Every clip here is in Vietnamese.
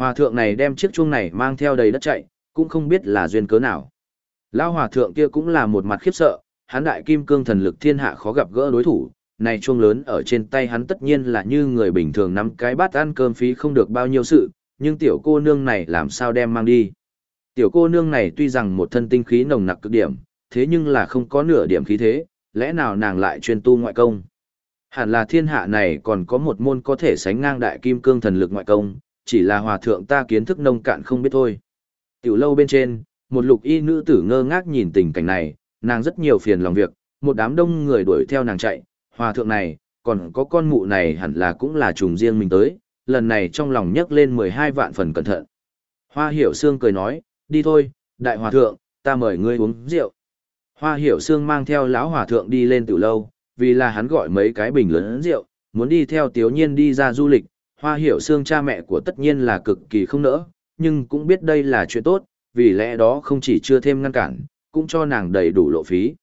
Hòa thượng này đem chiếc chuông này mang theo đầy đất chạy, cũng không biết là duyên cớ nào. Lão hòa thượng kia cũng là một mặt khiếp sợ, hắn đại kim cương thần lực thiên hạ khó gặp gỡ đối thủ, này chuông lớn ở trên tay hắn tất nhiên là như người bình thường nắm cái bát ăn cơm phí không được bao nhiêu sự, nhưng tiểu cô nương này làm sao đem mang đi. Tiểu cô nương này tuy rằng một thân tinh khí nồng nặc cực điểm, thế nhưng là không có nửa điểm khí thế, lẽ nào nàng lại chuyên tu ngoại công. Hẳn là thiên hạ này còn có một môn có thể sánh ngang đại kim cương thần lực ngoại công, chỉ là hòa thượng ta kiến thức nông cạn không biết thôi. Tiểu lâu bên trên, một lục y nữ tử ngơ ngác nhìn tình cảnh này, nàng rất nhiều phiền lòng việc, một đám đông người đuổi theo nàng chạy, hòa thượng này, còn có con mụ này hẳn là cũng là trùng riêng mình tới, lần này trong lòng nhấc lên 12 vạn phần cẩn thận. Hoa hiểu sương cười nói, đi thôi, đại hòa thượng, ta mời ngươi uống rượu. Hoa hiểu sương mang theo lão hòa thượng đi lên tiểu lâu, vì là hắn gọi mấy cái bình lớn rượu, muốn đi theo Tiểu nhiên đi ra du lịch, hoa hiểu xương cha mẹ của tất nhiên là cực kỳ không nỡ, nhưng cũng biết đây là chuyện tốt, vì lẽ đó không chỉ chưa thêm ngăn cản, cũng cho nàng đầy đủ lộ phí.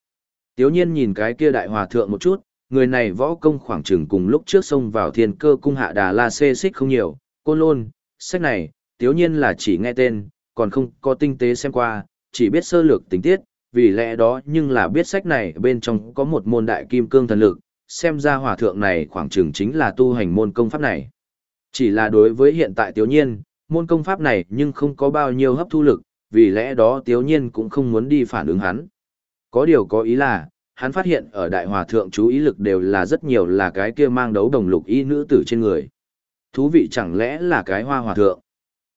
Tiếu nhiên nhìn cái kia đại hòa thượng một chút, người này võ công khoảng chừng cùng lúc trước xông vào thiên cơ cung hạ đà la xê xích không nhiều, côn lôn, sách này, tiếu nhiên là chỉ nghe tên, còn không có tinh tế xem qua, chỉ biết sơ lược tình tiết, vì lẽ đó nhưng là biết sách này bên trong có một môn đại kim cương thần lực, xem ra hòa thượng này khoảng chừng chính là tu hành môn công pháp này. Chỉ là đối với hiện tại tiếu nhiên, môn công pháp này nhưng không có bao nhiêu hấp thu lực, vì lẽ đó tiếu nhiên cũng không muốn đi phản ứng hắn. Có điều có ý là, hắn phát hiện ở đại hòa thượng chú ý lực đều là rất nhiều là cái kia mang đấu đồng lục y nữ tử trên người. Thú vị chẳng lẽ là cái hoa hòa thượng.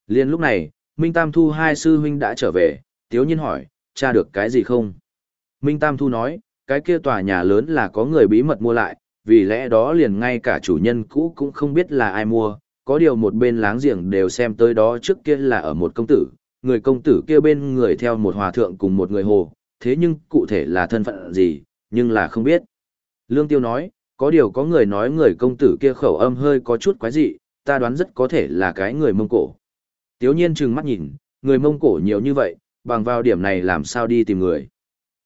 Liên lúc này, Minh Tam Thu hai sư huynh đã trở về, tiếu nhiên hỏi, tra được cái gì không? Minh Tam Thu nói, cái kia tòa nhà lớn là có người bí mật mua lại, vì lẽ đó liền ngay cả chủ nhân cũ cũng không biết là ai mua, có điều một bên láng giềng đều xem tới đó trước kia là ở một công tử, người công tử kia bên người theo một hòa thượng cùng một người hồ, thế nhưng cụ thể là thân phận gì, nhưng là không biết. Lương Tiêu nói, có điều có người nói người công tử kia khẩu âm hơi có chút quái dị, ta đoán rất có thể là cái người Mông Cổ. Tiếu nhiên trừng mắt nhìn, người Mông Cổ nhiều như vậy, bằng vào điểm này làm sao đi tìm người.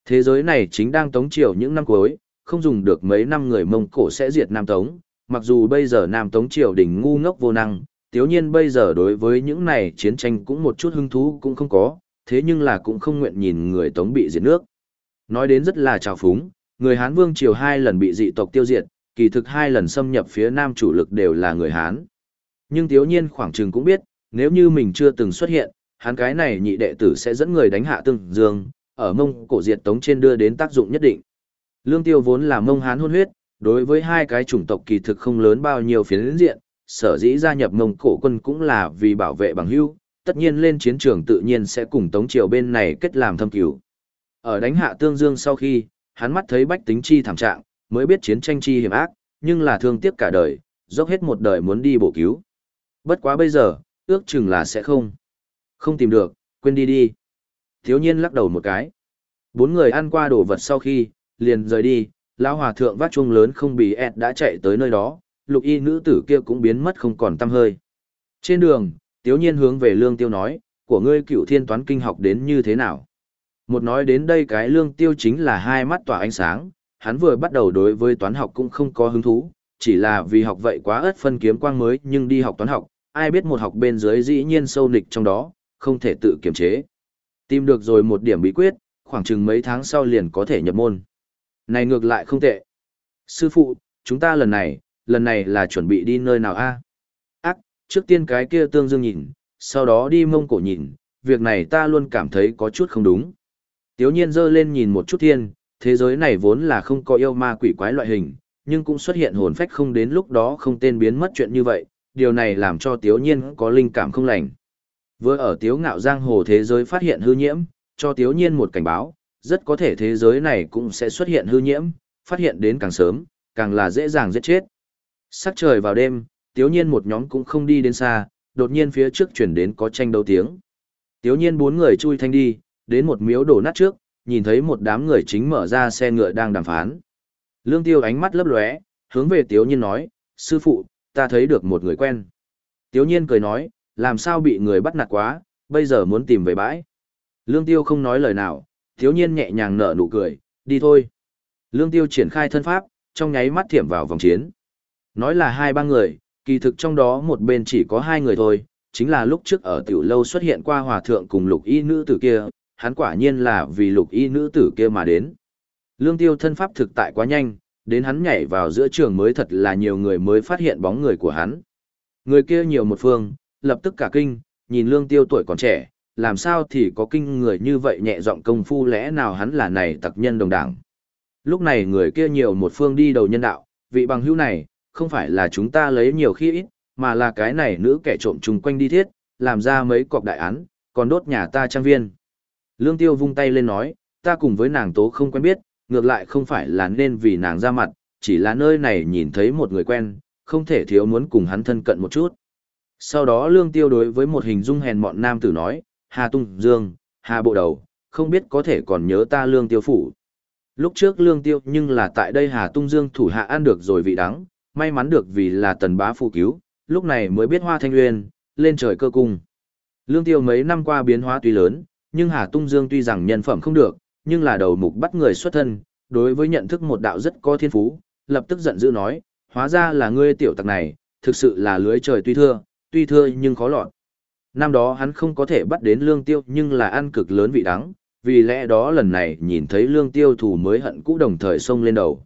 Thế giới này chính đang tống triều những năm cuối, không dùng được mấy năm người Mông Cổ sẽ diệt Nam Tống, mặc dù bây giờ Nam Tống triều đình ngu ngốc vô năng, tiếu nhiên bây giờ đối với những này chiến tranh cũng một chút hứng thú cũng không có, thế nhưng là cũng không nguyện nhìn người Tống bị diệt nước. Nói đến rất là trào phúng, người Hán Vương triều hai lần bị dị tộc tiêu diệt, kỳ thực hai lần xâm nhập phía Nam chủ lực đều là người Hán. Nhưng tiếu nhiên khoảng chừng cũng biết, nếu như mình chưa từng xuất hiện, hắn cái này nhị đệ tử sẽ dẫn người đánh hạ tương dương, ở mông cổ diệt tống trên đưa đến tác dụng nhất định. Lương tiêu vốn là mông hán hôn huyết, đối với hai cái chủng tộc kỳ thực không lớn bao nhiêu phiến diện, sở dĩ gia nhập mông cổ quân cũng là vì bảo vệ bằng hữu, tất nhiên lên chiến trường tự nhiên sẽ cùng tống triều bên này kết làm thâm cứu. Ở đánh hạ tương dương sau khi, hắn mắt thấy bách tính chi thảm trạng, mới biết chiến tranh chi hiểm ác, nhưng là thương tiếc cả đời, dốc hết một đời muốn đi bổ cứu. Bất quá bây giờ, ước chừng là sẽ không. Không tìm được, quên đi đi. Thiếu nhiên lắc đầu một cái. Bốn người ăn qua đồ vật sau khi, liền rời đi, lão hòa thượng vác chuông lớn không bị ẹt đã chạy tới nơi đó, lục y nữ tử kia cũng biến mất không còn tăm hơi. Trên đường, tiếu nhiên hướng về lương tiêu nói, của ngươi cựu thiên toán kinh học đến như thế nào? Một nói đến đây cái lương tiêu chính là hai mắt tỏa ánh sáng, hắn vừa bắt đầu đối với toán học cũng không có hứng thú, chỉ là vì học vậy quá ớt phân kiếm quang mới nhưng đi học toán học, ai biết một học bên dưới dĩ nhiên sâu nịch trong đó, không thể tự kiềm chế. Tìm được rồi một điểm bí quyết, khoảng chừng mấy tháng sau liền có thể nhập môn. Này ngược lại không tệ. Sư phụ, chúng ta lần này, lần này là chuẩn bị đi nơi nào a? Ác, trước tiên cái kia tương dương nhìn, sau đó đi mông cổ nhìn, việc này ta luôn cảm thấy có chút không đúng. Tiếu nhiên dơ lên nhìn một chút thiên, thế giới này vốn là không có yêu ma quỷ quái loại hình, nhưng cũng xuất hiện hồn phách không đến lúc đó không tên biến mất chuyện như vậy, điều này làm cho Tiếu nhiên có linh cảm không lành. Vừa ở Tiếu ngạo giang hồ thế giới phát hiện hư nhiễm, cho Tiếu nhiên một cảnh báo, rất có thể thế giới này cũng sẽ xuất hiện hư nhiễm, phát hiện đến càng sớm, càng là dễ dàng giết chết. Sắc trời vào đêm, Tiếu nhiên một nhóm cũng không đi đến xa, đột nhiên phía trước chuyển đến có tranh đấu tiếng. Tiếu nhiên bốn người chui thanh đi, đến một miếu đổ nát trước, nhìn thấy một đám người chính mở ra xe ngựa đang đàm phán. Lương Tiêu ánh mắt lấp lóe, hướng về Tiếu Nhiên nói, sư phụ, ta thấy được một người quen. Tiếu Nhiên cười nói, làm sao bị người bắt nạt quá, bây giờ muốn tìm về bãi. Lương Tiêu không nói lời nào, thiếu Nhiên nhẹ nhàng nở nụ cười, đi thôi. Lương Tiêu triển khai thân pháp, trong nháy mắt thiểm vào vòng chiến. Nói là hai ba người, kỳ thực trong đó một bên chỉ có hai người thôi, chính là lúc trước ở tiểu lâu xuất hiện qua hòa thượng cùng lục y nữ tử kia, hắn quả nhiên là vì lục y nữ tử kia mà đến. Lương tiêu thân pháp thực tại quá nhanh, đến hắn nhảy vào giữa trường mới thật là nhiều người mới phát hiện bóng người của hắn. Người kia nhiều một phương, lập tức cả kinh, nhìn lương tiêu tuổi còn trẻ, làm sao thì có kinh người như vậy nhẹ giọng công phu lẽ nào hắn là này tặc nhân đồng đảng. Lúc này người kia nhiều một phương đi đầu nhân đạo, vị bằng hữu này, không phải là chúng ta lấy nhiều khi ít, mà là cái này nữ kẻ trộm chung quanh đi thiết, làm ra mấy cọc đại án, còn đốt nhà ta trang viên. Lương Tiêu vung tay lên nói, ta cùng với nàng tố không quen biết, ngược lại không phải là nên vì nàng ra mặt, chỉ là nơi này nhìn thấy một người quen, không thể thiếu muốn cùng hắn thân cận một chút. Sau đó Lương Tiêu đối với một hình dung hèn mọn nam tử nói, Hà Tung Dương, Hà Bộ Đầu, không biết có thể còn nhớ ta Lương Tiêu phủ. Lúc trước Lương Tiêu nhưng là tại đây Hà Tung Dương thủ hạ ăn được rồi vị đắng, may mắn được vì là tần bá phụ cứu, lúc này mới biết hoa thanh nguyên, lên trời cơ cung. Lương Tiêu mấy năm qua biến hóa tuy lớn, nhưng Hà Tung Dương tuy rằng nhân phẩm không được, nhưng là đầu mục bắt người xuất thân, đối với nhận thức một đạo rất có thiên phú, lập tức giận dữ nói, hóa ra là ngươi tiểu tặc này, thực sự là lưới trời tuy thưa, tuy thưa nhưng khó lọt. Năm đó hắn không có thể bắt đến lương tiêu nhưng là ăn cực lớn vị đắng, vì lẽ đó lần này nhìn thấy lương tiêu thủ mới hận cũ đồng thời xông lên đầu.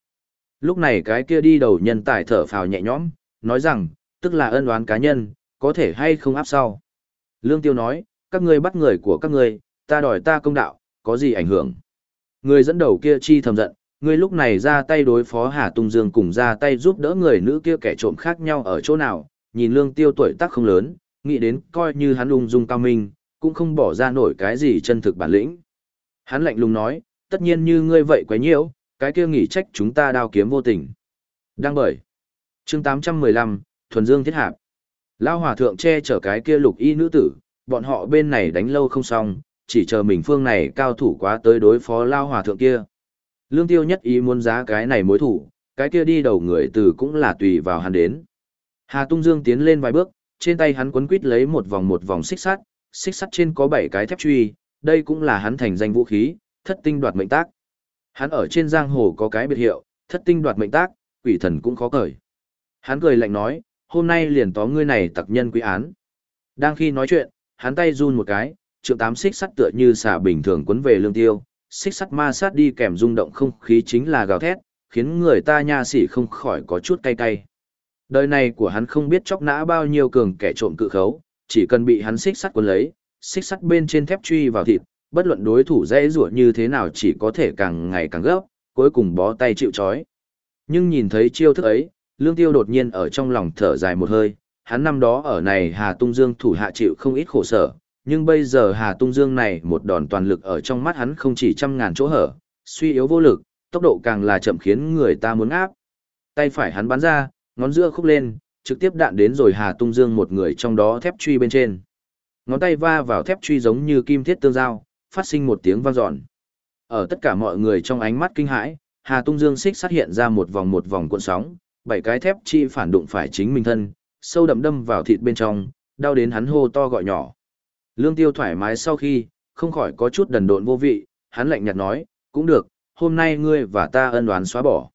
Lúc này cái kia đi đầu nhân tài thở phào nhẹ nhõm, nói rằng, tức là ân oán cá nhân, có thể hay không áp sau. Lương tiêu nói, các ngươi bắt người của các ngươi, ta đòi ta công đạo, có gì ảnh hưởng. Người dẫn đầu kia chi thầm giận, người lúc này ra tay đối phó Hà Tung Dương cùng ra tay giúp đỡ người nữ kia kẻ trộm khác nhau ở chỗ nào, nhìn lương tiêu tuổi tác không lớn, nghĩ đến coi như hắn ung dung cao minh, cũng không bỏ ra nổi cái gì chân thực bản lĩnh. Hắn lạnh lùng nói, tất nhiên như ngươi vậy quấy nhiễu, cái kia nghỉ trách chúng ta đao kiếm vô tình. Đang bởi. chương 815, Thuần Dương Thiết Hạp. Lao hòa thượng che chở cái kia lục y nữ tử, bọn họ bên này đánh lâu không xong, chỉ chờ mình phương này cao thủ quá tới đối phó Lao hòa thượng kia. Lương tiêu nhất ý muốn giá cái này mối thủ, cái kia đi đầu người từ cũng là tùy vào hắn đến. Hà Tung Dương tiến lên vài bước, trên tay hắn quấn quít lấy một vòng một vòng xích sắt, xích sắt trên có bảy cái thép truy, đây cũng là hắn thành danh vũ khí, thất tinh đoạt mệnh tác. Hắn ở trên giang hồ có cái biệt hiệu, thất tinh đoạt mệnh tác, quỷ thần cũng khó cởi. Hắn cười lạnh nói, hôm nay liền tóm ngươi này tặc nhân quý án. Đang khi nói chuyện, hắn tay run một cái, trượng tám xích sắt tựa như xả bình thường quấn về lương tiêu, xích sắt ma sát đi kèm rung động không khí chính là gào thét, khiến người ta nha sỉ không khỏi có chút cay cay. Đời này của hắn không biết chóc nã bao nhiêu cường kẻ trộm cự khấu, chỉ cần bị hắn xích sắt cuốn lấy, xích sắt bên trên thép truy vào thịt, bất luận đối thủ dễ rủa như thế nào chỉ có thể càng ngày càng gấp, cuối cùng bó tay chịu chói. Nhưng nhìn thấy chiêu thức ấy, Lương Tiêu đột nhiên ở trong lòng thở dài một hơi, hắn năm đó ở này Hà Tung Dương thủ hạ chịu không ít khổ sở, nhưng bây giờ Hà Tung Dương này một đòn toàn lực ở trong mắt hắn không chỉ trăm ngàn chỗ hở, suy yếu vô lực, tốc độ càng là chậm khiến người ta muốn áp. Tay phải hắn bắn ra, ngón giữa khúc lên, trực tiếp đạn đến rồi Hà Tung Dương một người trong đó thép truy bên trên. Ngón tay va vào thép truy giống như kim thiết tương giao, phát sinh một tiếng vang dọn. Ở tất cả mọi người trong ánh mắt kinh hãi, Hà Tung Dương xích sát hiện ra một vòng một vòng cuộn sóng, bảy cái thép chi phản đụng phải chính mình thân, sâu đậm đâm vào thịt bên trong, đau đến hắn hô to gọi nhỏ. Lương Tiêu thoải mái sau khi, không khỏi có chút đần độn vô vị, hắn lạnh nhạt nói, cũng được, hôm nay ngươi và ta ân đoán xóa bỏ.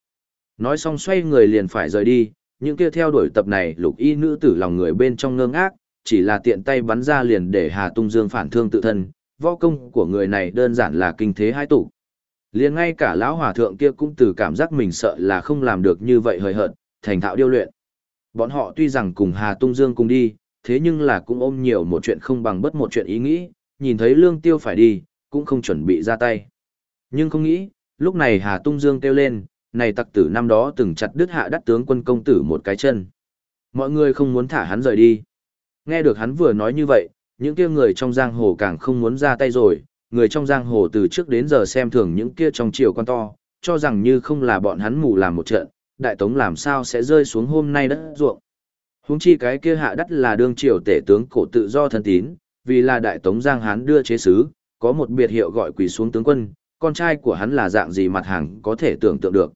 Nói xong xoay người liền phải rời đi, những kia theo đuổi tập này lục y nữ tử lòng người bên trong ngơ ngác, chỉ là tiện tay bắn ra liền để Hà Tung Dương phản thương tự thân, võ công của người này đơn giản là kinh thế hai tụ. Liền ngay cả lão hòa thượng kia cũng từ cảm giác mình sợ là không làm được như vậy hời hợt, thành thạo điêu luyện. Bọn họ tuy rằng cùng Hà Tung Dương cùng đi, thế nhưng là cũng ôm nhiều một chuyện không bằng bất một chuyện ý nghĩ, nhìn thấy lương tiêu phải đi, cũng không chuẩn bị ra tay. Nhưng không nghĩ, lúc này Hà Tung Dương kêu lên, này tặc tử năm đó từng chặt đứt hạ đắc tướng quân công tử một cái chân. Mọi người không muốn thả hắn rời đi. Nghe được hắn vừa nói như vậy, những kia người trong giang hồ càng không muốn ra tay rồi, người trong giang hồ từ trước đến giờ xem thường những kia trong triều quan to, cho rằng như không là bọn hắn mù làm một trận, đại tống làm sao sẽ rơi xuống hôm nay đất ruộng. Huống chi cái kia hạ đắt là đương triều tể tướng cổ tự do thân tín, vì là đại tống giang hán đưa chế sứ, có một biệt hiệu gọi quỳ xuống tướng quân, con trai của hắn là dạng gì mặt hàng có thể tưởng tượng được.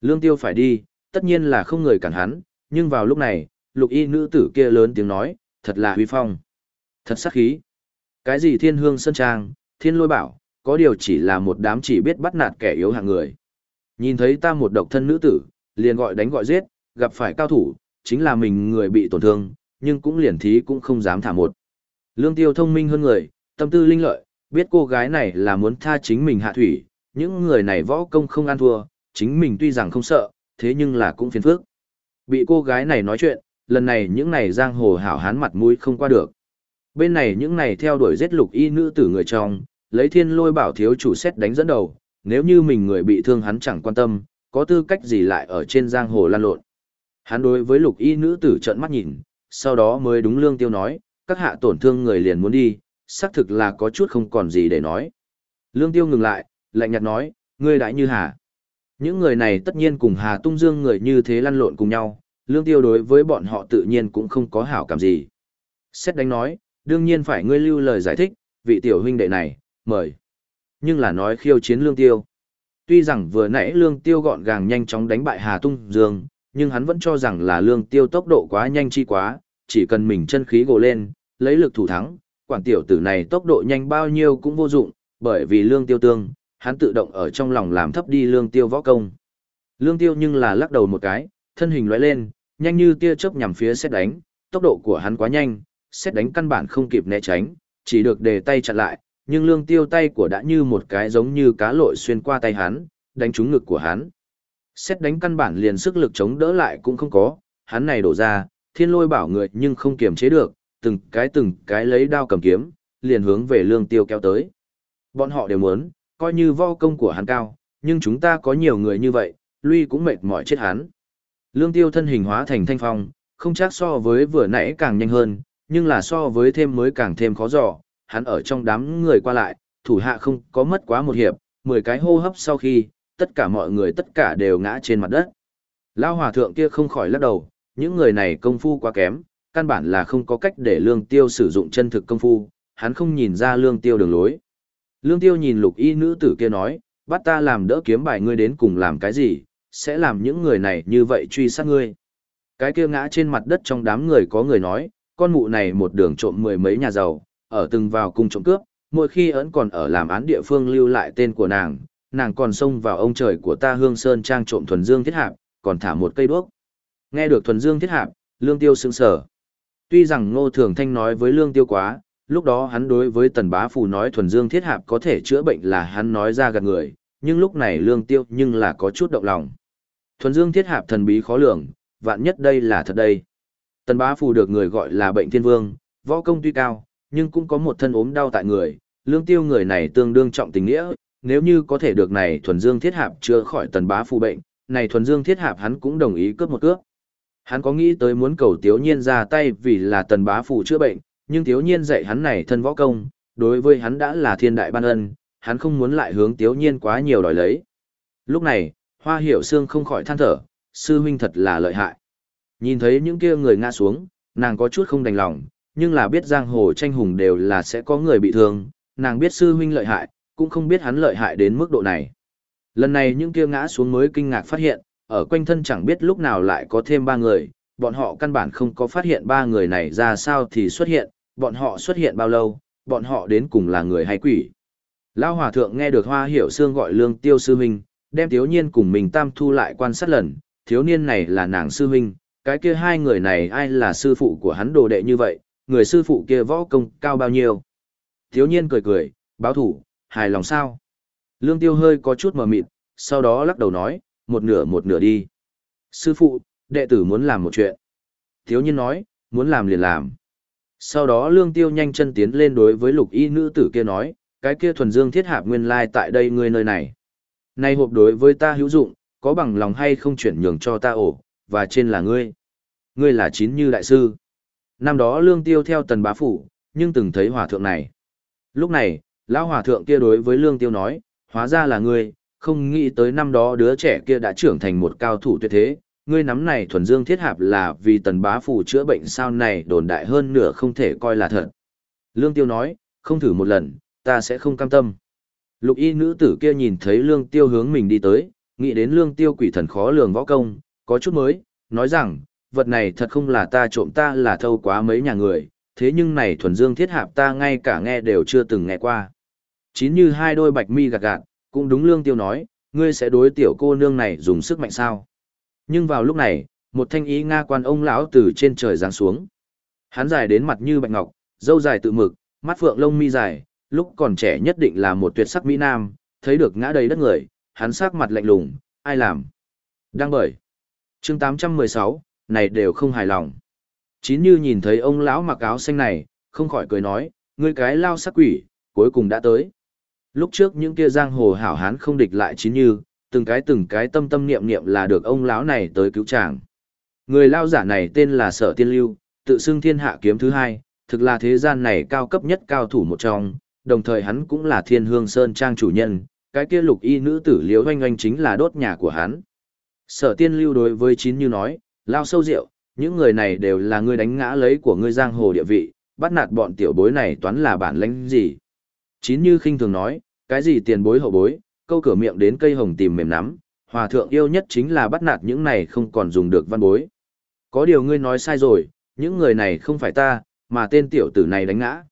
Lương tiêu phải đi, tất nhiên là không người cản hắn, nhưng vào lúc này, lục y nữ tử kia lớn tiếng nói, thật là huy phong. Thật sắc khí. Cái gì thiên hương sân trang, thiên lôi bảo, có điều chỉ là một đám chỉ biết bắt nạt kẻ yếu hạng người. Nhìn thấy ta một độc thân nữ tử, liền gọi đánh gọi giết, gặp phải cao thủ, chính là mình người bị tổn thương, nhưng cũng liền thí cũng không dám thả một. Lương tiêu thông minh hơn người, tâm tư linh lợi, biết cô gái này là muốn tha chính mình hạ thủy, những người này võ công không ăn thua, chính mình tuy rằng không sợ, thế nhưng là cũng phiền phức. Bị cô gái này nói chuyện, lần này những này giang hồ hảo hán mặt mũi không qua được. Bên này những này theo đuổi giết lục y nữ tử người trong, lấy thiên lôi bảo thiếu chủ xét đánh dẫn đầu, nếu như mình người bị thương hắn chẳng quan tâm, có tư cách gì lại ở trên giang hồ lan lộn. Hắn đối với lục y nữ tử trợn mắt nhìn, sau đó mới đúng lương tiêu nói, các hạ tổn thương người liền muốn đi, xác thực là có chút không còn gì để nói. Lương tiêu ngừng lại, lạnh nhạt nói, ngươi đại như hà. Những người này tất nhiên cùng Hà Tung Dương người như thế lăn lộn cùng nhau, lương tiêu đối với bọn họ tự nhiên cũng không có hảo cảm gì. Xét đánh nói, đương nhiên phải ngươi lưu lời giải thích, vị tiểu huynh đệ này, mời. Nhưng là nói khiêu chiến lương tiêu. Tuy rằng vừa nãy lương tiêu gọn gàng nhanh chóng đánh bại Hà Tung Dương, nhưng hắn vẫn cho rằng là lương tiêu tốc độ quá nhanh chi quá, chỉ cần mình chân khí gồ lên, lấy lực thủ thắng, quản tiểu tử này tốc độ nhanh bao nhiêu cũng vô dụng, bởi vì lương tiêu tương, hắn tự động ở trong lòng làm thấp đi lương tiêu võ công. Lương tiêu nhưng là lắc đầu một cái, thân hình lóe lên, nhanh như tia chớp nhằm phía xét đánh, tốc độ của hắn quá nhanh, xét đánh căn bản không kịp né tránh, chỉ được đề tay chặn lại, nhưng lương tiêu tay của đã như một cái giống như cá lội xuyên qua tay hắn, đánh trúng ngực của hắn. Xét đánh căn bản liền sức lực chống đỡ lại cũng không có, hắn này đổ ra, thiên lôi bảo người nhưng không kiềm chế được, từng cái từng cái lấy đao cầm kiếm, liền hướng về lương tiêu kéo tới. Bọn họ đều muốn, coi như vo công của hắn cao, nhưng chúng ta có nhiều người như vậy, lui cũng mệt mỏi chết hắn. Lương tiêu thân hình hóa thành thanh phong, không chắc so với vừa nãy càng nhanh hơn, nhưng là so với thêm mới càng thêm khó dò, hắn ở trong đám người qua lại, thủ hạ không có mất quá một hiệp, 10 cái hô hấp sau khi, tất cả mọi người tất cả đều ngã trên mặt đất. Lao hòa thượng kia không khỏi lắc đầu, những người này công phu quá kém, căn bản là không có cách để lương tiêu sử dụng chân thực công phu, hắn không nhìn ra lương tiêu đường lối. Lương tiêu nhìn lục y nữ tử kia nói, bắt ta làm đỡ kiếm bài ngươi đến cùng làm cái gì, sẽ làm những người này như vậy truy sát ngươi. Cái kia ngã trên mặt đất trong đám người có người nói, con mụ này một đường trộm mười mấy nhà giàu, ở từng vào cung trộm cướp, mỗi khi ấn còn ở làm án địa phương lưu lại tên của nàng, nàng còn xông vào ông trời của ta hương sơn trang trộm thuần dương thiết hạp, còn thả một cây đuốc. Nghe được thuần dương thiết hạp, lương tiêu sững sờ. Tuy rằng ngô thường thanh nói với lương tiêu quá, lúc đó hắn đối với tần bá phù nói thuần dương thiết hạp có thể chữa bệnh là hắn nói ra gạt người, nhưng lúc này lương tiêu nhưng là có chút động lòng. Thuần dương thiết hạp thần bí khó lường, vạn nhất đây là thật đây. Tần bá phù được người gọi là bệnh thiên vương, võ công tuy cao, nhưng cũng có một thân ốm đau tại người, lương tiêu người này tương đương trọng tình nghĩa, nếu như có thể được này thuần dương thiết hạp chữa khỏi tần bá phù bệnh, này thuần dương thiết hạp hắn cũng đồng ý cướp một cướp. Hắn có nghĩ tới muốn cầu Tiếu Nhiên ra tay vì là tần bá phù chữa bệnh, nhưng thiếu Nhiên dạy hắn này thân võ công, đối với hắn đã là thiên đại ban ân, hắn không muốn lại hướng thiếu Nhiên quá nhiều đòi lấy. Lúc này, Hoa Hiểu Sương không khỏi than thở, sư huynh thật là lợi hại. Nhìn thấy những kia người ngã xuống, nàng có chút không đành lòng, nhưng là biết giang hồ tranh hùng đều là sẽ có người bị thương, nàng biết sư huynh lợi hại, cũng không biết hắn lợi hại đến mức độ này. Lần này những kia ngã xuống mới kinh ngạc phát hiện, ở quanh thân chẳng biết lúc nào lại có thêm ba người, bọn họ căn bản không có phát hiện ba người này ra sao thì xuất hiện, bọn họ xuất hiện bao lâu, bọn họ đến cùng là người hay quỷ. Lão Hòa Thượng nghe được Hoa Hiểu Sương gọi lương tiêu sư huynh, đem thiếu niên cùng mình tam thu lại quan sát lần, thiếu niên này là nàng sư huynh, cái kia hai người này ai là sư phụ của hắn đồ đệ như vậy, người sư phụ kia võ công cao bao nhiêu. Thiếu niên cười cười, báo thủ, hài lòng sao. Lương tiêu hơi có chút mờ mịt, sau đó lắc đầu nói, một nửa một nửa đi. Sư phụ, đệ tử muốn làm một chuyện. Thiếu niên nói, muốn làm liền làm. Sau đó lương tiêu nhanh chân tiến lên đối với lục y nữ tử kia nói, cái kia thuần dương thiết hạp nguyên lai tại đây ngươi nơi này. Này hộp đối với ta hữu dụng, có bằng lòng hay không chuyển nhường cho ta ổ, và trên là ngươi. Ngươi là chín như đại sư. Năm đó lương tiêu theo tần bá phủ, nhưng từng thấy hòa thượng này. Lúc này, lão hòa thượng kia đối với lương tiêu nói, hóa ra là ngươi, không nghĩ tới năm đó đứa trẻ kia đã trưởng thành một cao thủ tuyệt thế, ngươi nắm này thuần dương thiết hạp là vì tần bá phủ chữa bệnh sao này đồn đại hơn nửa không thể coi là thật. Lương tiêu nói, không thử một lần, ta sẽ không cam tâm. Lục y nữ tử kia nhìn thấy lương tiêu hướng mình đi tới, nghĩ đến lương tiêu quỷ thần khó lường võ công, có chút mới, nói rằng, vật này thật không là ta trộm ta là thâu quá mấy nhà người, thế nhưng này thuần dương thiết hạp ta ngay cả nghe đều chưa từng nghe qua. Chín như hai đôi bạch mi gạt gạt, cũng đúng lương tiêu nói, ngươi sẽ đối tiểu cô nương này dùng sức mạnh sao. Nhưng vào lúc này, một thanh ý Nga quan ông lão từ trên trời giáng xuống. Hắn dài đến mặt như bạch ngọc, dâu dài tự mực, mắt phượng lông mi dài, lúc còn trẻ nhất định là một tuyệt sắc mỹ nam, thấy được ngã đầy đất người, hắn sắc mặt lạnh lùng, ai làm? Đang bởi. chương 816, này đều không hài lòng. Chín như nhìn thấy ông lão mặc áo xanh này, không khỏi cười nói, ngươi cái lao sắc quỷ, cuối cùng đã tới. Lúc trước những kia giang hồ hảo hán không địch lại chín như, từng cái từng cái tâm tâm niệm niệm là được ông lão này tới cứu chàng. Người lao giả này tên là Sở Tiên Lưu, tự xưng thiên hạ kiếm thứ hai, thực là thế gian này cao cấp nhất cao thủ một trong, đồng thời hắn cũng là thiên hương sơn trang chủ nhân, cái kia lục y nữ tử liễu oanh oanh chính là đốt nhà của hắn. Sở tiên lưu đối với chín như nói, lao sâu rượu, những người này đều là ngươi đánh ngã lấy của ngươi giang hồ địa vị, bắt nạt bọn tiểu bối này toán là bản lãnh gì. Chín như khinh thường nói, cái gì tiền bối hậu bối, câu cửa miệng đến cây hồng tìm mềm nắm, hòa thượng yêu nhất chính là bắt nạt những này không còn dùng được văn bối. Có điều ngươi nói sai rồi, những người này không phải ta, mà tên tiểu tử này đánh ngã.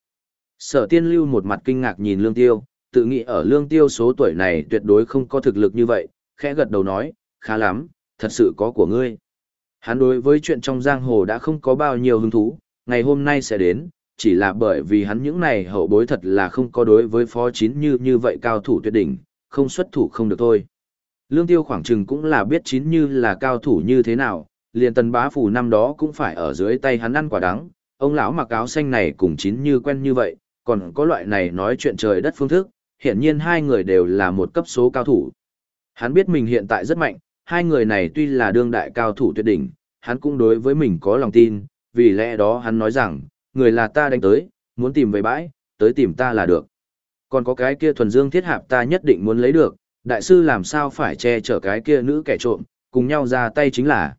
Sở tiên lưu một mặt kinh ngạc nhìn lương tiêu, tự nghĩ ở lương tiêu số tuổi này tuyệt đối không có thực lực như vậy, khẽ gật đầu nói, khá lắm, thật sự có của ngươi. Hắn đối với chuyện trong giang hồ đã không có bao nhiêu hứng thú, ngày hôm nay sẽ đến, chỉ là bởi vì hắn những này hậu bối thật là không có đối với phó chín như như vậy cao thủ tuyệt đỉnh, không xuất thủ không được thôi. Lương tiêu khoảng chừng cũng là biết chín như là cao thủ như thế nào, liền tần bá phủ năm đó cũng phải ở dưới tay hắn ăn quả đắng, ông lão mặc áo xanh này cùng chín như quen như vậy, còn có loại này nói chuyện trời đất phương thức, hiện nhiên hai người đều là một cấp số cao thủ. Hắn biết mình hiện tại rất mạnh, hai người này tuy là đương đại cao thủ tuyệt đỉnh, hắn cũng đối với mình có lòng tin, vì lẽ đó hắn nói rằng, người là ta đánh tới, muốn tìm về bãi, tới tìm ta là được. Còn có cái kia thuần dương thiết hạp ta nhất định muốn lấy được, đại sư làm sao phải che chở cái kia nữ kẻ trộm, cùng nhau ra tay chính là.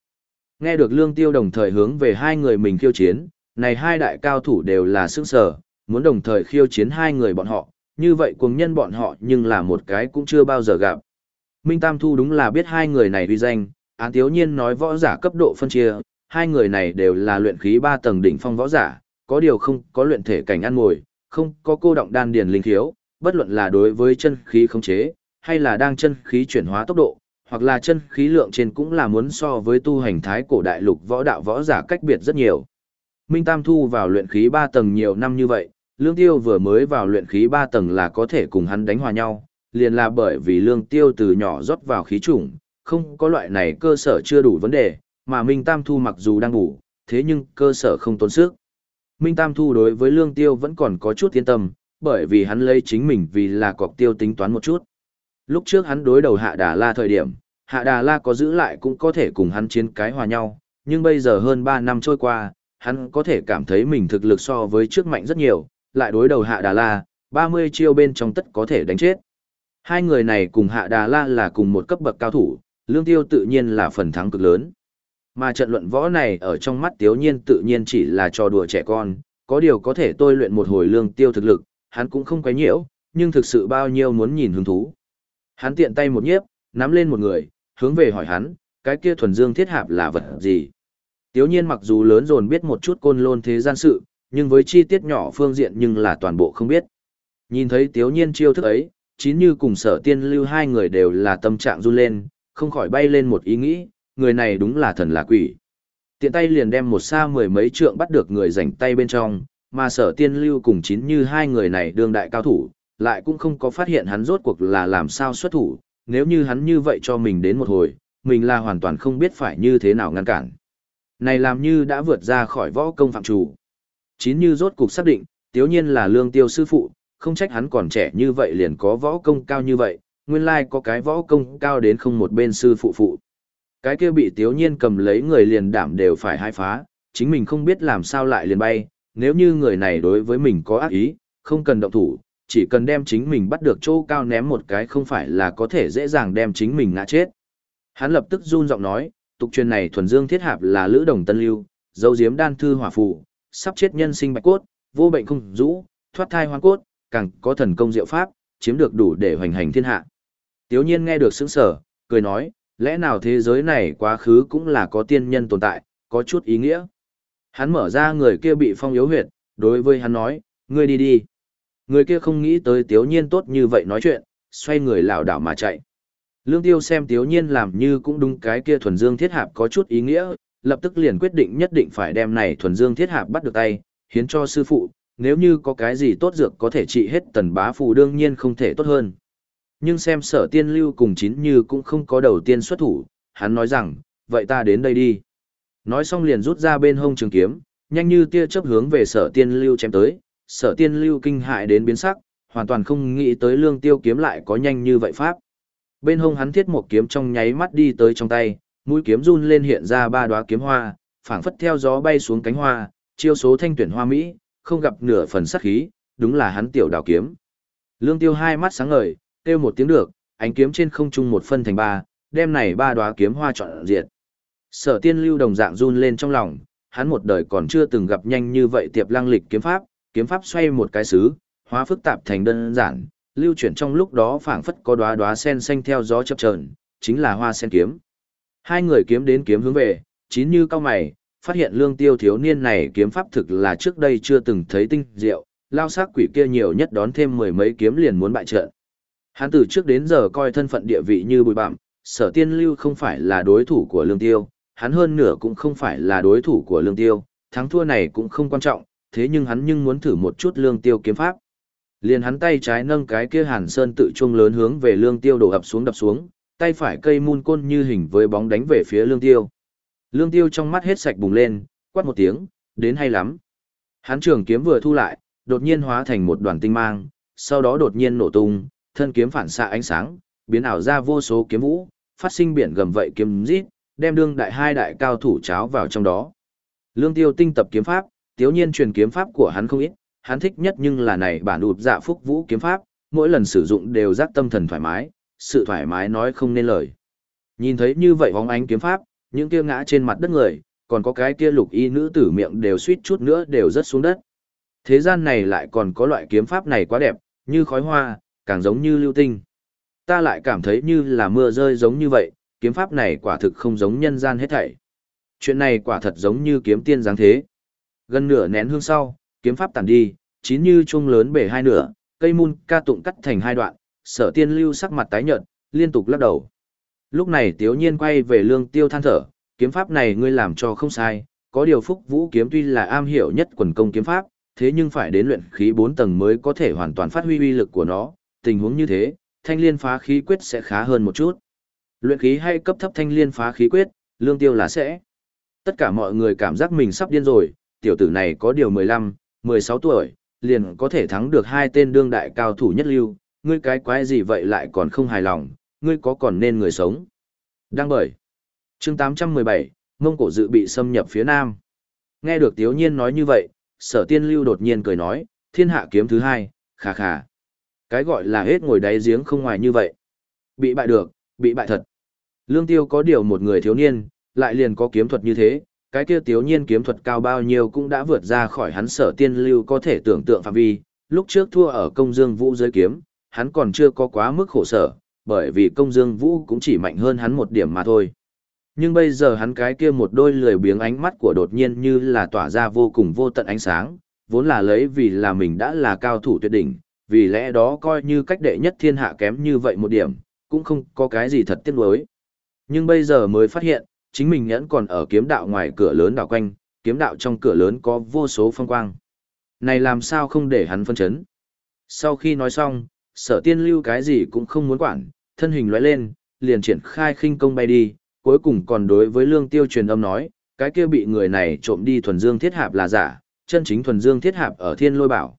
Nghe được lương tiêu đồng thời hướng về hai người mình khiêu chiến, này hai đại cao thủ đều là sức sở, muốn đồng thời khiêu chiến hai người bọn họ, như vậy cuồng nhân bọn họ nhưng là một cái cũng chưa bao giờ gặp. Minh Tam Thu đúng là biết hai người này uy danh, án thiếu nhiên nói võ giả cấp độ phân chia, hai người này đều là luyện khí ba tầng đỉnh phong võ giả, có điều không có luyện thể cảnh ăn ngồi, không có cô động đan điền linh khiếu, bất luận là đối với chân khí khống chế, hay là đang chân khí chuyển hóa tốc độ, hoặc là chân khí lượng trên cũng là muốn so với tu hành thái cổ đại lục võ đạo võ giả cách biệt rất nhiều. Minh Tam Thu vào luyện khí ba tầng nhiều năm như vậy, Lương Tiêu vừa mới vào luyện khí ba tầng là có thể cùng hắn đánh hòa nhau, liền là bởi vì Lương Tiêu từ nhỏ rót vào khí chủng, không có loại này cơ sở chưa đủ vấn đề, mà Minh Tam Thu mặc dù đang ngủ, thế nhưng cơ sở không tốn sức. Minh Tam Thu đối với Lương Tiêu vẫn còn có chút yên tâm, bởi vì hắn lấy chính mình vì là cọc tiêu tính toán một chút. Lúc trước hắn đối đầu Hạ Đà La thời điểm, Hạ Đà La có giữ lại cũng có thể cùng hắn chiến cái hòa nhau, nhưng bây giờ hơn 3 năm trôi qua, hắn có thể cảm thấy mình thực lực so với trước mạnh rất nhiều, lại đối đầu Hạ Đà La, 30 chiêu bên trong tất có thể đánh chết. Hai người này cùng Hạ Đà La là cùng một cấp bậc cao thủ, lương tiêu tự nhiên là phần thắng cực lớn. Mà trận luận võ này ở trong mắt tiếu nhiên tự nhiên chỉ là trò đùa trẻ con, có điều có thể tôi luyện một hồi lương tiêu thực lực, hắn cũng không quấy nhiễu, nhưng thực sự bao nhiêu muốn nhìn hứng thú. Hắn tiện tay một nhiếp, nắm lên một người, hướng về hỏi hắn, cái kia thuần dương thiết hạp là vật gì? Tiếu nhiên mặc dù lớn dồn biết một chút côn lôn thế gian sự, nhưng với chi tiết nhỏ phương diện nhưng là toàn bộ không biết. Nhìn thấy tiếu nhiên chiêu thức ấy, chín như cùng sở tiên lưu hai người đều là tâm trạng run lên, không khỏi bay lên một ý nghĩ, người này đúng là thần là quỷ. Tiện tay liền đem một xa mười mấy trượng bắt được người rảnh tay bên trong, mà sở tiên lưu cùng chín như hai người này đương đại cao thủ, lại cũng không có phát hiện hắn rốt cuộc là làm sao xuất thủ, nếu như hắn như vậy cho mình đến một hồi, mình là hoàn toàn không biết phải như thế nào ngăn cản. Này làm như đã vượt ra khỏi võ công phạm chủ. Chín như rốt cuộc xác định, tiếu nhiên là lương tiêu sư phụ, không trách hắn còn trẻ như vậy liền có võ công cao như vậy, nguyên lai có cái võ công cao đến không một bên sư phụ phụ. Cái kia bị tiếu nhiên cầm lấy người liền đảm đều phải hai phá, chính mình không biết làm sao lại liền bay, nếu như người này đối với mình có ác ý, không cần động thủ, chỉ cần đem chính mình bắt được chỗ cao ném một cái không phải là có thể dễ dàng đem chính mình ngã chết. Hắn lập tức run giọng nói, tục truyền này thuần dương thiết hạp là lữ đồng tân lưu, dấu diếm đan thư hỏa phù, sắp chết nhân sinh bạch cốt, vô bệnh không rũ, thoát thai hoang cốt, càng có thần công diệu pháp, chiếm được đủ để hoành hành thiên hạ. Tiếu nhiên nghe được sững sở, cười nói, lẽ nào thế giới này quá khứ cũng là có tiên nhân tồn tại, có chút ý nghĩa. Hắn mở ra người kia bị phong yếu huyệt, đối với hắn nói, ngươi đi đi. Người kia không nghĩ tới tiếu nhiên tốt như vậy nói chuyện, xoay người lảo đảo mà chạy. Lương tiêu xem tiếu nhiên làm như cũng đúng cái kia thuần dương thiết hạp có chút ý nghĩa, lập tức liền quyết định nhất định phải đem này thuần dương thiết hạp bắt được tay, hiến cho sư phụ, nếu như có cái gì tốt dược có thể trị hết tần bá phù đương nhiên không thể tốt hơn. Nhưng xem sở tiên lưu cùng chín như cũng không có đầu tiên xuất thủ, hắn nói rằng, vậy ta đến đây đi. Nói xong liền rút ra bên hông trường kiếm, nhanh như tia chớp hướng về sở tiên lưu chém tới, sở tiên lưu kinh hại đến biến sắc, hoàn toàn không nghĩ tới lương tiêu kiếm lại có nhanh như vậy pháp. Bên hông hắn thiết một kiếm trong nháy mắt đi tới trong tay, mũi kiếm run lên hiện ra ba đóa kiếm hoa, phảng phất theo gió bay xuống cánh hoa, chiêu số thanh tuyển hoa mỹ, không gặp nửa phần sắc khí, đúng là hắn tiểu đào kiếm. Lương Tiêu hai mắt sáng ngời, kêu một tiếng được, ánh kiếm trên không trung một phân thành ba, đem này ba đóa kiếm hoa trọn diệt. Sở Tiên Lưu đồng dạng run lên trong lòng, hắn một đời còn chưa từng gặp nhanh như vậy tiệp lăng lịch kiếm pháp, kiếm pháp xoay một cái xứ, hóa phức tạp thành đơn giản, lưu chuyển trong lúc đó phảng phất có đóa đóa sen xanh theo gió chập chờn, chính là hoa sen kiếm. Hai người kiếm đến kiếm hướng về, chín như cao mày, phát hiện lương tiêu thiếu niên này kiếm pháp thực là trước đây chưa từng thấy tinh diệu, lao sắc quỷ kia nhiều nhất đón thêm mười mấy kiếm liền muốn bại trận. Hắn từ trước đến giờ coi thân phận địa vị như bụi bặm, sở tiên lưu không phải là đối thủ của lương tiêu, hắn hơn nửa cũng không phải là đối thủ của lương tiêu, thắng thua này cũng không quan trọng, thế nhưng hắn nhưng muốn thử một chút lương tiêu kiếm pháp. Liền hắn tay trái nâng cái kia hàn sơn tự chuông lớn hướng về lương tiêu đổ ập xuống đập xuống, tay phải cây mun côn như hình với bóng đánh về phía lương tiêu. Lương tiêu trong mắt hết sạch bùng lên, quát một tiếng, đến hay lắm. Hắn trường kiếm vừa thu lại, đột nhiên hóa thành một đoàn tinh mang, sau đó đột nhiên nổ tung, thân kiếm phản xạ ánh sáng, biến ảo ra vô số kiếm vũ, phát sinh biển gầm vậy kiếm rít, đem đương đại hai đại cao thủ cháo vào trong đó. Lương Tiêu tinh tập kiếm pháp, tiếu nhiên truyền kiếm pháp của hắn không ít, hắn thích nhất nhưng là này bản ụp dạ phúc vũ kiếm pháp, mỗi lần sử dụng đều giác tâm thần thoải mái, sự thoải mái nói không nên lời. Nhìn thấy như vậy bóng ánh kiếm pháp, những kia ngã trên mặt đất người, còn có cái kia lục y nữ tử miệng đều suýt chút nữa đều rớt xuống đất. Thế gian này lại còn có loại kiếm pháp này quá đẹp, như khói hoa, càng giống như lưu tinh. Ta lại cảm thấy như là mưa rơi giống như vậy, kiếm pháp này quả thực không giống nhân gian hết thảy. Chuyện này quả thật giống như kiếm tiên dáng thế. Gần nửa nén hương sau, kiếm pháp tàn đi, chín như chuông lớn bể hai nửa, cây mun ca tụng cắt thành hai đoạn, sở tiên lưu sắc mặt tái nhợt, liên tục lắc đầu. Lúc này Tiếu Nhiên quay về lương tiêu than thở, kiếm pháp này ngươi làm cho không sai, có điều phúc vũ kiếm tuy là am hiểu nhất quần công kiếm pháp, thế nhưng phải đến luyện khí 4 tầng mới có thể hoàn toàn phát huy uy lực của nó, tình huống như thế, thanh liên phá khí quyết sẽ khá hơn một chút. Luyện khí hay cấp thấp thanh liên phá khí quyết, lương tiêu là sẽ. Tất cả mọi người cảm giác mình sắp điên rồi, tiểu tử này có điều 15, 16 tuổi, liền có thể thắng được hai tên đương đại cao thủ nhất lưu, ngươi cái quái gì vậy lại còn không hài lòng, ngươi có còn nên người sống. Đăng bởi. chương 817, Mông Cổ dự bị xâm nhập phía Nam. Nghe được Tiếu Nhiên nói như vậy, sở tiên lưu đột nhiên cười nói, thiên hạ kiếm thứ hai, khà khà. Cái gọi là hết ngồi đáy giếng không ngoài như vậy. Bị bại được, bị bại thật. Lương tiêu có điều một người thiếu niên, lại liền có kiếm thuật như thế, cái kia thiếu niên kiếm thuật cao bao nhiêu cũng đã vượt ra khỏi hắn sở tiên lưu có thể tưởng tượng phạm vi. Lúc trước thua ở công dương vũ giới kiếm, hắn còn chưa có quá mức khổ sở, bởi vì công dương vũ cũng chỉ mạnh hơn hắn một điểm mà thôi. Nhưng bây giờ hắn cái kia một đôi lười biếng ánh mắt của đột nhiên như là tỏa ra vô cùng vô tận ánh sáng, vốn là lấy vì là mình đã là cao thủ tuyệt đỉnh, vì lẽ đó coi như cách đệ nhất thiên hạ kém như vậy một điểm, cũng không có cái gì thật tiếc nuối. Nhưng bây giờ mới phát hiện, chính mình nhẫn còn ở kiếm đạo ngoài cửa lớn đảo quanh, kiếm đạo trong cửa lớn có vô số phong quang. Này làm sao không để hắn phân chấn? Sau khi nói xong, sở tiên lưu cái gì cũng không muốn quản, thân hình lóe lên, liền triển khai khinh công bay đi, cuối cùng còn đối với lương tiêu truyền âm nói, cái kia bị người này trộm đi thuần dương thiết hạp là giả, chân chính thuần dương thiết hạp ở thiên lôi bảo.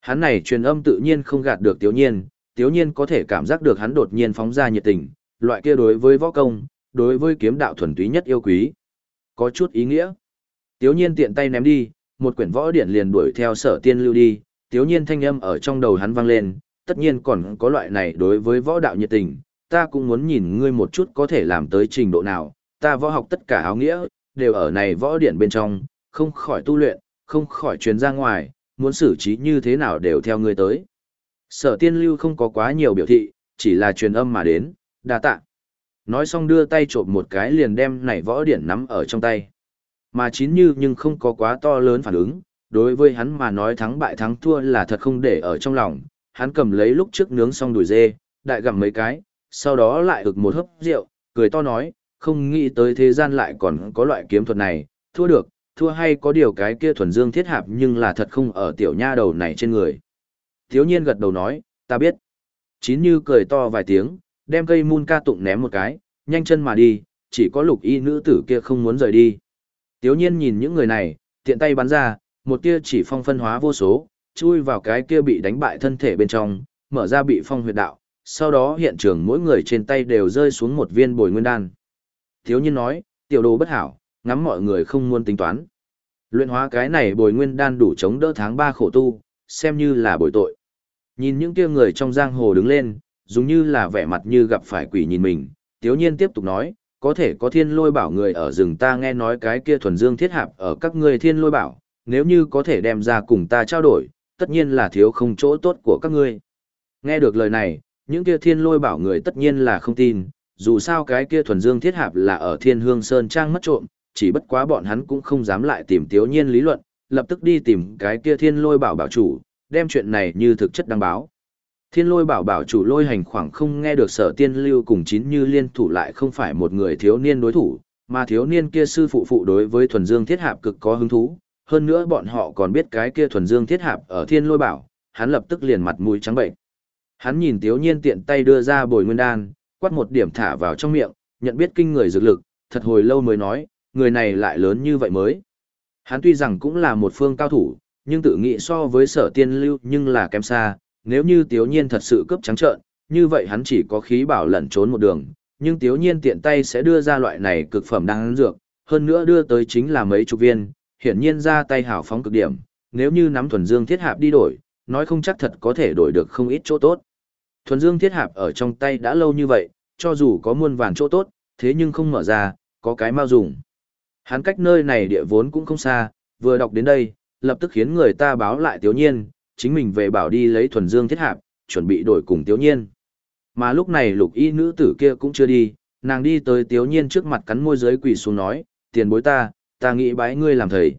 Hắn này truyền âm tự nhiên không gạt được tiếu nhiên, tiếu nhiên có thể cảm giác được hắn đột nhiên phóng ra nhiệt tình, loại kia đối với võ công, đối với kiếm đạo thuần túy nhất yêu quý. Có chút ý nghĩa. Tiếu nhiên tiện tay ném đi, một quyển võ điển liền đuổi theo sở tiên lưu đi, tiếu nhiên thanh âm ở trong đầu hắn vang lên, tất nhiên còn có loại này đối với võ đạo nhiệt tình, ta cũng muốn nhìn ngươi một chút có thể làm tới trình độ nào, ta võ học tất cả áo nghĩa, đều ở này võ điển bên trong, không khỏi tu luyện, không khỏi truyền ra ngoài, muốn xử trí như thế nào đều theo ngươi tới. Sở tiên lưu không có quá nhiều biểu thị, chỉ là truyền âm mà đến, đa tạ. Nói xong đưa tay trộm một cái liền đem nảy võ điển nắm ở trong tay. Mà chín như nhưng không có quá to lớn phản ứng, đối với hắn mà nói thắng bại thắng thua là thật không để ở trong lòng, hắn cầm lấy lúc trước nướng xong đùi dê, đại gặm mấy cái, sau đó lại ực một hớp rượu, cười to nói, không nghĩ tới thế gian lại còn có loại kiếm thuật này, thua được, thua hay có điều cái kia thuần dương thiết hạp nhưng là thật không ở tiểu nha đầu này trên người. Thiếu nhiên gật đầu nói, ta biết. Chín như cười to vài tiếng, đem cây mun ca tụng ném một cái, nhanh chân mà đi, chỉ có lục y nữ tử kia không muốn rời đi. Tiếu nhiên nhìn những người này, tiện tay bắn ra, một tia chỉ phong phân hóa vô số, chui vào cái kia bị đánh bại thân thể bên trong, mở ra bị phong huyệt đạo, sau đó hiện trường mỗi người trên tay đều rơi xuống một viên bồi nguyên đan. Thiếu nhiên nói, tiểu đồ bất hảo, ngắm mọi người không muốn tính toán. Luyện hóa cái này bồi nguyên đan đủ chống đỡ tháng 3 khổ tu, xem như là bồi tội. Nhìn những kia người trong giang hồ đứng lên, dùng như là vẻ mặt như gặp phải quỷ nhìn mình, tiếu nhiên tiếp tục nói, có thể có thiên lôi bảo người ở rừng ta nghe nói cái kia thuần dương thiết hạp ở các ngươi thiên lôi bảo, nếu như có thể đem ra cùng ta trao đổi, tất nhiên là thiếu không chỗ tốt của các ngươi. Nghe được lời này, những kia thiên lôi bảo người tất nhiên là không tin, dù sao cái kia thuần dương thiết hạp là ở thiên hương sơn trang mất trộm, chỉ bất quá bọn hắn cũng không dám lại tìm tiếu nhiên lý luận, lập tức đi tìm cái kia thiên lôi bảo bảo chủ, đem chuyện này như thực chất đăng báo. Thiên lôi bảo bảo chủ lôi hành khoảng không nghe được sở tiên lưu cùng chín như liên thủ lại không phải một người thiếu niên đối thủ, mà thiếu niên kia sư phụ phụ đối với thuần dương thiết hạp cực có hứng thú, hơn nữa bọn họ còn biết cái kia thuần dương thiết hạp ở thiên lôi bảo, hắn lập tức liền mặt mũi trắng bệnh. Hắn nhìn thiếu niên tiện tay đưa ra bồi nguyên đan, quát một điểm thả vào trong miệng, nhận biết kinh người dược lực, thật hồi lâu mới nói, người này lại lớn như vậy mới. Hắn tuy rằng cũng là một phương cao thủ, nhưng tự nghĩ so với sở tiên lưu nhưng là kém xa, nếu như tiếu nhiên thật sự cướp trắng trợn, như vậy hắn chỉ có khí bảo lẩn trốn một đường, nhưng tiếu nhiên tiện tay sẽ đưa ra loại này cực phẩm đáng dược, hơn nữa đưa tới chính là mấy chục viên, hiển nhiên ra tay hào phóng cực điểm, nếu như nắm thuần dương thiết hạp đi đổi, nói không chắc thật có thể đổi được không ít chỗ tốt. Thuần dương thiết hạp ở trong tay đã lâu như vậy, cho dù có muôn vàn chỗ tốt, thế nhưng không mở ra, có cái mau dùng. Hắn cách nơi này địa vốn cũng không xa, vừa đọc đến đây, lập tức khiến người ta báo lại Tiếu Nhiên, chính mình về bảo đi lấy thuần dương thiết hạp, chuẩn bị đổi cùng Tiếu Nhiên. Mà lúc này lục y nữ tử kia cũng chưa đi, nàng đi tới Tiếu Nhiên trước mặt cắn môi dưới quỳ xuống nói, tiền bối ta, ta nghĩ bái ngươi làm thầy.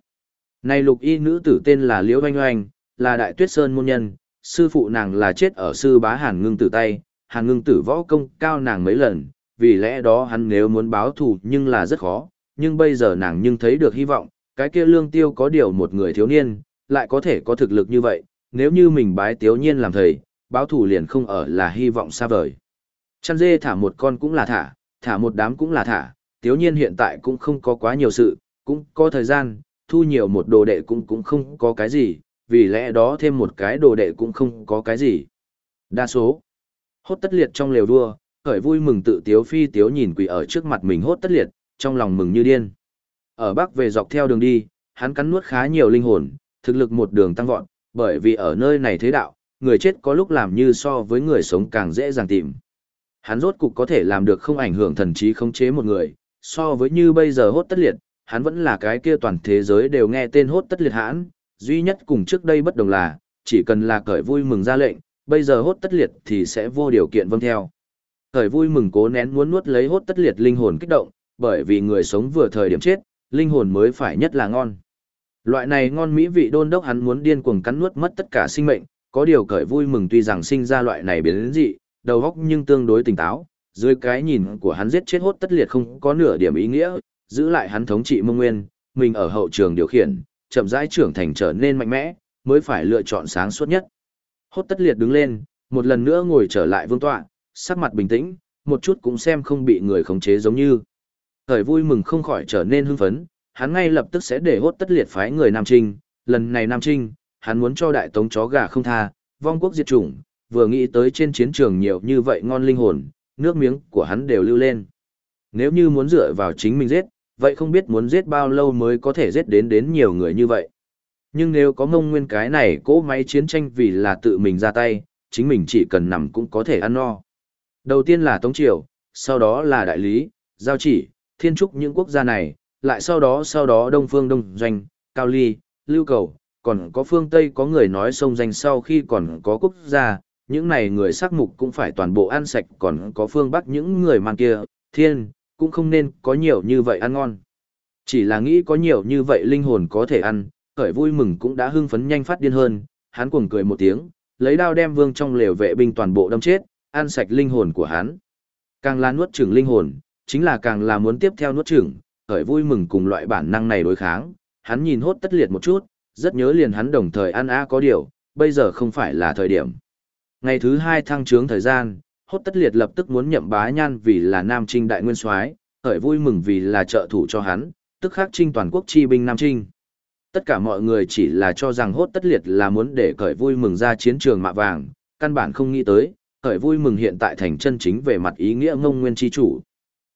Này lục y nữ tử tên là Liễu Oanh Oanh, là đại tuyết sơn môn nhân, sư phụ nàng là chết ở sư bá hàn ngưng tử tay, hàn ngưng tử võ công cao nàng mấy lần, vì lẽ đó hắn nếu muốn báo thù nhưng là rất khó, nhưng bây giờ nàng nhưng thấy được hy vọng, cái kia lương tiêu có điều một người thiếu niên, lại có thể có thực lực như vậy, nếu như mình bái tiếu nhiên làm thầy, báo thù liền không ở là hy vọng xa vời. Chăn dê thả một con cũng là thả, thả một đám cũng là thả, tiếu nhiên hiện tại cũng không có quá nhiều sự, cũng có thời gian, thu nhiều một đồ đệ cũng cũng không có cái gì, vì lẽ đó thêm một cái đồ đệ cũng không có cái gì. Đa số, hốt tất liệt trong lều đua, khởi vui mừng tự tiếu phi tiếu nhìn quỷ ở trước mặt mình hốt tất liệt, trong lòng mừng như điên. Ở bắc về dọc theo đường đi, hắn cắn nuốt khá nhiều linh hồn, thực lực một đường tăng vọt, bởi vì ở nơi này thế đạo, người chết có lúc làm như so với người sống càng dễ dàng tìm. Hắn rốt cục có thể làm được không ảnh hưởng thần trí khống chế một người, so với như bây giờ hốt tất liệt, hắn vẫn là cái kia toàn thế giới đều nghe tên hốt tất liệt hãn, duy nhất cùng trước đây bất đồng là, chỉ cần là cởi vui mừng ra lệnh, bây giờ hốt tất liệt thì sẽ vô điều kiện vâng theo. Cởi vui mừng cố nén muốn nuốt lấy hốt tất liệt linh hồn kích động, bởi vì người sống vừa thời điểm chết, linh hồn mới phải nhất là ngon. Loại này ngon mỹ vị đôn đốc hắn muốn điên cuồng cắn nuốt mất tất cả sinh mệnh, có điều cởi vui mừng tuy rằng sinh ra loại này biến đến dị, đầu óc nhưng tương đối tỉnh táo, dưới cái nhìn của hắn giết chết hốt tất liệt không có nửa điểm ý nghĩa, giữ lại hắn thống trị mông nguyên, mình ở hậu trường điều khiển, chậm rãi trưởng thành trở nên mạnh mẽ, mới phải lựa chọn sáng suốt nhất. Hốt tất liệt đứng lên, một lần nữa ngồi trở lại vương tọa, sắc mặt bình tĩnh, một chút cũng xem không bị người khống chế giống như. Thời vui mừng không khỏi trở nên hưng phấn, hắn ngay lập tức sẽ để hốt tất liệt phái người Nam Trinh, lần này Nam Trinh, hắn muốn cho đại tống chó gà không tha, vong quốc diệt chủng, vừa nghĩ tới trên chiến trường nhiều như vậy ngon linh hồn, nước miếng của hắn đều lưu lên. Nếu như muốn dựa vào chính mình giết, vậy không biết muốn giết bao lâu mới có thể giết đến đến nhiều người như vậy. Nhưng nếu có mông nguyên cái này cỗ máy chiến tranh vì là tự mình ra tay, chính mình chỉ cần nằm cũng có thể ăn no. Đầu tiên là Tống Triều, sau đó là Đại Lý, Giao Chỉ, Thiên Trúc những quốc gia này, lại sau đó sau đó Đông Phương Đông Doanh, Cao Ly, Lưu Cầu, còn có phương Tây có người nói sông danh sau khi còn có quốc gia, những này người sắc mục cũng phải toàn bộ ăn sạch còn có phương Bắc những người mang kia, thiên, cũng không nên có nhiều như vậy ăn ngon. Chỉ là nghĩ có nhiều như vậy linh hồn có thể ăn, khởi vui mừng cũng đã hưng phấn nhanh phát điên hơn, hắn cuồng cười một tiếng, lấy đao đem vương trong lều vệ binh toàn bộ đâm chết, ăn sạch linh hồn của hắn. Càng là nuốt chửng linh hồn, chính là càng là muốn tiếp theo nuốt chửng, khởi vui mừng cùng loại bản năng này đối kháng, hắn nhìn hốt tất liệt một chút, rất nhớ liền hắn đồng thời ăn á có điều, bây giờ không phải là thời điểm. Ngày thứ hai thăng trướng thời gian, hốt tất liệt lập tức muốn nhậm bá nhan vì là nam trinh đại nguyên soái khởi vui mừng vì là trợ thủ cho hắn, tức khắc trinh toàn quốc chi binh nam trinh. Tất cả mọi người chỉ là cho rằng hốt tất liệt là muốn để khởi vui mừng ra chiến trường mạ vàng, căn bản không nghĩ tới, khởi vui mừng hiện tại thành chân chính về mặt ý nghĩa ngông nguyên chi chủ.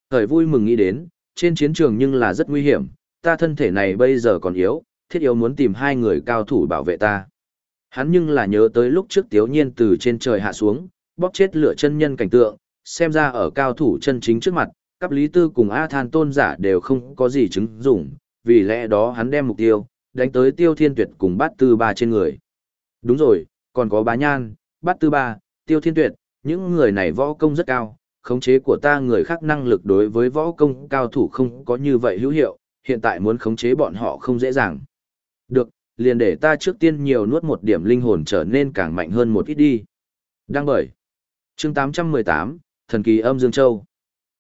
Khởi vui mừng nghĩ đến, trên chiến trường nhưng là rất nguy hiểm, ta thân thể này bây giờ còn yếu, thiết yếu muốn tìm hai người cao thủ bảo vệ ta. Hắn nhưng là nhớ tới lúc trước tiếu nhiên từ trên trời hạ xuống, bóp chết lửa chân nhân cảnh tượng, xem ra ở cao thủ chân chính trước mặt, cấp lý tư cùng A than tôn giả đều không có gì chứng dụng, vì lẽ đó hắn đem mục tiêu, đánh tới tiêu thiên tuyệt cùng bát tư ba trên người. Đúng rồi, còn có bá nhan, bát tư ba, tiêu thiên tuyệt, những người này võ công rất cao, khống chế của ta người khác năng lực đối với võ công cao thủ không có như vậy hữu hiệu, hiện tại muốn khống chế bọn họ không dễ dàng. Được, liền để ta trước tiên nhiều nuốt một điểm linh hồn trở nên càng mạnh hơn một ít đi. Đăng bởi. chương 818, Thần kỳ âm Dương Châu.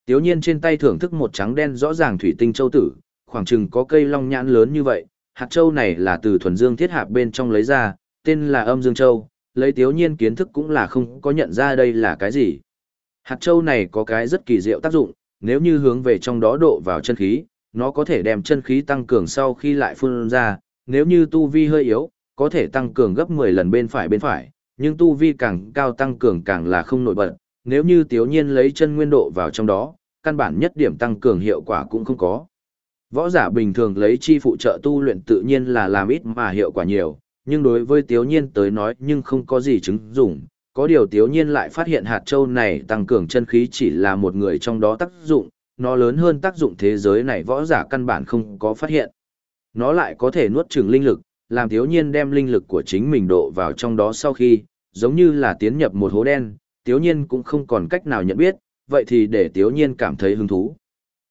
Tiếu nhiên trên tay thưởng thức một trắng đen rõ ràng thủy tinh châu tử, khoảng chừng có cây long nhãn lớn như vậy, hạt châu này là từ thuần dương thiết hạp bên trong lấy ra, tên là âm dương châu, lấy tiếu nhiên kiến thức cũng là không có nhận ra đây là cái gì. Hạt châu này có cái rất kỳ diệu tác dụng, nếu như hướng về trong đó độ vào chân khí, nó có thể đem chân khí tăng cường sau khi lại phun ra, nếu như tu vi hơi yếu, có thể tăng cường gấp 10 lần bên phải bên phải, nhưng tu vi càng cao tăng cường càng là không nổi bật, nếu như tiểu nhiên lấy chân nguyên độ vào trong đó, căn bản nhất điểm tăng cường hiệu quả cũng không có. Võ giả bình thường lấy chi phụ trợ tu luyện tự nhiên là làm ít mà hiệu quả nhiều, nhưng đối với tiểu nhiên tới nói nhưng không có gì chứng dụng. Có điều tiếu nhiên lại phát hiện hạt châu này tăng cường chân khí chỉ là một người trong đó tác dụng, nó lớn hơn tác dụng thế giới này võ giả căn bản không có phát hiện. Nó lại có thể nuốt chửng linh lực, làm tiếu nhiên đem linh lực của chính mình độ vào trong đó sau khi, giống như là tiến nhập một hố đen, tiếu nhiên cũng không còn cách nào nhận biết, vậy thì để tiếu nhiên cảm thấy hứng thú.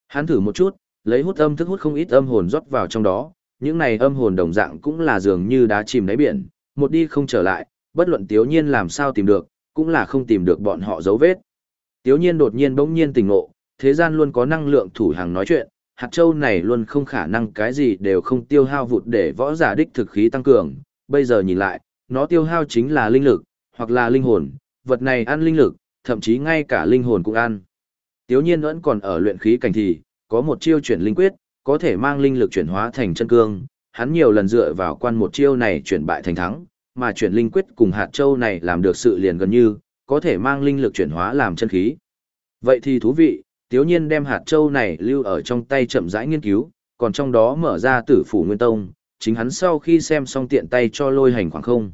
Hắn thử một chút, lấy hút âm thức hút không ít âm hồn rót vào trong đó, những này âm hồn đồng dạng cũng là dường như đá chìm đáy biển, một đi không trở lại, bất luận tiếu nhiên làm sao tìm được, cũng là không tìm được bọn họ dấu vết. Tiếu nhiên đột nhiên bỗng nhiên tỉnh ngộ, thế gian luôn có năng lượng thủ hàng nói chuyện, hạt châu này luôn không khả năng cái gì đều không tiêu hao vụt để võ giả đích thực khí tăng cường, bây giờ nhìn lại, nó tiêu hao chính là linh lực, hoặc là linh hồn, vật này ăn linh lực, thậm chí ngay cả linh hồn cũng ăn. Tiếu nhiên vẫn còn ở luyện khí cảnh thì, có một chiêu chuyển linh quyết, có thể mang linh lực chuyển hóa thành chân cương, hắn nhiều lần dựa vào quan một chiêu này chuyển bại thành thắng, mà chuyển linh quyết cùng hạt châu này làm được sự liền gần như, có thể mang linh lực chuyển hóa làm chân khí. Vậy thì thú vị, tiếu nhiên đem hạt châu này lưu ở trong tay chậm rãi nghiên cứu, còn trong đó mở ra tử phủ nguyên tông, chính hắn sau khi xem xong tiện tay cho lôi hành khoảng không.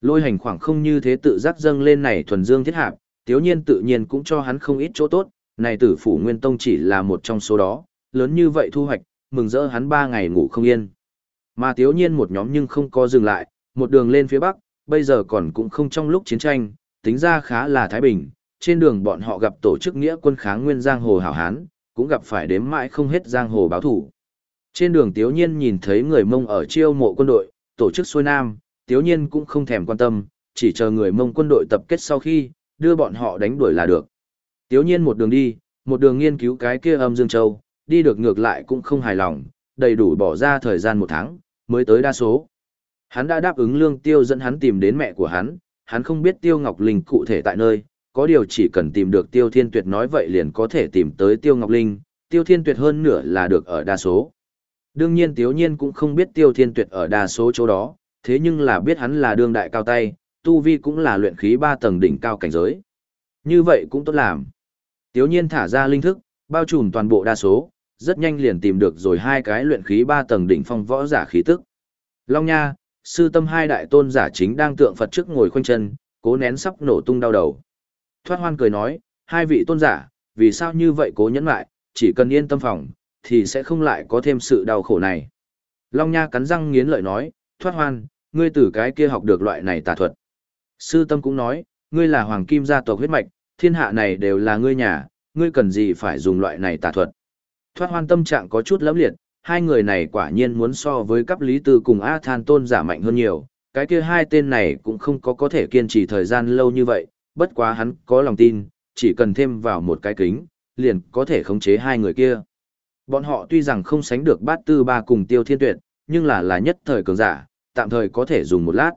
Lôi hành khoảng không như thế tự giác dâng lên này thuần dương thiết hạp, tiếu nhiên tự nhiên cũng cho hắn không ít chỗ tốt, này tử phủ nguyên tông chỉ là một trong số đó, lớn như vậy thu hoạch, mừng rỡ hắn ba ngày ngủ không yên. Mà tiếu nhiên một nhóm nhưng không có dừng lại, một đường lên phía bắc, bây giờ còn cũng không trong lúc chiến tranh, tính ra khá là thái bình, trên đường bọn họ gặp tổ chức nghĩa quân kháng nguyên giang hồ hảo hán, cũng gặp phải đếm mãi không hết giang hồ báo thủ. Trên đường tiếu nhiên nhìn thấy người mông ở chiêu mộ quân đội, tổ chức xuôi nam, tiếu nhiên cũng không thèm quan tâm, chỉ chờ người mông quân đội tập kết sau khi, đưa bọn họ đánh đuổi là được. Tiếu nhiên một đường đi, một đường nghiên cứu cái kia âm Dương Châu, đi được ngược lại cũng không hài lòng, đầy đủ bỏ ra thời gian một tháng, mới tới đa số. Hắn đã đáp ứng lương tiêu dẫn hắn tìm đến mẹ của hắn, hắn không biết tiêu ngọc linh cụ thể tại nơi, có điều chỉ cần tìm được tiêu thiên tuyệt nói vậy liền có thể tìm tới tiêu ngọc linh, tiêu thiên tuyệt hơn nửa là được ở đa số. Đương nhiên tiếu nhiên cũng không biết tiêu thiên tuyệt ở đa số chỗ đó, thế nhưng là biết hắn là đương đại cao tay, tu vi cũng là luyện khí ba tầng đỉnh cao cảnh giới. Như vậy cũng tốt làm. Tiếu nhiên thả ra linh thức, bao trùm toàn bộ đa số, rất nhanh liền tìm được rồi hai cái luyện khí ba tầng đỉnh phong võ giả khí tức. Long Nha, sư tâm hai đại tôn giả chính đang tượng Phật trước ngồi khoanh chân, cố nén sắp nổ tung đau đầu. Thoát hoan cười nói, hai vị tôn giả, vì sao như vậy cố nhẫn lại, chỉ cần yên tâm phòng, thì sẽ không lại có thêm sự đau khổ này. Long Nha cắn răng nghiến lợi nói, thoát hoan, ngươi từ cái kia học được loại này tà thuật. Sư tâm cũng nói, ngươi là hoàng kim gia tộc huyết mạch, thiên hạ này đều là ngươi nhà, ngươi cần gì phải dùng loại này tà thuật. Thoát hoan tâm trạng có chút lẫm liệt, hai người này quả nhiên muốn so với cấp lý tư cùng A Than Tôn giả mạnh hơn nhiều, cái kia hai tên này cũng không có có thể kiên trì thời gian lâu như vậy, bất quá hắn có lòng tin, chỉ cần thêm vào một cái kính, liền có thể khống chế hai người kia. Bọn họ tuy rằng không sánh được bát tư ba cùng tiêu thiên tuyệt, nhưng là là nhất thời cường giả, tạm thời có thể dùng một lát.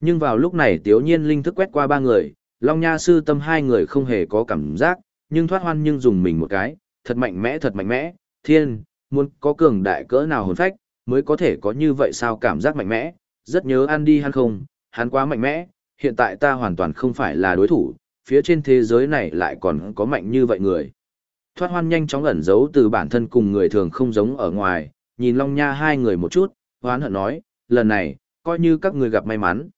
Nhưng vào lúc này tiếu nhiên linh thức quét qua ba người, Long Nha sư tâm hai người không hề có cảm giác, nhưng thoát hoan nhưng dùng mình một cái, thật mạnh mẽ thật mạnh mẽ, thiên, muốn có cường đại cỡ nào hồn phách, mới có thể có như vậy sao cảm giác mạnh mẽ, rất nhớ ăn đi hắn không, hắn quá mạnh mẽ, hiện tại ta hoàn toàn không phải là đối thủ, phía trên thế giới này lại còn có mạnh như vậy người. Thoát hoan nhanh chóng ẩn giấu từ bản thân cùng người thường không giống ở ngoài, nhìn Long Nha hai người một chút, hoán hận nói, lần này, coi như các người gặp may mắn.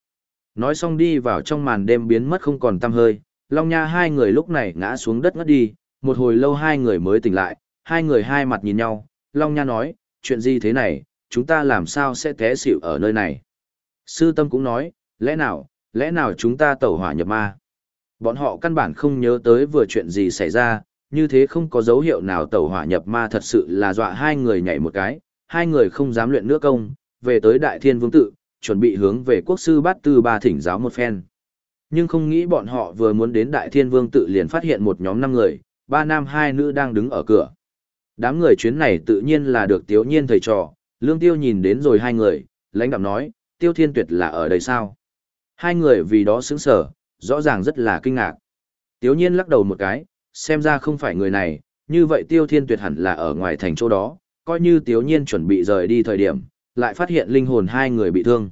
Nói xong đi vào trong màn đêm biến mất không còn tăm hơi, Long Nha hai người lúc này ngã xuống đất ngất đi, một hồi lâu hai người mới tỉnh lại, hai người hai mặt nhìn nhau, Long Nha nói, chuyện gì thế này, chúng ta làm sao sẽ té xỉu ở nơi này. Sư Tâm cũng nói, lẽ nào, lẽ nào chúng ta tẩu hỏa nhập ma. Bọn họ căn bản không nhớ tới vừa chuyện gì xảy ra, như thế không có dấu hiệu nào tẩu hỏa nhập ma thật sự là dọa hai người nhảy một cái, hai người không dám luyện nữa công, về tới Đại Thiên Vương Tự, chuẩn bị hướng về quốc sư bát tư ba thỉnh giáo một phen. Nhưng không nghĩ bọn họ vừa muốn đến Đại Thiên Vương Tự liền phát hiện một nhóm năm người, ba nam hai nữ đang đứng ở cửa. Đám người chuyến này tự nhiên là được Tiếu Nhiên thầy trò, Lương Tiêu nhìn đến rồi hai người, lãnh đạm nói, Tiêu Thiên Tuyệt là ở đây sao? Hai người vì đó sững sở, rõ ràng rất là kinh ngạc. Tiếu Nhiên lắc đầu một cái, xem ra không phải người này, như vậy Tiêu Thiên Tuyệt hẳn là ở ngoài thành chỗ đó, coi như Tiếu Nhiên chuẩn bị rời đi thời điểm, lại phát hiện linh hồn hai người bị thương.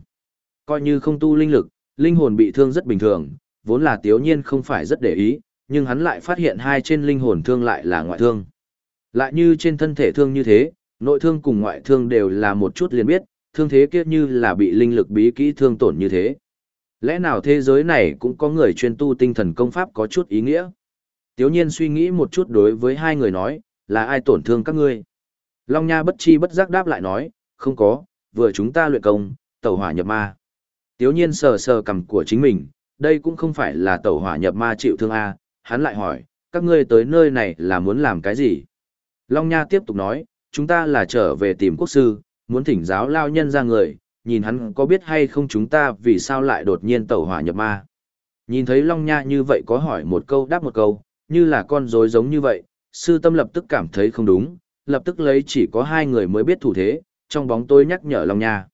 Coi như không tu linh lực, linh hồn bị thương rất bình thường, vốn là Tiếu Nhiên không phải rất để ý, nhưng hắn lại phát hiện hai trên linh hồn thương lại là ngoại thương. Lại như trên thân thể thương như thế, nội thương cùng ngoại thương đều là một chút liền biết, thương thế kia như là bị linh lực bí kỹ thương tổn như thế. Lẽ nào thế giới này cũng có người chuyên tu tinh thần công pháp có chút ý nghĩa? Tiếu nhiên suy nghĩ một chút đối với hai người nói, là ai tổn thương các ngươi? Long Nha bất chi bất giác đáp lại nói, không có, vừa chúng ta luyện công, tẩu hỏa nhập ma. Tiếu nhiên sờ sờ cầm của chính mình, đây cũng không phải là tẩu hỏa nhập ma chịu thương A, hắn lại hỏi, các ngươi tới nơi này là muốn làm cái gì? Long Nha tiếp tục nói, chúng ta là trở về tìm quốc sư, muốn thỉnh giáo lao nhân ra người, nhìn hắn có biết hay không chúng ta vì sao lại đột nhiên tẩu hỏa nhập ma. Nhìn thấy Long Nha như vậy có hỏi một câu đáp một câu, như là con rối giống như vậy, sư tâm lập tức cảm thấy không đúng, lập tức lấy chỉ có hai người mới biết thủ thế, trong bóng tối nhắc nhở Long Nha.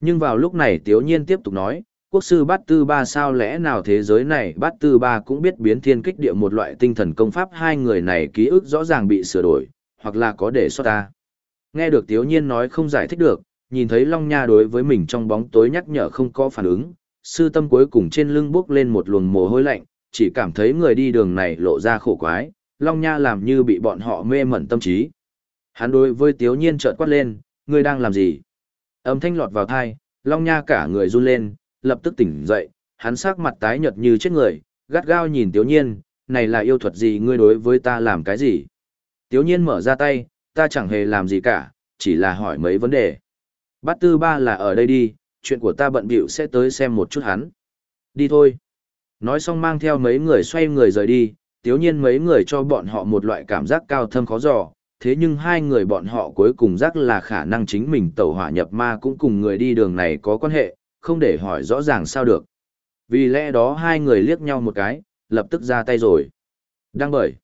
Nhưng vào lúc này Tiếu Nhiên tiếp tục nói, quốc sư bát tư ba sao lẽ nào thế giới này bát tư ba cũng biết biến thiên kích địa một loại tinh thần công pháp hai người này ký ức rõ ràng bị sửa đổi, hoặc là có để xót ta. Nghe được Tiếu Nhiên nói không giải thích được, nhìn thấy Long Nha đối với mình trong bóng tối nhắc nhở không có phản ứng, sư tâm cuối cùng trên lưng bước lên một luồng mồ hôi lạnh, chỉ cảm thấy người đi đường này lộ ra khổ quái, Long Nha làm như bị bọn họ mê mẩn tâm trí. Hắn đối với Tiếu Nhiên trợn quát lên, ngươi đang làm gì? Âm thanh lọt vào thai, Long Nha cả người run lên, lập tức tỉnh dậy, hắn sắc mặt tái nhợt như chết người, gắt gao nhìn Tiếu Nhiên, này là yêu thuật gì ngươi đối với ta làm cái gì? Tiếu Nhiên mở ra tay, ta chẳng hề làm gì cả, chỉ là hỏi mấy vấn đề. Bát tư ba là ở đây đi, chuyện của ta bận bịu sẽ tới xem một chút hắn. Đi thôi. Nói xong mang theo mấy người xoay người rời đi, tiếu nhiên mấy người cho bọn họ một loại cảm giác cao thâm khó dò, thế nhưng hai người bọn họ cuối cùng giác là khả năng chính mình tẩu hỏa nhập ma cũng cùng người đi đường này có quan hệ, không để hỏi rõ ràng sao được. Vì lẽ đó hai người liếc nhau một cái, lập tức ra tay rồi. Đăng bởi.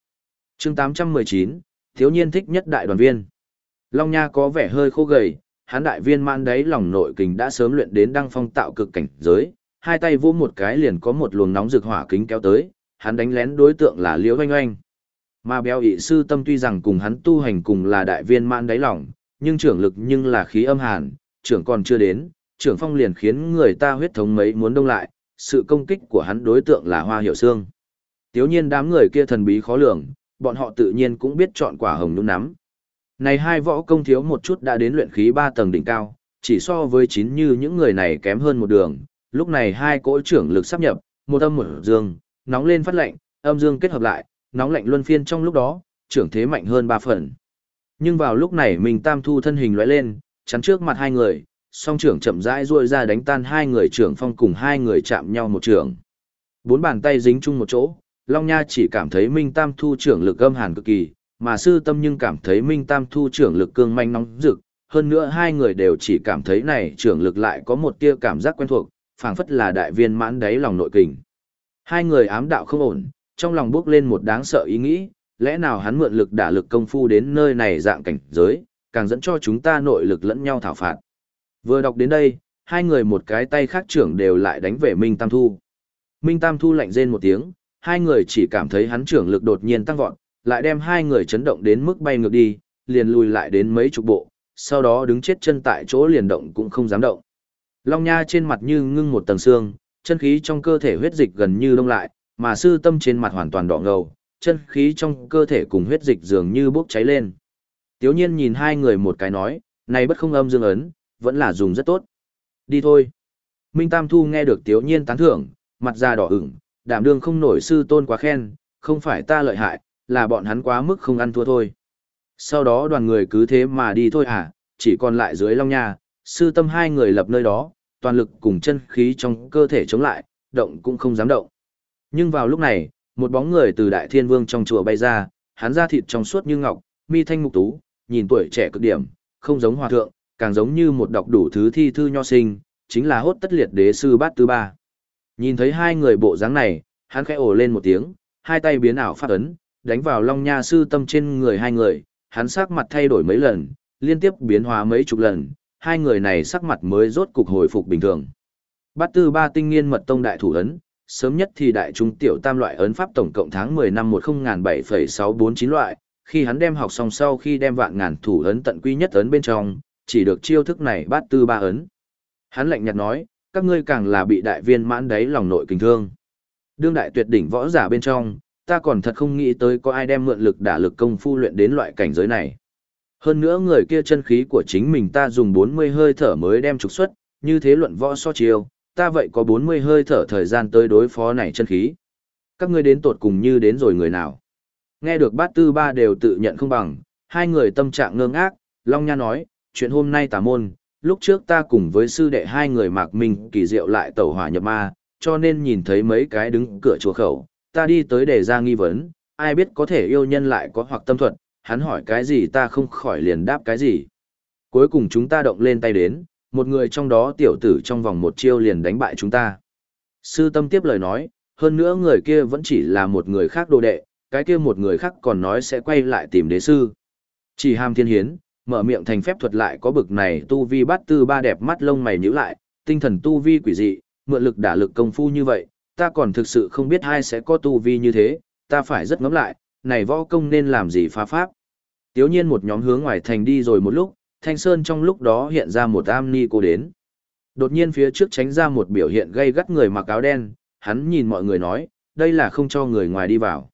chương 819, thiếu nhiên thích nhất đại đoàn viên. Long Nha có vẻ hơi khô gầy, hắn đại viên man đấy lòng nội kình đã sớm luyện đến đăng phong tạo cực cảnh giới, hai tay vỗ một cái liền có một luồng nóng rực hỏa kính kéo tới, hắn đánh lén đối tượng là Liễu Oanh Oanh. Mà béo ị sư tâm tuy rằng cùng hắn tu hành cùng là đại viên man đáy lòng, nhưng trưởng lực nhưng là khí âm hàn, trưởng còn chưa đến, trưởng phong liền khiến người ta huyết thống mấy muốn đông lại, sự công kích của hắn đối tượng là hoa hiểu xương. Tiếu nhiên đám người kia thần bí khó lường, bọn họ tự nhiên cũng biết chọn quả hồng nhung nắm. Này hai võ công thiếu một chút đã đến luyện khí ba tầng đỉnh cao, chỉ so với chín như những người này kém hơn một đường, lúc này hai cỗ trưởng lực sắp nhập, một âm một dương, nóng lên phát lạnh, âm dương kết hợp lại, nóng lạnh luân phiên trong lúc đó, trưởng thế mạnh hơn ba phần. Nhưng vào lúc này mình tam thu thân hình lóe lên, chắn trước mặt hai người, song trưởng chậm rãi ruôi ra đánh tan hai người trưởng phong cùng hai người chạm nhau một trường. Bốn bàn tay dính chung một chỗ, Long Nha chỉ cảm thấy Minh Tam Thu trưởng lực âm hàn cực kỳ, mà sư tâm nhưng cảm thấy Minh Tam Thu trưởng lực cương manh nóng rực, hơn nữa hai người đều chỉ cảm thấy này trưởng lực lại có một tia cảm giác quen thuộc, phảng phất là đại viên mãn đáy lòng nội kình. Hai người ám đạo không ổn, trong lòng bước lên một đáng sợ ý nghĩ, lẽ nào hắn mượn lực đả lực công phu đến nơi này dạng cảnh giới, càng dẫn cho chúng ta nội lực lẫn nhau thảo phạt. Vừa đọc đến đây, hai người một cái tay khác trưởng đều lại đánh về Minh Tam Thu. Minh Tam Thu lạnh rên một tiếng, hai người chỉ cảm thấy hắn trưởng lực đột nhiên tăng vọt, lại đem hai người chấn động đến mức bay ngược đi, liền lùi lại đến mấy chục bộ, sau đó đứng chết chân tại chỗ liền động cũng không dám động. Long Nha trên mặt như ngưng một tầng xương, chân khí trong cơ thể huyết dịch gần như đông lại, mà sư tâm trên mặt hoàn toàn đỏ ngầu, chân khí trong cơ thể cùng huyết dịch dường như bốc cháy lên. Tiếu nhiên nhìn hai người một cái nói, này bất không âm dương ấn, vẫn là dùng rất tốt. Đi thôi. Minh Tam Thu nghe được Tiếu nhiên tán thưởng, mặt da đỏ ửng, đảm đương không nổi sư tôn quá khen, không phải ta lợi hại, là bọn hắn quá mức không ăn thua thôi. Sau đó đoàn người cứ thế mà đi thôi à, chỉ còn lại dưới Long Nha, sư tâm hai người lập nơi đó, toàn lực cùng chân khí trong cơ thể chống lại, động cũng không dám động. Nhưng vào lúc này, một bóng người từ đại thiên vương trong chùa bay ra, hắn da thịt trong suốt như ngọc, mi thanh mục tú, nhìn tuổi trẻ cực điểm, không giống hòa thượng, càng giống như một đọc đủ thứ thi thư nho sinh, chính là hốt tất liệt đế sư bát thứ ba. Nhìn thấy hai người bộ dáng này, hắn khẽ ồ lên một tiếng, hai tay biến ảo phát ấn, đánh vào long nha sư tâm trên người hai người, hắn sắc mặt thay đổi mấy lần, liên tiếp biến hóa mấy chục lần, hai người này sắc mặt mới rốt cục hồi phục bình thường. Bát tư ba tinh nghiên mật tông đại thủ ấn, sớm nhất thì đại trung tiểu tam loại ấn pháp tổng cộng tháng 10 năm 10.7,649 loại, khi hắn đem học xong sau khi đem vạn ngàn thủ ấn tận quy nhất ấn bên trong, chỉ được chiêu thức này bát tư ba ấn. Hắn lạnh nhạt nói, các ngươi càng là bị đại viên mãn đáy lòng nội kinh thương. Đương đại tuyệt đỉnh võ giả bên trong, ta còn thật không nghĩ tới có ai đem mượn lực đả lực công phu luyện đến loại cảnh giới này. Hơn nữa người kia chân khí của chính mình ta dùng 40 hơi thở mới đem trục xuất, như thế luận võ so chiều, ta vậy có 40 hơi thở thời gian tới đối phó này chân khí. Các ngươi đến tột cùng như đến rồi người nào. Nghe được bát tư ba đều tự nhận không bằng, hai người tâm trạng ngơ ngác, Long Nha nói, chuyện hôm nay tà môn, lúc trước ta cùng với sư đệ hai người mạc minh kỳ diệu lại tẩu hỏa nhập ma, cho nên nhìn thấy mấy cái đứng cửa chùa khẩu, ta đi tới để ra nghi vấn, ai biết có thể yêu nhân lại có hoặc tâm thuật, hắn hỏi cái gì ta không khỏi liền đáp cái gì. Cuối cùng chúng ta động lên tay đến, một người trong đó tiểu tử trong vòng một chiêu liền đánh bại chúng ta. Sư tâm tiếp lời nói, hơn nữa người kia vẫn chỉ là một người khác đồ đệ, cái kia một người khác còn nói sẽ quay lại tìm đế sư. Chỉ ham thiên hiến, mở miệng thành phép thuật lại có bực này tu vi bắt tư ba đẹp mắt lông mày nhíu lại, tinh thần tu vi quỷ dị, mượn lực đả lực công phu như vậy, ta còn thực sự không biết ai sẽ có tu vi như thế, ta phải rất ngẫm lại, này võ công nên làm gì phá pháp. Tiếu nhiên một nhóm hướng ngoài thành đi rồi một lúc, Thanh Sơn trong lúc đó hiện ra một am ni cô đến. Đột nhiên phía trước tránh ra một biểu hiện gây gắt người mặc áo đen, hắn nhìn mọi người nói, đây là không cho người ngoài đi vào.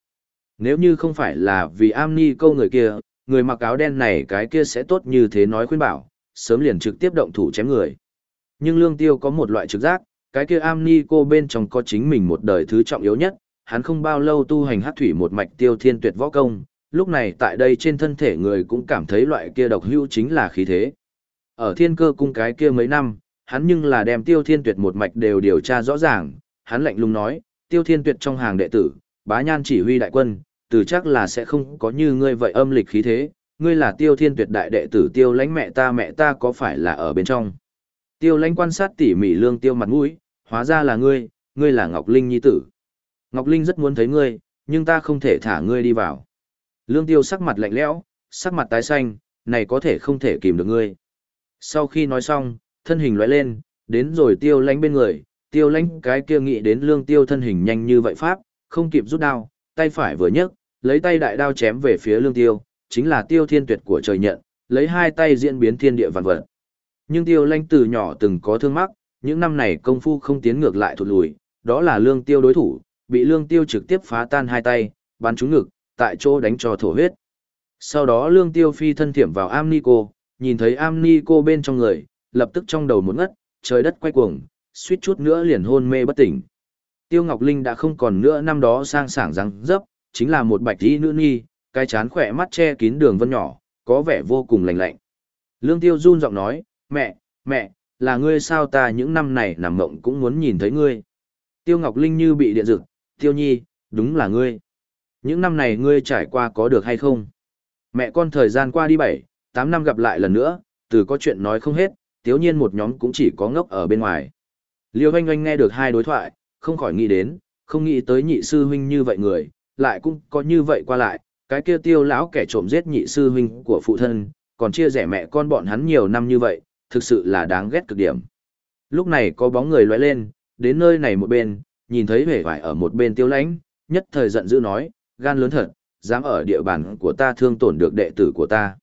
Nếu như không phải là vì am ni câu người kia, người mặc áo đen này cái kia sẽ tốt như thế nói khuyên bảo, sớm liền trực tiếp động thủ chém người. Nhưng lương tiêu có một loại trực giác, cái kia am ni cô bên trong có chính mình một đời thứ trọng yếu nhất, hắn không bao lâu tu hành hát thủy một mạch tiêu thiên tuyệt võ công, lúc này tại đây trên thân thể người cũng cảm thấy loại kia độc hữu chính là khí thế. Ở thiên cơ cung cái kia mấy năm, hắn nhưng là đem tiêu thiên tuyệt một mạch đều điều tra rõ ràng, hắn lạnh lùng nói, tiêu thiên tuyệt trong hàng đệ tử, bá nhan chỉ huy đại quân, từ chắc là sẽ không có như ngươi vậy âm lịch khí thế, ngươi là tiêu thiên tuyệt đại đệ tử tiêu lãnh mẹ ta mẹ ta có phải là ở bên trong. Tiêu lãnh quan sát tỉ mỉ lương tiêu mặt mũi, hóa ra là ngươi, ngươi là Ngọc Linh nhi tử. Ngọc Linh rất muốn thấy ngươi, nhưng ta không thể thả ngươi đi vào. Lương tiêu sắc mặt lạnh lẽo, sắc mặt tái xanh, này có thể không thể kìm được ngươi. Sau khi nói xong, thân hình lóe lên, đến rồi tiêu lãnh bên người, tiêu lãnh cái kia nghĩ đến lương tiêu thân hình nhanh như vậy pháp, không kịp rút đao, tay phải vừa nhấc, lấy tay đại đao chém về phía lương tiêu, chính là tiêu thiên tuyệt của trời nhận, lấy hai tay diễn biến thiên địa vạn vật. Nhưng tiêu lanh từ nhỏ từng có thương mắc, những năm này công phu không tiến ngược lại thụt lùi, đó là lương tiêu đối thủ, bị lương tiêu trực tiếp phá tan hai tay, bắn trúng ngực, tại chỗ đánh cho thổ huyết. Sau đó lương tiêu phi thân thiểm vào am cô, nhìn thấy am cô bên trong người, lập tức trong đầu một ngất, trời đất quay cuồng, suýt chút nữa liền hôn mê bất tỉnh. Tiêu Ngọc Linh đã không còn nữa năm đó sang sảng răng dấp, chính là một bạch y nữ nhi, cái chán khỏe mắt che kín đường vân nhỏ, có vẻ vô cùng lạnh lạnh. Lương Tiêu run giọng nói, mẹ, mẹ, là ngươi sao ta những năm này nằm mộng cũng muốn nhìn thấy ngươi. Tiêu Ngọc Linh như bị điện rực, Tiêu Nhi, đúng là ngươi. Những năm này ngươi trải qua có được hay không? Mẹ con thời gian qua đi bảy, tám năm gặp lại lần nữa, từ có chuyện nói không hết, tiếu nhiên một nhóm cũng chỉ có ngốc ở bên ngoài. Liêu Hoanh Hoanh nghe được hai đối thoại, không khỏi nghĩ đến, không nghĩ tới nhị sư huynh như vậy người, lại cũng có như vậy qua lại, Cái kia tiêu lão kẻ trộm giết nhị sư huynh của phụ thân, còn chia rẻ mẹ con bọn hắn nhiều năm như vậy, thực sự là đáng ghét cực điểm. Lúc này có bóng người lóe lên, đến nơi này một bên, nhìn thấy vẻ vải ở một bên tiêu lãnh, nhất thời giận dữ nói, gan lớn thật, dám ở địa bàn của ta thương tổn được đệ tử của ta.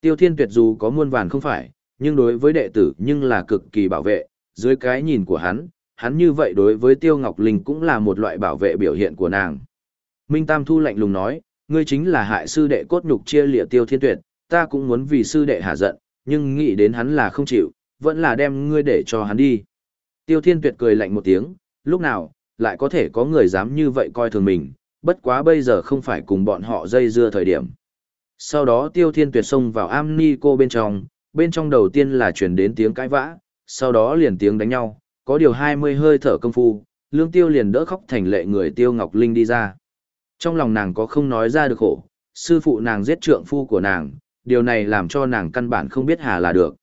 Tiêu thiên tuyệt dù có muôn vàn không phải, nhưng đối với đệ tử nhưng là cực kỳ bảo vệ, dưới cái nhìn của hắn, hắn như vậy đối với Tiêu Ngọc Linh cũng là một loại bảo vệ biểu hiện của nàng. Minh Tam Thu lạnh lùng nói, ngươi chính là hại sư đệ cốt nhục chia lìa Tiêu Thiên Tuyệt, ta cũng muốn vì sư đệ hạ giận, nhưng nghĩ đến hắn là không chịu, vẫn là đem ngươi để cho hắn đi. Tiêu Thiên Tuyệt cười lạnh một tiếng, lúc nào, lại có thể có người dám như vậy coi thường mình, bất quá bây giờ không phải cùng bọn họ dây dưa thời điểm. Sau đó Tiêu Thiên Tuyệt xông vào am ni cô bên trong, bên trong đầu tiên là truyền đến tiếng cãi vã, sau đó liền tiếng đánh nhau, có điều 20 hơi thở công phu, Lương Tiêu liền đỡ khóc thành lệ người Tiêu Ngọc Linh đi ra. Trong lòng nàng có không nói ra được khổ, sư phụ nàng giết trượng phu của nàng, điều này làm cho nàng căn bản không biết hà là được.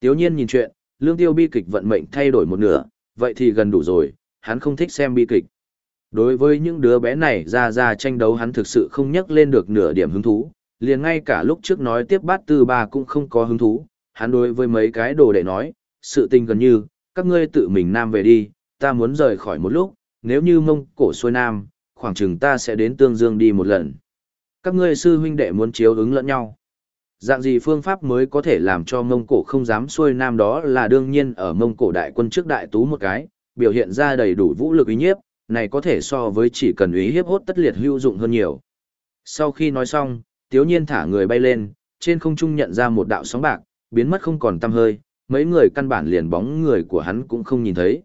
Tiếu nhiên nhìn chuyện, Lương Tiêu bi kịch vận mệnh thay đổi một nửa, vậy thì gần đủ rồi, hắn không thích xem bi kịch. Đối với những đứa bé này ra ra tranh đấu hắn thực sự không nhắc lên được nửa điểm hứng thú, liền ngay cả lúc trước nói tiếp bát tư ba cũng không có hứng thú, hắn đối với mấy cái đồ để nói, sự tình gần như, các ngươi tự mình nam về đi, ta muốn rời khỏi một lúc, nếu như mông cổ xuôi nam, khoảng chừng ta sẽ đến Tương Dương đi một lần. Các ngươi sư huynh đệ muốn chiếu ứng lẫn nhau. Dạng gì phương pháp mới có thể làm cho mông cổ không dám xuôi nam đó là đương nhiên ở mông cổ đại quân trước đại tú một cái, biểu hiện ra đầy đủ vũ lực uy nhiếp, này có thể so với chỉ cần uy hiếp hốt tất liệt hữu dụng hơn nhiều. Sau khi nói xong, tiếu nhiên thả người bay lên, trên không trung nhận ra một đạo sóng bạc, biến mất không còn tăm hơi, mấy người căn bản liền bóng người của hắn cũng không nhìn thấy.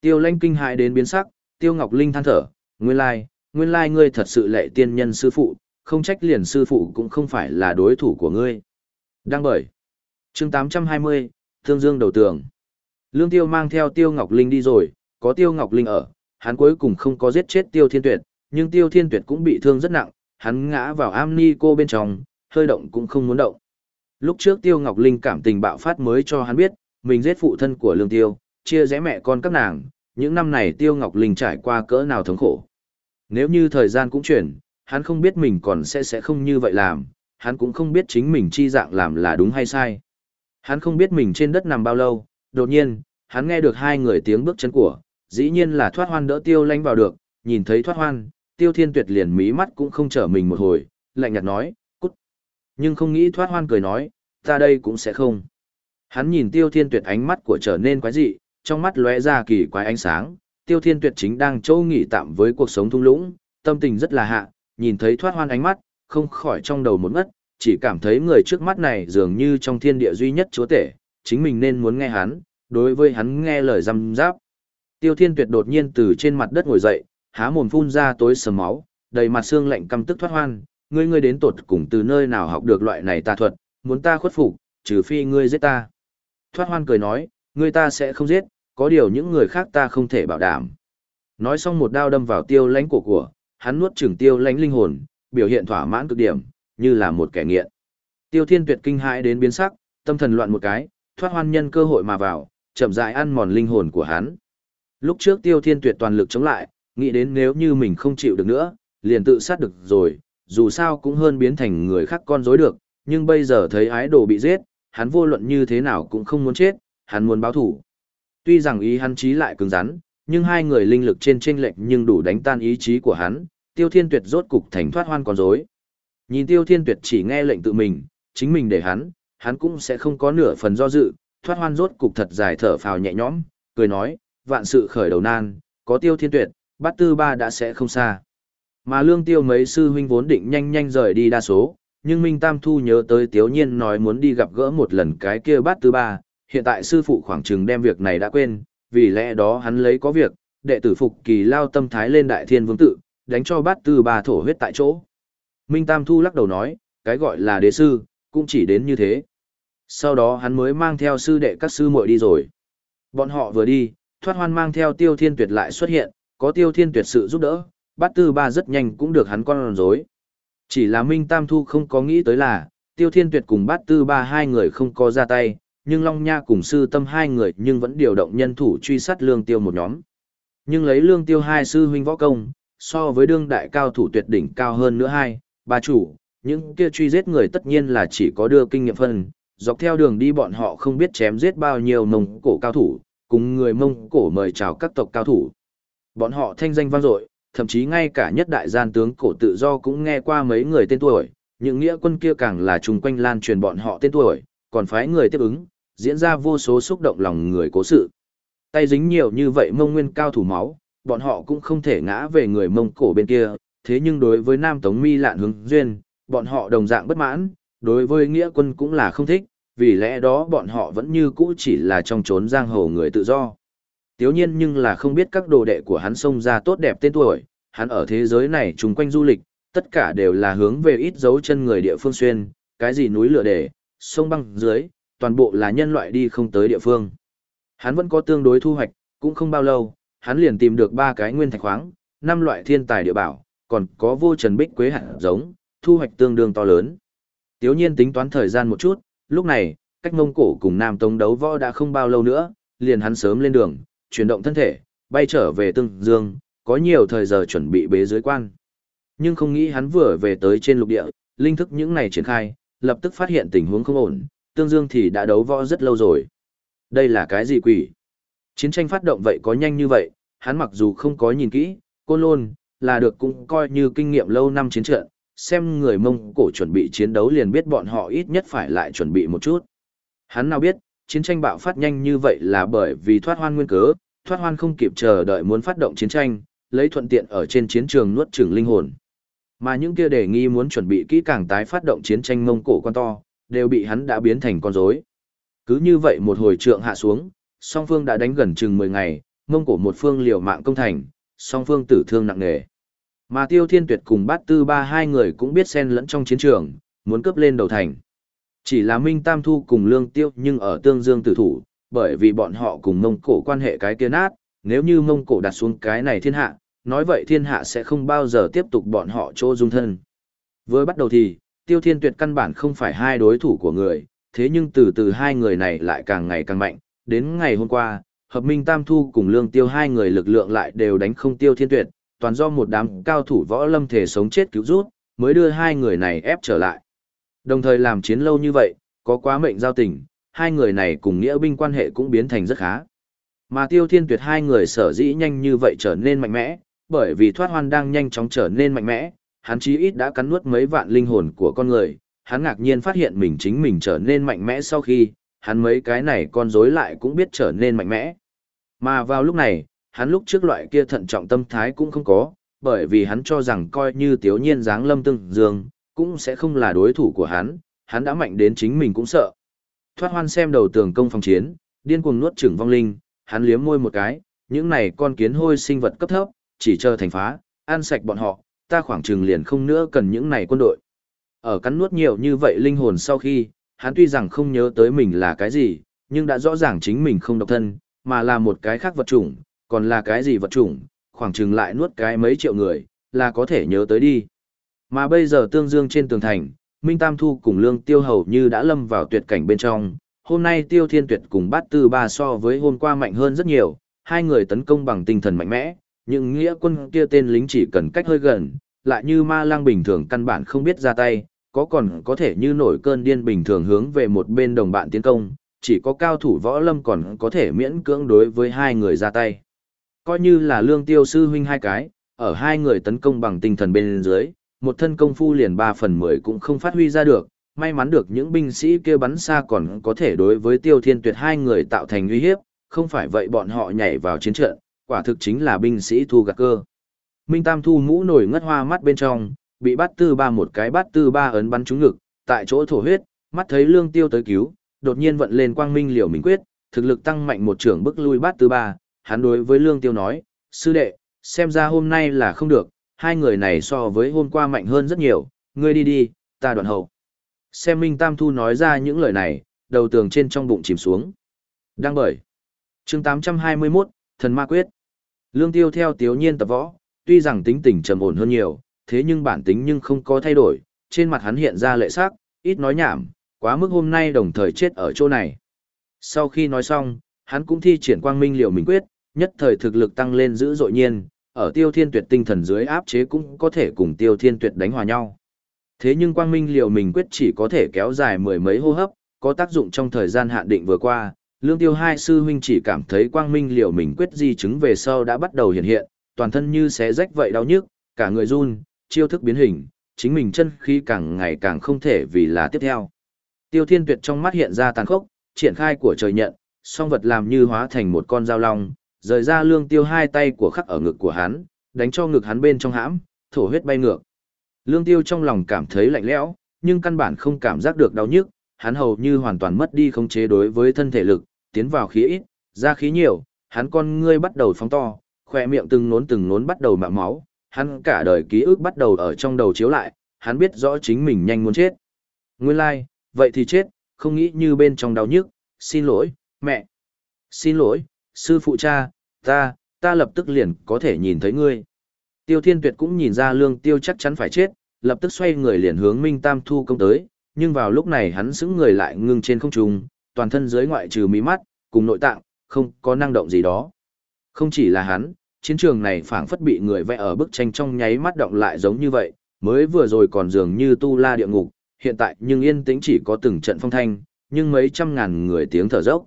Tiêu lanh kinh hại đến biến sắc, tiêu ngọc linh than thở, nguyên lai, nguyên lai ngươi thật sự lệ tiên nhân sư phụ, không trách liền sư phụ cũng không phải là đối thủ của ngươi. Đăng bởi. chương 820, Thương Dương đầu tường. Lương Tiêu mang theo Tiêu Ngọc Linh đi rồi, có Tiêu Ngọc Linh ở, hắn cuối cùng không có giết chết Tiêu Thiên Tuyệt, nhưng Tiêu Thiên Tuyệt cũng bị thương rất nặng, hắn ngã vào am ni cô bên trong, hơi động cũng không muốn động. Lúc trước Tiêu Ngọc Linh cảm tình bạo phát mới cho hắn biết, mình giết phụ thân của Lương Tiêu, chia rẽ mẹ con các nàng, những năm này Tiêu Ngọc Linh trải qua cỡ nào thống khổ. Nếu như thời gian cũng chuyển, hắn không biết mình còn sẽ sẽ không như vậy làm, hắn cũng không biết chính mình chi dạng làm là đúng hay sai. Hắn không biết mình trên đất nằm bao lâu, đột nhiên, hắn nghe được hai người tiếng bước chân của, dĩ nhiên là thoát hoan đỡ tiêu lanh vào được, nhìn thấy thoát hoan, tiêu thiên tuyệt liền mí mắt cũng không trở mình một hồi, lạnh nhạt nói, cút. Nhưng không nghĩ thoát hoan cười nói, ta đây cũng sẽ không. Hắn nhìn tiêu thiên tuyệt ánh mắt của trở nên quái dị, trong mắt lóe ra kỳ quái ánh sáng, tiêu thiên tuyệt chính đang chỗ nghỉ tạm với cuộc sống thung lũng, tâm tình rất là hạ, nhìn thấy thoát hoan ánh mắt, không khỏi trong đầu một ngất, chỉ cảm thấy người trước mắt này dường như trong thiên địa duy nhất chúa tể, chính mình nên muốn nghe hắn, đối với hắn nghe lời răm giáp. Tiêu thiên tuyệt đột nhiên từ trên mặt đất ngồi dậy, há mồm phun ra tối sầm máu, đầy mặt xương lạnh căm tức thoát hoan, ngươi ngươi đến tột cùng từ nơi nào học được loại này tà thuật, muốn ta khuất phục, trừ phi ngươi giết ta. Thoát hoan cười nói, ngươi ta sẽ không giết, có điều những người khác ta không thể bảo đảm. Nói xong một đao đâm vào tiêu lãnh cổ của, hắn nuốt chửng tiêu lãnh linh hồn, biểu hiện thỏa mãn cực điểm, như là một kẻ nghiện. Tiêu thiên tuyệt kinh hãi đến biến sắc, tâm thần loạn một cái, thoát hoan nhân cơ hội mà vào, chậm rãi ăn mòn linh hồn của hắn. Lúc trước tiêu thiên tuyệt toàn lực chống lại, nghĩ đến nếu như mình không chịu được nữa, liền tự sát được rồi, dù sao cũng hơn biến thành người khác con dối được, nhưng bây giờ thấy ái đồ bị giết, hắn vô luận như thế nào cũng không muốn chết, hắn muốn báo thủ. Tuy rằng ý hắn chí lại cứng rắn, nhưng hai người linh lực trên chênh lệch nhưng đủ đánh tan ý chí của hắn, Tiêu Thiên Tuyệt rốt cục thành thoát hoan con rối. Nhìn Tiêu Thiên Tuyệt chỉ nghe lệnh tự mình, chính mình để hắn, hắn cũng sẽ không có nửa phần do dự, thoát hoan rốt cục thật dài thở phào nhẹ nhõm, cười nói, vạn sự khởi đầu nan, có Tiêu Thiên Tuyệt, bát tư ba đã sẽ không xa. Mà lương tiêu mấy sư huynh vốn định nhanh nhanh rời đi đa số, nhưng Minh Tam Thu nhớ tới Tiếu Nhiên nói muốn đi gặp gỡ một lần cái kia bát tư ba, hiện tại sư phụ khoảng chừng đem việc này đã quên, vì lẽ đó hắn lấy có việc, đệ tử phục kỳ lao tâm thái lên đại thiên vương tự, đánh cho bát tư ba thổ huyết tại chỗ. Minh Tam Thu lắc đầu nói, cái gọi là đế sư, cũng chỉ đến như thế. Sau đó hắn mới mang theo sư đệ các sư muội đi rồi. Bọn họ vừa đi, thoát hoan mang theo tiêu thiên tuyệt lại xuất hiện, có tiêu thiên tuyệt sự giúp đỡ, bát tư ba rất nhanh cũng được hắn con rối. Chỉ là Minh Tam Thu không có nghĩ tới là, tiêu thiên tuyệt cùng bát tư ba hai người không có ra tay, nhưng Long Nha cùng sư tâm hai người nhưng vẫn điều động nhân thủ truy sát lương tiêu một nhóm. Nhưng lấy lương tiêu hai sư huynh võ công, so với đương đại cao thủ tuyệt đỉnh cao hơn nữa hai, bà chủ, những kia truy giết người tất nhiên là chỉ có đưa kinh nghiệm phân, dọc theo đường đi bọn họ không biết chém giết bao nhiêu mông cổ cao thủ, cùng người mông cổ mời chào các tộc cao thủ. Bọn họ thanh danh vang dội, thậm chí ngay cả nhất đại gian tướng cổ tự do cũng nghe qua mấy người tên tuổi, những nghĩa quân kia càng là chung quanh lan truyền bọn họ tên tuổi, còn phái người tiếp ứng, diễn ra vô số xúc động lòng người cố sự. Tay dính nhiều như vậy mông nguyên cao thủ máu, bọn họ cũng không thể ngã về người mông cổ bên kia, thế nhưng đối với Nam Tống Mi lạn hướng duyên, bọn họ đồng dạng bất mãn, đối với nghĩa quân cũng là không thích, vì lẽ đó bọn họ vẫn như cũ chỉ là trong trốn giang hồ người tự do. Tiếu nhiên nhưng là không biết các đồ đệ của hắn xông ra tốt đẹp tên tuổi, hắn ở thế giới này chung quanh du lịch, tất cả đều là hướng về ít dấu chân người địa phương xuyên, cái gì núi lửa để, sông băng dưới, toàn bộ là nhân loại đi không tới địa phương. Hắn vẫn có tương đối thu hoạch, cũng không bao lâu, hắn liền tìm được ba cái nguyên thạch khoáng, năm loại thiên tài địa bảo, còn có vô trần bích quế hạt giống, thu hoạch tương đương to lớn. Tiếu nhiên tính toán thời gian một chút, lúc này, cách mông cổ cùng Nam Tống đấu võ đã không bao lâu nữa, liền hắn sớm lên đường, chuyển động thân thể, bay trở về Tương Dương, có nhiều thời giờ chuẩn bị bế dưới quan. Nhưng không nghĩ hắn vừa về tới trên lục địa, linh thức những này triển khai, lập tức phát hiện tình huống không ổn, Tương Dương thì đã đấu võ rất lâu rồi. Đây là cái gì quỷ? Chiến tranh phát động vậy có nhanh như vậy, hắn mặc dù không có nhìn kỹ, côn lôn, là được cũng coi như kinh nghiệm lâu năm chiến trận, xem người Mông Cổ chuẩn bị chiến đấu liền biết bọn họ ít nhất phải lại chuẩn bị một chút. Hắn nào biết, chiến tranh bạo phát nhanh như vậy là bởi vì thoát hoan nguyên cớ, thoát hoan không kịp chờ đợi muốn phát động chiến tranh, lấy thuận tiện ở trên chiến trường nuốt chửng linh hồn. Mà những kia đề nghi muốn chuẩn bị kỹ càng tái phát động chiến tranh Mông Cổ con to, đều bị hắn đã biến thành con rối. Cứ như vậy một hồi trượng hạ xuống, song phương đã đánh gần chừng 10 ngày, Mông Cổ một phương liều mạng công thành, song phương tử thương nặng nề. Mà Tiêu Thiên Tuyệt cùng Bát Tư Ba hai người cũng biết xen lẫn trong chiến trường, muốn cướp lên đầu thành. Chỉ là Minh Tam Thu cùng Lương Tiêu nhưng ở tương dương tử thủ, bởi vì bọn họ cùng Mông Cổ quan hệ cái kia nát, nếu như Mông Cổ đặt xuống cái này thiên hạ, nói vậy thiên hạ sẽ không bao giờ tiếp tục bọn họ chỗ dung thân. Với bắt đầu thì, Tiêu Thiên Tuyệt căn bản không phải hai đối thủ của người, thế nhưng từ từ hai người này lại càng ngày càng mạnh, đến ngày hôm qua, Hợp Minh Tam Thu cùng Lương Tiêu hai người lực lượng lại đều đánh không Tiêu Thiên Tuyệt, toàn do một đám cao thủ võ lâm thể sống chết cứu rút, mới đưa hai người này ép trở lại. Đồng thời làm chiến lâu như vậy, có quá mệnh giao tình, hai người này cùng nghĩa binh quan hệ cũng biến thành rất khá. Mà tiêu thiên tuyệt hai người sở dĩ nhanh như vậy trở nên mạnh mẽ, bởi vì thoát hoan đang nhanh chóng trở nên mạnh mẽ, hắn chí ít đã cắn nuốt mấy vạn linh hồn của con người, hắn ngạc nhiên phát hiện mình chính mình trở nên mạnh mẽ sau khi, hắn mấy cái này con rối lại cũng biết trở nên mạnh mẽ. Mà vào lúc này, hắn lúc trước loại kia thận trọng tâm thái cũng không có, bởi vì hắn cho rằng coi như tiếu nhiên dáng lâm tương dương, cũng sẽ không là đối thủ của hắn, hắn đã mạnh đến chính mình cũng sợ. Thoát hoan xem đầu tường công phòng chiến, điên cuồng nuốt trưởng vong linh, hắn liếm môi một cái, những này con kiến hôi sinh vật cấp thấp, chỉ chờ thành phá, ăn sạch bọn họ, ta khoảng chừng liền không nữa cần những này quân đội. Ở cắn nuốt nhiều như vậy linh hồn sau khi, hắn tuy rằng không nhớ tới mình là cái gì, nhưng đã rõ ràng chính mình không độc thân, mà là một cái khác vật chủng, còn là cái gì vật chủng, khoảng chừng lại nuốt cái mấy triệu người, là có thể nhớ tới đi. Mà bây giờ tương dương trên tường thành, Minh Tam Thu cùng Lương Tiêu hầu như đã lâm vào tuyệt cảnh bên trong, hôm nay Tiêu Thiên Tuyệt cùng bát tư ba so với hôm qua mạnh hơn rất nhiều, hai người tấn công bằng tinh thần mạnh mẽ, những nghĩa quân kia tên lính chỉ cần cách hơi gần, lại như ma lang bình thường căn bản không biết ra tay, có còn có thể như nổi cơn điên bình thường hướng về một bên đồng bạn tiến công, chỉ có cao thủ võ lâm còn có thể miễn cưỡng đối với hai người ra tay. Coi như là lương tiêu sư huynh hai cái, ở hai người tấn công bằng tinh thần bên dưới, một thân công phu liền ba phần mười cũng không phát huy ra được, may mắn được những binh sĩ kia bắn xa còn có thể đối với tiêu thiên tuyệt hai người tạo thành uy hiếp, không phải vậy bọn họ nhảy vào chiến trận, quả thực chính là binh sĩ thu gạt cơ. Minh Tam thu mũ nổi ngất hoa mắt bên trong, bị bắt tư ba một cái bắt tư ba ấn bắn trúng ngực, tại chỗ thổ huyết, mắt thấy lương tiêu tới cứu, đột nhiên vận lên quang minh liều mình quyết, thực lực tăng mạnh một trưởng bức lui bắt tư ba, hắn đối với lương tiêu nói, sư đệ, xem ra hôm nay là không được, hai người này so với hôm qua mạnh hơn rất nhiều, ngươi đi đi, ta đoạn hậu. Xem Minh Tam Thu nói ra những lời này, đầu tường trên trong bụng chìm xuống. Đang bởi. chương 821, Thần Ma Quyết. Lương tiêu theo tiếu nhiên tập võ, tuy rằng tính tình trầm ổn hơn nhiều, thế nhưng bản tính nhưng không có thay đổi, trên mặt hắn hiện ra lệ sắc, ít nói nhảm, quá mức hôm nay đồng thời chết ở chỗ này. Sau khi nói xong, hắn cũng thi triển quang minh Liệu mình quyết, nhất thời thực lực tăng lên dữ dội nhiên, ở tiêu thiên tuyệt tinh thần dưới áp chế cũng có thể cùng tiêu thiên tuyệt đánh hòa nhau. Thế nhưng quang minh Liệu mình quyết chỉ có thể kéo dài mười mấy hô hấp, có tác dụng trong thời gian hạn định vừa qua, lương tiêu hai sư huynh chỉ cảm thấy quang minh liều mình quyết di chứng về sau đã bắt đầu hiện hiện, toàn thân như xé rách vậy đau nhức, cả người run, chiêu thức biến hình, chính mình chân khí càng ngày càng không thể vì là tiếp theo. Tiêu thiên tuyệt trong mắt hiện ra tàn khốc, triển khai của trời nhận, song vật làm như hóa thành một con dao long, rời ra lương tiêu hai tay của khắc ở ngực của hắn, đánh cho ngực hắn bên trong hãm, thổ huyết bay ngược. Lương tiêu trong lòng cảm thấy lạnh lẽo, nhưng căn bản không cảm giác được đau nhức, hắn hầu như hoàn toàn mất đi khống chế đối với thân thể lực, tiến vào khí ít, ra khí nhiều, hắn con ngươi bắt đầu phóng to, khỏe miệng từng nốn từng nốn bắt đầu mạo máu, hắn cả đời ký ức bắt đầu ở trong đầu chiếu lại, hắn biết rõ chính mình nhanh muốn chết. Nguyên lai, like, vậy thì chết, không nghĩ như bên trong đau nhức, xin lỗi, mẹ. Xin lỗi, sư phụ cha, ta, ta lập tức liền có thể nhìn thấy ngươi. Tiêu Thiên Tuyệt cũng nhìn ra Lương Tiêu chắc chắn phải chết, lập tức xoay người liền hướng Minh Tam Thu công tới, nhưng vào lúc này hắn sững người lại ngưng trên không trung, toàn thân dưới ngoại trừ mí mắt, cùng nội tạng, không có năng động gì đó. Không chỉ là hắn, chiến trường này phảng phất bị người vẽ ở bức tranh trong nháy mắt động lại giống như vậy, mới vừa rồi còn dường như tu la địa ngục, hiện tại nhưng yên tĩnh chỉ có từng trận phong thanh, nhưng mấy trăm ngàn người tiếng thở dốc.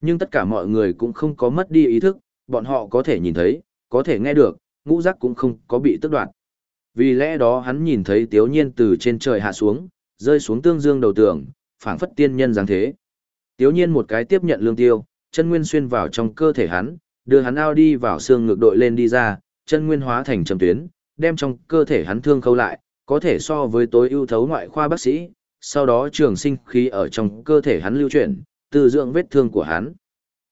Nhưng tất cả mọi người cũng không có mất đi ý thức, bọn họ có thể nhìn thấy, có thể nghe được, ngũ giác cũng không có bị tức đoạt. Vì lẽ đó hắn nhìn thấy tiếu nhiên từ trên trời hạ xuống, rơi xuống tương dương đầu tường, phảng phất tiên nhân dáng thế. Tiếu nhiên một cái tiếp nhận lương tiêu, chân nguyên xuyên vào trong cơ thể hắn, đưa hắn ao đi vào xương ngược đội lên đi ra, chân nguyên hóa thành trầm tuyến, đem trong cơ thể hắn thương khâu lại, có thể so với tối ưu thấu ngoại khoa bác sĩ, sau đó trường sinh khí ở trong cơ thể hắn lưu chuyển, từ dưỡng vết thương của hắn.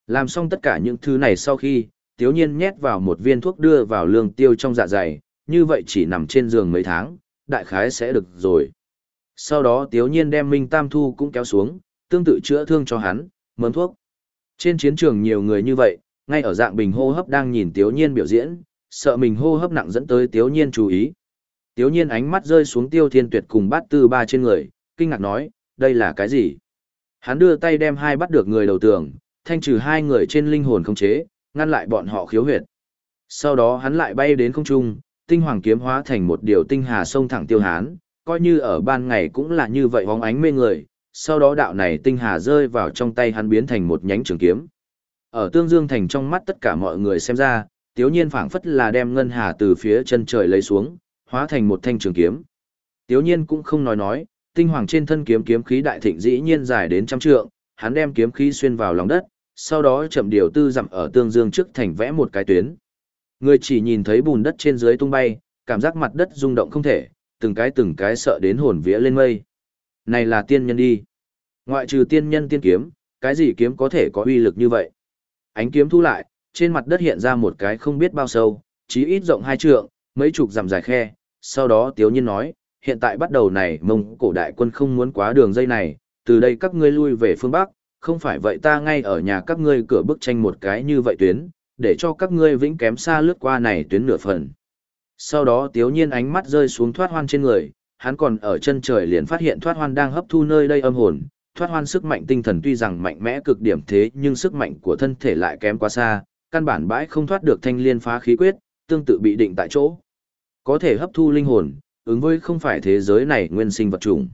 Làm xong tất cả những thứ này sau khi, tiếu nhiên nhét vào một viên thuốc đưa vào lương tiêu trong dạ dày, như vậy chỉ nằm trên giường mấy tháng, đại khái sẽ được rồi. Sau đó tiếu nhiên đem Minh Tam Thu cũng kéo xuống, tương tự chữa thương cho hắn, mớm thuốc. Trên chiến trường nhiều người như vậy, ngay ở dạng bình hô hấp đang nhìn tiếu nhiên biểu diễn, sợ mình hô hấp nặng dẫn tới tiếu nhiên chú ý. Tiếu nhiên ánh mắt rơi xuống tiêu thiên tuyệt cùng bát tư ba trên người, kinh ngạc nói, đây là cái gì? Hắn đưa tay đem hai bắt được người đầu tường, thanh trừ hai người trên linh hồn không chế, ngăn lại bọn họ khiếu huyệt. Sau đó hắn lại bay đến không trung, tinh hoàng kiếm hóa thành một điều tinh hà sông thẳng tiêu hán, coi như ở ban ngày cũng là như vậy bóng ánh mê người, sau đó đạo này tinh hà rơi vào trong tay hắn biến thành một nhánh trường kiếm. Ở tương dương thành trong mắt tất cả mọi người xem ra, tiếu nhiên phảng phất là đem ngân hà từ phía chân trời lấy xuống, hóa thành một thanh trường kiếm. Tiếu nhiên cũng không nói nói, tinh hoàng trên thân kiếm kiếm khí đại thịnh dĩ nhiên dài đến trăm trượng, hắn đem kiếm khí xuyên vào lòng đất, sau đó chậm điều tư dặm ở tương dương trước thành vẽ một cái tuyến. Người chỉ nhìn thấy bùn đất trên dưới tung bay, cảm giác mặt đất rung động không thể, từng cái từng cái sợ đến hồn vía lên mây. Này là tiên nhân đi. Ngoại trừ tiên nhân tiên kiếm, cái gì kiếm có thể có uy lực như vậy? Ánh kiếm thu lại, trên mặt đất hiện ra một cái không biết bao sâu, chí ít rộng hai trượng, mấy chục dặm dài khe. Sau đó Tiếu Nhiên nói, hiện tại bắt đầu này mông cổ đại quân không muốn quá đường dây này, từ đây các ngươi lui về phương Bắc, không phải vậy ta ngay ở nhà các ngươi cửa bức tranh một cái như vậy tuyến, để cho các ngươi vĩnh kém xa lướt qua này tuyến nửa phần. Sau đó tiếu nhiên ánh mắt rơi xuống thoát hoan trên người, hắn còn ở chân trời liền phát hiện thoát hoan đang hấp thu nơi đây âm hồn, thoát hoan sức mạnh tinh thần tuy rằng mạnh mẽ cực điểm thế nhưng sức mạnh của thân thể lại kém quá xa, căn bản bãi không thoát được thanh liên phá khí quyết, tương tự bị định tại chỗ. Có thể hấp thu linh hồn, ứng với không phải thế giới này nguyên sinh vật chủng.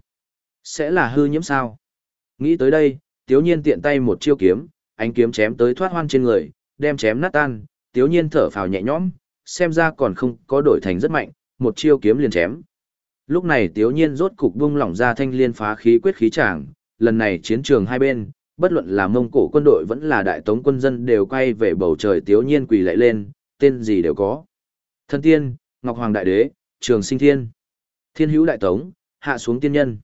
Sẽ là hư nhiễm sao? Nghĩ tới đây, tiếu nhiên tiện tay một chiêu kiếm, ánh kiếm chém tới thoát hoan trên người, đem chém nát tan, tiếu nhiên thở phào nhẹ nhõm, xem ra còn không có đổi thành rất mạnh, một chiêu kiếm liền chém. Lúc này tiếu nhiên rốt cục bung lỏng ra thanh liên phá khí quyết khí tràng, lần này chiến trường hai bên, bất luận là mông cổ quân đội vẫn là đại tống quân dân đều quay về bầu trời tiếu nhiên quỳ lạy lên, tên gì đều có. Thân tiên, Ngọc Hoàng Đại Đế, Trường Sinh Thiên, Thiên Hữu Đại Tống, hạ xuống tiên nhân.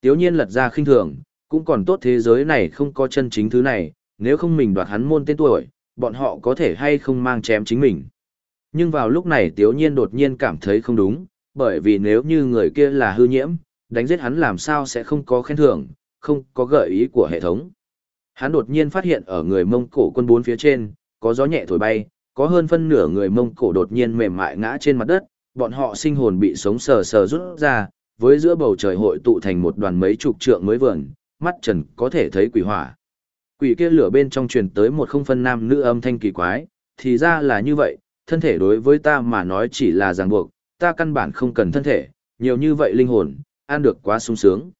Tiếu nhiên lật ra khinh thường, cũng còn tốt thế giới này không có chân chính thứ này, nếu không mình đoạt hắn môn tên tuổi, bọn họ có thể hay không mang chém chính mình. Nhưng vào lúc này Tiếu Nhiên đột nhiên cảm thấy không đúng, bởi vì nếu như người kia là hư nhiễm, đánh giết hắn làm sao sẽ không có khen thưởng, không có gợi ý của hệ thống. Hắn đột nhiên phát hiện ở người Mông Cổ quân bốn phía trên, có gió nhẹ thổi bay, có hơn phân nửa người Mông Cổ đột nhiên mềm mại ngã trên mặt đất, bọn họ sinh hồn bị sống sờ sờ rút ra, với giữa bầu trời hội tụ thành một đoàn mấy chục trượng mới vườn, mắt trần có thể thấy quỷ hỏa. Quỷ kia lửa bên trong truyền tới một không phân nam nữ âm thanh kỳ quái, thì ra là như vậy, thân thể đối với ta mà nói chỉ là ràng buộc, ta căn bản không cần thân thể, nhiều như vậy linh hồn, ăn được quá sung sướng.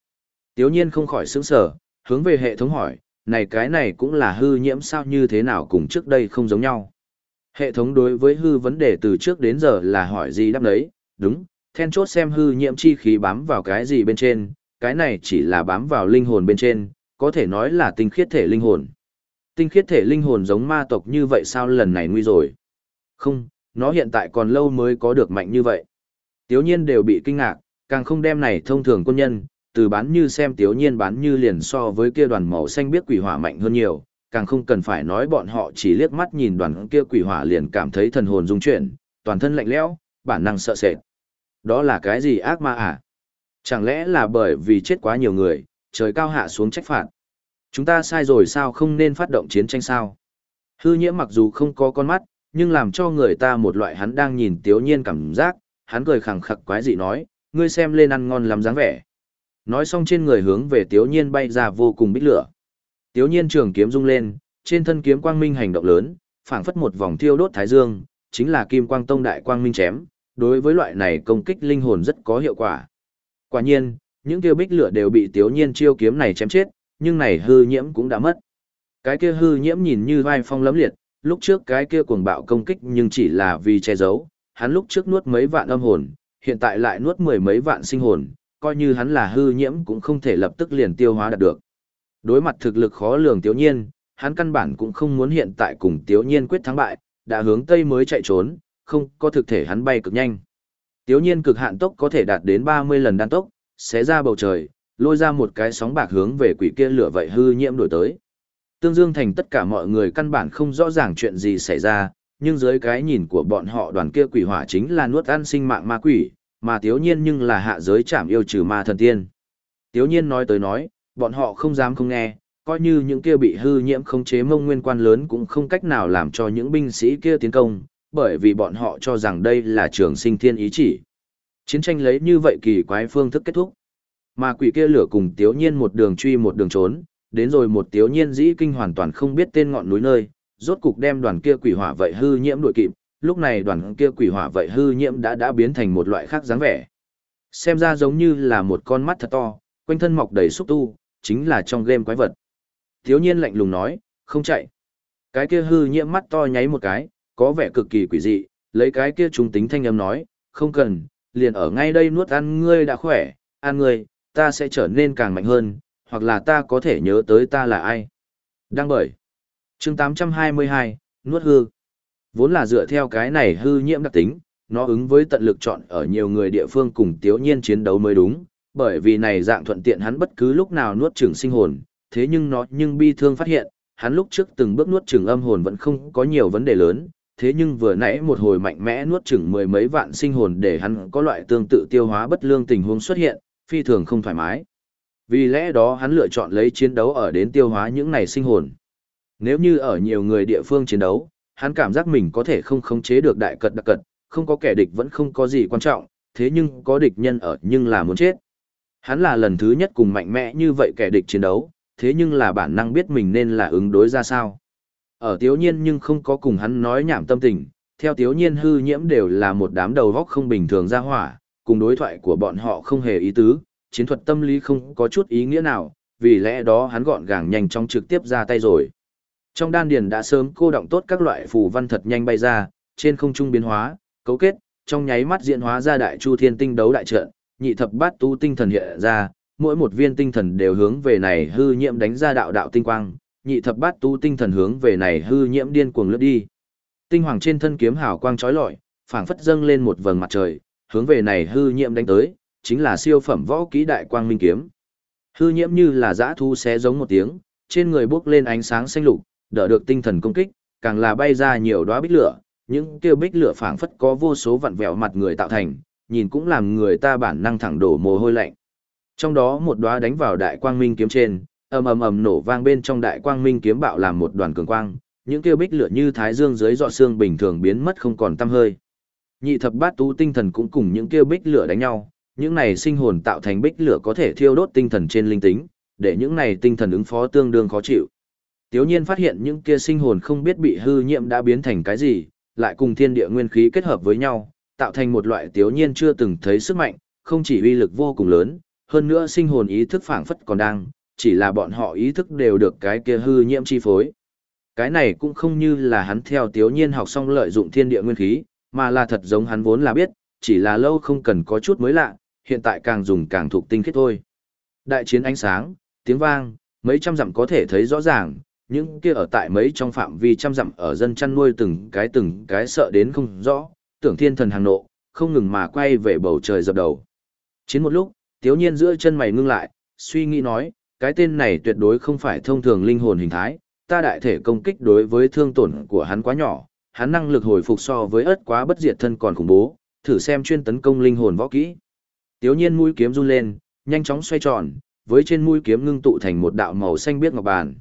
Tiếu nhiên không khỏi sướng sở, hướng về hệ thống hỏi, này cái này cũng là hư nhiễm sao như thế nào cùng trước đây không giống nhau. Hệ thống đối với hư vấn đề từ trước đến giờ là hỏi gì đáp đấy, đúng, then chốt xem hư nhiễm chi khí bám vào cái gì bên trên, cái này chỉ là bám vào linh hồn bên trên, có thể nói là tinh khiết thể linh hồn. Tinh khiết thể linh hồn giống ma tộc như vậy sao lần này nguy rồi? Không, nó hiện tại còn lâu mới có được mạnh như vậy. Tiếu nhiên đều bị kinh ngạc, càng không đem này thông thường quân nhân, từ bán như xem tiếu nhiên bán như liền so với kia đoàn màu xanh biết quỷ hỏa mạnh hơn nhiều, càng không cần phải nói bọn họ chỉ liếc mắt nhìn đoàn kia quỷ hỏa liền cảm thấy thần hồn rung chuyển, toàn thân lạnh lẽo, bản năng sợ sệt. Đó là cái gì ác ma à? Chẳng lẽ là bởi vì chết quá nhiều người, trời cao hạ xuống trách phạt? Chúng ta sai rồi sao không nên phát động chiến tranh sao? Hư nhiễm mặc dù không có con mắt, nhưng làm cho người ta một loại hắn đang nhìn tiếu nhiên cảm giác, hắn cười khẳng khặc quái dị nói, ngươi xem lên ăn ngon lắm dáng vẻ. Nói xong trên người hướng về tiếu nhiên bay ra vô cùng bích lửa. Tiếu nhiên trường kiếm rung lên, trên thân kiếm quang minh hành động lớn, phảng phất một vòng thiêu đốt thái dương, chính là kim quang tông đại quang minh chém, đối với loại này công kích linh hồn rất có hiệu quả. Quả nhiên, những kia bích lửa đều bị tiếu nhiên chiêu kiếm này chém chết, nhưng này hư nhiễm cũng đã mất. Cái kia hư nhiễm nhìn như vai phong lấm liệt, lúc trước cái kia cuồng bạo công kích nhưng chỉ là vì che giấu, hắn lúc trước nuốt mấy vạn âm hồn, hiện tại lại nuốt mười mấy vạn sinh hồn, coi như hắn là hư nhiễm cũng không thể lập tức liền tiêu hóa đạt được. Đối mặt thực lực khó lường Tiếu Nhiên, hắn căn bản cũng không muốn hiện tại cùng Tiếu Nhiên quyết thắng bại, đã hướng Tây mới chạy trốn, không có thực thể hắn bay cực nhanh. Tiếu Nhiên cực hạn tốc có thể đạt đến 30 lần đan tốc, xé ra bầu trời, lôi ra một cái sóng bạc hướng về quỷ kia lửa vậy hư nhiễm đổi tới. Tương Dương Thành tất cả mọi người căn bản không rõ ràng chuyện gì xảy ra, nhưng dưới cái nhìn của bọn họ đoàn kia quỷ hỏa chính là nuốt ăn sinh mạng ma quỷ, mà Tiếu Nhiên nhưng là hạ giới chạm yêu trừ ma thần tiên. Tiếu Nhiên nói tới nói, bọn họ không dám không nghe, coi như những kia bị hư nhiễm không chế mông nguyên quan lớn cũng không cách nào làm cho những binh sĩ kia tiến công, bởi vì bọn họ cho rằng đây là trường sinh thiên ý chỉ. Chiến tranh lấy như vậy kỳ quái phương thức kết thúc. Mà quỷ kia lửa cùng Tiếu Nhiên một đường truy một đường trốn, đến rồi một Tiếu Nhiên dĩ kinh hoàn toàn không biết tên ngọn núi nơi, rốt cục đem đoàn kia quỷ hỏa vậy hư nhiễm đuổi kịp, lúc này đoàn kia quỷ hỏa vậy hư nhiễm đã đã biến thành một loại khác dáng vẻ. Xem ra giống như là một con mắt thật to, quanh thân mọc đầy xúc tu, chính là trong game quái vật. Thiếu nhiên lạnh lùng nói, không chạy. Cái kia hư nhiễm mắt to nháy một cái, có vẻ cực kỳ quỷ dị, lấy cái kia trung tính thanh âm nói, không cần, liền ở ngay đây nuốt ăn ngươi đã khỏe, ăn ngươi, ta sẽ trở nên càng mạnh hơn, hoặc là ta có thể nhớ tới ta là ai. Đăng bởi. chương 822, nuốt hư. Vốn là dựa theo cái này hư nhiễm đặc tính, nó ứng với tận lực chọn ở nhiều người địa phương cùng tiếu nhiên chiến đấu mới đúng, bởi vì này dạng thuận tiện hắn bất cứ lúc nào nuốt chửng sinh hồn, thế nhưng nó nhưng bi thương phát hiện, hắn lúc trước từng bước nuốt chửng âm hồn vẫn không có nhiều vấn đề lớn, thế nhưng vừa nãy một hồi mạnh mẽ nuốt chửng mười mấy vạn sinh hồn để hắn có loại tương tự tiêu hóa bất lương tình huống xuất hiện, phi thường không thoải mái. Vì lẽ đó hắn lựa chọn lấy chiến đấu ở đến tiêu hóa những này sinh hồn. Nếu như ở nhiều người địa phương chiến đấu, hắn cảm giác mình có thể không khống chế được đại cật đặc cật, không có kẻ địch vẫn không có gì quan trọng, thế nhưng có địch nhân ở nhưng là muốn chết. Hắn là lần thứ nhất cùng mạnh mẽ như vậy kẻ địch chiến đấu, thế nhưng là bản năng biết mình nên là ứng đối ra sao. Ở tiếu nhiên nhưng không có cùng hắn nói nhảm tâm tình, theo tiếu nhiên hư nhiễm đều là một đám đầu góc không bình thường ra hỏa, cùng đối thoại của bọn họ không hề ý tứ, chiến thuật tâm lý không có chút ý nghĩa nào, vì lẽ đó hắn gọn gàng nhanh chóng trực tiếp ra tay rồi. Trong đan điền đã sớm cô động tốt các loại phù văn thật nhanh bay ra, trên không trung biến hóa, cấu kết, trong nháy mắt diễn hóa ra đại chu thiên tinh đấu đại trận, nhị thập bát tu tinh thần hiện ra, mỗi một viên tinh thần đều hướng về này hư nhiễm đánh ra đạo đạo tinh quang, nhị thập bát tu tinh thần hướng về này hư nhiễm điên cuồng lướt đi. Tinh hoàng trên thân kiếm hào quang chói lọi, phảng phất dâng lên một vầng mặt trời, hướng về này hư nhiễm đánh tới, chính là siêu phẩm võ kỹ đại quang minh kiếm. Hư nhiễm như là dã thu xé giống một tiếng, trên người bốc lên ánh sáng xanh lục, đỡ được tinh thần công kích, càng là bay ra nhiều đóa bích lửa, những kêu bích lửa phảng phất có vô số vặn vẹo mặt người tạo thành, nhìn cũng làm người ta bản năng thẳng đổ mồ hôi lạnh. Trong đó một đóa đánh vào đại quang minh kiếm trên, ầm ầm ầm nổ vang bên trong đại quang minh kiếm bạo làm một đoàn cường quang, những kêu bích lửa như thái dương dưới dọ xương bình thường biến mất không còn tăm hơi. Nhị thập bát tú tinh thần cũng cùng những kêu bích lửa đánh nhau, những này sinh hồn tạo thành bích lửa có thể thiêu đốt tinh thần trên linh tính, để những này tinh thần ứng phó tương đương khó chịu. Tiếu nhiên phát hiện những kia sinh hồn không biết bị hư nhiễm đã biến thành cái gì, lại cùng thiên địa nguyên khí kết hợp với nhau, tạo thành một loại tiếu nhiên chưa từng thấy sức mạnh, không chỉ uy lực vô cùng lớn, hơn nữa sinh hồn ý thức phảng phất còn đang, chỉ là bọn họ ý thức đều được cái kia hư nhiễm chi phối. Cái này cũng không như là hắn theo tiếu nhiên học xong lợi dụng thiên địa nguyên khí, mà là thật giống hắn vốn là biết, chỉ là lâu không cần có chút mới lạ, hiện tại càng dùng càng thuộc tinh khiết thôi. Đại chiến ánh sáng, tiếng vang, mấy trăm dặm có thể thấy rõ ràng, những kia ở tại mấy trong phạm vi trăm dặm ở dân chăn nuôi từng cái từng cái sợ đến không rõ, tưởng thiên thần hàng nộ, không ngừng mà quay về bầu trời dập đầu. Chiến một lúc, tiếu nhiên giữa chân mày ngưng lại, suy nghĩ nói, cái tên này tuyệt đối không phải thông thường linh hồn hình thái, ta đại thể công kích đối với thương tổn của hắn quá nhỏ, hắn năng lực hồi phục so với ớt quá bất diệt thân còn khủng bố, thử xem chuyên tấn công linh hồn võ kỹ. Tiếu nhiên mũi kiếm run lên, nhanh chóng xoay tròn, với trên mũi kiếm ngưng tụ thành một đạo màu xanh biếc ngọc bàn.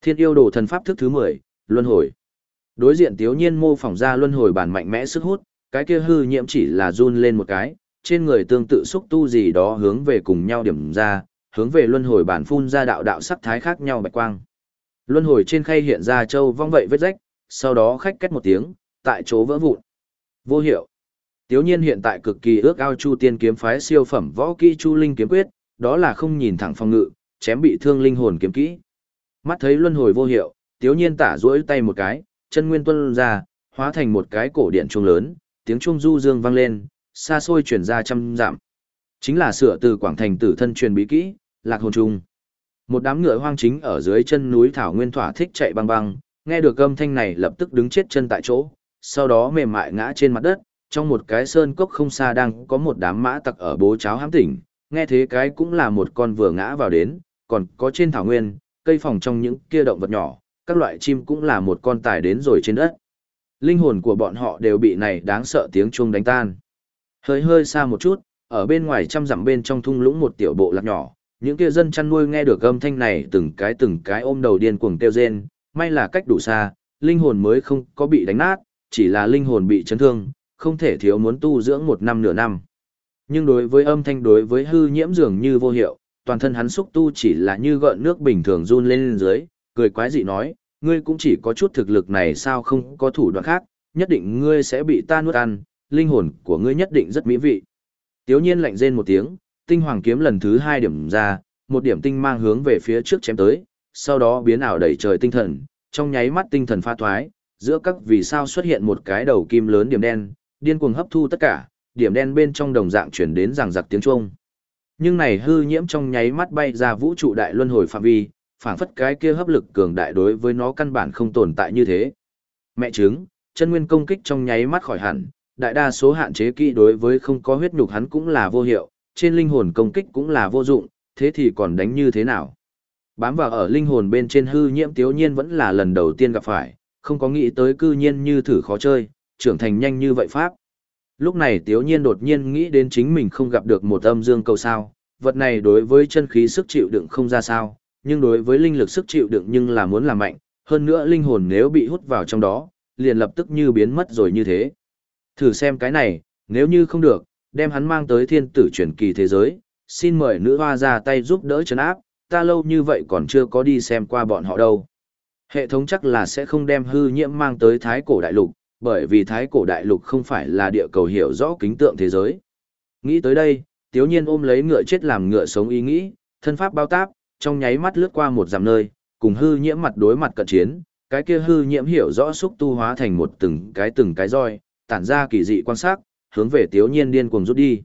Thiên yêu đồ thần pháp thức thứ 10, luân hồi. Đối diện Tiếu nhiên mô phỏng ra luân hồi bản mạnh mẽ sức hút, cái kia hư nhiễm chỉ là run lên một cái, trên người tương tự xúc tu gì đó hướng về cùng nhau điểm ra, hướng về luân hồi bản phun ra đạo đạo sắc thái khác nhau bạch quang. Luân hồi trên khay hiện ra châu vong vậy vết rách, sau đó khách kết một tiếng, tại chỗ vỡ vụn. Vô hiệu. Tiếu nhiên hiện tại cực kỳ ước ao Chu Tiên kiếm phái siêu phẩm võ kỹ Chu Linh kiếm quyết, đó là không nhìn thẳng phong ngự, chém bị thương linh hồn kiếm kỹ. Mắt thấy luân hồi vô hiệu, Tiếu nhiên tả duỗi tay một cái, chân nguyên tuân ra, hóa thành một cái cổ điện trung lớn, tiếng trung du dương vang lên, xa xôi truyền ra trăm dặm. Chính là sửa từ Quảng Thành tử thân truyền bí kỹ, Lạc hồn trung. Một đám ngựa hoang chính ở dưới chân núi thảo nguyên thỏa thích chạy băng băng, nghe được âm thanh này lập tức đứng chết chân tại chỗ, sau đó mềm mại ngã trên mặt đất, trong một cái sơn cốc không xa đang có một đám mã tặc ở bố cháo hám tỉnh, nghe thế cái cũng là một con vừa ngã vào đến, còn có trên thảo nguyên, cây phòng trong những kia động vật nhỏ, các loại chim cũng là một con tài đến rồi trên đất. Linh hồn của bọn họ đều bị này đáng sợ tiếng chuông đánh tan. Hơi hơi xa một chút, ở bên ngoài trăm dặm bên trong thung lũng một tiểu bộ lạc nhỏ, những kia dân chăn nuôi nghe được âm thanh này từng cái từng cái ôm đầu điên cuồng kêu rên, may là cách đủ xa, linh hồn mới không có bị đánh nát, chỉ là linh hồn bị chấn thương, không thể thiếu muốn tu dưỡng một năm nửa năm. Nhưng đối với âm thanh đối với hư nhiễm dường như vô hiệu, toàn thân hắn xúc tu chỉ là như gợn nước bình thường run lên, lên dưới, cười quái dị nói, ngươi cũng chỉ có chút thực lực này sao không có thủ đoạn khác, nhất định ngươi sẽ bị ta nuốt ăn, linh hồn của ngươi nhất định rất mỹ vị. Tiếu nhiên lạnh rên một tiếng, tinh hoàng kiếm lần thứ hai điểm ra, một điểm tinh mang hướng về phía trước chém tới, sau đó biến ảo đầy trời tinh thần, trong nháy mắt tinh thần pha thoái, giữa các vì sao xuất hiện một cái đầu kim lớn điểm đen, điên cuồng hấp thu tất cả, điểm đen bên trong đồng dạng chuyển đến rằng giặc tiếng Trung. Nhưng này hư nhiễm trong nháy mắt bay ra vũ trụ đại luân hồi phạm vi, phản phất cái kia hấp lực cường đại đối với nó căn bản không tồn tại như thế. Mẹ trứng, chân nguyên công kích trong nháy mắt khỏi hẳn, đại đa số hạn chế kỹ đối với không có huyết nhục hắn cũng là vô hiệu, trên linh hồn công kích cũng là vô dụng, thế thì còn đánh như thế nào? Bám vào ở linh hồn bên trên hư nhiễm tiếu nhiên vẫn là lần đầu tiên gặp phải, không có nghĩ tới cư nhiên như thử khó chơi, trưởng thành nhanh như vậy pháp. Lúc này tiếu nhiên đột nhiên nghĩ đến chính mình không gặp được một âm dương cầu sao, vật này đối với chân khí sức chịu đựng không ra sao, nhưng đối với linh lực sức chịu đựng nhưng là muốn làm mạnh, hơn nữa linh hồn nếu bị hút vào trong đó, liền lập tức như biến mất rồi như thế. Thử xem cái này, nếu như không được, đem hắn mang tới thiên tử truyền kỳ thế giới, xin mời nữ hoa ra tay giúp đỡ chấn áp, ta lâu như vậy còn chưa có đi xem qua bọn họ đâu. Hệ thống chắc là sẽ không đem hư nhiễm mang tới thái cổ đại lục, bởi vì thái cổ đại lục không phải là địa cầu hiểu rõ kính tượng thế giới. Nghĩ tới đây, tiếu nhiên ôm lấy ngựa chết làm ngựa sống ý nghĩ, thân pháp bao táp, trong nháy mắt lướt qua một dặm nơi, cùng hư nhiễm mặt đối mặt cận chiến, cái kia hư nhiễm hiểu rõ xúc tu hóa thành một từng cái từng cái roi, tản ra kỳ dị quan sát, hướng về tiếu nhiên điên cuồng rút đi.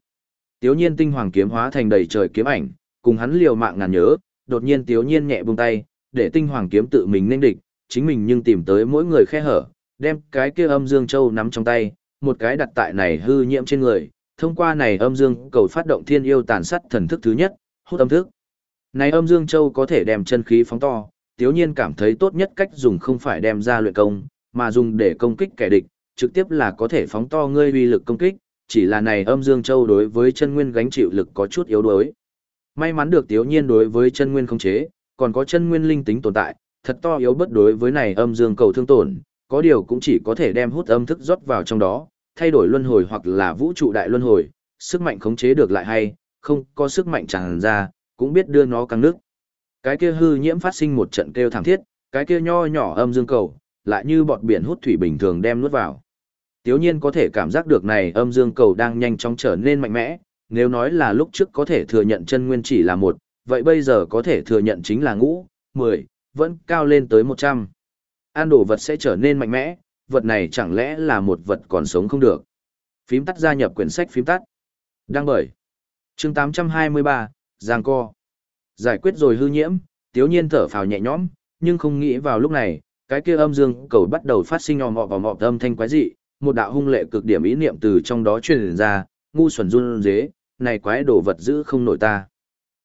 Tiếu nhiên tinh hoàng kiếm hóa thành đầy trời kiếm ảnh, cùng hắn liều mạng ngàn nhớ, đột nhiên tiếu nhiên nhẹ buông tay, để tinh hoàng kiếm tự mình nên địch, chính mình nhưng tìm tới mỗi người khe hở, đem cái kia âm dương châu nắm trong tay, một cái đặt tại này hư nhiễm trên người, thông qua này âm dương cầu phát động thiên yêu tàn sát thần thức thứ nhất, hút âm thức. Này âm dương châu có thể đem chân khí phóng to, tiếu nhiên cảm thấy tốt nhất cách dùng không phải đem ra luyện công, mà dùng để công kích kẻ địch, trực tiếp là có thể phóng to ngươi uy lực công kích, chỉ là này âm dương châu đối với chân nguyên gánh chịu lực có chút yếu đuối. May mắn được tiếu nhiên đối với chân nguyên không chế, còn có chân nguyên linh tính tồn tại, thật to yếu bất đối với này âm dương cầu thương tổn, có điều cũng chỉ có thể đem hút âm thức rót vào trong đó, thay đổi luân hồi hoặc là vũ trụ đại luân hồi, sức mạnh khống chế được lại hay, không có sức mạnh tràn ra, cũng biết đưa nó căng nước. Cái kia hư nhiễm phát sinh một trận kêu thảm thiết, cái kia nho nhỏ âm dương cầu, lại như bọt biển hút thủy bình thường đem nuốt vào. Tiếu nhiên có thể cảm giác được này âm dương cầu đang nhanh chóng trở nên mạnh mẽ, nếu nói là lúc trước có thể thừa nhận chân nguyên chỉ là một, vậy bây giờ có thể thừa nhận chính là ngũ, mười, vẫn cao lên tới một trăm. An đồ vật sẽ trở nên mạnh mẽ, vật này chẳng lẽ là một vật còn sống không được. Phím tắt gia nhập quyển sách phím tắt. Đăng bởi. chương 823, Giang Co. Giải quyết rồi hư nhiễm, tiếu nhiên thở phào nhẹ nhõm, nhưng không nghĩ vào lúc này, cái kia âm dương cầu bắt đầu phát sinh ò mọ vào mọ âm thanh quái dị, một đạo hung lệ cực điểm ý niệm từ trong đó truyền ra, ngu xuẩn run dế, này quái đồ vật giữ không nổi ta.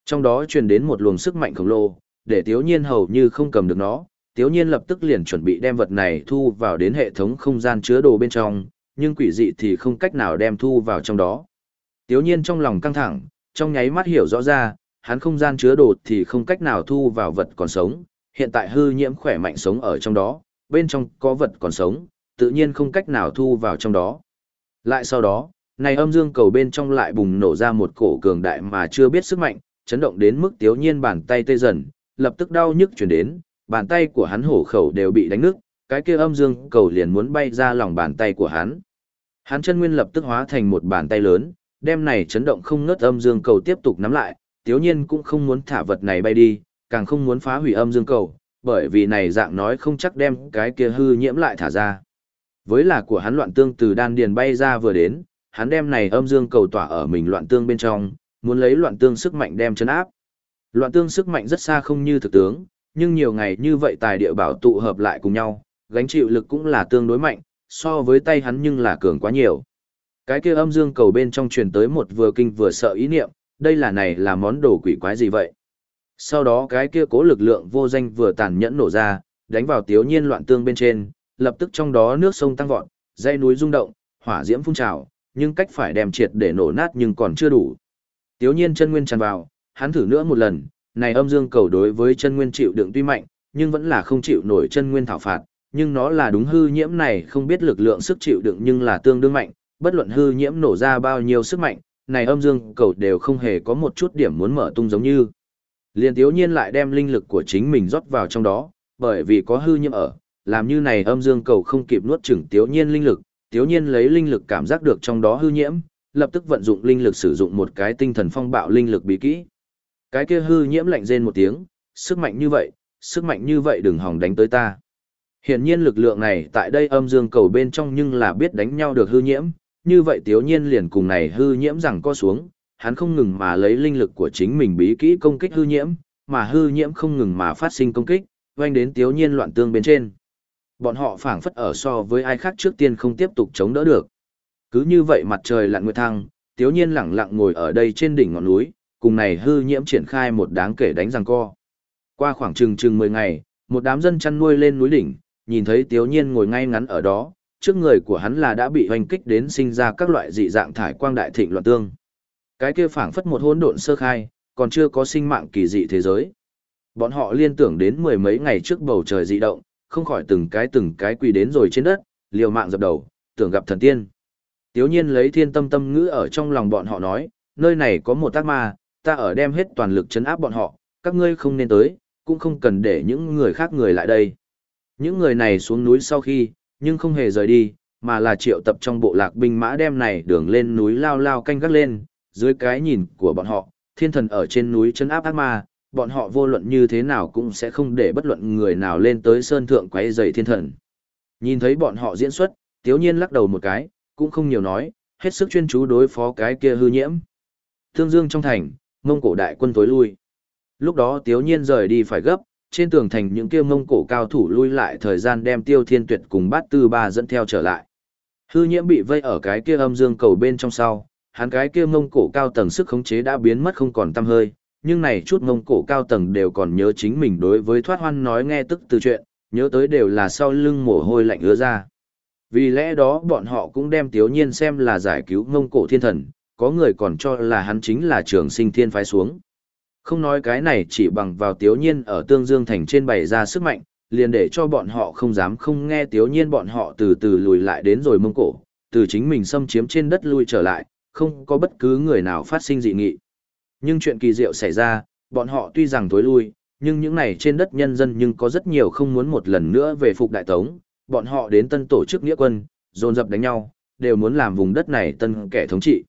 Trong đó truyền đến một luồng sức mạnh khổng lồ, để tiếu nhiên hầu như không cầm được nó, tiếu nhiên lập tức liền chuẩn bị đem vật này thu vào đến hệ thống không gian chứa đồ bên trong, nhưng quỷ dị thì không cách nào đem thu vào trong đó. Tiếu nhiên trong lòng căng thẳng, trong nháy mắt hiểu rõ ra, hắn không gian chứa đồ thì không cách nào thu vào vật còn sống, hiện tại hư nhiễm khỏe mạnh sống ở trong đó, bên trong có vật còn sống, tự nhiên không cách nào thu vào trong đó. Lại sau đó, này âm dương cầu bên trong lại bùng nổ ra một cổ cường đại mà chưa biết sức mạnh, chấn động đến mức tiếu nhiên bàn tay tê dần, lập tức đau nhức chuyển đến, bàn tay của hắn hổ khẩu đều bị đánh nứt, cái kia âm dương cầu liền muốn bay ra lòng bàn tay của hắn. Hắn chân nguyên lập tức hóa thành một bàn tay lớn, đem này chấn động không ngớt âm dương cầu tiếp tục nắm lại, tiếu nhiên cũng không muốn thả vật này bay đi, càng không muốn phá hủy âm dương cầu, bởi vì này dạng nói không chắc đem cái kia hư nhiễm lại thả ra. Với là của hắn loạn tương từ đan điền bay ra vừa đến, hắn đem này âm dương cầu tỏa ở mình loạn tương bên trong, muốn lấy loạn tương sức mạnh đem chấn áp. Loạn tương sức mạnh rất xa không như thực tướng, nhưng nhiều ngày như vậy tài địa bảo tụ hợp lại cùng nhau, gánh chịu lực cũng là tương đối mạnh, so với tay hắn nhưng là cường quá nhiều. Cái kia âm dương cầu bên trong truyền tới một vừa kinh vừa sợ ý niệm, đây là này là món đồ quỷ quái gì vậy? Sau đó cái kia cố lực lượng vô danh vừa tàn nhẫn nổ ra, đánh vào tiếu nhiên loạn tương bên trên, lập tức trong đó nước sông tăng vọt, dây núi rung động, hỏa diễm phun trào, nhưng cách phải đem triệt để nổ nát nhưng còn chưa đủ. Tiếu nhiên chân nguyên tràn vào, hắn thử nữa một lần, này âm dương cầu đối với chân nguyên chịu đựng tuy mạnh, nhưng vẫn là không chịu nổi chân nguyên thảo phạt, nhưng nó là đúng hư nhiễm này không biết lực lượng sức chịu đựng nhưng là tương đương mạnh, bất luận hư nhiễm nổ ra bao nhiêu sức mạnh, này âm dương cầu đều không hề có một chút điểm muốn mở tung giống như. Liên tiếu nhiên lại đem linh lực của chính mình rót vào trong đó, bởi vì có hư nhiễm ở, làm như này âm dương cầu không kịp nuốt chửng tiếu nhiên linh lực, tiếu nhiên lấy linh lực cảm giác được trong đó hư nhiễm, lập tức vận dụng linh lực sử dụng một cái tinh thần phong bạo linh lực bí kỹ. Cái kia hư nhiễm lạnh rên một tiếng, sức mạnh như vậy, sức mạnh như vậy đừng hòng đánh tới ta. Hiển nhiên lực lượng này tại đây âm dương cầu bên trong nhưng là biết đánh nhau được hư nhiễm, như vậy tiếu nhiên liền cùng này hư nhiễm rằng co xuống, hắn không ngừng mà lấy linh lực của chính mình bí kỹ công kích hư nhiễm, mà hư nhiễm không ngừng mà phát sinh công kích, quanh đến tiếu nhiên loạn tương bên trên. Bọn họ phảng phất ở so với ai khác trước tiên không tiếp tục chống đỡ được. Cứ như vậy mặt trời lặn nguyệt thăng, tiếu nhiên lẳng lặng ngồi ở đây trên đỉnh ngọn núi, cùng này hư nhiễm triển khai một đáng kể đánh răng co. Qua khoảng chừng chừng 10 ngày, một đám dân chăn nuôi lên núi đỉnh, nhìn thấy tiếu nhiên ngồi ngay ngắn ở đó, trước người của hắn là đã bị hoành kích đến sinh ra các loại dị dạng thải quang đại thịnh loạn tương. Cái kia phảng phất một hỗn độn sơ khai, còn chưa có sinh mạng kỳ dị thế giới. Bọn họ liên tưởng đến mười mấy ngày trước bầu trời dị động, không khỏi từng cái từng cái quỳ đến rồi trên đất, liều mạng dập đầu, tưởng gặp thần tiên. Tiếu nhiên lấy thiên tâm tâm ngữ ở trong lòng bọn họ nói, nơi này có một tác ma, ta ở đem hết toàn lực chấn áp bọn họ, các ngươi không nên tới, cũng không cần để những người khác người lại đây. Những người này xuống núi sau khi, nhưng không hề rời đi, mà là triệu tập trong bộ lạc binh mã đem này đường lên núi lao lao canh gác lên, dưới cái nhìn của bọn họ, thiên thần ở trên núi chấn áp ác ma, bọn họ vô luận như thế nào cũng sẽ không để bất luận người nào lên tới sơn thượng quấy rầy thiên thần. Nhìn thấy bọn họ diễn xuất, tiếu nhiên lắc đầu một cái, cũng không nhiều nói, hết sức chuyên chú đối phó cái kia hư nhiễm. Thương dương trong thành, mông cổ đại quân tối lui. Lúc đó tiếu nhiên rời đi phải gấp, trên tường thành những kia mông cổ cao thủ lui lại thời gian đem tiêu thiên tuyệt cùng bát tư ba dẫn theo trở lại. Hư nhiễm bị vây ở cái kia âm dương cầu bên trong sau, hắn cái kia mông cổ cao tầng sức khống chế đã biến mất không còn tăm hơi, nhưng này chút mông cổ cao tầng đều còn nhớ chính mình đối với thoát hoan nói nghe tức từ chuyện, nhớ tới đều là sau lưng mồ hôi lạnh ứa ra. Vì lẽ đó bọn họ cũng đem tiếu nhiên xem là giải cứu mông cổ thiên thần, có người còn cho là hắn chính là trường sinh thiên phái xuống. Không nói cái này chỉ bằng vào tiếu nhiên ở tương dương thành trên bày ra sức mạnh, liền để cho bọn họ không dám không nghe tiếu nhiên bọn họ từ từ lùi lại đến rồi mông cổ, từ chính mình xâm chiếm trên đất lui trở lại, không có bất cứ người nào phát sinh dị nghị. Nhưng chuyện kỳ diệu xảy ra, bọn họ tuy rằng tối lui, nhưng những này trên đất nhân dân nhưng có rất nhiều không muốn một lần nữa về phục đại tống, bọn họ đến tân tổ chức nghĩa quân, dồn dập đánh nhau, đều muốn làm vùng đất này tân kẻ thống trị.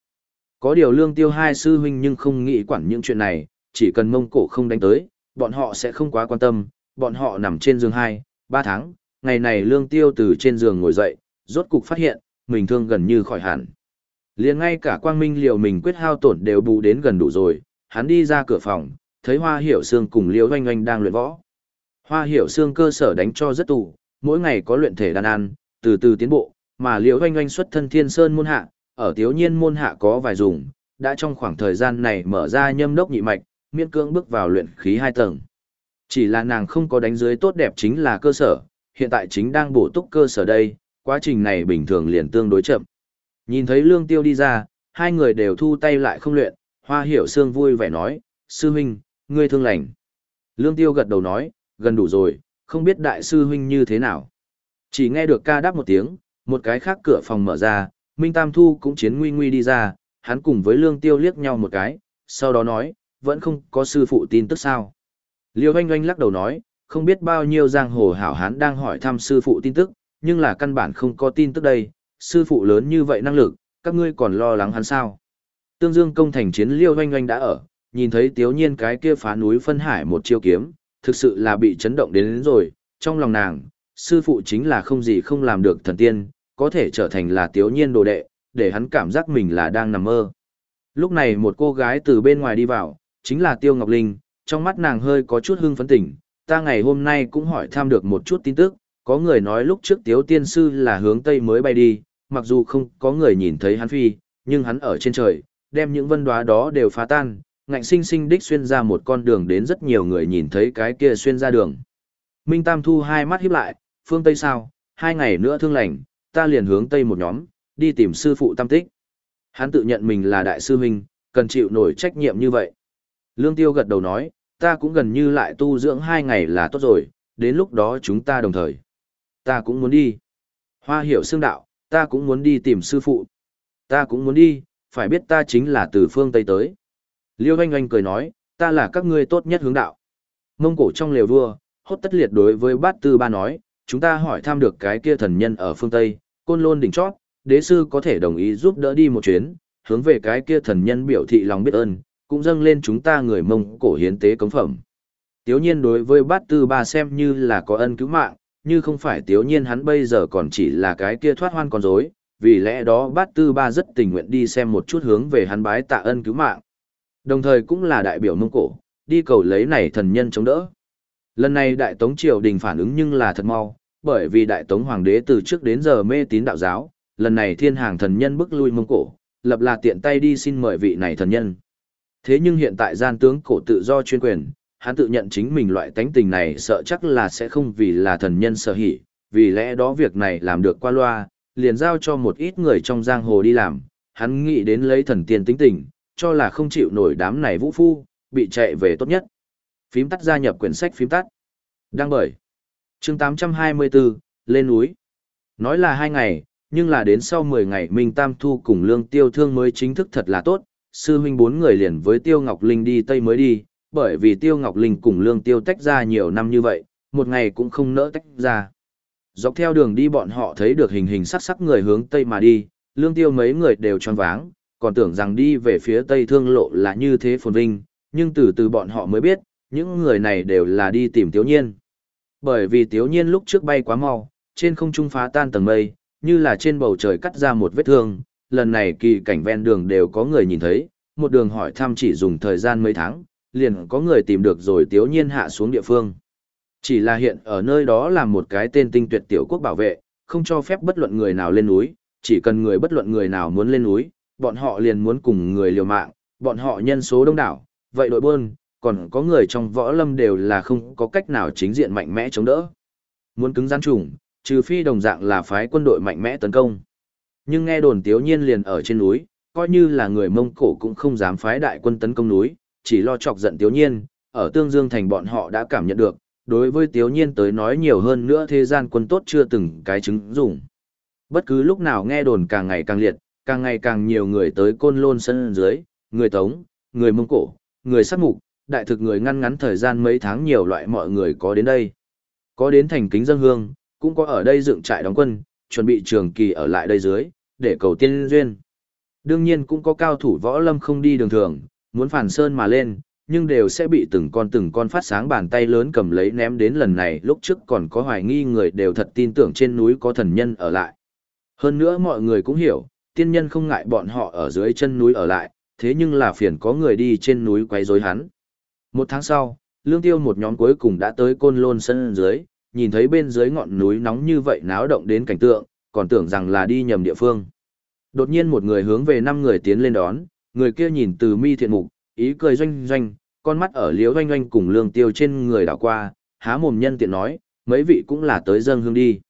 Có điều lương tiêu hai sư huynh nhưng không nghĩ quản những chuyện này, chỉ cần mông cổ không đánh tới, bọn họ sẽ không quá quan tâm, bọn họ nằm trên giường 2, 3 tháng, ngày này lương tiêu từ trên giường ngồi dậy, rốt cục phát hiện, mình thương gần như khỏi hẳn. liền ngay cả quang minh liều mình quyết hao tổn đều bù đến gần đủ rồi, hắn đi ra cửa phòng, thấy hoa hiểu xương cùng liễu oanh oanh đang luyện võ. Hoa hiểu xương cơ sở đánh cho rất tù, mỗi ngày có luyện thể đan ăn, từ từ tiến bộ, mà liễu oanh oanh xuất thân thiên sơn môn hạ, ở tiếu nhiên môn hạ có vài dùng, đã trong khoảng thời gian này mở ra nhâm đốc nhị mạch, miễn cưỡng bước vào luyện khí hai tầng. Chỉ là nàng không có đánh dưới tốt đẹp chính là cơ sở, hiện tại chính đang bổ túc cơ sở đây, quá trình này bình thường liền tương đối chậm. Nhìn thấy lương tiêu đi ra, hai người đều thu tay lại không luyện, hoa hiểu sương vui vẻ nói, sư huynh, ngươi thương lành. Lương tiêu gật đầu nói, gần đủ rồi, không biết đại sư huynh như thế nào. Chỉ nghe được ca đáp một tiếng, một cái khác cửa phòng mở ra, Minh Tam Thu cũng chiến nguy nguy đi ra, hắn cùng với lương tiêu liếc nhau một cái, sau đó nói, vẫn không có sư phụ tin tức sao. Liêu Hoanh Hoanh lắc đầu nói, không biết bao nhiêu giang hồ hảo hán đang hỏi thăm sư phụ tin tức, nhưng là căn bản không có tin tức đây, sư phụ lớn như vậy năng lực, các ngươi còn lo lắng hắn sao. Tương Dương công thành chiến liêu Hoanh Hoanh đã ở, nhìn thấy tiếu nhiên cái kia phá núi phân hải một chiêu kiếm, thực sự là bị chấn động đến, đến rồi, trong lòng nàng, sư phụ chính là không gì không làm được thần tiên, có thể trở thành là tiếu nhiên đồ đệ, để hắn cảm giác mình là đang nằm mơ. Lúc này một cô gái từ bên ngoài đi vào, chính là Tiêu Ngọc Linh, trong mắt nàng hơi có chút hưng phấn tỉnh, ta ngày hôm nay cũng hỏi thăm được một chút tin tức, có người nói lúc trước Tiếu Tiên Sư là hướng Tây mới bay đi, mặc dù không có người nhìn thấy hắn phi, nhưng hắn ở trên trời, đem những vân đoá đó đều phá tan, ngạnh sinh sinh đích xuyên ra một con đường đến rất nhiều người nhìn thấy cái kia xuyên ra đường. Minh Tam Thu hai mắt híp lại, phương Tây sao, hai ngày nữa thương lành, ta liền hướng Tây một nhóm, đi tìm sư phụ tam tích. Hắn tự nhận mình là đại sư huynh, cần chịu nổi trách nhiệm như vậy. Lương Tiêu gật đầu nói, ta cũng gần như lại tu dưỡng hai ngày là tốt rồi, đến lúc đó chúng ta đồng thời. Ta cũng muốn đi. Hoa hiểu xương đạo, ta cũng muốn đi tìm sư phụ. Ta cũng muốn đi, phải biết ta chính là từ phương Tây tới. Liêu Anh Anh cười nói, ta là các ngươi tốt nhất hướng đạo. Mông cổ trong lều vua, hốt tất liệt đối với bát tư ba nói, chúng ta hỏi thăm được cái kia thần nhân ở phương Tây, côn lôn đỉnh chót, đế sư có thể đồng ý giúp đỡ đi một chuyến, hướng về cái kia thần nhân biểu thị lòng biết ơn, cũng dâng lên chúng ta người mông cổ hiến tế cống phẩm. Tiếu nhiên đối với bát tư ba xem như là có ân cứu mạng, như không phải tiếu nhiên hắn bây giờ còn chỉ là cái kia thoát hoan con rối, vì lẽ đó bát tư ba rất tình nguyện đi xem một chút hướng về hắn bái tạ ân cứu mạng. Đồng thời cũng là đại biểu mông cổ, đi cầu lấy này thần nhân chống đỡ. Lần này đại tống triều đình phản ứng nhưng là thật mau, bởi vì đại tống hoàng đế từ trước đến giờ mê tín đạo giáo, lần này thiên hàng thần nhân bức lui mông cổ, lập là tiện tay đi xin mời vị này thần nhân. Thế nhưng hiện tại gian tướng cổ tự do chuyên quyền, hắn tự nhận chính mình loại tánh tình này sợ chắc là sẽ không vì là thần nhân sở hỉ, vì lẽ đó việc này làm được qua loa, liền giao cho một ít người trong giang hồ đi làm, hắn nghĩ đến lấy thần tiên tính tình, cho là không chịu nổi đám này vũ phu, bị chạy về tốt nhất. Phím tắt gia nhập quyển sách phím tắt. Đăng bởi chương 824, lên núi. Nói là hai ngày, nhưng là đến sau 10 ngày Minh Tam Thu cùng Lương Tiêu Thương mới chính thức thật là tốt, sư huynh bốn người liền với Tiêu Ngọc Linh đi Tây mới đi, bởi vì Tiêu Ngọc Linh cùng Lương Tiêu tách ra nhiều năm như vậy, một ngày cũng không nỡ tách ra. Dọc theo đường đi bọn họ thấy được hình hình sắc sắc người hướng Tây mà đi, Lương Tiêu mấy người đều tròn váng, còn tưởng rằng đi về phía Tây Thương Lộ là như thế phồn vinh, nhưng từ từ bọn họ mới biết, những người này đều là đi tìm Tiếu Nhiên. Bởi vì Tiếu Nhiên lúc trước bay quá mau, trên không trung phá tan tầng mây, như là trên bầu trời cắt ra một vết thương, lần này kỳ cảnh ven đường đều có người nhìn thấy, một đường hỏi thăm chỉ dùng thời gian mấy tháng, liền có người tìm được rồi tiếu nhiên hạ xuống địa phương. Chỉ là hiện ở nơi đó là một cái tên tinh tuyệt tiểu quốc bảo vệ, không cho phép bất luận người nào lên núi, chỉ cần người bất luận người nào muốn lên núi, bọn họ liền muốn cùng người liều mạng, bọn họ nhân số đông đảo, vậy đội buôn, còn có người trong võ lâm đều là không có cách nào chính diện mạnh mẽ chống đỡ. Muốn cứng gian trùng, trừ phi đồng dạng là phái quân đội mạnh mẽ tấn công. Nhưng nghe đồn tiếu nhiên liền ở trên núi, coi như là người Mông Cổ cũng không dám phái đại quân tấn công núi, chỉ lo chọc giận tiếu nhiên, ở Tương Dương Thành bọn họ đã cảm nhận được, đối với tiếu nhiên tới nói nhiều hơn nữa thế gian quân tốt chưa từng cái chứng dùng. Bất cứ lúc nào nghe đồn càng ngày càng liệt, càng ngày càng nhiều người tới côn lôn sân dưới, người Tống, người Mông Cổ, người sát mục, đại thực người ngăn ngắn thời gian mấy tháng nhiều loại mọi người có đến đây. Có đến thành kính dân hương, cũng có ở đây dựng trại đóng quân, chuẩn bị trường kỳ ở lại đây dưới, để cầu tiên duyên. Đương nhiên cũng có cao thủ võ lâm không đi đường thường, muốn phản sơn mà lên, nhưng đều sẽ bị từng con từng con phát sáng bàn tay lớn cầm lấy ném đến lần này lúc trước còn có hoài nghi người đều thật tin tưởng trên núi có thần nhân ở lại. Hơn nữa mọi người cũng hiểu, tiên nhân không ngại bọn họ ở dưới chân núi ở lại, thế nhưng là phiền có người đi trên núi quấy rối hắn. Một tháng sau, lương tiêu một nhóm cuối cùng đã tới côn lôn sân dưới, nhìn thấy bên dưới ngọn núi nóng như vậy náo động đến cảnh tượng, còn tưởng rằng là đi nhầm địa phương. Đột nhiên một người hướng về năm người tiến lên đón, người kia nhìn từ mi thiện mục, ý cười doanh doanh, con mắt ở liếu doanh doanh cùng lương tiêu trên người đảo qua, há mồm nhân tiện nói, mấy vị cũng là tới dâng hương đi.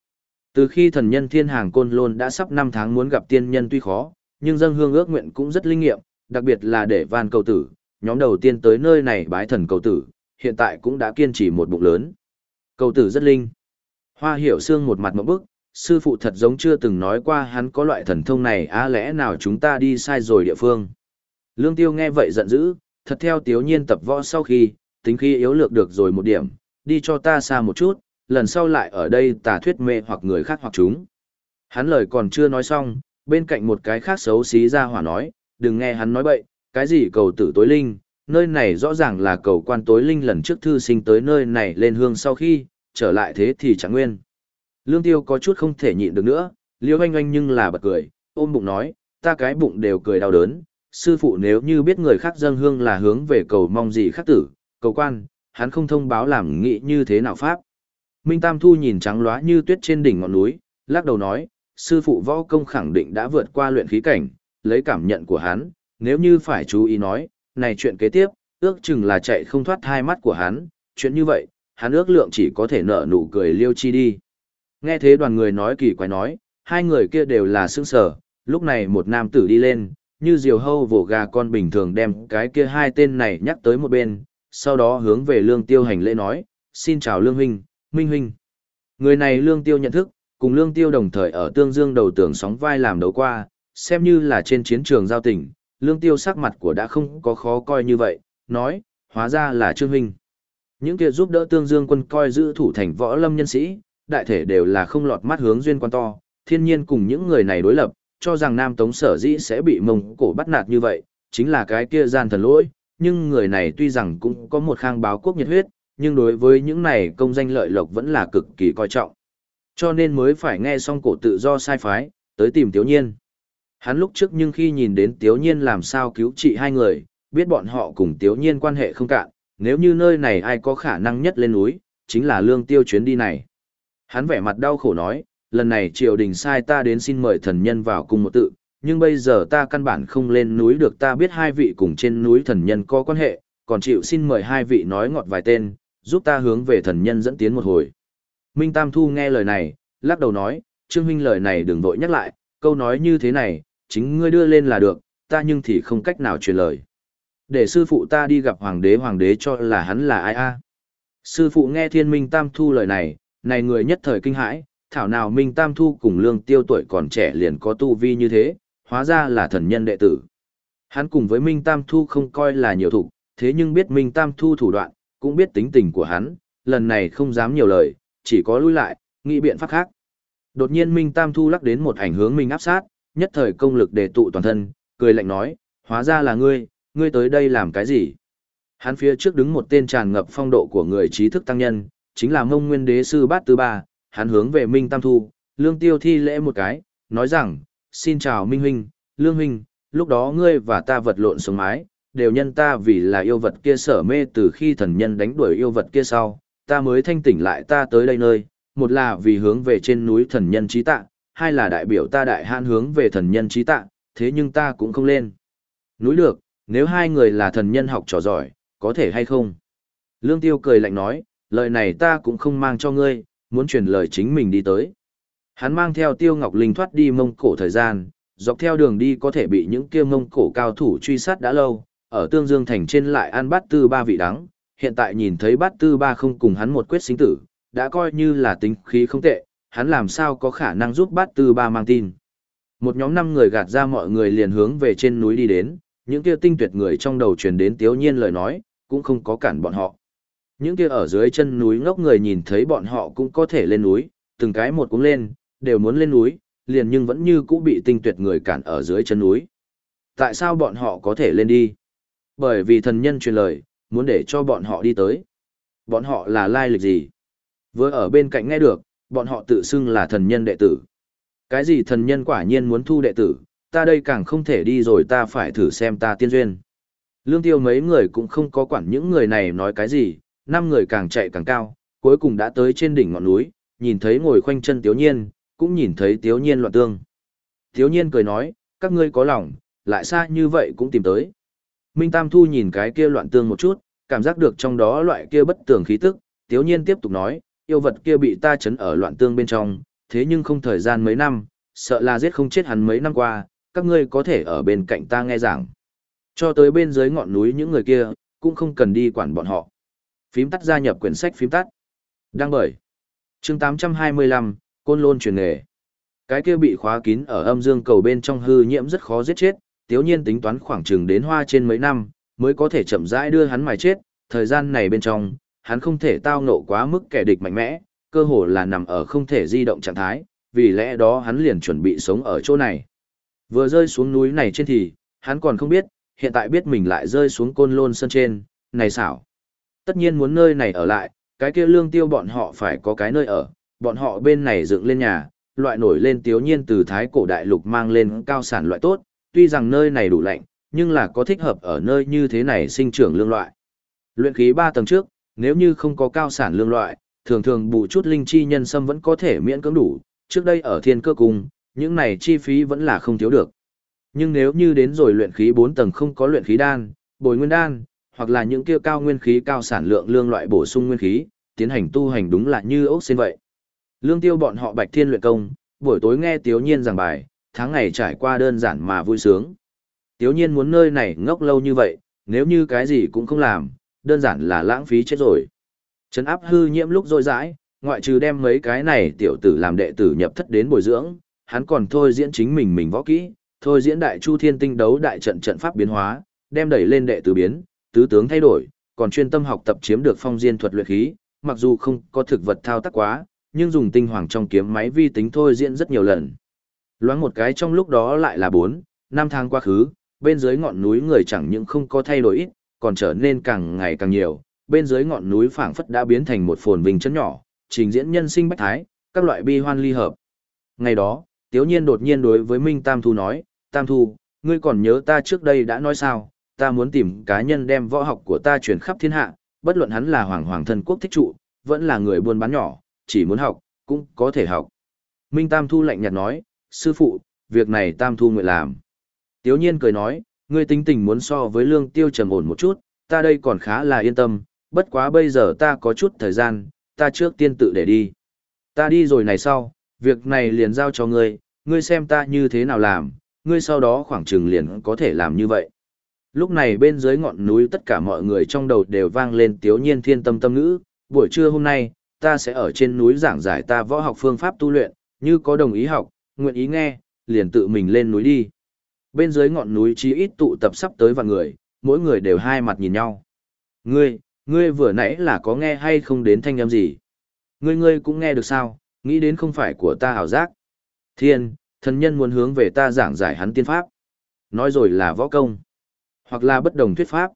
Từ khi thần nhân thiên hàng côn lôn đã sắp 5 tháng muốn gặp tiên nhân tuy khó, nhưng dâng hương ước nguyện cũng rất linh nghiệm, đặc biệt là để van cầu tử, nhóm đầu tiên tới nơi này bái thần cầu tử, hiện tại cũng đã kiên trì một bụng lớn. Cầu tử rất linh. Hoa hiểu xương một mặt mẫu bức, sư phụ thật giống chưa từng nói qua hắn có loại thần thông này á lẽ nào chúng ta đi sai rồi địa phương. Lương tiêu nghe vậy giận dữ, thật theo tiếu nhiên tập võ sau khi, tính khi yếu lược được rồi một điểm, đi cho ta xa một chút, lần sau lại ở đây tà thuyết mê hoặc người khác hoặc chúng. Hắn lời còn chưa nói xong, bên cạnh một cái khác xấu xí ra hỏa nói, đừng nghe hắn nói bậy, cái gì cầu tử tối linh, nơi này rõ ràng là cầu quan tối linh lần trước thư sinh tới nơi này lên hương sau khi, trở lại thế thì chẳng nguyên. Lương tiêu có chút không thể nhịn được nữa, liêu oanh oanh nhưng là bật cười, ôm bụng nói, ta cái bụng đều cười đau đớn, sư phụ nếu như biết người khác dâng hương là hướng về cầu mong gì khác tử, cầu quan, hắn không thông báo làm nghĩ như thế nào pháp. Minh Tam Thu nhìn trắng lóa như tuyết trên đỉnh ngọn núi, lắc đầu nói, sư phụ võ công khẳng định đã vượt qua luyện khí cảnh, lấy cảm nhận của hắn, nếu như phải chú ý nói, này chuyện kế tiếp, ước chừng là chạy không thoát hai mắt của hắn, chuyện như vậy, hắn ước lượng chỉ có thể nở nụ cười liêu chi đi. Nghe thế đoàn người nói kỳ quái nói, hai người kia đều là sương sở, lúc này một nam tử đi lên, như diều hâu vồ gà con bình thường đem cái kia hai tên này nhắc tới một bên, sau đó hướng về lương tiêu hành lễ nói, xin chào lương huynh, minh huynh. Người này lương tiêu nhận thức, cùng lương tiêu đồng thời ở tương dương đầu tường sóng vai làm đấu qua, xem như là trên chiến trường giao tỉnh, lương tiêu sắc mặt của đã không có khó coi như vậy, nói, hóa ra là trương huynh. Những kia giúp đỡ tương dương quân coi giữ thủ thành võ lâm nhân sĩ, đại thể đều là không lọt mắt hướng duyên quan to, thiên nhiên cùng những người này đối lập, cho rằng Nam Tống sở dĩ sẽ bị mông cổ bắt nạt như vậy, chính là cái kia gian thần lỗi, nhưng người này tuy rằng cũng có một khang báo quốc nhiệt huyết, nhưng đối với những này công danh lợi lộc vẫn là cực kỳ coi trọng. Cho nên mới phải nghe xong cổ tự do sai phái, tới tìm tiểu Nhiên. Hắn lúc trước nhưng khi nhìn đến Tiếu Nhiên làm sao cứu trị hai người, biết bọn họ cùng Tiếu Nhiên quan hệ không cạn, nếu như nơi này ai có khả năng nhất lên núi, chính là lương tiêu chuyến đi này. Hắn vẻ mặt đau khổ nói, lần này triều đình sai ta đến xin mời thần nhân vào cùng một tự, nhưng bây giờ ta căn bản không lên núi được ta biết hai vị cùng trên núi thần nhân có quan hệ, còn chịu xin mời hai vị nói ngọt vài tên, giúp ta hướng về thần nhân dẫn tiến một hồi. Minh Tam Thu nghe lời này, lắc đầu nói, Trương Huynh lời này đừng vội nhắc lại, câu nói như thế này, chính ngươi đưa lên là được, ta nhưng thì không cách nào truyền lời. Để sư phụ ta đi gặp hoàng đế hoàng đế cho là hắn là ai a Sư phụ nghe thiên minh tam thu lời này, này người nhất thời kinh hãi, thảo nào minh tam thu cùng lương tiêu tuổi còn trẻ liền có tu vi như thế, hóa ra là thần nhân đệ tử. Hắn cùng với minh tam thu không coi là nhiều thủ, thế nhưng biết minh tam thu thủ đoạn, cũng biết tính tình của hắn, lần này không dám nhiều lời, chỉ có lui lại, nghĩ biện pháp khác. Đột nhiên Minh Tam Thu lắc đến một ảnh hướng mình áp sát, nhất thời công lực để tụ toàn thân, cười lạnh nói, hóa ra là ngươi, ngươi tới đây làm cái gì? Hắn phía trước đứng một tên tràn ngập phong độ của người trí thức tăng nhân, chính là mông nguyên đế sư bát Tứ ba, hắn hướng về Minh Tam Thu, lương tiêu thi lễ một cái, nói rằng, xin chào Minh Huynh, Lương Huynh, lúc đó ngươi và ta vật lộn sống mái, đều nhân ta vì là yêu vật kia sở mê từ khi thần nhân đánh đuổi yêu vật kia sau, ta mới thanh tỉnh lại ta tới đây nơi, một là vì hướng về trên núi thần nhân trí tạ, hai là đại biểu ta đại han hướng về thần nhân trí tạ, thế nhưng ta cũng không lên. Núi được, nếu hai người là thần nhân học trò giỏi, có thể hay không? Lương Tiêu cười lạnh nói, lời này ta cũng không mang cho ngươi, muốn truyền lời chính mình đi tới. Hắn mang theo Tiêu Ngọc Linh thoát đi mông cổ thời gian, dọc theo đường đi có thể bị những kia mông cổ cao thủ truy sát đã lâu, ở Tương Dương Thành trên lại ăn bát tư ba vị đắng, hiện tại nhìn thấy bát tư ba không cùng hắn một quyết sinh tử, đã coi như là tính khí không tệ, hắn làm sao có khả năng giúp bát tư ba mang tin. Một nhóm năm người gạt ra mọi người liền hướng về trên núi đi đến, những kia tinh tuyệt người trong đầu truyền đến tiếu nhiên lời nói, cũng không có cản bọn họ. Những kia ở dưới chân núi ngốc người nhìn thấy bọn họ cũng có thể lên núi, từng cái một cũng lên, đều muốn lên núi, liền nhưng vẫn như cũ bị tinh tuyệt người cản ở dưới chân núi. Tại sao bọn họ có thể lên đi? Bởi vì thần nhân truyền lời, muốn để cho bọn họ đi tới. Bọn họ là lai lịch gì? Vừa ở bên cạnh nghe được, bọn họ tự xưng là thần nhân đệ tử. Cái gì thần nhân quả nhiên muốn thu đệ tử, ta đây càng không thể đi rồi ta phải thử xem ta tiên duyên. Lương tiêu mấy người cũng không có quản những người này nói cái gì, năm người càng chạy càng cao, cuối cùng đã tới trên đỉnh ngọn núi, nhìn thấy ngồi khoanh chân tiếu nhiên, cũng nhìn thấy tiếu nhiên loạn tương. Tiếu nhiên cười nói, các ngươi có lòng, lại xa như vậy cũng tìm tới. Minh Tam Thu nhìn cái kia loạn tương một chút, cảm giác được trong đó loại kia bất tường khí tức, tiếu nhiên tiếp tục nói, yêu vật kia bị ta chấn ở loạn tương bên trong, thế nhưng không thời gian mấy năm, sợ là giết không chết hắn mấy năm qua, các ngươi có thể ở bên cạnh ta nghe giảng. Cho tới bên dưới ngọn núi những người kia, cũng không cần đi quản bọn họ. Phím tắt gia nhập quyển sách phím tắt. Đăng bởi. chương 825, Côn Lôn truyền nghề. Cái kia bị khóa kín ở âm dương cầu bên trong hư nhiễm rất khó giết chết, tiếu nhiên tính toán khoảng chừng đến hoa trên mấy năm, mới có thể chậm rãi đưa hắn mài chết, thời gian này bên trong, hắn không thể tao nộ quá mức kẻ địch mạnh mẽ, cơ hồ là nằm ở không thể di động trạng thái, vì lẽ đó hắn liền chuẩn bị sống ở chỗ này. Vừa rơi xuống núi này trên thì, hắn còn không biết, hiện tại biết mình lại rơi xuống côn lôn sân trên, này xảo. Tất nhiên muốn nơi này ở lại, cái kia lương tiêu bọn họ phải có cái nơi ở, bọn họ bên này dựng lên nhà, loại nổi lên tiếu nhiên từ thái cổ đại lục mang lên cao sản loại tốt, tuy rằng nơi này đủ lạnh, nhưng là có thích hợp ở nơi như thế này sinh trưởng lương loại. Luyện khí 3 tầng trước, nếu như không có cao sản lương loại, thường thường bù chút linh chi nhân sâm vẫn có thể miễn cưỡng đủ, trước đây ở thiên cơ cung, những này chi phí vẫn là không thiếu được. Nhưng nếu như đến rồi luyện khí 4 tầng không có luyện khí đan, bồi nguyên đan, hoặc là những kia cao nguyên khí cao sản lượng lương loại bổ sung nguyên khí, tiến hành tu hành đúng là như ốc sen vậy. Lương tiêu bọn họ bạch thiên luyện công, buổi tối nghe tiếu nhiên giảng bài, tháng ngày trải qua đơn giản mà vui sướng. Tiếu nhiên muốn nơi này ngốc lâu như vậy, nếu như cái gì cũng không làm, đơn giản là lãng phí chết rồi. Trấn áp hư nhiễm lúc rôi rãi, ngoại trừ đem mấy cái này tiểu tử làm đệ tử nhập thất đến bồi dưỡng, hắn còn thôi diễn chính mình mình võ kỹ, thôi diễn đại chu thiên tinh đấu đại trận trận pháp biến hóa, đem đẩy lên đệ tử biến, tứ tướng thay đổi, còn chuyên tâm học tập chiếm được phong diên thuật luyện khí, mặc dù không có thực vật thao tác quá, nhưng dùng tinh hoàng trong kiếm máy vi tính thôi diễn rất nhiều lần. Loáng một cái trong lúc đó lại là 4, năm tháng quá khứ, bên dưới ngọn núi người chẳng những không có thay đổi ít, còn trở nên càng ngày càng nhiều, bên dưới ngọn núi phảng phất đã biến thành một phồn vinh chấn nhỏ, trình diễn nhân sinh bách thái, các loại bi hoan ly hợp. Ngày đó, Tiếu Nhiên đột nhiên đối với Minh Tam Thu nói, Tam Thu, ngươi còn nhớ ta trước đây đã nói sao, ta muốn tìm cá nhân đem võ học của ta truyền khắp thiên hạ, bất luận hắn là hoàng hoàng thân quốc thích trụ, vẫn là người buôn bán nhỏ, chỉ muốn học, cũng có thể học. Minh Tam Thu lạnh nhạt nói, sư phụ, việc này Tam Thu nguyện làm. Tiếu nhiên cười nói, ngươi tính tình muốn so với lương tiêu trầm ổn một chút, ta đây còn khá là yên tâm, bất quá bây giờ ta có chút thời gian, ta trước tiên tự để đi. Ta đi rồi này sau, việc này liền giao cho ngươi, ngươi xem ta như thế nào làm, ngươi sau đó khoảng chừng liền có thể làm như vậy. Lúc này bên dưới ngọn núi tất cả mọi người trong đầu đều vang lên tiếu nhiên thiên tâm tâm ngữ, buổi trưa hôm nay, ta sẽ ở trên núi giảng giải ta võ học phương pháp tu luyện, như có đồng ý học, nguyện ý nghe, liền tự mình lên núi đi. Bên dưới ngọn núi chí ít tụ tập sắp tới vạn người, mỗi người đều hai mặt nhìn nhau. Ngươi, ngươi vừa nãy là có nghe hay không đến thanh âm gì? Ngươi ngươi cũng nghe được sao, nghĩ đến không phải của ta hảo giác. Thiên, thần nhân muốn hướng về ta giảng giải hắn tiên pháp. Nói rồi là võ công, hoặc là bất đồng thuyết pháp.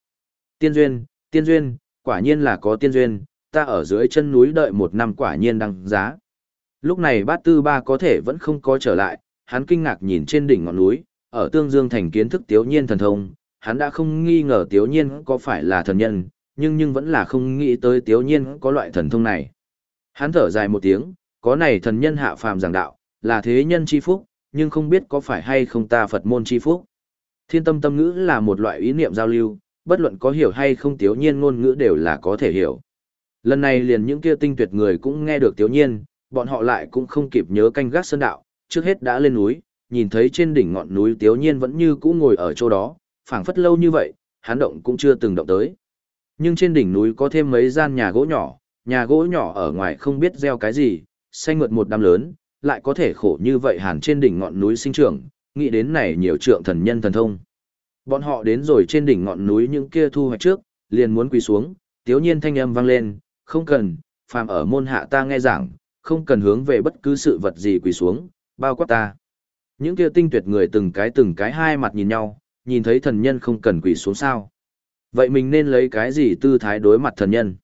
Tiên duyên, tiên duyên, quả nhiên là có tiên duyên, ta ở dưới chân núi đợi một năm quả nhiên đăng giá. Lúc này bát tư ba có thể vẫn không có trở lại, hắn kinh ngạc nhìn trên đỉnh ngọn núi, ở tương dương thành kiến thức tiếu nhiên thần thông, hắn đã không nghi ngờ tiếu nhiên có phải là thần nhân, nhưng nhưng vẫn là không nghĩ tới tiếu nhiên có loại thần thông này. Hắn thở dài một tiếng, có này thần nhân hạ phàm giảng đạo, là thế nhân chi phúc, nhưng không biết có phải hay không ta Phật môn chi phúc. Thiên tâm tâm ngữ là một loại ý niệm giao lưu, bất luận có hiểu hay không tiếu nhiên ngôn ngữ đều là có thể hiểu. Lần này liền những kia tinh tuyệt người cũng nghe được tiếu nhiên, bọn họ lại cũng không kịp nhớ canh gác sơn đạo, trước hết đã lên núi, nhìn thấy trên đỉnh ngọn núi tiếu nhiên vẫn như cũ ngồi ở chỗ đó, phảng phất lâu như vậy, hắn động cũng chưa từng động tới. Nhưng trên đỉnh núi có thêm mấy gian nhà gỗ nhỏ, nhà gỗ nhỏ ở ngoài không biết gieo cái gì, xanh ngượt một đám lớn, lại có thể khổ như vậy hàn trên đỉnh ngọn núi sinh trưởng, nghĩ đến này nhiều trượng thần nhân thần thông. Bọn họ đến rồi trên đỉnh ngọn núi những kia thu hoạch trước, liền muốn quỳ xuống, tiếu nhiên thanh âm vang lên, không cần, phàm ở môn hạ ta nghe giảng, không cần hướng về bất cứ sự vật gì quỳ xuống, bao quát ta. Những kia tinh tuyệt người từng cái từng cái hai mặt nhìn nhau, nhìn thấy thần nhân không cần quỳ xuống sao. Vậy mình nên lấy cái gì tư thái đối mặt thần nhân?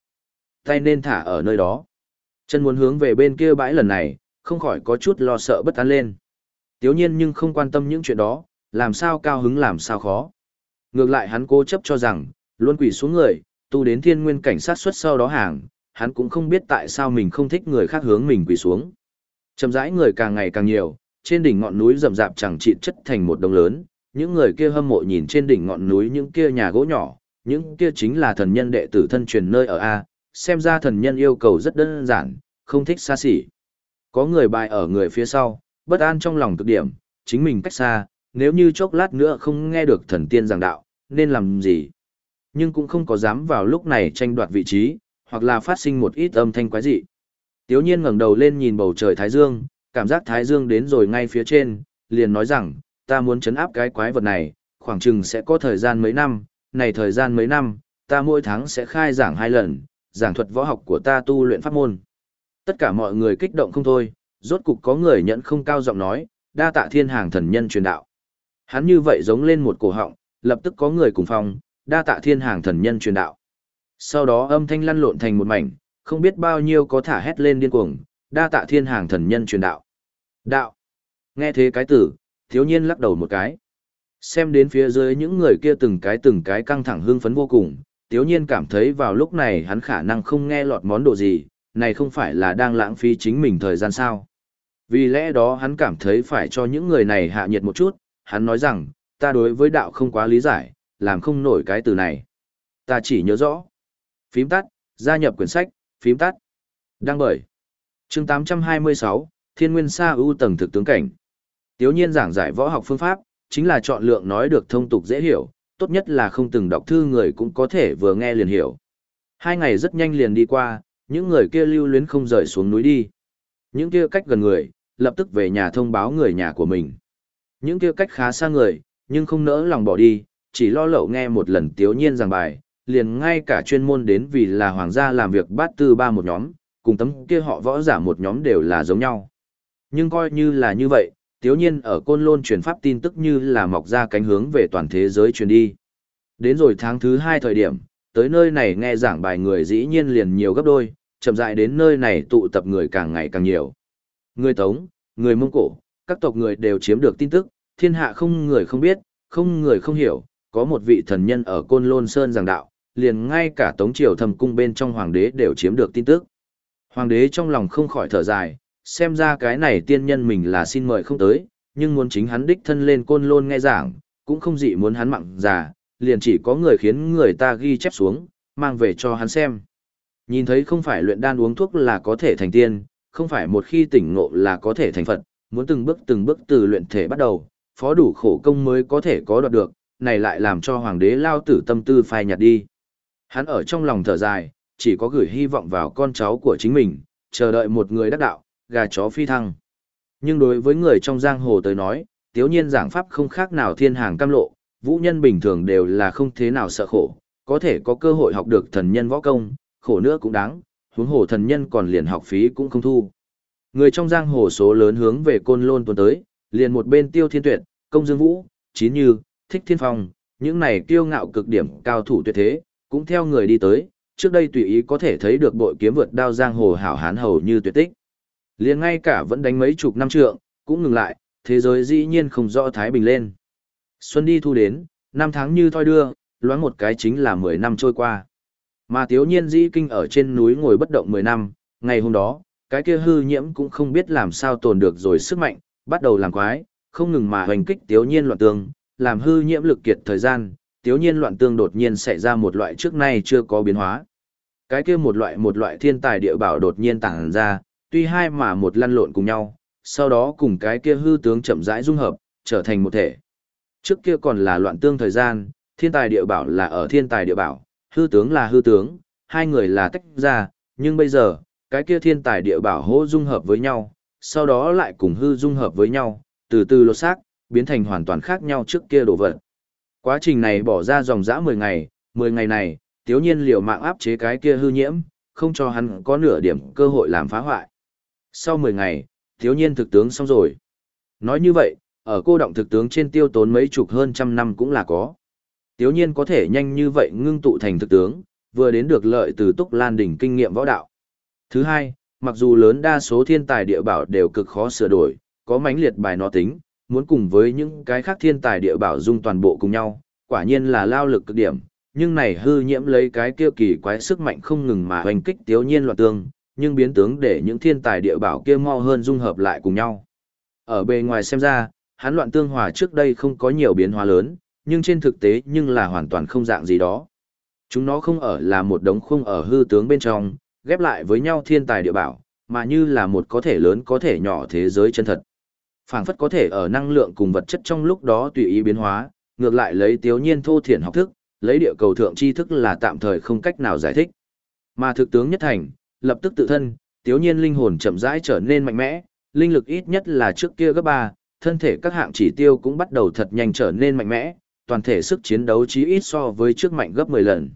Tay nên thả ở nơi đó. Chân muốn hướng về bên kia bãi lần này, không khỏi có chút lo sợ bất an lên. Tiếu nhiên nhưng không quan tâm những chuyện đó, làm sao cao hứng làm sao khó. Ngược lại hắn cố chấp cho rằng, luôn quỳ xuống người, tu đến thiên nguyên cảnh sát xuất sau đó hàng, hắn cũng không biết tại sao mình không thích người khác hướng mình quỳ xuống. Chậm rãi người càng ngày càng nhiều, trên đỉnh ngọn núi rậm rạp chẳng chịt chất thành một đồng lớn, những người kia hâm mộ nhìn trên đỉnh ngọn núi những kia nhà gỗ nhỏ, những kia chính là thần nhân đệ tử thân truyền nơi ở A, xem ra thần nhân yêu cầu rất đơn giản, không thích xa xỉ. Có người bài ở người phía sau, bất an trong lòng cực điểm, chính mình cách xa, nếu như chốc lát nữa không nghe được thần tiên giảng đạo, nên làm gì? Nhưng cũng không có dám vào lúc này tranh đoạt vị trí, hoặc là phát sinh một ít âm thanh quái dị. Tiếu nhiên ngẩng đầu lên nhìn bầu trời Thái Dương, cảm giác Thái Dương đến rồi ngay phía trên, liền nói rằng, ta muốn chấn áp cái quái vật này, khoảng chừng sẽ có thời gian mấy năm, này thời gian mấy năm, ta mỗi tháng sẽ khai giảng hai lần, giảng thuật võ học của ta tu luyện pháp môn. Tất cả mọi người kích động không thôi, rốt cục có người nhận không cao giọng nói, đa tạ thiên hàng thần nhân truyền đạo. Hắn như vậy giống lên một cổ họng, lập tức có người cùng phòng đa tạ thiên hàng thần nhân truyền đạo. Sau đó âm thanh lăn lộn thành một mảnh, không biết bao nhiêu có thả hét lên điên cuồng, đa tạ thiên hàng thần nhân truyền đạo. Đạo. Nghe thế cái tử, thiếu nhiên lắc đầu một cái. Xem đến phía dưới những người kia từng cái từng cái căng thẳng hưng phấn vô cùng, thiếu nhiên cảm thấy vào lúc này hắn khả năng không nghe lọt món đồ gì, này không phải là đang lãng phí chính mình thời gian sao. Vì lẽ đó hắn cảm thấy phải cho những người này hạ nhiệt một chút, hắn nói rằng, ta đối với đạo không quá lý giải, làm không nổi cái từ này. Ta chỉ nhớ rõ. Phím tắt, gia nhập quyển sách, phím tắt. Đăng bởi chương 826, Thiên Nguyên Sa ưu tầng thực tướng cảnh. Tiếu nhiên giảng giải võ học phương pháp, chính là chọn lượng nói được thông tục dễ hiểu, tốt nhất là không từng đọc thư người cũng có thể vừa nghe liền hiểu. Hai ngày rất nhanh liền đi qua, những người kia lưu luyến không rời xuống núi đi. Những kia cách gần người, lập tức về nhà thông báo người nhà của mình. Những kia cách khá xa người, nhưng không nỡ lòng bỏ đi, chỉ lo lậu nghe một lần tiếu nhiên giảng bài, liền ngay cả chuyên môn đến vì là hoàng gia làm việc bát tư ba một nhóm, cùng tấm kia họ võ giả một nhóm đều là giống nhau. Nhưng coi như là như vậy, tiếu nhiên ở côn lôn truyền pháp tin tức như là mọc ra cánh hướng về toàn thế giới truyền đi. Đến rồi tháng thứ hai thời điểm, tới nơi này nghe giảng bài người dĩ nhiên liền nhiều gấp đôi, chậm rãi đến nơi này tụ tập người càng ngày càng nhiều. Người Tống, người Mông Cổ, các tộc người đều chiếm được tin tức, thiên hạ không người không biết, không người không hiểu, có một vị thần nhân ở Côn Lôn Sơn giảng đạo, liền ngay cả Tống Triều thầm cung bên trong hoàng đế đều chiếm được tin tức. Hoàng đế trong lòng không khỏi thở dài, xem ra cái này tiên nhân mình là xin mời không tới, nhưng muốn chính hắn đích thân lên Côn Lôn nghe giảng, cũng không dị muốn hắn mặn già, liền chỉ có người khiến người ta ghi chép xuống, mang về cho hắn xem. Nhìn thấy không phải luyện đan uống thuốc là có thể thành tiên, không phải một khi tỉnh ngộ là có thể thành Phật, muốn từng bước từng bước từ luyện thể bắt đầu, phó đủ khổ công mới có thể có đoạt được, này lại làm cho hoàng đế lao tử tâm tư phai nhạt đi. Hắn ở trong lòng thở dài, chỉ có gửi hy vọng vào con cháu của chính mình, chờ đợi một người đắc đạo, gà chó phi thăng. Nhưng đối với người trong giang hồ tới nói, tiếu nhiên giảng pháp không khác nào thiên hàng cam lộ, vũ nhân bình thường đều là không thế nào sợ khổ, có thể có cơ hội học được thần nhân võ công, khổ nữa cũng đáng, huống hồ thần nhân còn liền học phí cũng không thu. Người trong giang hồ số lớn hướng về côn lôn tuần tới, liền một bên tiêu thiên tuyệt, công dương vũ, chín như, thích thiên phong, những này kiêu ngạo cực điểm cao thủ tuyệt thế, cũng theo người đi tới, trước đây tùy ý có thể thấy được bội kiếm vượt đao giang hồ hảo hán hầu như tuyệt tích. liền ngay cả vẫn đánh mấy chục năm trượng, cũng ngừng lại, thế giới dĩ nhiên không rõ thái bình lên. Xuân đi thu đến, năm tháng như thoi đưa, loáng một cái chính là 10 năm trôi qua. Mà tiếu nhiên dĩ kinh ở trên núi ngồi bất động 10 năm, ngày hôm đó, cái kia hư nhiễm cũng không biết làm sao tồn được rồi sức mạnh, bắt đầu làm quái, không ngừng mà hoành kích tiếu nhiên loạn tường làm hư nhiễm lực kiệt thời gian, tiếu nhiên loạn tương đột nhiên xảy ra một loại trước nay chưa có biến hóa. Cái kia một loại một loại thiên tài địa bảo đột nhiên tàng ra, tuy hai mà một lăn lộn cùng nhau, sau đó cùng cái kia hư tướng chậm rãi dung hợp, trở thành một thể. Trước kia còn là loạn tương thời gian, thiên tài địa bảo là ở thiên tài địa bảo, hư tướng là hư tướng, hai người là tách ra, nhưng bây giờ, cái kia thiên tài địa bảo hỗ dung hợp với nhau, sau đó lại cùng hư dung hợp với nhau, từ từ lột xác, biến thành hoàn toàn khác nhau trước kia đồ vật. Quá trình này bỏ ra dòng dã 10 ngày, 10 ngày này, tiếu nhiên liều mạng áp chế cái kia hư nhiễm, không cho hắn có nửa điểm cơ hội làm phá hoại. Sau 10 ngày, tiếu nhiên thực tướng xong rồi. Nói như vậy, ở cô động thực tướng trên tiêu tốn mấy chục hơn trăm năm cũng là có. Tiếu nhiên có thể nhanh như vậy ngưng tụ thành thực tướng, vừa đến được lợi từ Túc Lan đỉnh kinh nghiệm võ đạo. Thứ hai, mặc dù lớn đa số thiên tài địa bảo đều cực khó sửa đổi, có mãnh liệt bài nó tính, muốn cùng với những cái khác thiên tài địa bảo dung toàn bộ cùng nhau, quả nhiên là lao lực cực điểm, nhưng này hư nhiễm lấy cái kia kỳ quái sức mạnh không ngừng mà hoành kích tiếu nhiên loạn tương, nhưng biến tướng để những thiên tài địa bảo kia mau hơn dung hợp lại cùng nhau. Ở bề ngoài xem ra, hắn loạn tương hòa trước đây không có nhiều biến hóa lớn, nhưng trên thực tế nhưng là hoàn toàn không dạng gì đó. Chúng nó không ở là một đống khung ở hư tướng bên trong, ghép lại với nhau thiên tài địa bảo, mà như là một có thể lớn có thể nhỏ thế giới chân thật phảng phất có thể ở năng lượng cùng vật chất trong lúc đó tùy ý biến hóa, ngược lại lấy tiếu nhiên thô thiển học thức, lấy địa cầu thượng tri thức là tạm thời không cách nào giải thích. Mà thực tướng nhất thành, lập tức tự thân, tiếu nhiên linh hồn chậm rãi trở nên mạnh mẽ, linh lực ít nhất là trước kia gấp ba, thân thể các hạng chỉ tiêu cũng bắt đầu thật nhanh trở nên mạnh mẽ, toàn thể sức chiến đấu chí ít so với trước mạnh gấp 10 lần.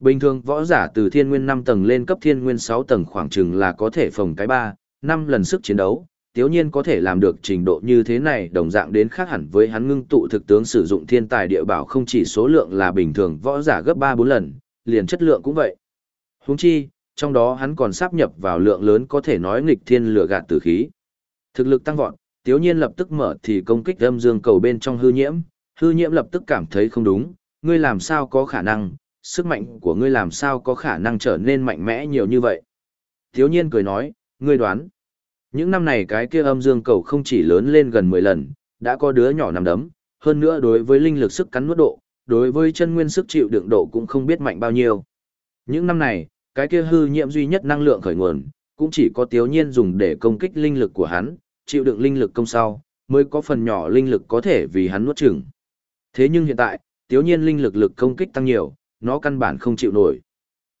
Bình thường võ giả từ thiên nguyên 5 tầng lên cấp thiên nguyên 6 tầng khoảng chừng là có thể phòng cái 3, 5 lần sức chiến đấu, tiếu nhiên có thể làm được trình độ như thế này đồng dạng đến khác hẳn với hắn ngưng tụ thực tướng sử dụng thiên tài địa bảo không chỉ số lượng là bình thường võ giả gấp 3-4 lần, liền chất lượng cũng vậy. Huống chi, trong đó hắn còn sáp nhập vào lượng lớn có thể nói nghịch thiên lửa gạt tử khí. Thực lực tăng vọt, tiếu nhiên lập tức mở thì công kích âm dương cầu bên trong hư nhiễm, hư nhiễm lập tức cảm thấy không đúng, ngươi làm sao có khả năng, sức mạnh của ngươi làm sao có khả năng trở nên mạnh mẽ nhiều như vậy. Tiếu nhiên cười nói, ngươi đoán. Những năm này cái kia âm dương cầu không chỉ lớn lên gần 10 lần, đã có đứa nhỏ nằm đấm, hơn nữa đối với linh lực sức cắn nuốt độ, đối với chân nguyên sức chịu đựng độ cũng không biết mạnh bao nhiêu. Những năm này, cái kia hư nhiễm duy nhất năng lượng khởi nguồn, cũng chỉ có tiếu nhiên dùng để công kích linh lực của hắn, chịu đựng linh lực công sau, mới có phần nhỏ linh lực có thể vì hắn nuốt chửng. Thế nhưng hiện tại, tiếu nhiên linh lực lực công kích tăng nhiều, nó căn bản không chịu nổi.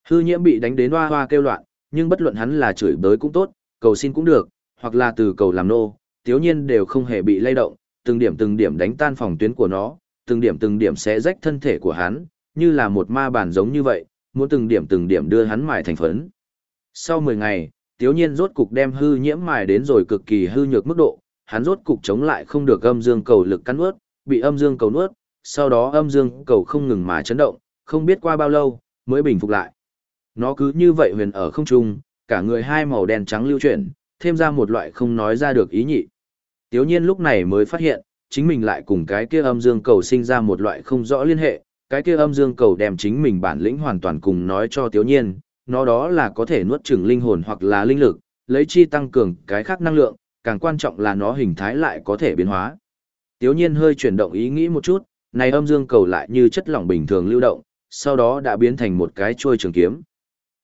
Hư nhiễm bị đánh đến hoa hoa kêu loạn, nhưng bất luận hắn là chửi bới cũng tốt, cầu xin cũng được, hoặc là từ cầu làm nô, tiếu nhiên đều không hề bị lay động, từng điểm từng điểm đánh tan phòng tuyến của nó, từng điểm từng điểm sẽ rách thân thể của hắn, như là một ma bản giống như vậy, muốn từng điểm từng điểm đưa hắn mài thành phấn. Sau 10 ngày, tiếu nhiên rốt cục đem hư nhiễm mài đến rồi cực kỳ hư nhược mức độ, hắn rốt cục chống lại không được âm dương cầu lực cắn nuốt, bị âm dương cầu nuốt, sau đó âm dương cầu không ngừng mà chấn động, không biết qua bao lâu, mới bình phục lại. Nó cứ như vậy huyền ở không trung, cả người hai màu đen trắng lưu chuyển, thêm ra một loại không nói ra được ý nhị. Tiếu nhiên lúc này mới phát hiện, chính mình lại cùng cái kia âm dương cầu sinh ra một loại không rõ liên hệ, cái kia âm dương cầu đem chính mình bản lĩnh hoàn toàn cùng nói cho tiếu nhiên, nó đó là có thể nuốt chửng linh hồn hoặc là linh lực, lấy chi tăng cường cái khác năng lượng, càng quan trọng là nó hình thái lại có thể biến hóa. Tiếu nhiên hơi chuyển động ý nghĩ một chút, này âm dương cầu lại như chất lỏng bình thường lưu động, sau đó đã biến thành một cái chuôi trường kiếm.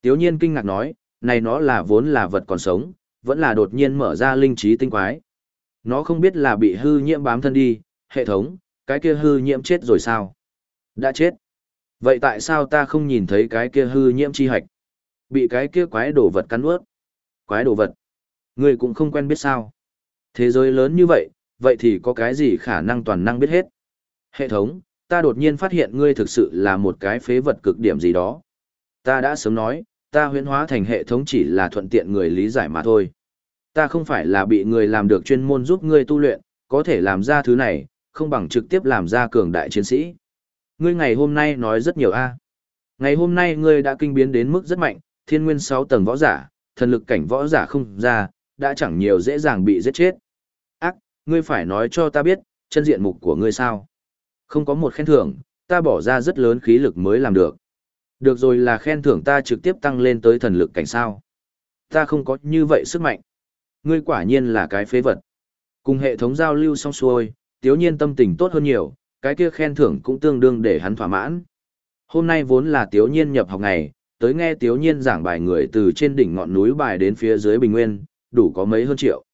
Tiếu nhiên kinh ngạc nói, này nó là vốn là vật còn sống, vẫn là đột nhiên mở ra linh trí tinh quái. Nó không biết là bị hư nhiễm bám thân đi, hệ thống, cái kia hư nhiễm chết rồi sao? Đã chết. Vậy tại sao ta không nhìn thấy cái kia hư nhiễm chi hạch? Bị cái kia quái đồ vật cắn ướt. Quái đồ vật? Người cũng không quen biết sao? Thế giới lớn như vậy, vậy thì có cái gì khả năng toàn năng biết hết? Hệ thống, ta đột nhiên phát hiện ngươi thực sự là một cái phế vật cực điểm gì đó. Ta đã sớm nói, ta huyễn hóa thành hệ thống chỉ là thuận tiện người lý giải mà thôi. Ta không phải là bị người làm được chuyên môn giúp ngươi tu luyện, có thể làm ra thứ này, không bằng trực tiếp làm ra cường đại chiến sĩ. Ngươi ngày hôm nay nói rất nhiều a. Ngày hôm nay ngươi đã kinh biến đến mức rất mạnh, thiên nguyên 6 tầng võ giả, thần lực cảnh võ giả không ra, đã chẳng nhiều dễ dàng bị giết chết. Ác, ngươi phải nói cho ta biết, chân diện mục của ngươi sao? Không có một khen thưởng, ta bỏ ra rất lớn khí lực mới làm được. Được rồi là khen thưởng ta trực tiếp tăng lên tới thần lực cảnh sao. Ta không có như vậy sức mạnh. Ngươi quả nhiên là cái phế vật. Cùng hệ thống giao lưu xong xuôi, tiếu nhiên tâm tình tốt hơn nhiều, cái kia khen thưởng cũng tương đương để hắn thỏa mãn. Hôm nay vốn là tiếu nhiên nhập học ngày, tới nghe tiếu nhiên giảng bài người từ trên đỉnh ngọn núi bài đến phía dưới bình nguyên, đủ có mấy hơn triệu.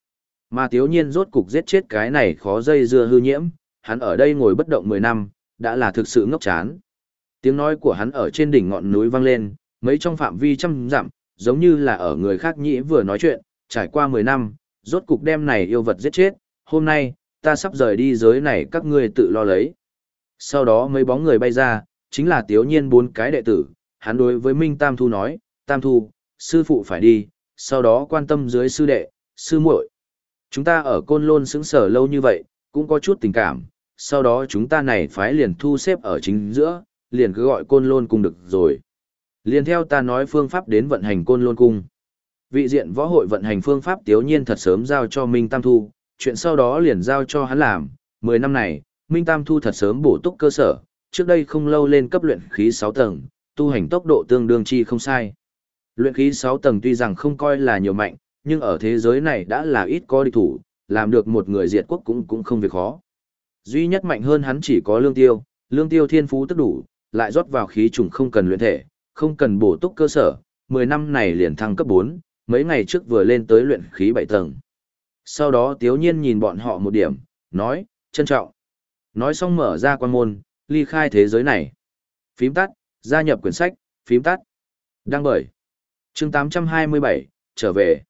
Mà tiếu nhiên rốt cục giết chết cái này khó dây dưa hư nhiễm, hắn ở đây ngồi bất động 10 năm, đã là thực sự ngốc chán. Tiếng nói của hắn ở trên đỉnh ngọn núi vang lên, mấy trong phạm vi trăm dặm, giống như là ở người khác nhĩ vừa nói chuyện, trải qua 10 năm, rốt cục đem này yêu vật giết chết, hôm nay, ta sắp rời đi giới này các ngươi tự lo lấy. Sau đó mấy bóng người bay ra, chính là tiếu nhiên bốn cái đệ tử, hắn đối với Minh Tam Thu nói, Tam Thu, sư phụ phải đi, sau đó quan tâm dưới sư đệ, sư muội. Chúng ta ở côn lôn xứng sở lâu như vậy, cũng có chút tình cảm, sau đó chúng ta này phái liền thu xếp ở chính giữa, liền cứ gọi côn lôn cung được rồi. Liền theo ta nói phương pháp đến vận hành côn lôn cung. Vị diện võ hội vận hành phương pháp tiếu nhiên thật sớm giao cho Minh Tam Thu, chuyện sau đó liền giao cho hắn làm. Mười năm này, Minh Tam Thu thật sớm bổ túc cơ sở, trước đây không lâu lên cấp luyện khí 6 tầng, tu hành tốc độ tương đương chi không sai. Luyện khí 6 tầng tuy rằng không coi là nhiều mạnh, nhưng ở thế giới này đã là ít có địch thủ, làm được một người diệt quốc cũng cũng không việc khó. Duy nhất mạnh hơn hắn chỉ có lương tiêu, lương tiêu thiên phú tức đủ, lại rót vào khí trùng không cần luyện thể, không cần bổ túc cơ sở, 10 năm này liền thăng cấp 4, mấy ngày trước vừa lên tới luyện khí 7 tầng. Sau đó Tiếu Nhiên nhìn bọn họ một điểm, nói, trân trọng. Nói xong mở ra quan môn, ly khai thế giới này. Phím tắt, gia nhập quyển sách, phím tắt. Đăng bởi. chương 827, trở về.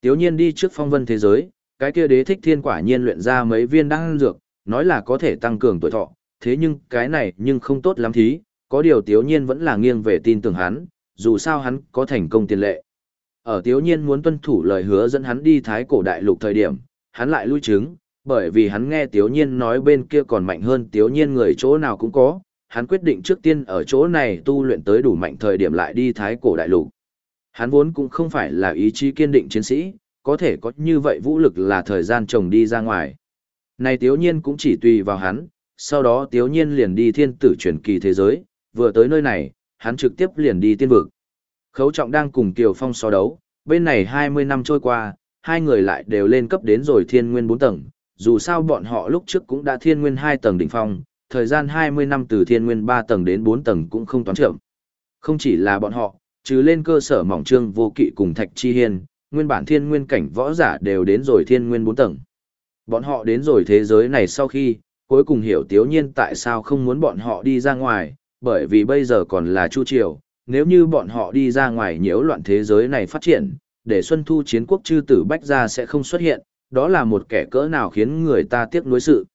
Tiếu Nhiên đi trước phong vân thế giới, cái kia đế thích thiên quả nhiên luyện ra mấy viên đan dược, nói là có thể tăng cường tuổi thọ, thế nhưng cái này nhưng không tốt lắm thí, có điều Tiếu Nhiên vẫn là nghiêng về tin tưởng hắn, dù sao hắn có thành công tiền lệ. Ở Tiếu Nhiên muốn tuân thủ lời hứa dẫn hắn đi Thái Cổ Đại Lục thời điểm, hắn lại lui chứng, bởi vì hắn nghe Tiếu Nhiên nói bên kia còn mạnh hơn Tiếu Nhiên người chỗ nào cũng có, hắn quyết định trước tiên ở chỗ này tu luyện tới đủ mạnh thời điểm lại đi Thái Cổ Đại Lục. Hắn vốn cũng không phải là ý chí kiên định chiến sĩ, có thể có như vậy vũ lực là thời gian chồng đi ra ngoài. Này Tiếu Nhiên cũng chỉ tùy vào hắn, sau đó Tiếu Nhiên liền đi thiên tử truyền kỳ thế giới, vừa tới nơi này, hắn trực tiếp liền đi tiên vực. Khấu trọng đang cùng Kiều Phong so đấu, bên này 20 năm trôi qua, hai người lại đều lên cấp đến rồi thiên nguyên 4 tầng, dù sao bọn họ lúc trước cũng đã thiên nguyên 2 tầng đỉnh phong, thời gian 20 năm từ thiên nguyên 3 tầng đến 4 tầng cũng không toán chậm. Không chỉ là bọn họ, trừ lên cơ sở mỏng trương vô kỵ cùng Thạch Chi Hiên, nguyên bản thiên nguyên cảnh võ giả đều đến rồi thiên nguyên 4 tầng. Bọn họ đến rồi thế giới này sau khi, cuối cùng hiểu tiếu nhiên tại sao không muốn bọn họ đi ra ngoài, bởi vì bây giờ còn là chu triều, nếu như bọn họ đi ra ngoài nhiễu loạn thế giới này phát triển, để Xuân Thu chiến quốc chư tử bách gia sẽ không xuất hiện, đó là một kẻ cỡ nào khiến người ta tiếc nuối sự.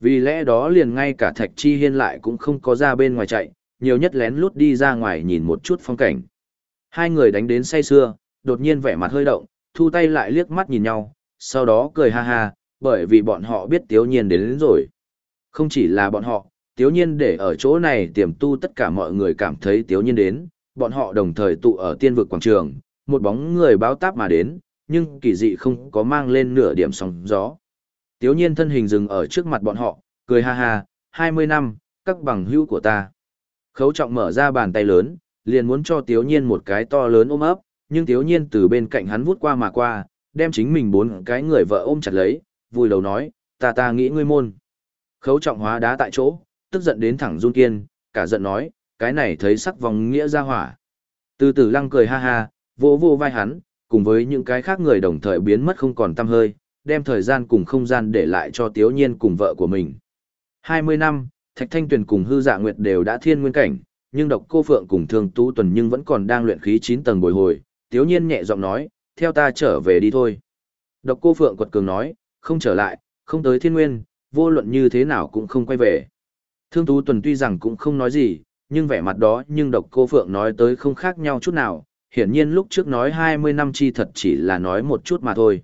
Vì lẽ đó liền ngay cả Thạch Chi Hiên lại cũng không có ra bên ngoài chạy, nhiều nhất lén lút đi ra ngoài nhìn một chút phong cảnh. Hai người đánh đến say sưa, đột nhiên vẻ mặt hơi động, thu tay lại liếc mắt nhìn nhau, sau đó cười ha ha, bởi vì bọn họ biết Tiếu Nhiên đến, đến rồi. Không chỉ là bọn họ, Tiếu Nhiên để ở chỗ này tiềm tu tất cả mọi người cảm thấy Tiếu Nhiên đến, bọn họ đồng thời tụ ở tiên vực quảng trường, một bóng người báo táp mà đến, nhưng kỳ dị không có mang lên nửa điểm sóng gió. Tiếu Nhiên thân hình dừng ở trước mặt bọn họ, cười ha ha, 20 năm, các bằng hữu của ta. Khấu trọng mở ra bàn tay lớn, liền muốn cho Tiếu Nhiên một cái to lớn ôm ấp, nhưng Tiếu Nhiên từ bên cạnh hắn vút qua mà qua, đem chính mình bốn cái người vợ ôm chặt lấy, vui đầu nói, ta ta nghĩ ngươi môn. Khấu trọng hóa đá tại chỗ, tức giận đến thẳng run kiên, cả giận nói, cái này thấy sắc vòng nghĩa ra hỏa. Từ từ lăng cười ha ha, vô vô vai hắn, cùng với những cái khác người đồng thời biến mất không còn tăm hơi, đem thời gian cùng không gian để lại cho Tiếu Nhiên cùng vợ của mình. 20 năm, Thạch Thanh Tuyền cùng Hư Dạ Nguyệt đều đã thiên nguyên cảnh, nhưng độc cô Phượng cùng Thương Tú Tuần nhưng vẫn còn đang luyện khí 9 tầng bồi hồi, Tiếu Nhiên nhẹ giọng nói, theo ta trở về đi thôi. Độc cô Phượng quật cường nói, không trở lại, không tới thiên nguyên, vô luận như thế nào cũng không quay về. Thương Tú Tuần tuy rằng cũng không nói gì, nhưng vẻ mặt đó nhưng độc cô Phượng nói tới không khác nhau chút nào, hiển nhiên lúc trước nói 20 năm chi thật chỉ là nói một chút mà thôi.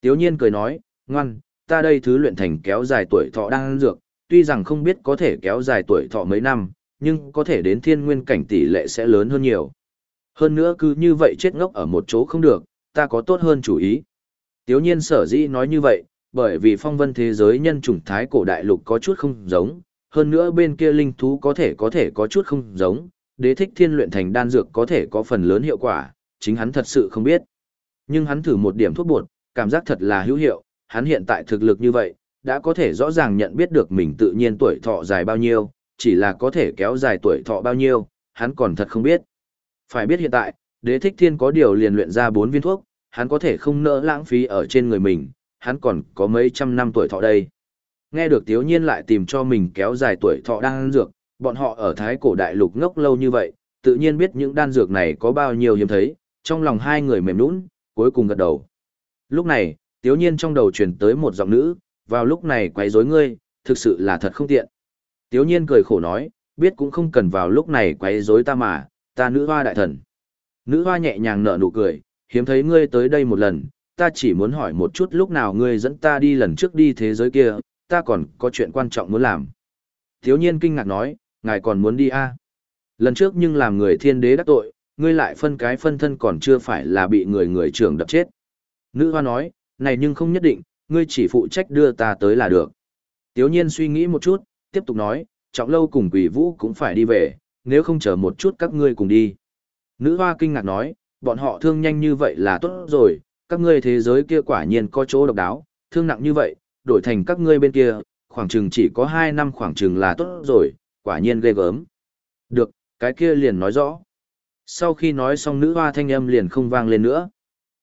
Tiếu nhiên cười nói, ngoan, ta đây thứ luyện thành kéo dài tuổi thọ đang dược, tuy rằng không biết có thể kéo dài tuổi thọ mấy năm, nhưng có thể đến thiên nguyên cảnh tỷ lệ sẽ lớn hơn nhiều. Hơn nữa cứ như vậy chết ngốc ở một chỗ không được, ta có tốt hơn chủ ý. Tiếu nhiên sở dĩ nói như vậy, bởi vì phong vân thế giới nhân chủng thái cổ đại lục có chút không giống, hơn nữa bên kia linh thú có thể có thể có chút không giống, đế thích thiên luyện thành đan dược có thể có phần lớn hiệu quả, chính hắn thật sự không biết. Nhưng hắn thử một điểm thuốc bột, cảm giác thật là hữu hiệu, hắn hiện tại thực lực như vậy, đã có thể rõ ràng nhận biết được mình tự nhiên tuổi thọ dài bao nhiêu, chỉ là có thể kéo dài tuổi thọ bao nhiêu, hắn còn thật không biết. Phải biết hiện tại, đế thích thiên có điều liền luyện ra 4 viên thuốc, hắn có thể không nỡ lãng phí ở trên người mình, hắn còn có mấy trăm năm tuổi thọ đây. Nghe được Tiếu Nhiên lại tìm cho mình kéo dài tuổi thọ đang dược, bọn họ ở Thái Cổ Đại Lục ngốc lâu như vậy, tự nhiên biết những đan dược này có bao nhiêu hiếm thấy, trong lòng hai người mềm nũng, cuối cùng gật đầu. Lúc này, Tiếu Nhiên trong đầu truyền tới một giọng nữ, vào lúc này quấy rối ngươi, thực sự là thật không tiện. Tiếu Nhiên cười khổ nói, biết cũng không cần vào lúc này quấy rối ta mà, ta nữ hoa đại thần. Nữ hoa nhẹ nhàng nở nụ cười, hiếm thấy ngươi tới đây một lần, ta chỉ muốn hỏi một chút lúc nào ngươi dẫn ta đi lần trước đi thế giới kia, ta còn có chuyện quan trọng muốn làm. Thiếu nhiên kinh ngạc nói, ngài còn muốn đi à? Lần trước nhưng làm người thiên đế đắc tội, ngươi lại phân cái phân thân còn chưa phải là bị người người trưởng đập chết. Nữ hoa nói, này nhưng không nhất định, ngươi chỉ phụ trách đưa ta tới là được. Tiếu nhiên suy nghĩ một chút, tiếp tục nói, trọng lâu cùng quỷ vũ cũng phải đi về, nếu không chờ một chút các ngươi cùng đi. Nữ hoa kinh ngạc nói, bọn họ thương nhanh như vậy là tốt rồi, các ngươi thế giới kia quả nhiên có chỗ độc đáo, thương nặng như vậy, đổi thành các ngươi bên kia, khoảng chừng chỉ có 2 năm khoảng chừng là tốt rồi, quả nhiên ghê gớm. Được, cái kia liền nói rõ. Sau khi nói xong nữ hoa thanh âm liền không vang lên nữa.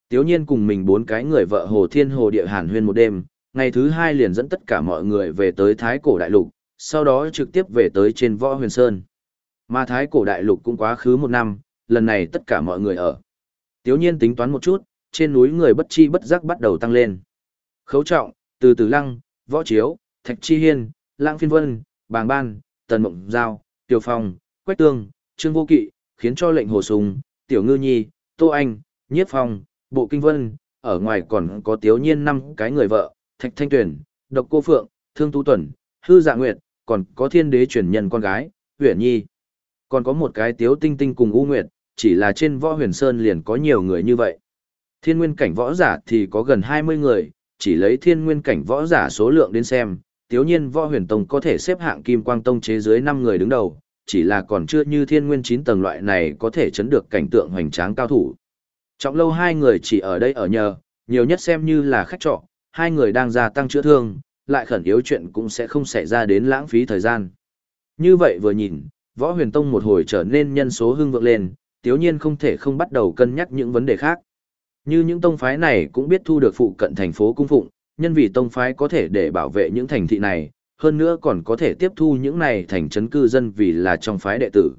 Tiếu nhiên cùng mình bốn cái người vợ Hồ Thiên Hồ Địa Hàn huyên một đêm, ngày thứ hai liền dẫn tất cả mọi người về tới Thái Cổ Đại Lục, sau đó trực tiếp về tới trên Võ Huyền Sơn. Mà Thái Cổ Đại Lục cũng quá khứ một năm, lần này tất cả mọi người ở. Tiếu nhiên tính toán một chút, trên núi người bất chi bất giác bắt đầu tăng lên. Khấu trọng, từ từ lăng, võ chiếu, thạch chi hiên, lãng phiên vân, bàng ban, tần mộng giao, tiểu phong, quách tương, trương vô kỵ, khiến cho lệnh hồ sùng, tiểu ngư nhi, tô anh, nhiếp phong, bộ kinh vân, ở ngoài còn có tiếu nhiên năm cái người vợ, thạch thanh tuyển, độc cô phượng, thương tu tuần, hư dạ nguyệt, còn có thiên đế truyền nhân con gái, huyền nhi. Còn có một cái tiếu tinh tinh cùng u nguyệt, chỉ là trên võ huyền sơn liền có nhiều người như vậy. Thiên nguyên cảnh võ giả thì có gần 20 người, chỉ lấy thiên nguyên cảnh võ giả số lượng đến xem, tiếu nhiên võ huyền tông có thể xếp hạng kim quang tông chế dưới 5 người đứng đầu, chỉ là còn chưa như thiên nguyên 9 tầng loại này có thể chấn được cảnh tượng hoành tráng cao thủ. Trọng lâu hai người chỉ ở đây ở nhờ, nhiều nhất xem như là khách trọ, hai người đang gia tăng chữa thương, lại khẩn yếu chuyện cũng sẽ không xảy ra đến lãng phí thời gian. Như vậy vừa nhìn, võ huyền tông một hồi trở nên nhân số hưng vượng lên, tiếu nhiên không thể không bắt đầu cân nhắc những vấn đề khác. Như những tông phái này cũng biết thu được phụ cận thành phố cung phụng, nhân vì tông phái có thể để bảo vệ những thành thị này, hơn nữa còn có thể tiếp thu những này thành trấn cư dân vì là trong phái đệ tử.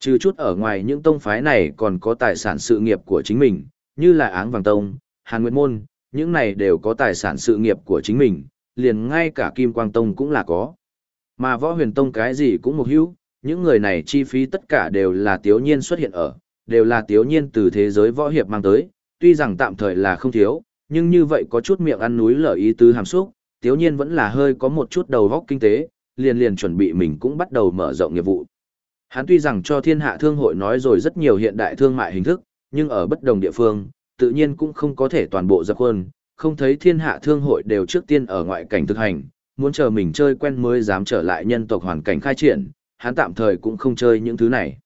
Trừ chút ở ngoài những tông phái này còn có tài sản sự nghiệp của chính mình, như là Áng Vàng Tông, Hàn Nguyệt Môn, những này đều có tài sản sự nghiệp của chính mình, liền ngay cả Kim Quang Tông cũng là có. Mà Võ Huyền Tông cái gì cũng một hữu, những người này chi phí tất cả đều là tiếu nhiên xuất hiện ở, đều là tiếu nhiên từ thế giới võ hiệp mang tới, tuy rằng tạm thời là không thiếu, nhưng như vậy có chút miệng ăn núi lở ý tứ hàm xúc, tiếu nhiên vẫn là hơi có một chút đầu góc kinh tế, liền liền chuẩn bị mình cũng bắt đầu mở rộng nghiệp vụ. Hắn tuy rằng cho thiên hạ thương hội nói rồi rất nhiều hiện đại thương mại hình thức, nhưng ở bất đồng địa phương, tự nhiên cũng không có thể toàn bộ dập khuôn, không thấy thiên hạ thương hội đều trước tiên ở ngoại cảnh thực hành, muốn chờ mình chơi quen mới dám trở lại nhân tộc hoàn cảnh khai triển, hắn tạm thời cũng không chơi những thứ này.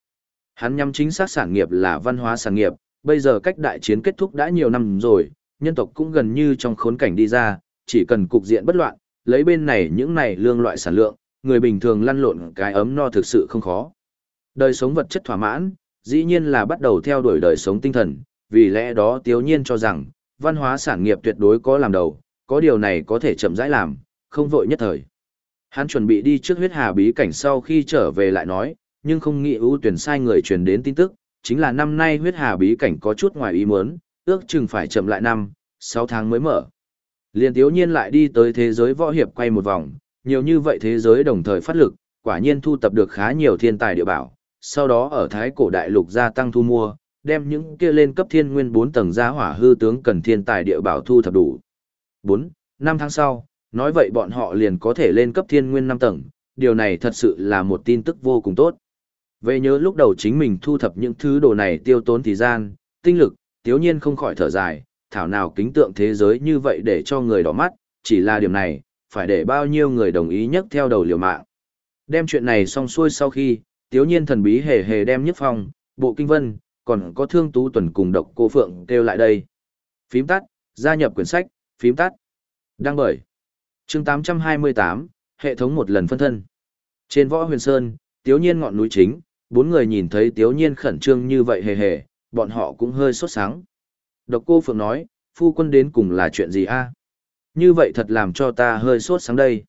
Hắn nhắm chính xác sản nghiệp là văn hóa sản nghiệp, bây giờ cách đại chiến kết thúc đã nhiều năm rồi, nhân tộc cũng gần như trong khốn cảnh đi ra, chỉ cần cục diện bất loạn, lấy bên này những này lương loại sản lượng, người bình thường lăn lộn cái ấm no thực sự không khó. Đời sống vật chất thỏa mãn, dĩ nhiên là bắt đầu theo đuổi đời sống tinh thần, vì lẽ đó tiếu nhiên cho rằng, văn hóa sản nghiệp tuyệt đối có làm đầu, có điều này có thể chậm rãi làm, không vội nhất thời. Hắn chuẩn bị đi trước huyết hà bí cảnh sau khi trở về lại nói, nhưng không nghĩ ưu tuyển sai người truyền đến tin tức, chính là năm nay huyết hà bí cảnh có chút ngoài ý muốn, ước chừng phải chậm lại năm, 6 tháng mới mở. Liên tiếu nhiên lại đi tới thế giới võ hiệp quay một vòng, nhiều như vậy thế giới đồng thời phát lực, quả nhiên thu tập được khá nhiều thiên tài địa bảo, sau đó ở thái cổ đại lục gia tăng thu mua, đem những kia lên cấp thiên nguyên 4 tầng gia hỏa hư tướng cần thiên tài địa bảo thu thập đủ. 4. Năm tháng sau, nói vậy bọn họ liền có thể lên cấp thiên nguyên 5 tầng, điều này thật sự là một tin tức vô cùng tốt. Về nhớ lúc đầu chính mình thu thập những thứ đồ này tiêu tốn thời gian, tinh lực, tiếu nhiên không khỏi thở dài, thảo nào kính tượng thế giới như vậy để cho người đỏ mắt, chỉ là điểm này, phải để bao nhiêu người đồng ý nhất theo đầu liều mạng. Đem chuyện này xong xuôi sau khi, tiếu nhiên thần bí hề hề đem nhất phong, bộ kinh vân, còn có thương tú tuần cùng độc cô phượng kêu lại đây. Phím tắt, gia nhập quyển sách, phím tắt. Đăng bởi. chương 828, hệ thống một lần phân thân. Trên võ huyền sơn, tiếu nhiên ngọn núi chính, bốn người nhìn thấy tiếu nhiên khẩn trương như vậy hề hề, bọn họ cũng hơi sốt sáng. Độc cô Phượng nói, phu quân đến cùng là chuyện gì a? Như vậy thật làm cho ta hơi sốt sáng đây.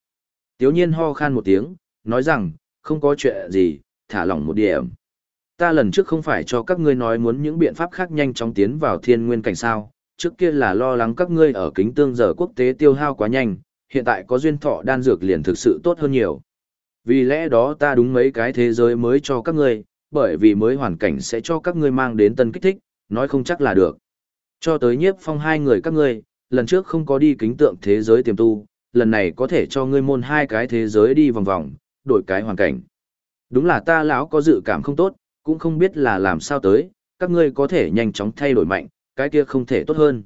Tiếu nhiên ho khan một tiếng, nói rằng, không có chuyện gì, thả lỏng một điểm. Ta lần trước không phải cho các ngươi nói muốn những biện pháp khác nhanh chóng tiến vào thiên nguyên cảnh sao, trước kia là lo lắng các ngươi ở kính tương giờ quốc tế tiêu hao quá nhanh, hiện tại có duyên thọ đan dược liền thực sự tốt hơn nhiều. Vì lẽ đó ta đúng mấy cái thế giới mới cho các ngươi, bởi vì mới hoàn cảnh sẽ cho các ngươi mang đến tân kích thích, nói không chắc là được. Cho tới nhiếp phong hai người các ngươi, lần trước không có đi kính tượng thế giới tiềm tu, lần này có thể cho ngươi môn hai cái thế giới đi vòng vòng, đổi cái hoàn cảnh. Đúng là ta lão có dự cảm không tốt, cũng không biết là làm sao tới, các ngươi có thể nhanh chóng thay đổi mạnh, cái kia không thể tốt hơn.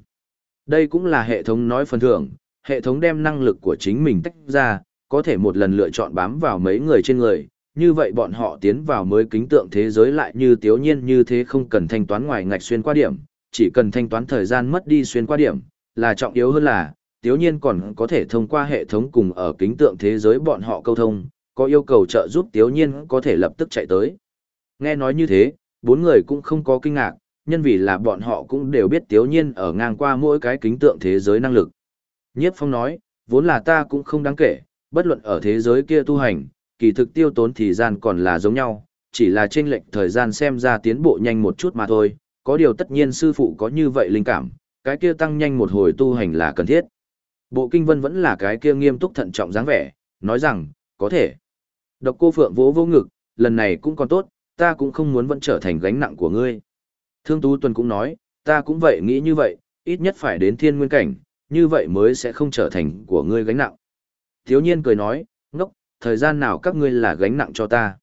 Đây cũng là hệ thống nói phần thưởng, hệ thống đem năng lực của chính mình tách ra, có thể một lần lựa chọn bám vào mấy người trên người, như vậy bọn họ tiến vào mới kính tượng thế giới lại như tiếu nhiên như thế không cần thanh toán ngoài ngạch xuyên qua điểm, chỉ cần thanh toán thời gian mất đi xuyên qua điểm, là trọng yếu hơn là, tiếu nhiên còn có thể thông qua hệ thống cùng ở kính tượng thế giới bọn họ câu thông, có yêu cầu trợ giúp tiếu nhiên có thể lập tức chạy tới. Nghe nói như thế, bốn người cũng không có kinh ngạc, nhân vì là bọn họ cũng đều biết tiếu nhiên ở ngang qua mỗi cái kính tượng thế giới năng lực. Nhiếp phong nói, vốn là ta cũng không đáng kể, bất luận ở thế giới kia tu hành, kỳ thực tiêu tốn thời gian còn là giống nhau, chỉ là trên lệch thời gian xem ra tiến bộ nhanh một chút mà thôi, có điều tất nhiên sư phụ có như vậy linh cảm, cái kia tăng nhanh một hồi tu hành là cần thiết. Bộ kinh vân vẫn là cái kia nghiêm túc thận trọng dáng vẻ, nói rằng, có thể. Độc cô phượng vỗ vô ngực, lần này cũng còn tốt, ta cũng không muốn vẫn trở thành gánh nặng của ngươi. Thương Tú Tuần cũng nói, ta cũng vậy nghĩ như vậy, ít nhất phải đến thiên nguyên cảnh, như vậy mới sẽ không trở thành của ngươi gánh nặng. Thiếu nhiên cười nói, ngốc, thời gian nào các ngươi là gánh nặng cho ta.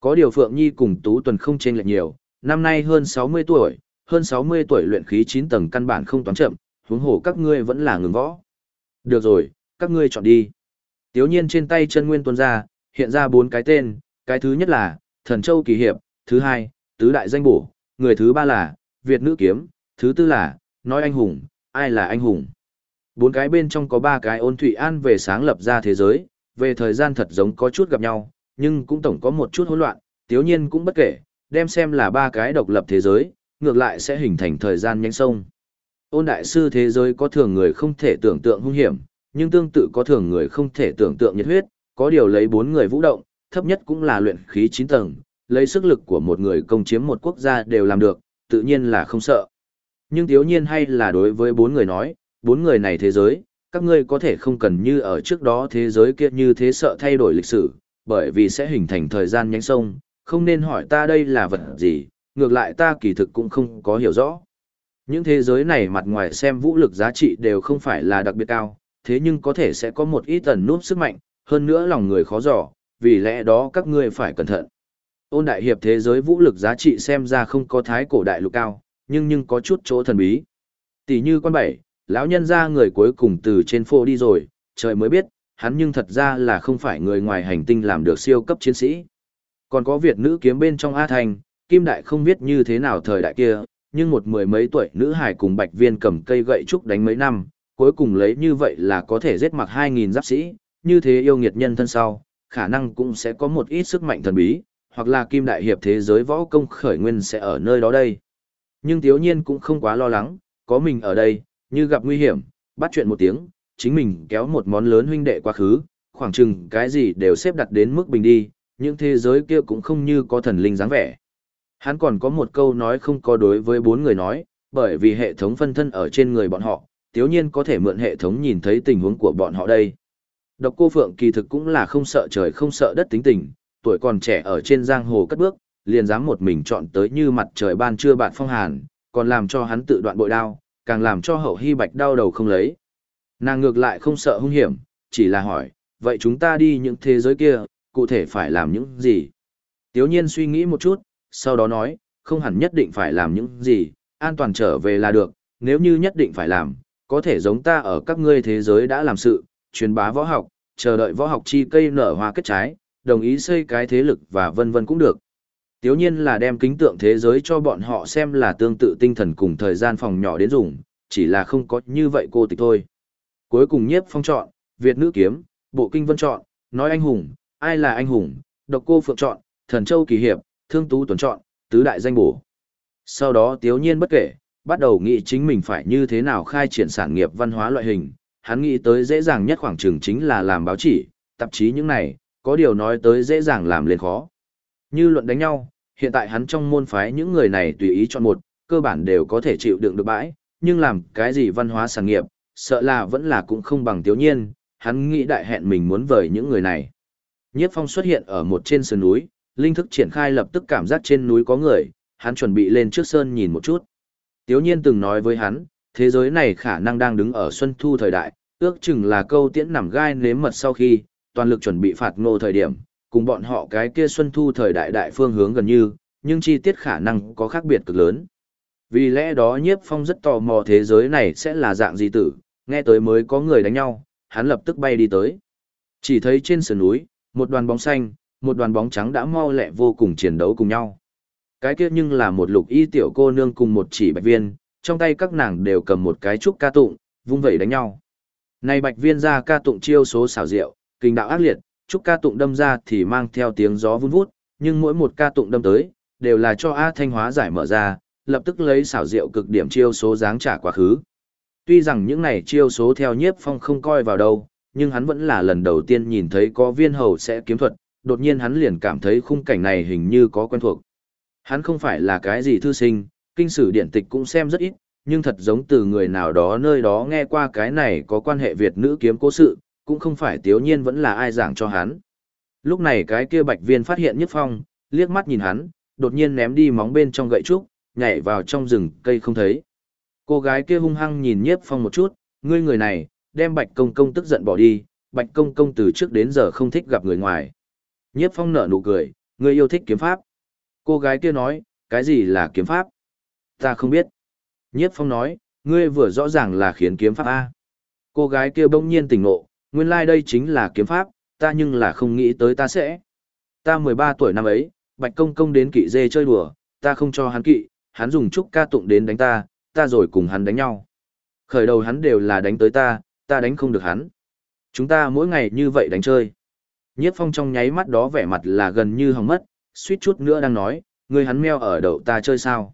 Có điều Phượng Nhi cùng Tú Tuần không chênh lệch nhiều, năm nay hơn 60 tuổi, hơn 60 tuổi luyện khí 9 tầng căn bản không toán chậm, huống hồ các ngươi vẫn là ngừng võ. Được rồi, các ngươi chọn đi. Tiếu nhiên trên tay chân nguyên tuôn ra, hiện ra bốn cái tên, cái thứ nhất là, Thần Châu Kỳ Hiệp, thứ hai, Tứ Đại Danh Bổ, người thứ ba là, Việt Nữ Kiếm, thứ tư là, nói anh hùng, ai là anh hùng. Bốn cái bên trong có ba cái ôn thủy an về sáng lập ra thế giới, về thời gian thật giống có chút gặp nhau, nhưng cũng tổng có một chút hỗn loạn, tiếu nhiên cũng bất kể, đem xem là ba cái độc lập thế giới, ngược lại sẽ hình thành thời gian nhanh sông. Ôn đại sư thế giới có thường người không thể tưởng tượng hung hiểm, nhưng tương tự có thường người không thể tưởng tượng nhiệt huyết, có điều lấy bốn người vũ động, thấp nhất cũng là luyện khí 9 tầng, lấy sức lực của một người công chiếm một quốc gia đều làm được, tự nhiên là không sợ. Nhưng thiếu nhiên hay là đối với bốn người nói, bốn người này thế giới, các ngươi có thể không cần như ở trước đó thế giới kia như thế sợ thay đổi lịch sử, bởi vì sẽ hình thành thời gian nhánh sông, không nên hỏi ta đây là vật gì, ngược lại ta kỳ thực cũng không có hiểu rõ. Những thế giới này mặt ngoài xem vũ lực giá trị đều không phải là đặc biệt cao, thế nhưng có thể sẽ có một ít tần núp sức mạnh, hơn nữa lòng người khó dò, vì lẽ đó các ngươi phải cẩn thận. Ôn đại hiệp thế giới vũ lực giá trị xem ra không có thái cổ đại lục cao, nhưng nhưng có chút chỗ thần bí. Tỷ như quan bảy, lão nhân ra người cuối cùng từ trên phố đi rồi, trời mới biết, hắn nhưng thật ra là không phải người ngoài hành tinh làm được siêu cấp chiến sĩ. Còn có Việt nữ kiếm bên trong A Thành, Kim Đại không biết như thế nào thời đại kia, nhưng một mười mấy tuổi nữ hải cùng bạch viên cầm cây gậy trúc đánh mấy năm, cuối cùng lấy như vậy là có thể giết mặc 2.000 giáp sĩ, như thế yêu nghiệt nhân thân sau, khả năng cũng sẽ có một ít sức mạnh thần bí, hoặc là kim đại hiệp thế giới võ công khởi nguyên sẽ ở nơi đó đây. Nhưng Tiếu Nhiên cũng không quá lo lắng, có mình ở đây, như gặp nguy hiểm, bắt chuyện một tiếng, chính mình kéo một món lớn huynh đệ quá khứ, khoảng chừng cái gì đều xếp đặt đến mức bình đi, những thế giới kia cũng không như có thần linh dáng vẻ. Hắn còn có một câu nói không có đối với bốn người nói, bởi vì hệ thống phân thân ở trên người bọn họ, tiếu nhiên có thể mượn hệ thống nhìn thấy tình huống của bọn họ đây. Độc cô Phượng kỳ thực cũng là không sợ trời không sợ đất tính tình, tuổi còn trẻ ở trên giang hồ cất bước, liền dám một mình chọn tới như mặt trời ban trưa bạn phong hàn, còn làm cho hắn tự đoạn bội đao, càng làm cho hậu hy bạch đau đầu không lấy. Nàng ngược lại không sợ hung hiểm, chỉ là hỏi, vậy chúng ta đi những thế giới kia, cụ thể phải làm những gì? Tiếu nhiên suy nghĩ một chút, sau đó nói, không hẳn nhất định phải làm những gì, an toàn trở về là được, nếu như nhất định phải làm, có thể giống ta ở các ngươi thế giới đã làm sự, truyền bá võ học, chờ đợi võ học chi cây nở hoa kết trái, đồng ý xây cái thế lực và vân vân cũng được. Tiếu nhiên là đem kính tượng thế giới cho bọn họ xem là tương tự tinh thần cùng thời gian phòng nhỏ đến dùng, chỉ là không có như vậy cô tịch thôi. Cuối cùng nhiếp phong chọn, Việt nữ kiếm, bộ kinh vân chọn, nói anh hùng, ai là anh hùng, độc cô phượng chọn, thần châu kỳ hiệp, thương tú tuần chọn, tứ đại danh bổ. Sau đó tiếu nhiên bất kể, bắt đầu nghĩ chính mình phải như thế nào khai triển sản nghiệp văn hóa loại hình, hắn nghĩ tới dễ dàng nhất khoảng trường chính là làm báo chỉ, tạp chí những này, có điều nói tới dễ dàng làm lên khó. Như luận đánh nhau, hiện tại hắn trong môn phái những người này tùy ý chọn một, cơ bản đều có thể chịu đựng được bãi, nhưng làm cái gì văn hóa sản nghiệp, sợ là vẫn là cũng không bằng tiểu nhiên, hắn nghĩ đại hẹn mình muốn vời những người này. Nhiếp phong xuất hiện ở một trên sườn núi, linh thức triển khai lập tức cảm giác trên núi có người, hắn chuẩn bị lên trước sơn nhìn một chút. Tiếu nhiên từng nói với hắn, thế giới này khả năng đang đứng ở xuân thu thời đại, Ước chừng là câu tiễn nằm gai nếm mật sau khi, toàn lực chuẩn bị phạt ngô thời điểm, cùng bọn họ cái kia xuân thu thời đại đại phương hướng gần như, nhưng chi tiết khả năng có khác biệt cực lớn. Vì lẽ đó nhiếp phong rất tò mò thế giới này sẽ là dạng gì tử, nghe tới mới có người đánh nhau, hắn lập tức bay đi tới. Chỉ thấy trên sườn núi, một đoàn bóng xanh, một đoàn bóng trắng đã mau lẹ vô cùng chiến đấu cùng nhau. Cái kia nhưng là một lục y tiểu cô nương cùng một chỉ bạch viên, trong tay các nàng đều cầm một cái trúc ca tụng, vung vẩy đánh nhau. Này bạch viên ra ca tụng chiêu số xảo diệu, kinh đạo ác liệt, chúc ca tụng đâm ra thì mang theo tiếng gió vun vút, nhưng mỗi một ca tụng đâm tới, đều là cho A Thanh hóa giải mở ra, lập tức lấy xảo diệu cực điểm chiêu số dáng trả quá khứ. Tuy rằng những này chiêu số theo nhiếp phong không coi vào đâu, nhưng hắn vẫn là lần đầu tiên nhìn thấy có viên hầu sẽ kiếm thuật, đột nhiên hắn liền cảm thấy khung cảnh này hình như có quen thuộc. Hắn không phải là cái gì thư sinh, kinh sử điện tịch cũng xem rất ít, nhưng thật giống từ người nào đó nơi đó nghe qua cái này có quan hệ Việt nữ kiếm cố sự, cũng không phải tiếu nhiên vẫn là ai giảng cho hắn. Lúc này cái kia bạch viên phát hiện nhất phong, liếc mắt nhìn hắn, đột nhiên ném đi móng bên trong gậy trúc, nhảy vào trong rừng cây không thấy. Cô gái kia hung hăng nhìn nhiếp phong một chút, ngươi người này, đem bạch công công tức giận bỏ đi, bạch công công từ trước đến giờ không thích gặp người ngoài. Nhiếp phong nở nụ cười, ngươi yêu thích kiếm pháp. Cô gái kia nói, cái gì là kiếm pháp? Ta không biết. Nhiếp phong nói, ngươi vừa rõ ràng là khiến kiếm pháp A. Cô gái kia bỗng nhiên tỉnh ngộ, nguyên lai like đây chính là kiếm pháp, ta nhưng là không nghĩ tới ta sẽ. Ta 13 tuổi năm ấy, bạch công công đến kỵ dê chơi đùa, ta không cho hắn kỵ, hắn dùng trúc ca tụng đến đánh ta, ta rồi cùng hắn đánh nhau. Khởi đầu hắn đều là đánh tới ta, ta đánh không được hắn. Chúng ta mỗi ngày như vậy đánh chơi. Nhiếp phong trong nháy mắt đó vẻ mặt là gần như hỏng mất, suýt chút nữa đang nói, người hắn meo ở đậu ta chơi sao.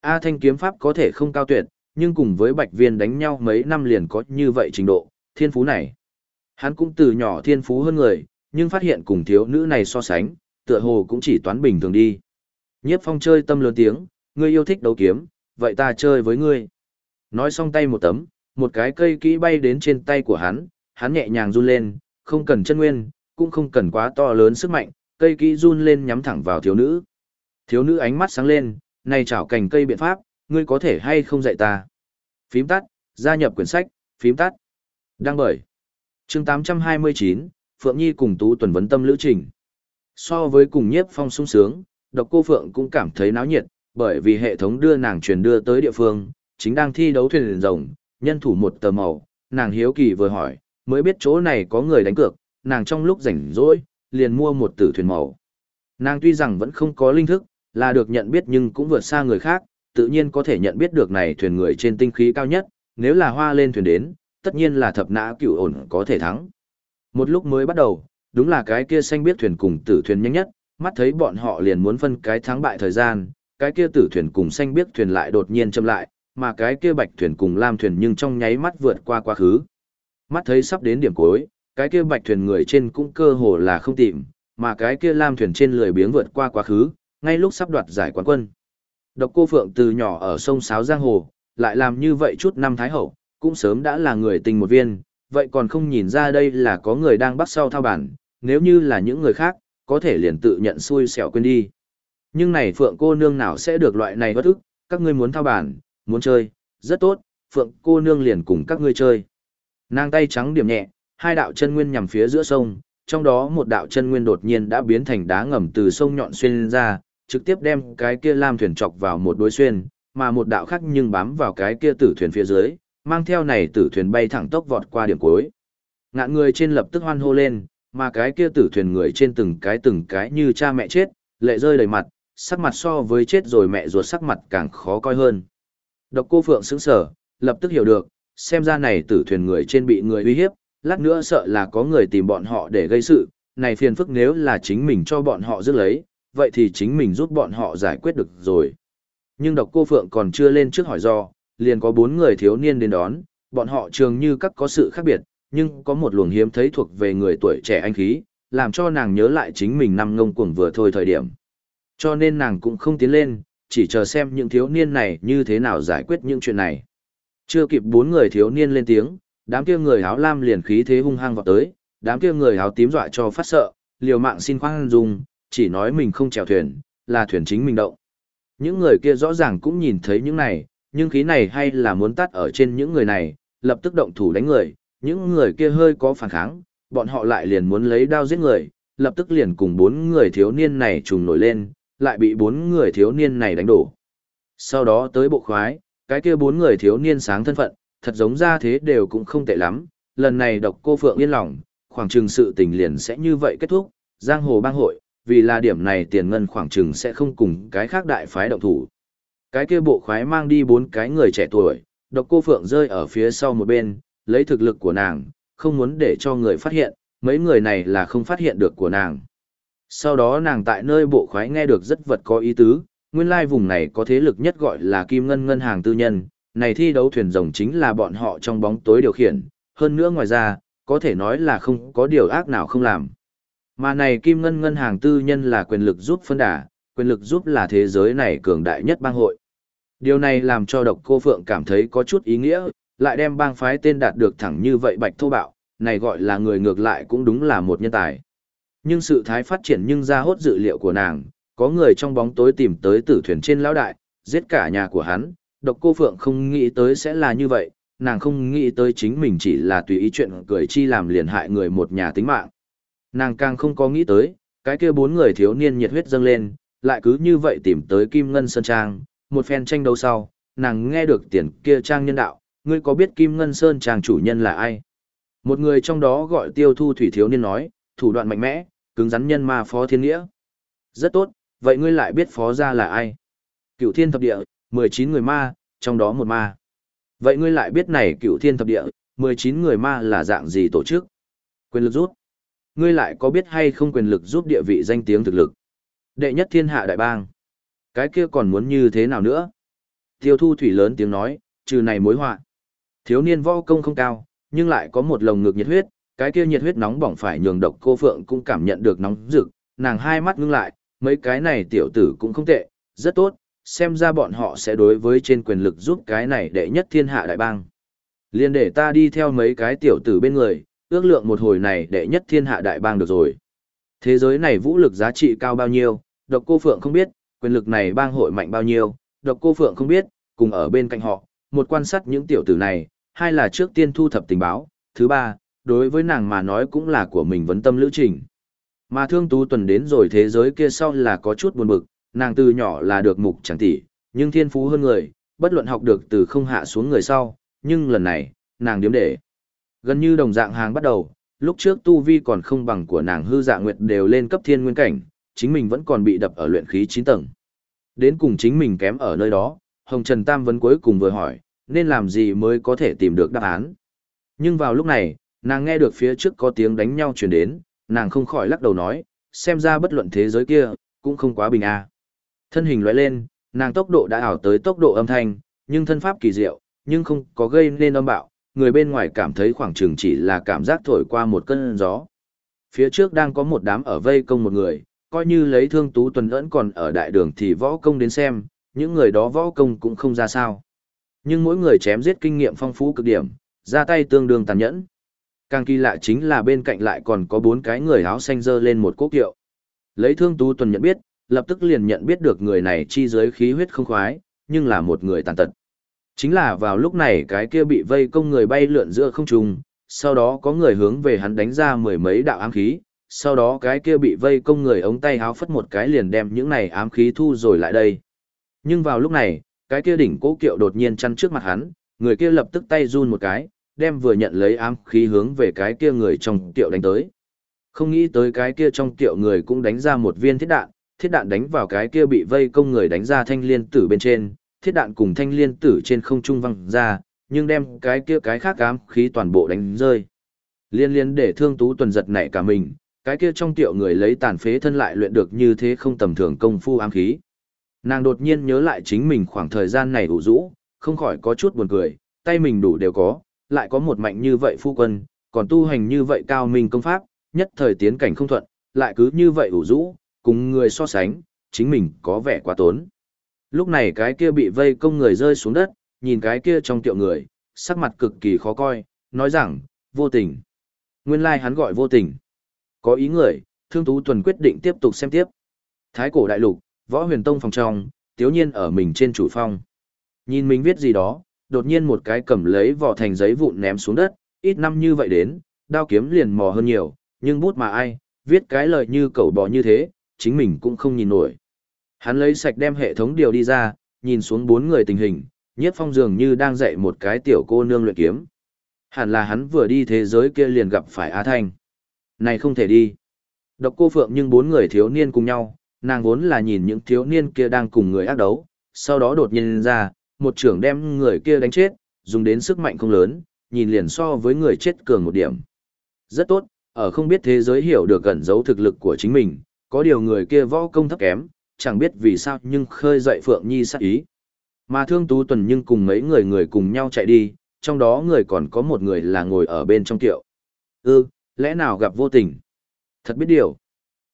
A thanh kiếm pháp có thể không cao tuyệt, nhưng cùng với bạch viên đánh nhau mấy năm liền có như vậy trình độ, thiên phú này. Hắn cũng từ nhỏ thiên phú hơn người, nhưng phát hiện cùng thiếu nữ này so sánh, tựa hồ cũng chỉ toán bình thường đi. Nhiếp phong chơi tâm lớn tiếng, ngươi yêu thích đấu kiếm, vậy ta chơi với ngươi. Nói xong tay một tấm, một cái cây kỹ bay đến trên tay của hắn, hắn nhẹ nhàng run lên, không cần chân nguyên, cũng không cần quá to lớn sức mạnh, cây kỹ run lên nhắm thẳng vào thiếu nữ. Thiếu nữ ánh mắt sáng lên, này chảo cành cây biện pháp, ngươi có thể hay không dạy ta. Phím tắt, gia nhập quyển sách, phím tắt. Đăng bởi chương 829, Phượng Nhi cùng Tú tuần vấn tâm lữ trình. So với cùng nhiếp phong sung sướng, độc cô Phượng cũng cảm thấy náo nhiệt, bởi vì hệ thống đưa nàng truyền đưa tới địa phương, chính đang thi đấu thuyền rồng, nhân thủ một tờ màu, nàng hiếu kỳ vừa hỏi, mới biết chỗ này có người đánh cược, nàng trong lúc rảnh rỗi, liền mua một tử thuyền màu. Nàng tuy rằng vẫn không có linh thức, là được nhận biết nhưng cũng vượt xa người khác, tự nhiên có thể nhận biết được này thuyền người trên tinh khí cao nhất, nếu là hoa lên thuyền đến, tất nhiên là thập nã cửu ổn có thể thắng. Một lúc mới bắt đầu, đúng là cái kia xanh biết thuyền cùng tử thuyền nhanh nhất, mắt thấy bọn họ liền muốn phân cái thắng bại thời gian, cái kia tử thuyền cùng xanh biết thuyền lại đột nhiên chậm lại, mà cái kia bạch thuyền cùng lam thuyền nhưng trong nháy mắt vượt qua quá khứ. Mắt thấy sắp đến điểm cuối, cái kia bạch thuyền người trên cũng cơ hồ là không tìm, mà cái kia lam thuyền trên lười biếng vượt qua quá khứ, ngay lúc sắp đoạt giải quán quân. Độc cô Phượng từ nhỏ ở sông Sáo Giang Hồ, lại làm như vậy chút năm Thái Hậu, cũng sớm đã là người tình một viên, vậy còn không nhìn ra đây là có người đang bắt sau thao bản, nếu như là những người khác, có thể liền tự nhận xui xẻo quên đi. Nhưng này Phượng cô nương nào sẽ được loại này bất ức, các ngươi muốn thao bản, muốn chơi, rất tốt, Phượng cô nương liền cùng các ngươi chơi. Nàng tay trắng điểm nhẹ, hai đạo chân nguyên nhằm phía giữa sông, trong đó một đạo chân nguyên đột nhiên đã biến thành đá ngầm từ sông nhọn xuyên ra, trực tiếp đem cái kia lam thuyền chọc vào một đối xuyên, mà một đạo khác nhưng bám vào cái kia tử thuyền phía dưới, mang theo này tử thuyền bay thẳng tốc vọt qua điểm cuối. Ngạn người trên lập tức hoan hô lên, mà cái kia tử thuyền người trên từng cái từng cái như cha mẹ chết, lệ rơi đầy mặt, sắc mặt so với chết rồi mẹ ruột sắc mặt càng khó coi hơn. Độc cô Phượng sững sở, lập tức hiểu được, xem ra này tử thuyền người trên bị người uy hiếp, lát nữa sợ là có người tìm bọn họ để gây sự, này phiền phức nếu là chính mình cho bọn họ giữ lấy, vậy thì chính mình giúp bọn họ giải quyết được rồi. Nhưng độc cô Phượng còn chưa lên trước hỏi do, liền có bốn người thiếu niên đến đón, bọn họ trường như các có sự khác biệt, nhưng có một luồng hiếm thấy thuộc về người tuổi trẻ anh khí, làm cho nàng nhớ lại chính mình năm ngông cuồng vừa thôi thời điểm. Cho nên nàng cũng không tiến lên, chỉ chờ xem những thiếu niên này như thế nào giải quyết những chuyện này. Chưa kịp bốn người thiếu niên lên tiếng, đám kia người áo lam liền khí thế hung hăng vào tới, đám kia người áo tím dọa cho phát sợ, liều mạng xin khoan dung, chỉ nói mình không chèo thuyền, là thuyền chính mình động. Những người kia rõ ràng cũng nhìn thấy những này, nhưng khí này hay là muốn tắt ở trên những người này, lập tức động thủ đánh người, những người kia hơi có phản kháng, bọn họ lại liền muốn lấy đao giết người, lập tức liền cùng bốn người thiếu niên này trùng nổi lên, lại bị bốn người thiếu niên này đánh đổ. Sau đó tới bộ khoái, cái kia bốn người thiếu niên sáng thân phận, thật giống ra thế đều cũng không tệ lắm, lần này độc cô Phượng yên lòng, khoảng chừng sự tình liền sẽ như vậy kết thúc, giang hồ bang hội, vì là điểm này tiền ngân khoảng chừng sẽ không cùng cái khác đại phái động thủ. Cái kia bộ khoái mang đi bốn cái người trẻ tuổi, độc cô Phượng rơi ở phía sau một bên, lấy thực lực của nàng, không muốn để cho người phát hiện, mấy người này là không phát hiện được của nàng. Sau đó nàng tại nơi bộ khoái nghe được rất vật có ý tứ, nguyên lai vùng này có thế lực nhất gọi là Kim Ngân Ngân hàng tư nhân, này thi đấu thuyền rồng chính là bọn họ trong bóng tối điều khiển, hơn nữa ngoài ra, có thể nói là không có điều ác nào không làm. Mà này Kim Ngân Ngân hàng tư nhân là quyền lực giúp phân đà, quyền lực giúp là thế giới này cường đại nhất bang hội. Điều này làm cho độc cô Phượng cảm thấy có chút ý nghĩa, lại đem bang phái tên đạt được thẳng như vậy bạch thô bạo, này gọi là người ngược lại cũng đúng là một nhân tài. Nhưng sự thái phát triển nhưng ra hốt dự liệu của nàng, có người trong bóng tối tìm tới tử thuyền trên lão đại, giết cả nhà của hắn, độc cô Phượng không nghĩ tới sẽ là như vậy, nàng không nghĩ tới chính mình chỉ là tùy ý chuyện cười chi làm liền hại người một nhà tính mạng. Nàng càng không có nghĩ tới, cái kia bốn người thiếu niên nhiệt huyết dâng lên, lại cứ như vậy tìm tới Kim Ngân Sơn Trang, một phen tranh đấu sau, nàng nghe được tiền kia trang nhân đạo, ngươi có biết Kim Ngân Sơn Trang chủ nhân là ai? Một người trong đó gọi tiêu thu thủy thiếu niên nói, thủ đoạn mạnh mẽ, cứng rắn nhân ma phó thiên nghĩa. Rất tốt, vậy ngươi lại biết phó gia là ai? Cựu thiên thập địa, 19 người ma, trong đó một ma. Vậy ngươi lại biết này cựu thiên thập địa, 19 người ma là dạng gì tổ chức? Quyền lực rút. Ngươi lại có biết hay không quyền lực giúp địa vị danh tiếng thực lực? Đệ nhất thiên hạ đại bang. Cái kia còn muốn như thế nào nữa? Tiêu thu thủy lớn tiếng nói, trừ này mối họa. Thiếu niên võ công không cao, nhưng lại có một lồng ngực nhiệt huyết, cái kia nhiệt huyết nóng bỏng phải nhường độc cô Phượng cũng cảm nhận được nóng rực, nàng hai mắt ngưng lại, mấy cái này tiểu tử cũng không tệ, rất tốt, xem ra bọn họ sẽ đối với trên quyền lực giúp cái này đệ nhất thiên hạ đại bang. Liên để ta đi theo mấy cái tiểu tử bên người, ước lượng một hồi này đệ nhất thiên hạ đại bang được rồi. Thế giới này vũ lực giá trị cao bao nhiêu, độc cô Phượng không biết, quyền lực này bang hội mạnh bao nhiêu, độc cô Phượng không biết, cùng ở bên cạnh họ, một quan sát những tiểu tử này, hai là trước tiên thu thập tình báo, thứ ba, đối với nàng mà nói cũng là của mình vấn tâm lữ trình. Mà thương tú tuần đến rồi thế giới kia sau là có chút buồn bực, nàng từ nhỏ là được mục chẳng tỷ, nhưng thiên phú hơn người, bất luận học được từ không hạ xuống người sau, nhưng lần này, nàng điếm để. Gần như đồng dạng hàng bắt đầu, lúc trước tu vi còn không bằng của nàng hư dạ nguyệt đều lên cấp thiên nguyên cảnh, chính mình vẫn còn bị đập ở luyện khí 9 tầng. Đến cùng chính mình kém ở nơi đó, Hồng Trần Tam vẫn cuối cùng vừa hỏi, nên làm gì mới có thể tìm được đáp án. Nhưng vào lúc này, nàng nghe được phía trước có tiếng đánh nhau truyền đến, nàng không khỏi lắc đầu nói, xem ra bất luận thế giới kia, cũng không quá bình a. Thân hình lóe lên, nàng tốc độ đã ảo tới tốc độ âm thanh, nhưng thân pháp kỳ diệu, nhưng không có gây nên âm bạo, người bên ngoài cảm thấy khoảng chừng chỉ là cảm giác thổi qua một cơn gió. Phía trước đang có một đám ở vây công một người, coi như lấy thương tú tuần ẩn còn ở đại đường thì võ công đến xem, những người đó võ công cũng không ra sao. Nhưng mỗi người chém giết kinh nghiệm phong phú cực điểm, ra tay tương đương tàn nhẫn. Càng kỳ lạ chính là bên cạnh lại còn có bốn cái người áo xanh dơ lên một cốc kiệu. Lấy thương tú tuần nhận biết, lập tức liền nhận biết được người này chi giới khí huyết không khoái, nhưng là một người tàn tật. Chính là vào lúc này cái kia bị vây công người bay lượn giữa không trung, sau đó có người hướng về hắn đánh ra mười mấy đạo ám khí, sau đó cái kia bị vây công người ống tay háo phất một cái liền đem những này ám khí thu rồi lại đây. Nhưng vào lúc này, cái kia đỉnh cố kiệu đột nhiên chăn trước mặt hắn, người kia lập tức tay run một cái, đem vừa nhận lấy ám khí hướng về cái kia người trong kiệu đánh tới. Không nghĩ tới cái kia trong kiệu người cũng đánh ra một viên thiết đạn, thiết đạn đánh vào cái kia bị vây công người đánh ra thanh liên tử bên trên, thiết đạn cùng thanh liên tử trên không trung văng ra, nhưng đem cái kia cái khác ám khí toàn bộ đánh rơi. Liên liên để thương tú tuần giật nảy cả mình, cái kia trong tiệu người lấy tàn phế thân lại luyện được như thế không tầm thường công phu ám khí. Nàng đột nhiên nhớ lại chính mình khoảng thời gian này ủ rũ, không khỏi có chút buồn cười, tay mình đủ đều có, lại có một mạnh như vậy phu quân, còn tu hành như vậy cao minh công pháp, nhất thời tiến cảnh không thuận, lại cứ như vậy ủ rũ, cùng người so sánh, chính mình có vẻ quá tốn. Lúc này cái kia bị vây công người rơi xuống đất, nhìn cái kia trong tiệu người, sắc mặt cực kỳ khó coi, nói rằng, vô tình. Nguyên lai like hắn gọi vô tình. Có ý người, Thương Tú Tuần quyết định tiếp tục xem tiếp. Thái cổ đại lục, võ huyền tông phòng trong, tiếu nhiên ở mình trên chủ phong. Nhìn mình viết gì đó, đột nhiên một cái cầm lấy vỏ thành giấy vụn ném xuống đất, ít năm như vậy đến, đao kiếm liền mò hơn nhiều, nhưng bút mà ai, viết cái lời như cẩu bò như thế, chính mình cũng không nhìn nổi. Hắn lấy sạch đem hệ thống điều đi ra, nhìn xuống bốn người tình hình, nhiếp phong dường như đang dạy một cái tiểu cô nương luyện kiếm. Hẳn là hắn vừa đi thế giới kia liền gặp phải Á Thanh. Này không thể đi. Độc cô Phượng nhưng bốn người thiếu niên cùng nhau, nàng vốn là nhìn những thiếu niên kia đang cùng người ác đấu, sau đó đột nhiên ra, một trưởng đem người kia đánh chết, dùng đến sức mạnh không lớn, nhìn liền so với người chết cường một điểm. Rất tốt, ở không biết thế giới hiểu được gần giấu thực lực của chính mình, có điều người kia võ công thấp kém, chẳng biết vì sao nhưng khơi dậy Phượng Nhi sát ý. Mà Thương Tú Tuần nhưng cùng mấy người người cùng nhau chạy đi, trong đó người còn có một người là ngồi ở bên trong tiệu. Ư, lẽ nào gặp vô tình? Thật biết điều.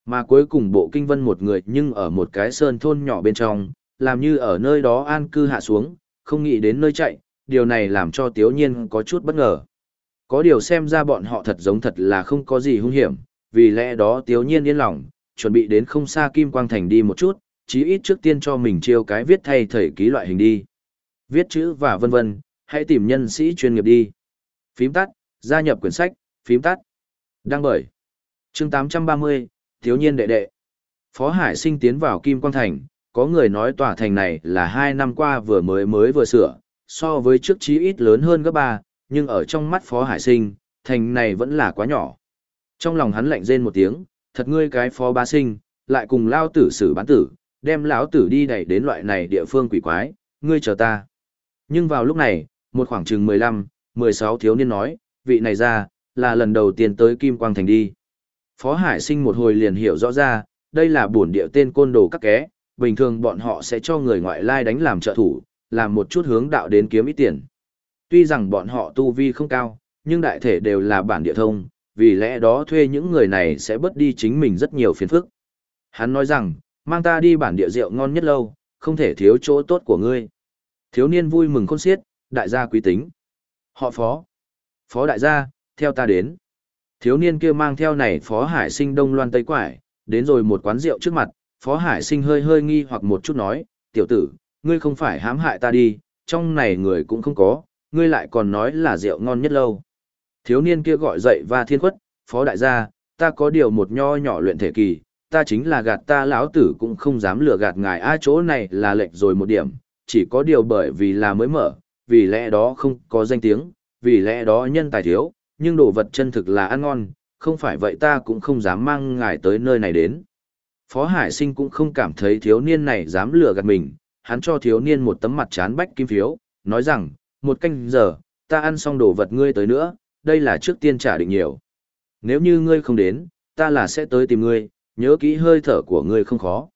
Mà cuối cùng bộ kinh vân một người nhưng ở một cái sơn thôn nhỏ bên trong, làm như ở nơi đó an cư hạ xuống, không nghĩ đến nơi chạy, điều này làm cho Tiếu Nhiên có chút bất ngờ. Có điều xem ra bọn họ thật giống thật là không có gì hung hiểm, vì lẽ đó Tiếu Nhiên yên lòng, chuẩn bị đến không xa Kim Quang Thành đi một chút, chí ít trước tiên cho mình chiêu cái viết thay thầy ký loại hình đi. Viết chữ và vân vân, hãy tìm nhân sĩ chuyên nghiệp đi. Phím tắt, gia nhập quyển sách, phím tắt. Đăng bởi. chương 830, Thiếu nhiên đệ đệ. Phó Hải sinh tiến vào Kim Quang Thành, có người nói tòa thành này là hai năm qua vừa mới mới vừa sửa, so với trước chí ít lớn hơn gấp ba, nhưng ở trong mắt Phó Hải sinh, thành này vẫn là quá nhỏ. Trong lòng hắn lạnh rên một tiếng, thật ngươi cái Phó Ba Sinh, lại cùng lao tử xử bán tử, đem lão tử đi đẩy đến loại này địa phương quỷ quái, ngươi chờ ta. Nhưng vào lúc này, một khoảng chừng 15, 16 thiếu niên nói, vị này ra, là lần đầu tiên tới Kim Quang Thành đi. Phó Hải sinh một hồi liền hiểu rõ ra, đây là bổn địa tên côn đồ các ké, bình thường bọn họ sẽ cho người ngoại lai đánh làm trợ thủ, làm một chút hướng đạo đến kiếm ít tiền. Tuy rằng bọn họ tu vi không cao, nhưng đại thể đều là bản địa thông, vì lẽ đó thuê những người này sẽ bớt đi chính mình rất nhiều phiền phức. Hắn nói rằng, mang ta đi bản địa rượu ngon nhất lâu, không thể thiếu chỗ tốt của ngươi. Thiếu niên vui mừng khôn xiết, đại gia quý tính. Họ phó. Phó đại gia, theo ta đến. Thiếu niên kia mang theo này phó hải sinh đông loan tây quải, đến rồi một quán rượu trước mặt, phó hải sinh hơi hơi nghi hoặc một chút nói, tiểu tử, ngươi không phải hãm hại ta đi, trong này người cũng không có, ngươi lại còn nói là rượu ngon nhất lâu. Thiếu niên kia gọi dậy và thiên khuất, phó đại gia, ta có điều một nho nhỏ luyện thể kỳ, ta chính là gạt ta lão tử cũng không dám lừa gạt ngài a chỗ này là lệch rồi một điểm, chỉ có điều bởi vì là mới mở, vì lẽ đó không có danh tiếng, vì lẽ đó nhân tài thiếu, nhưng đồ vật chân thực là ăn ngon, không phải vậy ta cũng không dám mang ngài tới nơi này đến. Phó Hải Sinh cũng không cảm thấy thiếu niên này dám lừa gạt mình, hắn cho thiếu niên một tấm mặt chán bách kim phiếu, nói rằng, một canh giờ, ta ăn xong đồ vật ngươi tới nữa, đây là trước tiên trả định nhiều. Nếu như ngươi không đến, ta là sẽ tới tìm ngươi, nhớ kỹ hơi thở của ngươi không khó.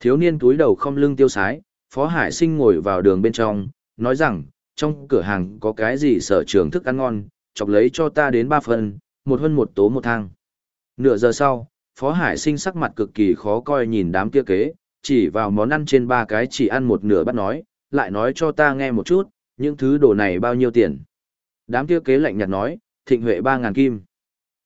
Thiếu niên túi đầu không lưng tiêu sái, Phó Hải Sinh ngồi vào đường bên trong, nói rằng, trong cửa hàng có cái gì sở trường thức ăn ngon, chọc lấy cho ta đến ba phần, một hơn một tố một thang. Nửa giờ sau, Phó Hải sinh sắc mặt cực kỳ khó coi nhìn đám kia kế, chỉ vào món ăn trên ba cái chỉ ăn một nửa bắt nói, lại nói cho ta nghe một chút, những thứ đồ này bao nhiêu tiền. Đám kia kế lạnh nhạt nói, thịnh huệ ba ngàn kim.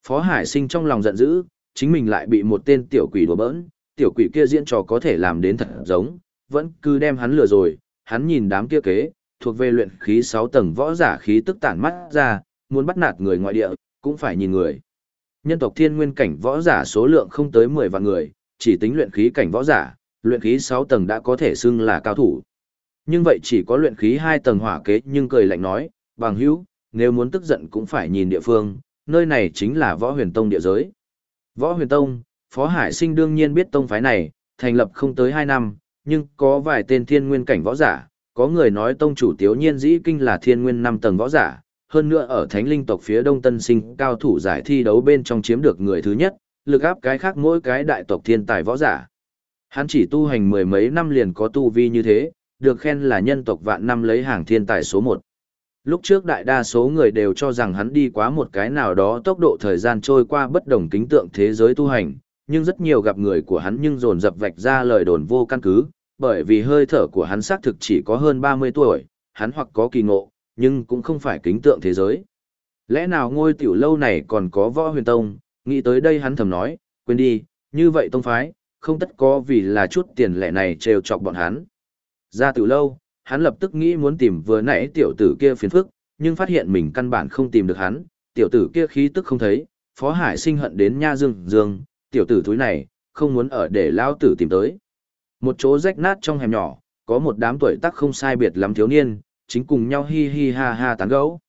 Phó Hải sinh trong lòng giận dữ, chính mình lại bị một tên tiểu quỷ đùa bỡn, tiểu quỷ kia diễn trò có thể làm đến thật giống, vẫn cứ đem hắn lừa rồi, hắn nhìn đám kia kế, thuộc về luyện khí 6 tầng võ giả khí tức tản mắt ra, muốn bắt nạt người ngoại địa, cũng phải nhìn người. Nhân tộc thiên nguyên cảnh võ giả số lượng không tới 10 vạn người, chỉ tính luyện khí cảnh võ giả, luyện khí 6 tầng đã có thể xưng là cao thủ. Nhưng vậy chỉ có luyện khí 2 tầng hỏa kế nhưng cười lạnh nói, bằng hữu, nếu muốn tức giận cũng phải nhìn địa phương, nơi này chính là võ huyền tông địa giới. Võ huyền tông, Phó Hải sinh đương nhiên biết tông phái này, thành lập không tới 2 năm, nhưng có vài tên thiên nguyên cảnh võ giả, có người nói tông chủ tiếu nhiên dĩ kinh là thiên nguyên 5 tầng võ giả, hơn nữa ở thánh linh tộc phía đông tân sinh cao thủ giải thi đấu bên trong chiếm được người thứ nhất, lực áp cái khác mỗi cái đại tộc thiên tài võ giả. Hắn chỉ tu hành mười mấy năm liền có tu vi như thế, được khen là nhân tộc vạn năm lấy hàng thiên tài số một. Lúc trước đại đa số người đều cho rằng hắn đi quá một cái nào đó tốc độ thời gian trôi qua bất đồng kính tượng thế giới tu hành, nhưng rất nhiều gặp người của hắn nhưng dồn dập vạch ra lời đồn vô căn cứ, bởi vì hơi thở của hắn xác thực chỉ có hơn 30 tuổi, hắn hoặc có kỳ ngộ, nhưng cũng không phải kính tượng thế giới. Lẽ nào ngôi tiểu lâu này còn có võ huyền tông, nghĩ tới đây hắn thầm nói, quên đi, như vậy tông phái, không tất có vì là chút tiền lẻ này trêu chọc bọn hắn. Ra tiểu lâu, hắn lập tức nghĩ muốn tìm vừa nãy tiểu tử kia phiền phức, nhưng phát hiện mình căn bản không tìm được hắn, tiểu tử kia khí tức không thấy, Phó Hải sinh hận đến nha dương dương, tiểu tử thúi này, không muốn ở để lao tử tìm tới. Một chỗ rách nát trong hẻm nhỏ, có một đám tuổi tác không sai biệt lắm thiếu niên, chính cùng nhau hi hi ha ha tán gẫu.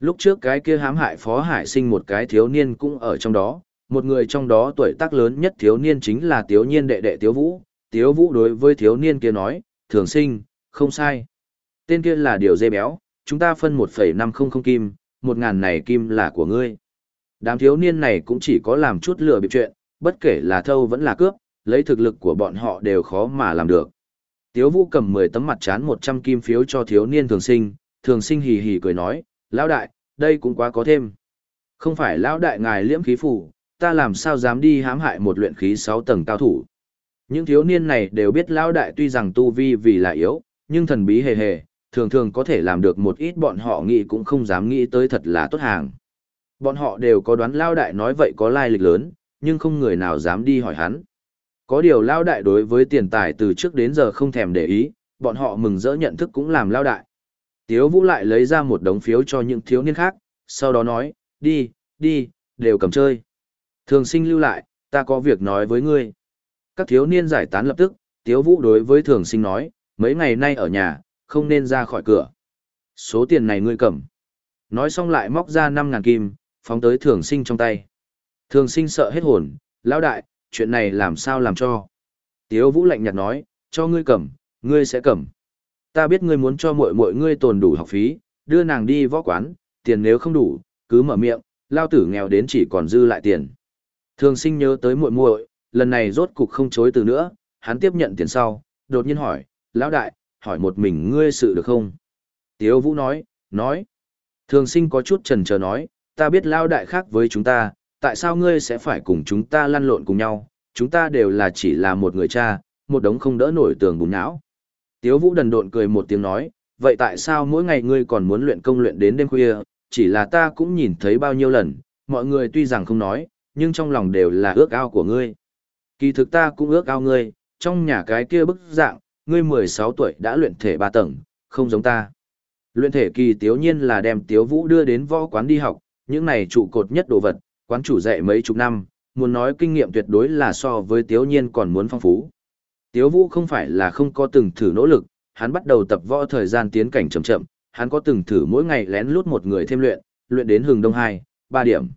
Lúc trước cái kia hãm hại Phó Hải sinh một cái thiếu niên cũng ở trong đó, một người trong đó tuổi tác lớn nhất thiếu niên chính là thiếu niên đệ đệ Tiếu Vũ. Tiếu Vũ đối với thiếu niên kia nói, thường sinh, không sai. Tên kia là điều dê béo, chúng ta phân 1,500 kim, 1.000 này kim là của ngươi. Đám thiếu niên này cũng chỉ có làm chút lừa bịp chuyện, bất kể là thâu vẫn là cướp, lấy thực lực của bọn họ đều khó mà làm được. Tiếu Vũ cầm 10 tấm mặt chán 100 kim phiếu cho thiếu niên thường sinh, thường sinh hì hì cười nói, lão đại, đây cũng quá có thêm. Không phải lão đại ngài liễm khí phủ, ta làm sao dám đi hãm hại một luyện khí 6 tầng cao thủ. Những thiếu niên này đều biết lão đại tuy rằng tu vi vì là yếu, nhưng thần bí hề hề, thường thường có thể làm được một ít bọn họ nghĩ cũng không dám nghĩ tới thật là tốt hàng. Bọn họ đều có đoán lão đại nói vậy có lai lịch lớn, nhưng không người nào dám đi hỏi hắn. Có điều lao đại đối với tiền tài từ trước đến giờ không thèm để ý, bọn họ mừng rỡ nhận thức cũng làm lao đại. Tiếu Vũ lại lấy ra một đống phiếu cho những thiếu niên khác, sau đó nói, đi, đi, đều cầm chơi. Thường sinh lưu lại, ta có việc nói với ngươi. Các thiếu niên giải tán lập tức, Tiếu Vũ đối với thường sinh nói, mấy ngày nay ở nhà, không nên ra khỏi cửa. Số tiền này ngươi cầm. Nói xong lại móc ra 5.000 kim, phóng tới thường sinh trong tay. Thường sinh sợ hết hồn, lão đại, chuyện này làm sao làm cho. Tiếu Vũ lạnh nhạt nói, cho ngươi cầm, ngươi sẽ cầm. Ta biết ngươi muốn cho mọi mọi ngươi tồn đủ học phí, đưa nàng đi võ quán, tiền nếu không đủ, cứ mở miệng, lao tử nghèo đến chỉ còn dư lại tiền. Thường sinh nhớ tới muội muội, lần này rốt cục không chối từ nữa, hắn tiếp nhận tiền sau, đột nhiên hỏi, lão đại, hỏi một mình ngươi sự được không? Tiếu Vũ nói, nói. Thường sinh có chút trần chờ nói, ta biết lão đại khác với chúng ta, tại sao ngươi sẽ phải cùng chúng ta lăn lộn cùng nhau, chúng ta đều là chỉ là một người cha, một đống không đỡ nổi tường bùn não. Tiếu Vũ đần độn cười một tiếng nói, vậy tại sao mỗi ngày ngươi còn muốn luyện công luyện đến đêm khuya, chỉ là ta cũng nhìn thấy bao nhiêu lần, mọi người tuy rằng không nói, nhưng trong lòng đều là ước ao của ngươi. Kỳ thực ta cũng ước ao ngươi, trong nhà cái kia bức dạng, ngươi 16 tuổi đã luyện thể 3 tầng, không giống ta. Luyện thể kỳ tiếu nhiên là đem tiếu vũ đưa đến võ quán đi học, những này trụ cột nhất đồ vật, quán chủ dạy mấy chục năm, muốn nói kinh nghiệm tuyệt đối là so với tiếu nhiên còn muốn phong phú. Tiếu vũ không phải là không có từng thử nỗ lực, hắn bắt đầu tập võ thời gian tiến cảnh chậm chậm, hắn có từng thử mỗi ngày lén lút một người thêm luyện, luyện đến hừng đông 2, 3 điểm.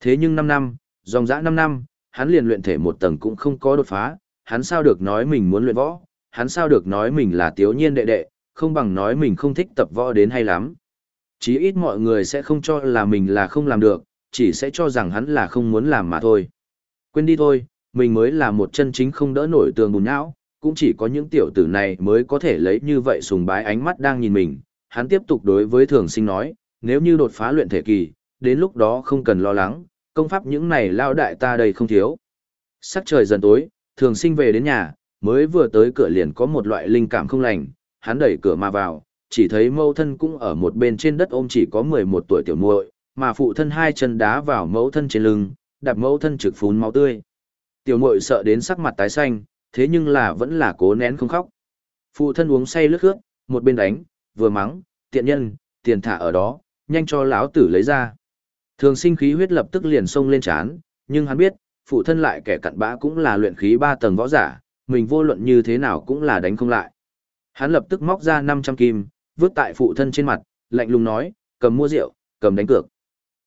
Thế nhưng 5 năm, dòng dã 5 năm, hắn liền luyện thể một tầng cũng không có đột phá, hắn sao được nói mình muốn luyện võ, hắn sao được nói mình là tiếu nhiên đệ đệ, không bằng nói mình không thích tập võ đến hay lắm. Chí ít mọi người sẽ không cho là mình là không làm được, chỉ sẽ cho rằng hắn là không muốn làm mà thôi. Quên đi thôi, mình mới là một chân chính không đỡ nổi tường bùn não, cũng chỉ có những tiểu tử này mới có thể lấy như vậy sùng bái ánh mắt đang nhìn mình. Hắn tiếp tục đối với thường sinh nói, nếu như đột phá luyện thể kỳ, đến lúc đó không cần lo lắng, công pháp những này lao đại ta đây không thiếu. Sắc trời dần tối, thường sinh về đến nhà, mới vừa tới cửa liền có một loại linh cảm không lành, hắn đẩy cửa mà vào, chỉ thấy Mâu thân cũng ở một bên trên đất ôm chỉ có 11 tuổi tiểu muội, mà phụ thân hai chân đá vào mẫu thân trên lưng, đạp mẫu thân trực phún máu tươi. Tiểu muội sợ đến sắc mặt tái xanh, thế nhưng là vẫn là cố nén không khóc. Phụ thân uống say lướt khước, một bên đánh, vừa mắng, tiện nhân, tiền thả ở đó, nhanh cho lão tử lấy ra. Thường sinh khí huyết lập tức liền xông lên chán, nhưng hắn biết, phụ thân lại kẻ cặn bã cũng là luyện khí ba tầng võ giả, mình vô luận như thế nào cũng là đánh không lại. Hắn lập tức móc ra 500 kim, vứt tại phụ thân trên mặt, lạnh lùng nói, cầm mua rượu, cầm đánh cược.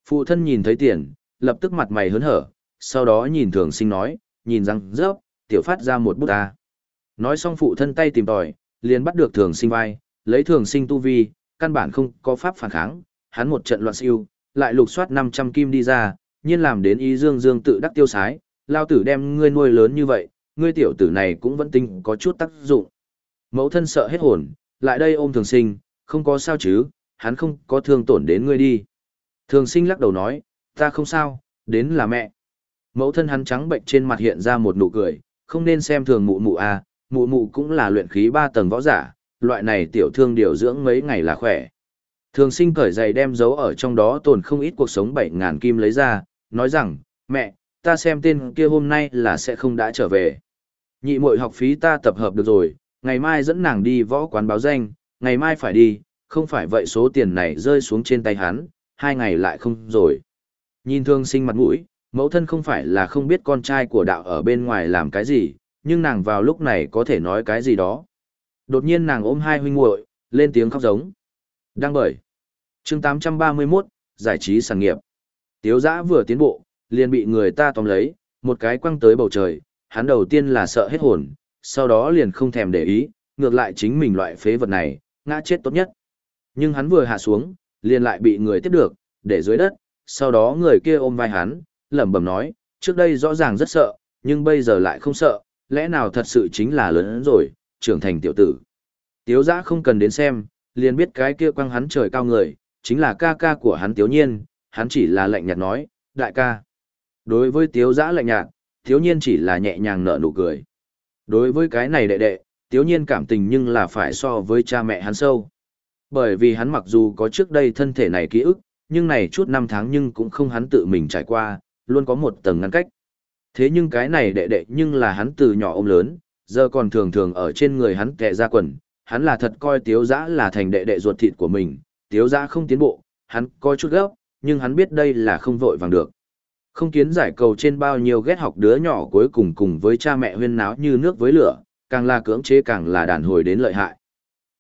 Phụ thân nhìn thấy tiền, lập tức mặt mày hớn hở, sau đó nhìn thường sinh nói, nhìn răng rớp, tiểu phát ra một bút ta. Nói xong phụ thân tay tìm tòi, liền bắt được thường sinh vai, lấy thường sinh tu vi, căn bản không có pháp phản kháng, hắn một trận loạn siêu, lại lục soát 500 kim đi ra, nhiên làm đến ý dương dương tự đắc tiêu sái, lao tử đem ngươi nuôi lớn như vậy, ngươi tiểu tử này cũng vẫn tinh có chút tác dụng. Mẫu thân sợ hết hồn, lại đây ôm thường sinh, không có sao chứ, hắn không có thương tổn đến ngươi đi. Thường sinh lắc đầu nói, ta không sao, đến là mẹ. Mẫu thân hắn trắng bệnh trên mặt hiện ra một nụ cười, không nên xem thường mụ mụ à, mụ mụ cũng là luyện khí ba tầng võ giả, loại này tiểu thương điều dưỡng mấy ngày là khỏe. Thường sinh cởi giày đem dấu ở trong đó tồn không ít cuộc sống 7.000 kim lấy ra, nói rằng, mẹ, ta xem tên kia hôm nay là sẽ không đã trở về. Nhị muội học phí ta tập hợp được rồi, ngày mai dẫn nàng đi võ quán báo danh, ngày mai phải đi, không phải vậy số tiền này rơi xuống trên tay hắn, hai ngày lại không rồi. Nhìn thương sinh mặt mũi, mẫu thân không phải là không biết con trai của đạo ở bên ngoài làm cái gì, nhưng nàng vào lúc này có thể nói cái gì đó. Đột nhiên nàng ôm hai huynh muội lên tiếng khóc giống. Đang bởi. chương 831, giải trí sản nghiệp. Tiếu giã vừa tiến bộ, liền bị người ta tóm lấy, một cái quăng tới bầu trời, hắn đầu tiên là sợ hết hồn, sau đó liền không thèm để ý, ngược lại chính mình loại phế vật này, ngã chết tốt nhất. Nhưng hắn vừa hạ xuống, liền lại bị người tiếp được, để dưới đất, sau đó người kia ôm vai hắn, lẩm bẩm nói, trước đây rõ ràng rất sợ, nhưng bây giờ lại không sợ, lẽ nào thật sự chính là lớn rồi, trưởng thành tiểu tử. Tiếu giã không cần đến xem, liền biết cái kia quăng hắn trời cao người, chính là ca ca của hắn tiếu nhiên, hắn chỉ là lạnh nhạt nói, đại ca. Đối với tiếu giã lạnh nhạt, tiếu nhiên chỉ là nhẹ nhàng nở nụ cười. Đối với cái này đệ đệ, tiếu nhiên cảm tình nhưng là phải so với cha mẹ hắn sâu. Bởi vì hắn mặc dù có trước đây thân thể này ký ức, nhưng này chút năm tháng nhưng cũng không hắn tự mình trải qua, luôn có một tầng ngăn cách. Thế nhưng cái này đệ đệ nhưng là hắn từ nhỏ ôm lớn, giờ còn thường thường ở trên người hắn kẹ ra quần, hắn là thật coi tiếu giã là thành đệ đệ ruột thịt của mình, tiếu giã không tiến bộ, hắn coi chút gấp, nhưng hắn biết đây là không vội vàng được. Không kiến giải cầu trên bao nhiêu ghét học đứa nhỏ cuối cùng cùng với cha mẹ huyên náo như nước với lửa, càng là cưỡng chế càng là đàn hồi đến lợi hại.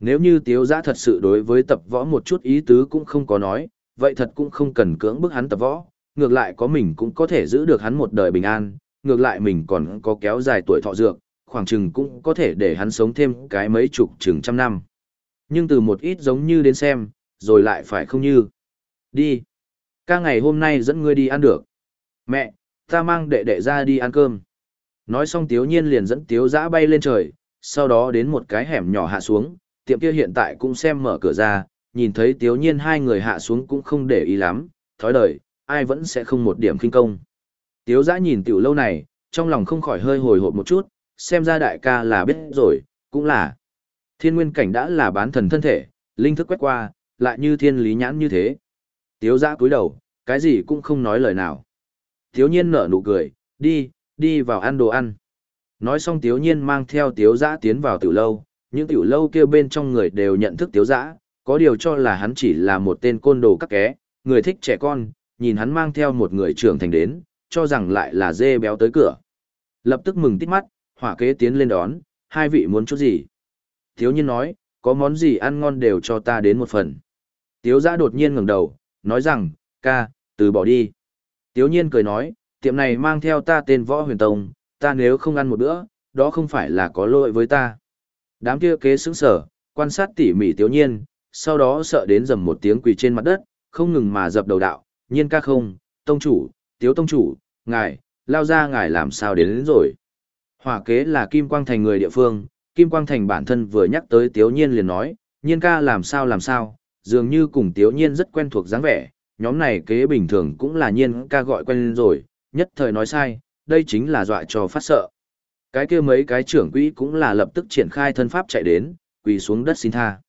Nếu như tiếu giã thật sự đối với tập võ một chút ý tứ cũng không có nói, vậy thật cũng không cần cưỡng bức hắn tập võ, ngược lại có mình cũng có thể giữ được hắn một đời bình an, ngược lại mình còn có kéo dài tuổi thọ dược, khoảng chừng cũng có thể để hắn sống thêm cái mấy chục chừng trăm năm. Nhưng từ một ít giống như đến xem, rồi lại phải không như. Đi. Ca ngày hôm nay dẫn ngươi đi ăn được. Mẹ, ta mang đệ đệ ra đi ăn cơm. Nói xong tiếu nhiên liền dẫn tiếu giã bay lên trời, sau đó đến một cái hẻm nhỏ hạ xuống, tiệm kia hiện tại cũng xem mở cửa ra, nhìn thấy tiếu nhiên hai người hạ xuống cũng không để ý lắm, thói đời, ai vẫn sẽ không một điểm kinh công. Tiếu giã nhìn tiểu lâu này, trong lòng không khỏi hơi hồi hộp một chút, xem ra đại ca là biết rồi, cũng là. Thiên nguyên cảnh đã là bán thần thân thể, linh thức quét qua, lại như thiên lý nhãn như thế. Tiếu giã cúi đầu, cái gì cũng không nói lời nào. Tiếu nhiên nở nụ cười, đi, đi vào ăn đồ ăn. Nói xong tiếu nhiên mang theo tiếu giã tiến vào tiểu lâu, những tiểu lâu kia bên trong người đều nhận thức tiếu giã, có điều cho là hắn chỉ là một tên côn đồ các ké, người thích trẻ con, nhìn hắn mang theo một người trưởng thành đến, cho rằng lại là dê béo tới cửa. Lập tức mừng tít mắt, hỏa kế tiến lên đón, hai vị muốn chút gì? Thiếu nhiên nói, có món gì ăn ngon đều cho ta đến một phần. Tiếu giã đột nhiên ngẩng đầu, nói rằng, ca, từ bỏ đi. Tiếu nhiên cười nói, tiệm này mang theo ta tên võ huyền tông, ta nếu không ăn một bữa, đó không phải là có lỗi với ta. Đám kia kế sững sở, quan sát tỉ mỉ tiểu nhiên, sau đó sợ đến dầm một tiếng quỳ trên mặt đất, không ngừng mà dập đầu đạo, nhiên ca không, tông chủ, tiếu tông chủ, ngài, lao ra ngài làm sao đến, đến rồi. Hỏa kế là Kim Quang Thành người địa phương, Kim Quang Thành bản thân vừa nhắc tới tiếu nhiên liền nói, nhiên ca làm sao làm sao, dường như cùng tiếu nhiên rất quen thuộc dáng vẻ, nhóm này kế bình thường cũng là nhiên ca gọi quen rồi, nhất thời nói sai, đây chính là dọa cho phát sợ. Cái kia mấy cái trưởng quỹ cũng là lập tức triển khai thân pháp chạy đến, quỳ xuống đất xin tha.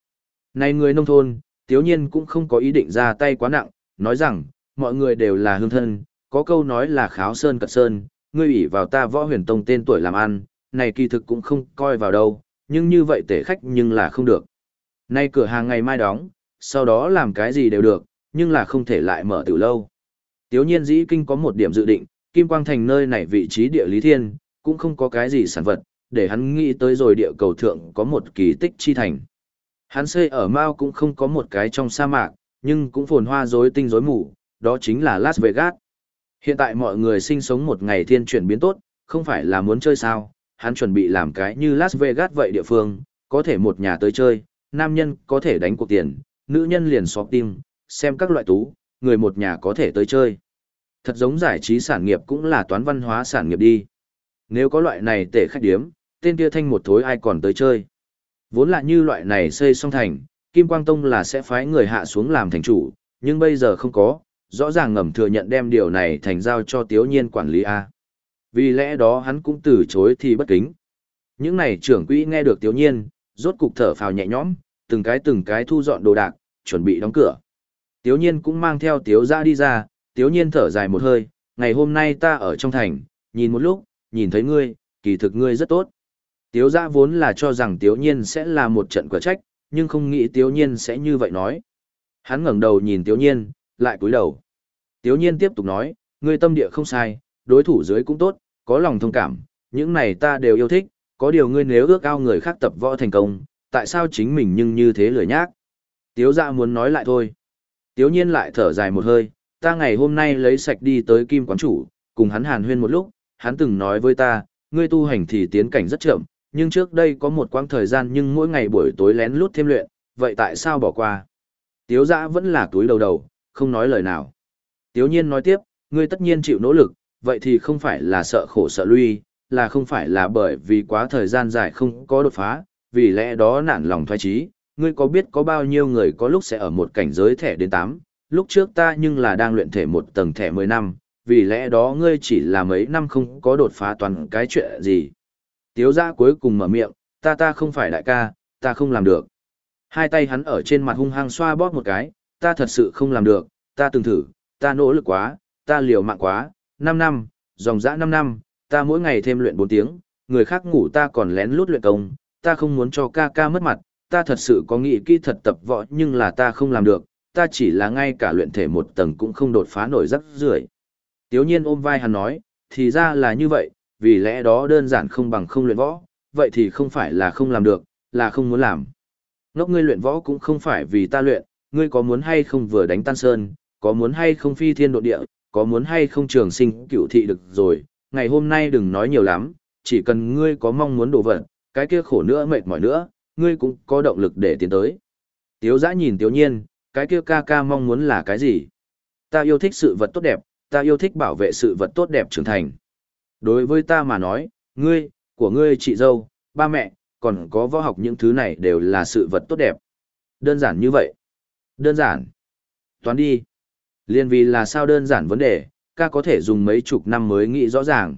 Này người nông thôn, tiếu nhiên cũng không có ý định ra tay quá nặng, nói rằng, mọi người đều là hương thân, có câu nói là kháo sơn cận sơn, ngươi ủy vào ta võ huyền tông tên tuổi làm ăn, này kỳ thực cũng không coi vào đâu, nhưng như vậy tể khách nhưng là không được. Nay cửa hàng ngày mai đóng, sau đó làm cái gì đều được, nhưng là không thể lại mở từ lâu. Tiếu nhiên dĩ kinh có một điểm dự định, Kim Quang Thành nơi này vị trí địa lý thiên, cũng không có cái gì sản vật, để hắn nghĩ tới rồi địa cầu thượng có một kỳ tích chi thành. Hắn xây ở Mao cũng không có một cái trong sa mạc, nhưng cũng phồn hoa rối tinh rối mù, đó chính là Las Vegas. Hiện tại mọi người sinh sống một ngày thiên chuyển biến tốt, không phải là muốn chơi sao, hắn chuẩn bị làm cái như Las Vegas vậy địa phương, có thể một nhà tới chơi, nam nhân có thể đánh cuộc tiền, nữ nhân liền shop tim, xem các loại tú, người một nhà có thể tới chơi. Thật giống giải trí sản nghiệp cũng là toán văn hóa sản nghiệp đi. Nếu có loại này tệ khách điếm, tên kia thanh một thối ai còn tới chơi. Vốn là như loại này xây xong thành, Kim Quang Tông là sẽ phái người hạ xuống làm thành chủ, nhưng bây giờ không có, rõ ràng ngầm thừa nhận đem điều này thành giao cho Tiếu Nhiên quản lý A. Vì lẽ đó hắn cũng từ chối thì bất kính. Những này trưởng quỹ nghe được Tiếu Nhiên, rốt cục thở phào nhẹ nhõm, từng cái từng cái thu dọn đồ đạc, chuẩn bị đóng cửa. Tiếu Nhiên cũng mang theo Tiếu ra đi ra, Tiếu Nhiên thở dài một hơi, ngày hôm nay ta ở trong thành, nhìn một lúc, nhìn thấy ngươi, kỳ thực ngươi rất tốt. Tiếu giã vốn là cho rằng Tiếu Nhiên sẽ là một trận quả trách, nhưng không nghĩ Tiếu Nhiên sẽ như vậy nói. Hắn ngẩng đầu nhìn Tiếu Nhiên, lại cúi đầu. Tiếu nhiên tiếp tục nói, ngươi tâm địa không sai, đối thủ dưới cũng tốt, có lòng thông cảm, những này ta đều yêu thích, có điều ngươi nếu ước ao người khác tập võ thành công, tại sao chính mình nhưng như thế lười nhác? Tiếu dạ muốn nói lại thôi. Tiếu nhiên lại thở dài một hơi, ta ngày hôm nay lấy sạch đi tới kim quán chủ, cùng hắn hàn huyên một lúc, hắn từng nói với ta, ngươi tu hành thì tiến cảnh rất chậm, nhưng trước đây có một quãng thời gian nhưng mỗi ngày buổi tối lén lút thêm luyện, vậy tại sao bỏ qua? Tiếu giã vẫn là túi đầu đầu, không nói lời nào. Tiếu nhiên nói tiếp, ngươi tất nhiên chịu nỗ lực, vậy thì không phải là sợ khổ sợ lui, là không phải là bởi vì quá thời gian dài không có đột phá, vì lẽ đó nản lòng thoái trí. Ngươi có biết có bao nhiêu người có lúc sẽ ở một cảnh giới thẻ đến 8, lúc trước ta nhưng là đang luyện thể một tầng thẻ 10 năm, vì lẽ đó ngươi chỉ là mấy năm không có đột phá toàn cái chuyện gì. Tiếu giã cuối cùng mở miệng, ta ta không phải đại ca, ta không làm được. Hai tay hắn ở trên mặt hung hăng xoa bóp một cái, ta thật sự không làm được, ta từng thử, ta nỗ lực quá, ta liều mạng quá, 5 năm, dòng dã 5 năm, ta mỗi ngày thêm luyện 4 tiếng, người khác ngủ ta còn lén lút luyện công, ta không muốn cho ca ca mất mặt, ta thật sự có nghĩ kỹ thật tập võ nhưng là ta không làm được, ta chỉ là ngay cả luyện thể một tầng cũng không đột phá nổi rắc rưởi. Tiếu nhiên ôm vai hắn nói, thì ra là như vậy, vì lẽ đó đơn giản không bằng không luyện võ, vậy thì không phải là không làm được, là không muốn làm. Ngốc ngươi luyện võ cũng không phải vì ta luyện, ngươi có muốn hay không vừa đánh tan sơn, có muốn hay không phi thiên độ địa, có muốn hay không trường sinh cựu thị được rồi, ngày hôm nay đừng nói nhiều lắm, chỉ cần ngươi có mong muốn đổ vật, cái kia khổ nữa mệt mỏi nữa, ngươi cũng có động lực để tiến tới. Tiếu giã nhìn tiếu nhiên, cái kia ca ca mong muốn là cái gì? Ta yêu thích sự vật tốt đẹp, ta yêu thích bảo vệ sự vật tốt đẹp trưởng thành. Đối với ta mà nói, ngươi, của ngươi chị dâu, ba mẹ, còn có võ học những thứ này đều là sự vật tốt đẹp. Đơn giản như vậy. Đơn giản. Toán đi. Liên vì là sao đơn giản vấn đề, ca có thể dùng mấy chục năm mới nghĩ rõ ràng.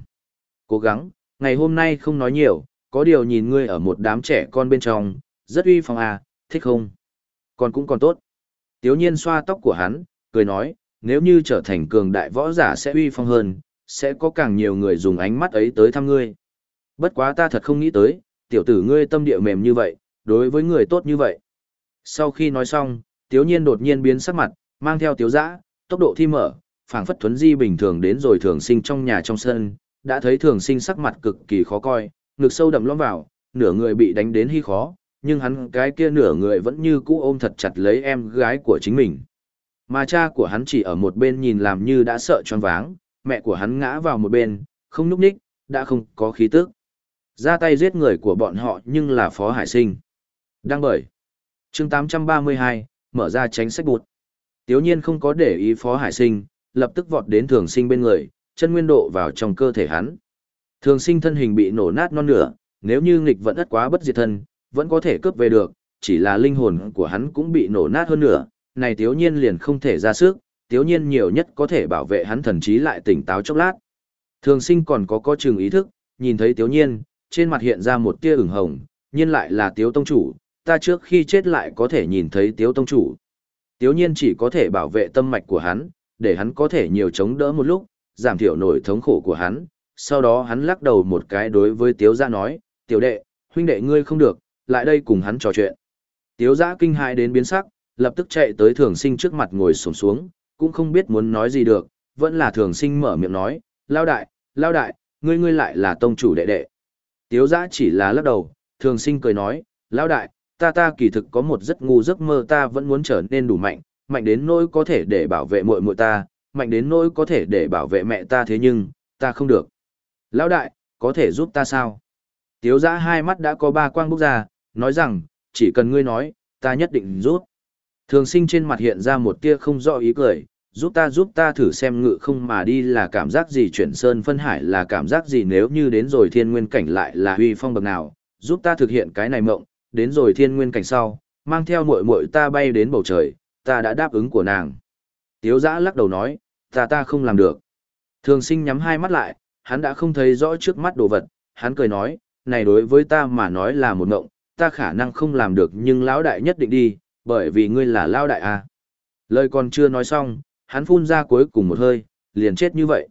Cố gắng, ngày hôm nay không nói nhiều, có điều nhìn ngươi ở một đám trẻ con bên trong, rất uy phong à, thích không? Còn cũng còn tốt. Tiếu nhiên xoa tóc của hắn, cười nói, nếu như trở thành cường đại võ giả sẽ uy phong hơn, sẽ có càng nhiều người dùng ánh mắt ấy tới thăm ngươi. Bất quá ta thật không nghĩ tới, tiểu tử ngươi tâm địa mềm như vậy, đối với người tốt như vậy. Sau khi nói xong, tiếu nhiên đột nhiên biến sắc mặt, mang theo tiếu dã, tốc độ thi mở, phảng phất thuấn di bình thường đến rồi thường sinh trong nhà trong sân, đã thấy thường sinh sắc mặt cực kỳ khó coi, ngực sâu đậm lõm vào, nửa người bị đánh đến hy khó, nhưng hắn cái kia nửa người vẫn như cũ ôm thật chặt lấy em gái của chính mình. Mà cha của hắn chỉ ở một bên nhìn làm như đã sợ choáng váng, mẹ của hắn ngã vào một bên, không núp ních, đã không có khí tức. Ra tay giết người của bọn họ nhưng là Phó Hải Sinh. Đang bởi. chương 832, mở ra tránh sách bụt. Tiếu nhiên không có để ý Phó Hải Sinh, lập tức vọt đến thường sinh bên người, chân nguyên độ vào trong cơ thể hắn. Thường sinh thân hình bị nổ nát non nửa, nếu như nghịch vẫn ất quá bất diệt thân, vẫn có thể cướp về được, chỉ là linh hồn của hắn cũng bị nổ nát hơn nửa, này tiếu nhiên liền không thể ra sức, tiếu nhiên nhiều nhất có thể bảo vệ hắn thần trí lại tỉnh táo chốc lát. Thường sinh còn có có chừng ý thức, nhìn thấy tiếu nhiên, trên mặt hiện ra một tia ửng hồng, nhiên lại là tiếu tông chủ, ta trước khi chết lại có thể nhìn thấy tiếu tông chủ. Tiếu nhiên chỉ có thể bảo vệ tâm mạch của hắn, để hắn có thể nhiều chống đỡ một lúc, giảm thiểu nổi thống khổ của hắn. Sau đó hắn lắc đầu một cái đối với tiếu gia nói, tiểu đệ, huynh đệ ngươi không được, lại đây cùng hắn trò chuyện. Tiếu gia kinh hại đến biến sắc, lập tức chạy tới thường sinh trước mặt ngồi sổm xuống, cũng không biết muốn nói gì được, vẫn là thường sinh mở miệng nói, lao đại, lao đại, ngươi ngươi lại là tông chủ đệ đệ. Tiếu giã chỉ là lắc đầu, thường sinh cười nói, lao đại, ta ta kỳ thực có một giấc ngu giấc mơ ta vẫn muốn trở nên đủ mạnh, mạnh đến nỗi có thể để bảo vệ muội muội ta, mạnh đến nỗi có thể để bảo vệ mẹ ta thế nhưng, ta không được. Lão đại, có thể giúp ta sao? Tiếu giã hai mắt đã có ba quang bốc ra, nói rằng, chỉ cần ngươi nói, ta nhất định giúp. Thường sinh trên mặt hiện ra một tia không rõ ý cười, giúp ta giúp ta thử xem ngự không mà đi là cảm giác gì chuyển sơn phân hải là cảm giác gì nếu như đến rồi thiên nguyên cảnh lại là huy phong bậc nào, giúp ta thực hiện cái này mộng, đến rồi thiên nguyên cảnh sau, mang theo muội muội ta bay đến bầu trời, ta đã đáp ứng của nàng. Tiếu giã lắc đầu nói, ta ta không làm được. Thường sinh nhắm hai mắt lại, hắn đã không thấy rõ trước mắt đồ vật, hắn cười nói, này đối với ta mà nói là một mộng, ta khả năng không làm được nhưng lão đại nhất định đi, bởi vì ngươi là lão đại à. Lời còn chưa nói xong, hắn phun ra cuối cùng một hơi, liền chết như vậy.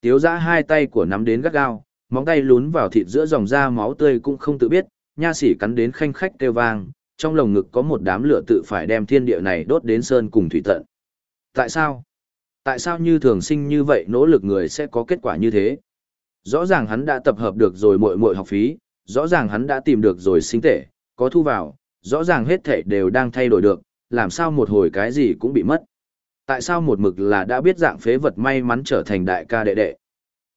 Tiếu giã hai tay của nắm đến gắt gao, móng tay lún vào thịt giữa dòng da máu tươi cũng không tự biết, nha sỉ cắn đến khanh khách kêu vang, trong lồng ngực có một đám lửa tự phải đem thiên địa này đốt đến sơn cùng thủy tận. Tại sao? Tại sao như thường sinh như vậy nỗ lực người sẽ có kết quả như thế? Rõ ràng hắn đã tập hợp được rồi muội muội học phí, rõ ràng hắn đã tìm được rồi sinh tể, có thu vào, rõ ràng hết thể đều đang thay đổi được, làm sao một hồi cái gì cũng bị mất. Tại sao một mực là đã biết dạng phế vật may mắn trở thành đại ca đệ đệ?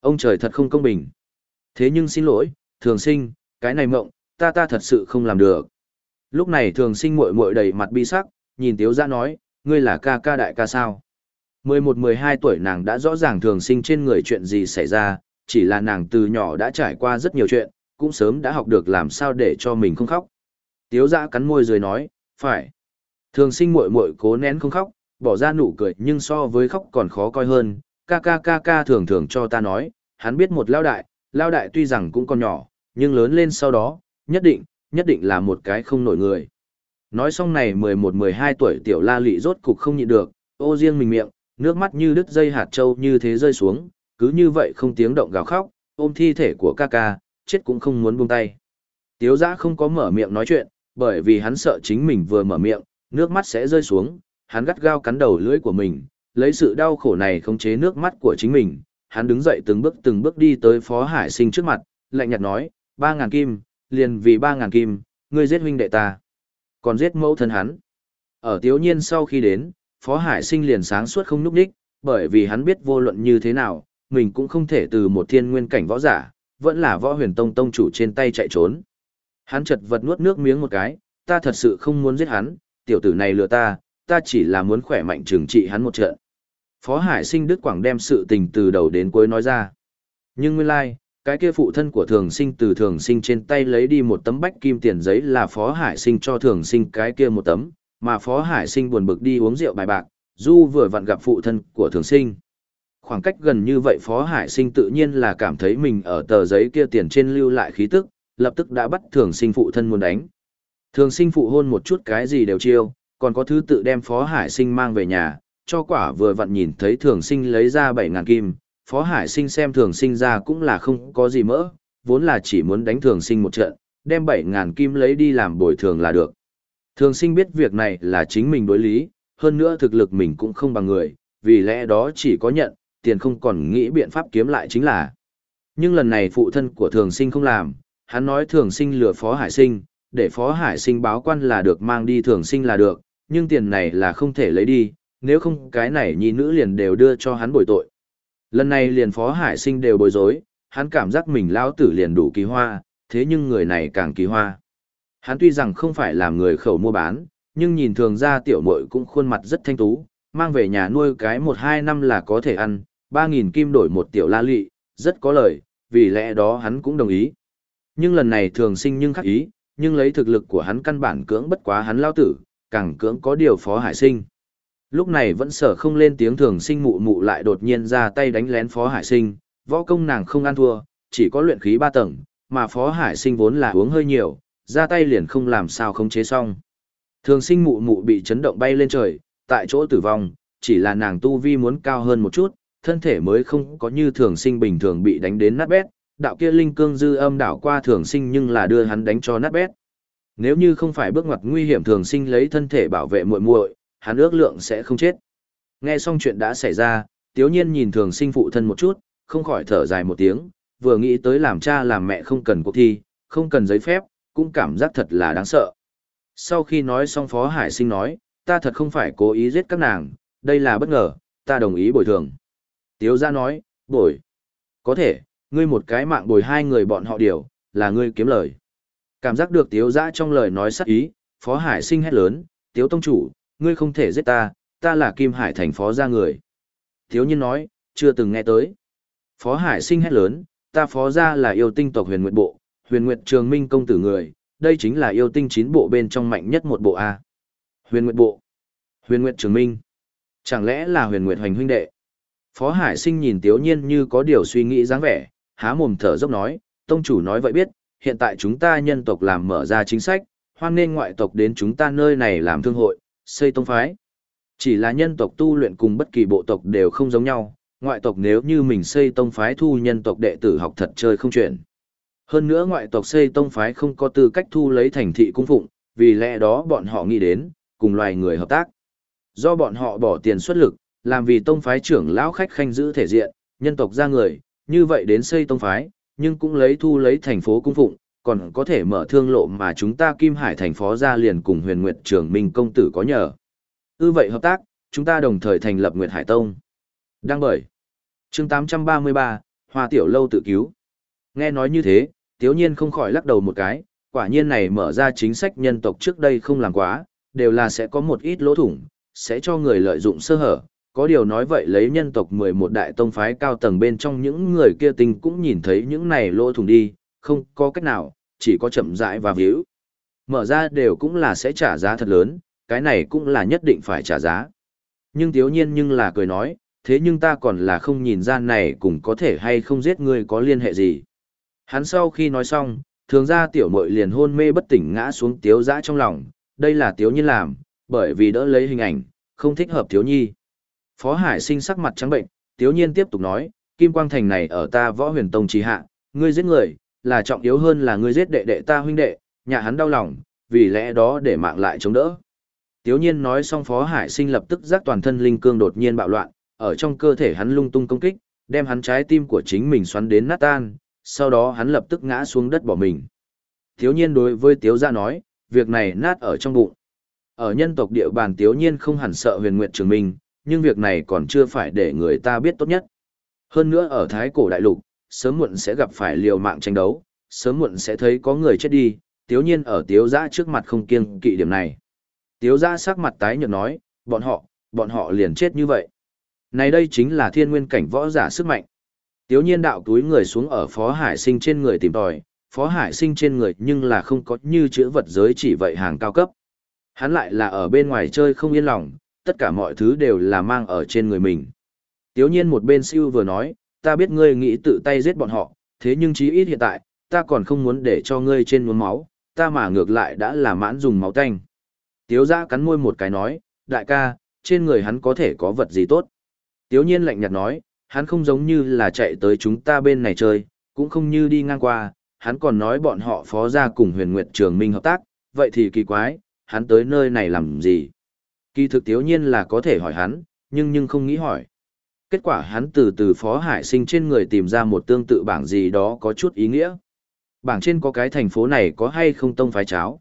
Ông trời thật không công bình. Thế nhưng xin lỗi, thường sinh, cái này mộng, ta ta thật sự không làm được. Lúc này thường sinh muội muội đầy mặt bi sắc, nhìn tiếu ra nói, ngươi là ca ca đại ca sao? 11-12 tuổi nàng đã rõ ràng thường sinh trên người chuyện gì xảy ra, chỉ là nàng từ nhỏ đã trải qua rất nhiều chuyện, cũng sớm đã học được làm sao để cho mình không khóc. Tiếu giã cắn môi rồi nói, phải. Thường sinh muội muội cố nén không khóc, bỏ ra nụ cười nhưng so với khóc còn khó coi hơn, ca ca ca ca thường thường cho ta nói, hắn biết một lao đại, lao đại tuy rằng cũng còn nhỏ, nhưng lớn lên sau đó, nhất định, nhất định là một cái không nổi người. Nói xong này 11-12 tuổi tiểu la lị rốt cục không nhịn được, ô riêng mình miệng, nước mắt như đứt dây hạt trâu như thế rơi xuống, cứ như vậy không tiếng động gào khóc, ôm thi thể của ca ca, chết cũng không muốn buông tay. Tiếu giã không có mở miệng nói chuyện, bởi vì hắn sợ chính mình vừa mở miệng, nước mắt sẽ rơi xuống, hắn gắt gao cắn đầu lưỡi của mình, lấy sự đau khổ này khống chế nước mắt của chính mình, hắn đứng dậy từng bước từng bước đi tới Phó Hải Sinh trước mặt, lạnh nhạt nói, ba ngàn kim, liền vì ba ngàn kim, ngươi giết huynh đệ ta, còn giết mẫu thân hắn. Ở Tiếu Nhiên sau khi đến, Phó Hải Sinh liền sáng suốt không núp đích, bởi vì hắn biết vô luận như thế nào, mình cũng không thể từ một thiên nguyên cảnh võ giả, vẫn là võ huyền tông tông chủ trên tay chạy trốn. Hắn chật vật nuốt nước miếng một cái, ta thật sự không muốn giết hắn, tiểu tử này lừa ta, ta chỉ là muốn khỏe mạnh trừng trị hắn một trận. Phó Hải Sinh Đức Quảng đem sự tình từ đầu đến cuối nói ra. Nhưng nguyên lai, like, cái kia phụ thân của thường sinh từ thường sinh trên tay lấy đi một tấm bách kim tiền giấy là Phó Hải Sinh cho thường sinh cái kia một tấm, mà Phó Hải Sinh buồn bực đi uống rượu bài bạc, Du vừa vặn gặp phụ thân của thường sinh. Khoảng cách gần như vậy Phó Hải Sinh tự nhiên là cảm thấy mình ở tờ giấy kia tiền trên lưu lại khí tức, lập tức đã bắt thường sinh phụ thân muốn đánh. Thường sinh phụ hôn một chút cái gì đều chiêu, còn có thứ tự đem Phó Hải Sinh mang về nhà, cho quả vừa vặn nhìn thấy thường sinh lấy ra 7.000 kim, Phó Hải Sinh xem thường sinh ra cũng là không có gì mỡ, vốn là chỉ muốn đánh thường sinh một trận, đem 7.000 kim lấy đi làm bồi thường là được. Thường sinh biết việc này là chính mình đối lý, hơn nữa thực lực mình cũng không bằng người, vì lẽ đó chỉ có nhận, tiền không còn nghĩ biện pháp kiếm lại chính là. Nhưng lần này phụ thân của thường sinh không làm, hắn nói thường sinh lừa Phó Hải Sinh, để Phó Hải Sinh báo quan là được mang đi thường sinh là được, nhưng tiền này là không thể lấy đi, nếu không cái này nhi nữ liền đều đưa cho hắn bồi tội. Lần này liền Phó Hải Sinh đều bối rối, hắn cảm giác mình lao tử liền đủ kỳ hoa, thế nhưng người này càng kỳ hoa. Hắn tuy rằng không phải làm người khẩu mua bán, nhưng nhìn thường ra tiểu muội cũng khuôn mặt rất thanh tú, mang về nhà nuôi cái một hai năm là có thể ăn, ba nghìn kim đổi một tiểu la lị, rất có lời, vì lẽ đó hắn cũng đồng ý. Nhưng lần này thường sinh nhưng khác ý, nhưng lấy thực lực của hắn căn bản cưỡng bất quá hắn lao tử, càng cưỡng có điều phó hải sinh. Lúc này vẫn sở không lên tiếng thường sinh mụ mụ lại đột nhiên ra tay đánh lén phó hải sinh, võ công nàng không ăn thua, chỉ có luyện khí ba tầng, mà phó hải sinh vốn là uống hơi nhiều, ra tay liền không làm sao không chế xong. Thường sinh mụ mụ bị chấn động bay lên trời, tại chỗ tử vong, chỉ là nàng tu vi muốn cao hơn một chút, thân thể mới không có như thường sinh bình thường bị đánh đến nát bét, đạo kia linh cương dư âm đảo qua thường sinh nhưng là đưa hắn đánh cho nát bét. Nếu như không phải bước ngoặt nguy hiểm thường sinh lấy thân thể bảo vệ muội muội, hắn ước lượng sẽ không chết. Nghe xong chuyện đã xảy ra, Tiếu Nhiên nhìn thường sinh phụ thân một chút, không khỏi thở dài một tiếng, vừa nghĩ tới làm cha làm mẹ không cần cuộc thi, không cần giấy phép, cũng cảm giác thật là đáng sợ. Sau khi nói xong Phó Hải Sinh nói, ta thật không phải cố ý giết các nàng, đây là bất ngờ, ta đồng ý bồi thường. Tiếu gia nói, bồi. Có thể, ngươi một cái mạng bồi hai người bọn họ điều, là ngươi kiếm lời. Cảm giác được tiếu giã trong lời nói sắc ý, Phó Hải Sinh hét lớn, tiếu tông chủ, ngươi không thể giết ta, ta là Kim Hải thành phó gia người. Tiếu nhiên nói, chưa từng nghe tới. Phó Hải Sinh hét lớn, ta phó gia là yêu tinh tộc huyền nguyệt bộ, huyền nguyệt trường minh công tử người, đây chính là yêu tinh chín bộ bên trong mạnh nhất một bộ A. Huyền nguyệt bộ, huyền nguyệt trường minh, chẳng lẽ là huyền nguyệt hoành huynh đệ? Phó Hải Sinh nhìn Tiếu Nhiên như có điều suy nghĩ dáng vẻ, há mồm thở dốc nói, tông chủ nói vậy biết, hiện tại chúng ta nhân tộc làm mở ra chính sách, hoan nên ngoại tộc đến chúng ta nơi này làm thương hội, xây tông phái. Chỉ là nhân tộc tu luyện cùng bất kỳ bộ tộc đều không giống nhau, ngoại tộc nếu như mình xây tông phái thu nhân tộc đệ tử học thật chơi không chuyện. Hơn nữa ngoại tộc xây tông phái không có tư cách thu lấy thành thị cung phụng, vì lẽ đó bọn họ nghĩ đến, cùng loài người hợp tác. Do bọn họ bỏ tiền xuất lực, làm vì tông phái trưởng lão khách khanh giữ thể diện, nhân tộc ra người, như vậy đến xây tông phái, nhưng cũng lấy thu lấy thành phố cung phụng, còn có thể mở thương lộ mà chúng ta Kim Hải thành phó ra liền cùng huyền nguyệt trưởng minh công tử có nhờ. Ư vậy hợp tác, chúng ta đồng thời thành lập Nguyệt Hải Tông. Đăng bởi. chương 833, Hoa Tiểu Lâu tự cứu. Nghe nói như thế, Tiếu Nhiên không khỏi lắc đầu một cái, quả nhiên này mở ra chính sách nhân tộc trước đây không làm quá, đều là sẽ có một ít lỗ thủng, sẽ cho người lợi dụng sơ hở. Có điều nói vậy lấy nhân tộc 11 đại tông phái cao tầng bên trong những người kia tình cũng nhìn thấy những này lỗ thủng đi, không có cách nào, chỉ có chậm rãi và víu. Mở ra đều cũng là sẽ trả giá thật lớn, cái này cũng là nhất định phải trả giá. Nhưng thiếu nhiên nhưng là cười nói, thế nhưng ta còn là không nhìn ra này cũng có thể hay không giết ngươi có liên hệ gì. Hắn sau khi nói xong, thường ra tiểu mội liền hôn mê bất tỉnh ngã xuống tiếu dã trong lòng, đây là tiếu nhiên làm, bởi vì đỡ lấy hình ảnh, không thích hợp thiếu nhi. Phó Hải sinh sắc mặt trắng bệnh, tiếu nhiên tiếp tục nói, Kim Quang Thành này ở ta võ huyền tông trì hạ, ngươi giết người, là trọng yếu hơn là ngươi giết đệ đệ ta huynh đệ, nhà hắn đau lòng, vì lẽ đó để mạng lại chống đỡ. Tiếu nhiên nói xong Phó Hải sinh lập tức giác toàn thân linh cương đột nhiên bạo loạn, ở trong cơ thể hắn lung tung công kích, đem hắn trái tim của chính mình xoắn đến nát tan, sau đó hắn lập tức ngã xuống đất bỏ mình. Tiếu nhiên đối với Tiếu gia nói, việc này nát ở trong bụng. Ở nhân tộc địa bàn Tiếu nhiên không hẳn sợ huyền nguyệt trường minh, nhưng việc này còn chưa phải để người ta biết tốt nhất. Hơn nữa ở Thái Cổ Đại Lục, sớm muộn sẽ gặp phải liều mạng tranh đấu, sớm muộn sẽ thấy có người chết đi, Tiếu nhiên ở Tiếu Giã trước mặt không kiêng kỵ điểm này. Tiếu Giã sắc mặt tái nhợt nói, bọn họ, bọn họ liền chết như vậy. Này đây chính là thiên nguyên cảnh võ giả sức mạnh. Tiếu nhiên đạo túi người xuống ở Phó Hải Sinh trên người tìm tòi, Phó Hải Sinh trên người nhưng là không có như chữ vật giới chỉ vậy hàng cao cấp. Hắn lại là ở bên ngoài chơi không yên lòng, tất cả mọi thứ đều là mang ở trên người mình. Tiếu nhiên một bên siêu vừa nói, ta biết ngươi nghĩ tự tay giết bọn họ, thế nhưng chí ít hiện tại, ta còn không muốn để cho ngươi trên muốn máu, ta mà ngược lại đã là mãn dùng máu tanh. Tiếu giã cắn môi một cái nói, đại ca, trên người hắn có thể có vật gì tốt. Tiếu nhiên lạnh nhạt nói, hắn không giống như là chạy tới chúng ta bên này chơi, cũng không như đi ngang qua, hắn còn nói bọn họ phó ra cùng huyền nguyệt trường minh hợp tác, vậy thì kỳ quái, hắn tới nơi này làm gì? Kỳ thực tiếu nhiên là có thể hỏi hắn, nhưng nhưng không nghĩ hỏi. Kết quả hắn từ từ phó hải sinh trên người tìm ra một tương tự bảng gì đó có chút ý nghĩa. Bảng trên có cái thành phố này có hay không tông phái cháo?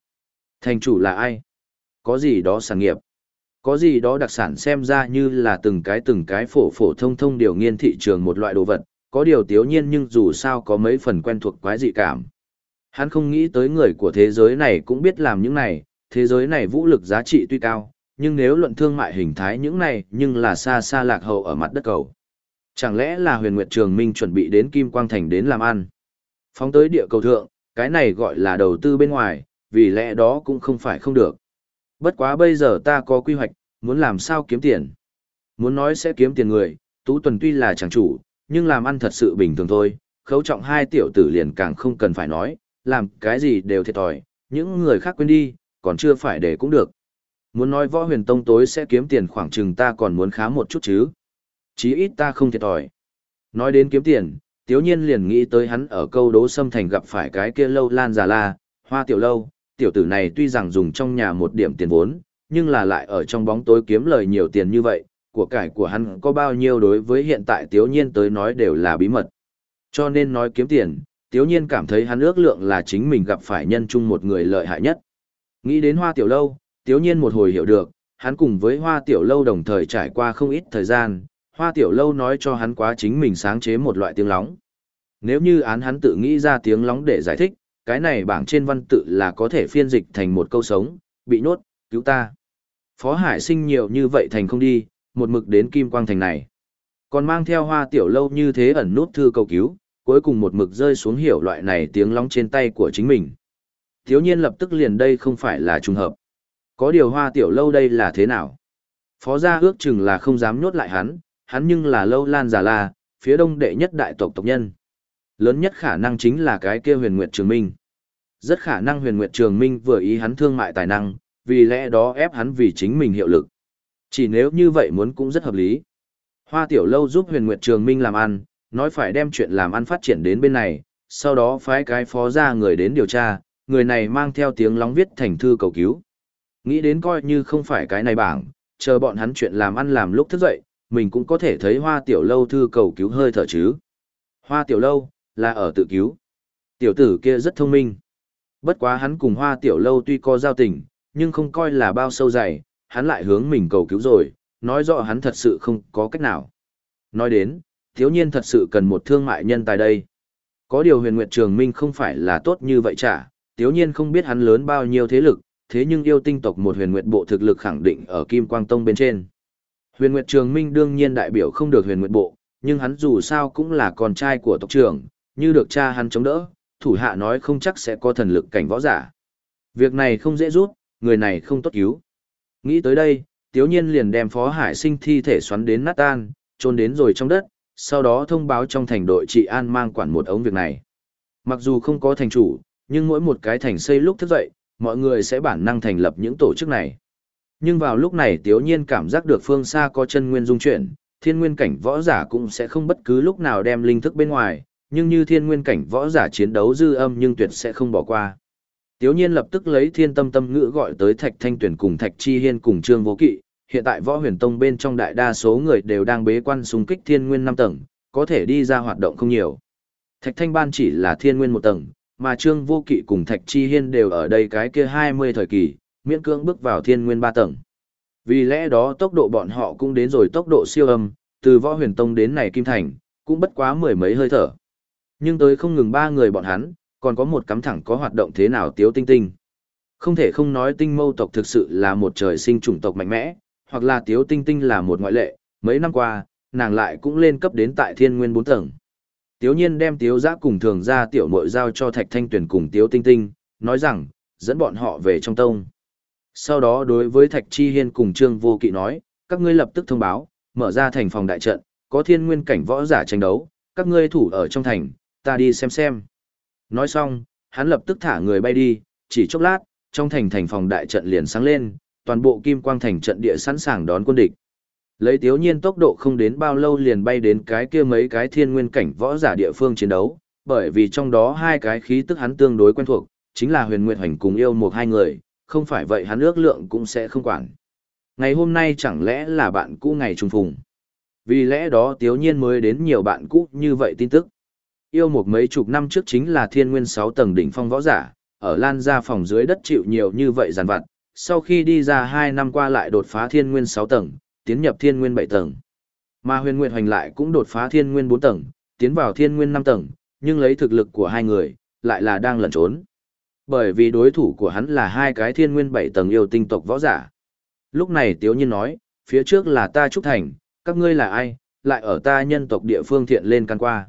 Thành chủ là ai? Có gì đó sản nghiệp? Có gì đó đặc sản xem ra như là từng cái từng cái phổ phổ thông thông điều nghiên thị trường một loại đồ vật, có điều tiếu nhiên nhưng dù sao có mấy phần quen thuộc quái dị cảm. Hắn không nghĩ tới người của thế giới này cũng biết làm những này, thế giới này vũ lực giá trị tuy cao, nhưng nếu luận thương mại hình thái những này nhưng là xa xa lạc hậu ở mặt đất cầu. Chẳng lẽ là huyền nguyệt trường minh chuẩn bị đến Kim Quang Thành đến làm ăn? Phóng tới địa cầu thượng, cái này gọi là đầu tư bên ngoài, vì lẽ đó cũng không phải không được. Bất quá bây giờ ta có quy hoạch, muốn làm sao kiếm tiền. Muốn nói sẽ kiếm tiền người, Tú Tuần tuy là chẳng chủ, nhưng làm ăn thật sự bình thường thôi, khấu trọng hai tiểu tử liền càng không cần phải nói, làm cái gì đều thiệt thòi, những người khác quên đi, còn chưa phải để cũng được. Muốn nói võ huyền tông tối sẽ kiếm tiền khoảng chừng ta còn muốn khá một chút chứ. Chí ít ta không thiệt thòi. Nói đến kiếm tiền, tiếu nhiên liền nghĩ tới hắn ở câu đố xâm thành gặp phải cái kia lâu lan già la, hoa tiểu lâu, tiểu tử này tuy rằng dùng trong nhà một điểm tiền vốn, nhưng là lại ở trong bóng tối kiếm lời nhiều tiền như vậy, của cải của hắn có bao nhiêu đối với hiện tại tiếu nhiên tới nói đều là bí mật. Cho nên nói kiếm tiền, tiếu nhiên cảm thấy hắn ước lượng là chính mình gặp phải nhân chung một người lợi hại nhất. Nghĩ đến hoa tiểu lâu, tiếu nhiên một hồi hiểu được, hắn cùng với hoa tiểu lâu đồng thời trải qua không ít thời gian, hoa tiểu lâu nói cho hắn quá chính mình sáng chế một loại tiếng lóng. Nếu như án hắn tự nghĩ ra tiếng lóng để giải thích, cái này bảng trên văn tự là có thể phiên dịch thành một câu sống, bị nốt, cứu ta. Phó Hải sinh nhiều như vậy thành không đi, một mực đến Kim Quang Thành này. Còn mang theo hoa tiểu lâu như thế ẩn nút thư cầu cứu, cuối cùng một mực rơi xuống hiểu loại này tiếng lóng trên tay của chính mình. Thiếu nhiên lập tức liền đây không phải là trùng hợp. Có điều hoa tiểu lâu đây là thế nào? Phó gia ước chừng là không dám nhốt lại hắn, hắn nhưng là lâu lan giả la, phía đông đệ nhất đại tộc tộc nhân. Lớn nhất khả năng chính là cái kia huyền nguyệt trường minh. Rất khả năng huyền nguyệt trường minh vừa ý hắn thương mại tài năng, vì lẽ đó ép hắn vì chính mình hiệu lực. Chỉ nếu như vậy muốn cũng rất hợp lý. Hoa tiểu lâu giúp huyền nguyệt trường minh làm ăn, nói phải đem chuyện làm ăn phát triển đến bên này, sau đó phái cái phó ra người đến điều tra, người này mang theo tiếng lóng viết thành thư cầu cứu. Nghĩ đến coi như không phải cái này bảng, chờ bọn hắn chuyện làm ăn làm lúc thức dậy, mình cũng có thể thấy hoa tiểu lâu thư cầu cứu hơi thở chứ. Hoa tiểu lâu, là ở tự cứu. Tiểu tử kia rất thông minh. Bất quá hắn cùng hoa tiểu lâu tuy có giao tình, nhưng không coi là bao sâu dày, hắn lại hướng mình cầu cứu rồi, nói rõ hắn thật sự không có cách nào. Nói đến, thiếu nhiên thật sự cần một thương mại nhân tài đây. Có điều huyền nguyệt trường minh không phải là tốt như vậy chả, thiếu nhiên không biết hắn lớn bao nhiêu thế lực, thế nhưng yêu tinh tộc một huyền nguyệt bộ thực lực khẳng định ở Kim Quang Tông bên trên. Huyền Nguyệt Trường Minh đương nhiên đại biểu không được huyền nguyệt bộ, nhưng hắn dù sao cũng là con trai của tộc trưởng, như được cha hắn chống đỡ, thủ hạ nói không chắc sẽ có thần lực cảnh võ giả. Việc này không dễ rút, người này không tốt cứu. Nghĩ tới đây, Tiếu Nhiên liền đem Phó Hải Sinh thi thể xoắn đến nát tan, trôn đến rồi trong đất, sau đó thông báo trong thành đội trị an mang quản một ống việc này. Mặc dù không có thành chủ, nhưng mỗi một cái thành xây lúc thức dậy, mọi người sẽ bản năng thành lập những tổ chức này. Nhưng vào lúc này Tiếu Nhiên cảm giác được phương xa có chân nguyên dung chuyển, thiên nguyên cảnh võ giả cũng sẽ không bất cứ lúc nào đem linh thức bên ngoài, nhưng như thiên nguyên cảnh võ giả chiến đấu dư âm nhưng tuyệt sẽ không bỏ qua. Tiếu nhiên lập tức lấy thiên tâm tâm ngữ gọi tới Thạch Thanh Tuyển cùng Thạch Chi Hiên cùng Trương Vô Kỵ, hiện tại võ huyền tông bên trong đại đa số người đều đang bế quan xung kích thiên nguyên 5 tầng, có thể đi ra hoạt động không nhiều. Thạch Thanh Ban chỉ là thiên nguyên một tầng, mà Trương Vô Kỵ cùng Thạch Chi Hiên đều ở đây cái kia 20 thời kỳ, miễn cưỡng bước vào thiên nguyên 3 tầng. Vì lẽ đó tốc độ bọn họ cũng đến rồi tốc độ siêu âm, từ võ huyền tông đến này kim thành, cũng bất quá mười mấy hơi thở. Nhưng tới không ngừng ba người bọn hắn, còn có một cắm thẳng có hoạt động thế nào tiếu tinh tinh. Không thể không nói tinh mâu tộc thực sự là một trời sinh chủng tộc mạnh mẽ, hoặc là tiếu tinh tinh là một ngoại lệ, mấy năm qua, nàng lại cũng lên cấp đến tại thiên nguyên bốn tầng. Tiếu nhiên đem tiếu giã cùng thường ra tiểu mội giao cho thạch thanh tuyển cùng tiếu tinh tinh, nói rằng, dẫn bọn họ về trong tông. Sau đó đối với thạch chi hiên cùng trương vô kỵ nói, các ngươi lập tức thông báo, mở ra thành phòng đại trận, có thiên nguyên cảnh võ giả tranh đấu, các ngươi thủ ở trong thành, ta đi xem xem. Nói xong, hắn lập tức thả người bay đi, chỉ chốc lát, trong thành thành phòng đại trận liền sáng lên, toàn bộ kim quang thành trận địa sẵn sàng đón quân địch. Lấy tiếu nhiên tốc độ không đến bao lâu liền bay đến cái kia mấy cái thiên nguyên cảnh võ giả địa phương chiến đấu, bởi vì trong đó hai cái khí tức hắn tương đối quen thuộc, chính là huyền nguyệt hoành cùng yêu một hai người, không phải vậy hắn ước lượng cũng sẽ không quản. Ngày hôm nay chẳng lẽ là bạn cũ ngày trùng phùng. Vì lẽ đó tiếu nhiên mới đến nhiều bạn cũ như vậy tin tức yêu một mấy chục năm trước chính là thiên nguyên 6 tầng đỉnh phong võ giả, ở lan ra phòng dưới đất chịu nhiều như vậy giàn vặt, sau khi đi ra 2 năm qua lại đột phá thiên nguyên 6 tầng, tiến nhập thiên nguyên 7 tầng. Mà huyền nguyệt hoành lại cũng đột phá thiên nguyên 4 tầng, tiến vào thiên nguyên 5 tầng, nhưng lấy thực lực của hai người, lại là đang lẩn trốn. Bởi vì đối thủ của hắn là hai cái thiên nguyên 7 tầng yêu tinh tộc võ giả. Lúc này Tiếu Nhiên nói, phía trước là ta Trúc Thành, các ngươi là ai, lại ở ta nhân tộc địa phương thiện lên can qua.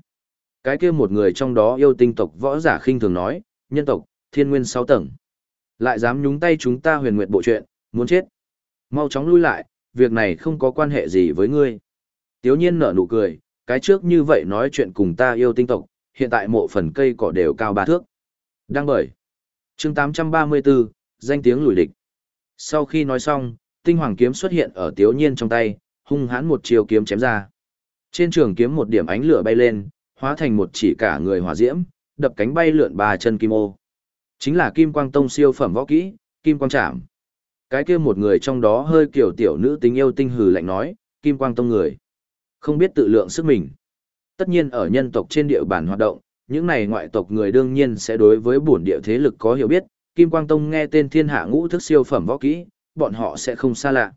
Cái kia một người trong đó yêu tinh tộc võ giả khinh thường nói, nhân tộc, thiên nguyên sáu tầng. Lại dám nhúng tay chúng ta huyền nguyệt bộ chuyện, muốn chết. Mau chóng lui lại, việc này không có quan hệ gì với ngươi. Tiếu nhiên nở nụ cười, cái trước như vậy nói chuyện cùng ta yêu tinh tộc, hiện tại mộ phần cây cỏ đều cao ba thước. Đăng bởi. chương 834, danh tiếng lùi địch. Sau khi nói xong, tinh hoàng kiếm xuất hiện ở tiếu nhiên trong tay, hung hãn một chiều kiếm chém ra. Trên trường kiếm một điểm ánh lửa bay lên, hóa thành một chỉ cả người hỏa diễm, đập cánh bay lượn ba chân kim ô. Chính là Kim Quang Tông siêu phẩm võ kỹ, Kim Quang Trảm. Cái kia một người trong đó hơi kiểu tiểu nữ tính yêu tinh hừ lạnh nói, Kim Quang Tông người. Không biết tự lượng sức mình. Tất nhiên ở nhân tộc trên địa bàn hoạt động, những này ngoại tộc người đương nhiên sẽ đối với bổn địa thế lực có hiểu biết, Kim Quang Tông nghe tên thiên hạ ngũ thức siêu phẩm võ kỹ, bọn họ sẽ không xa lạ.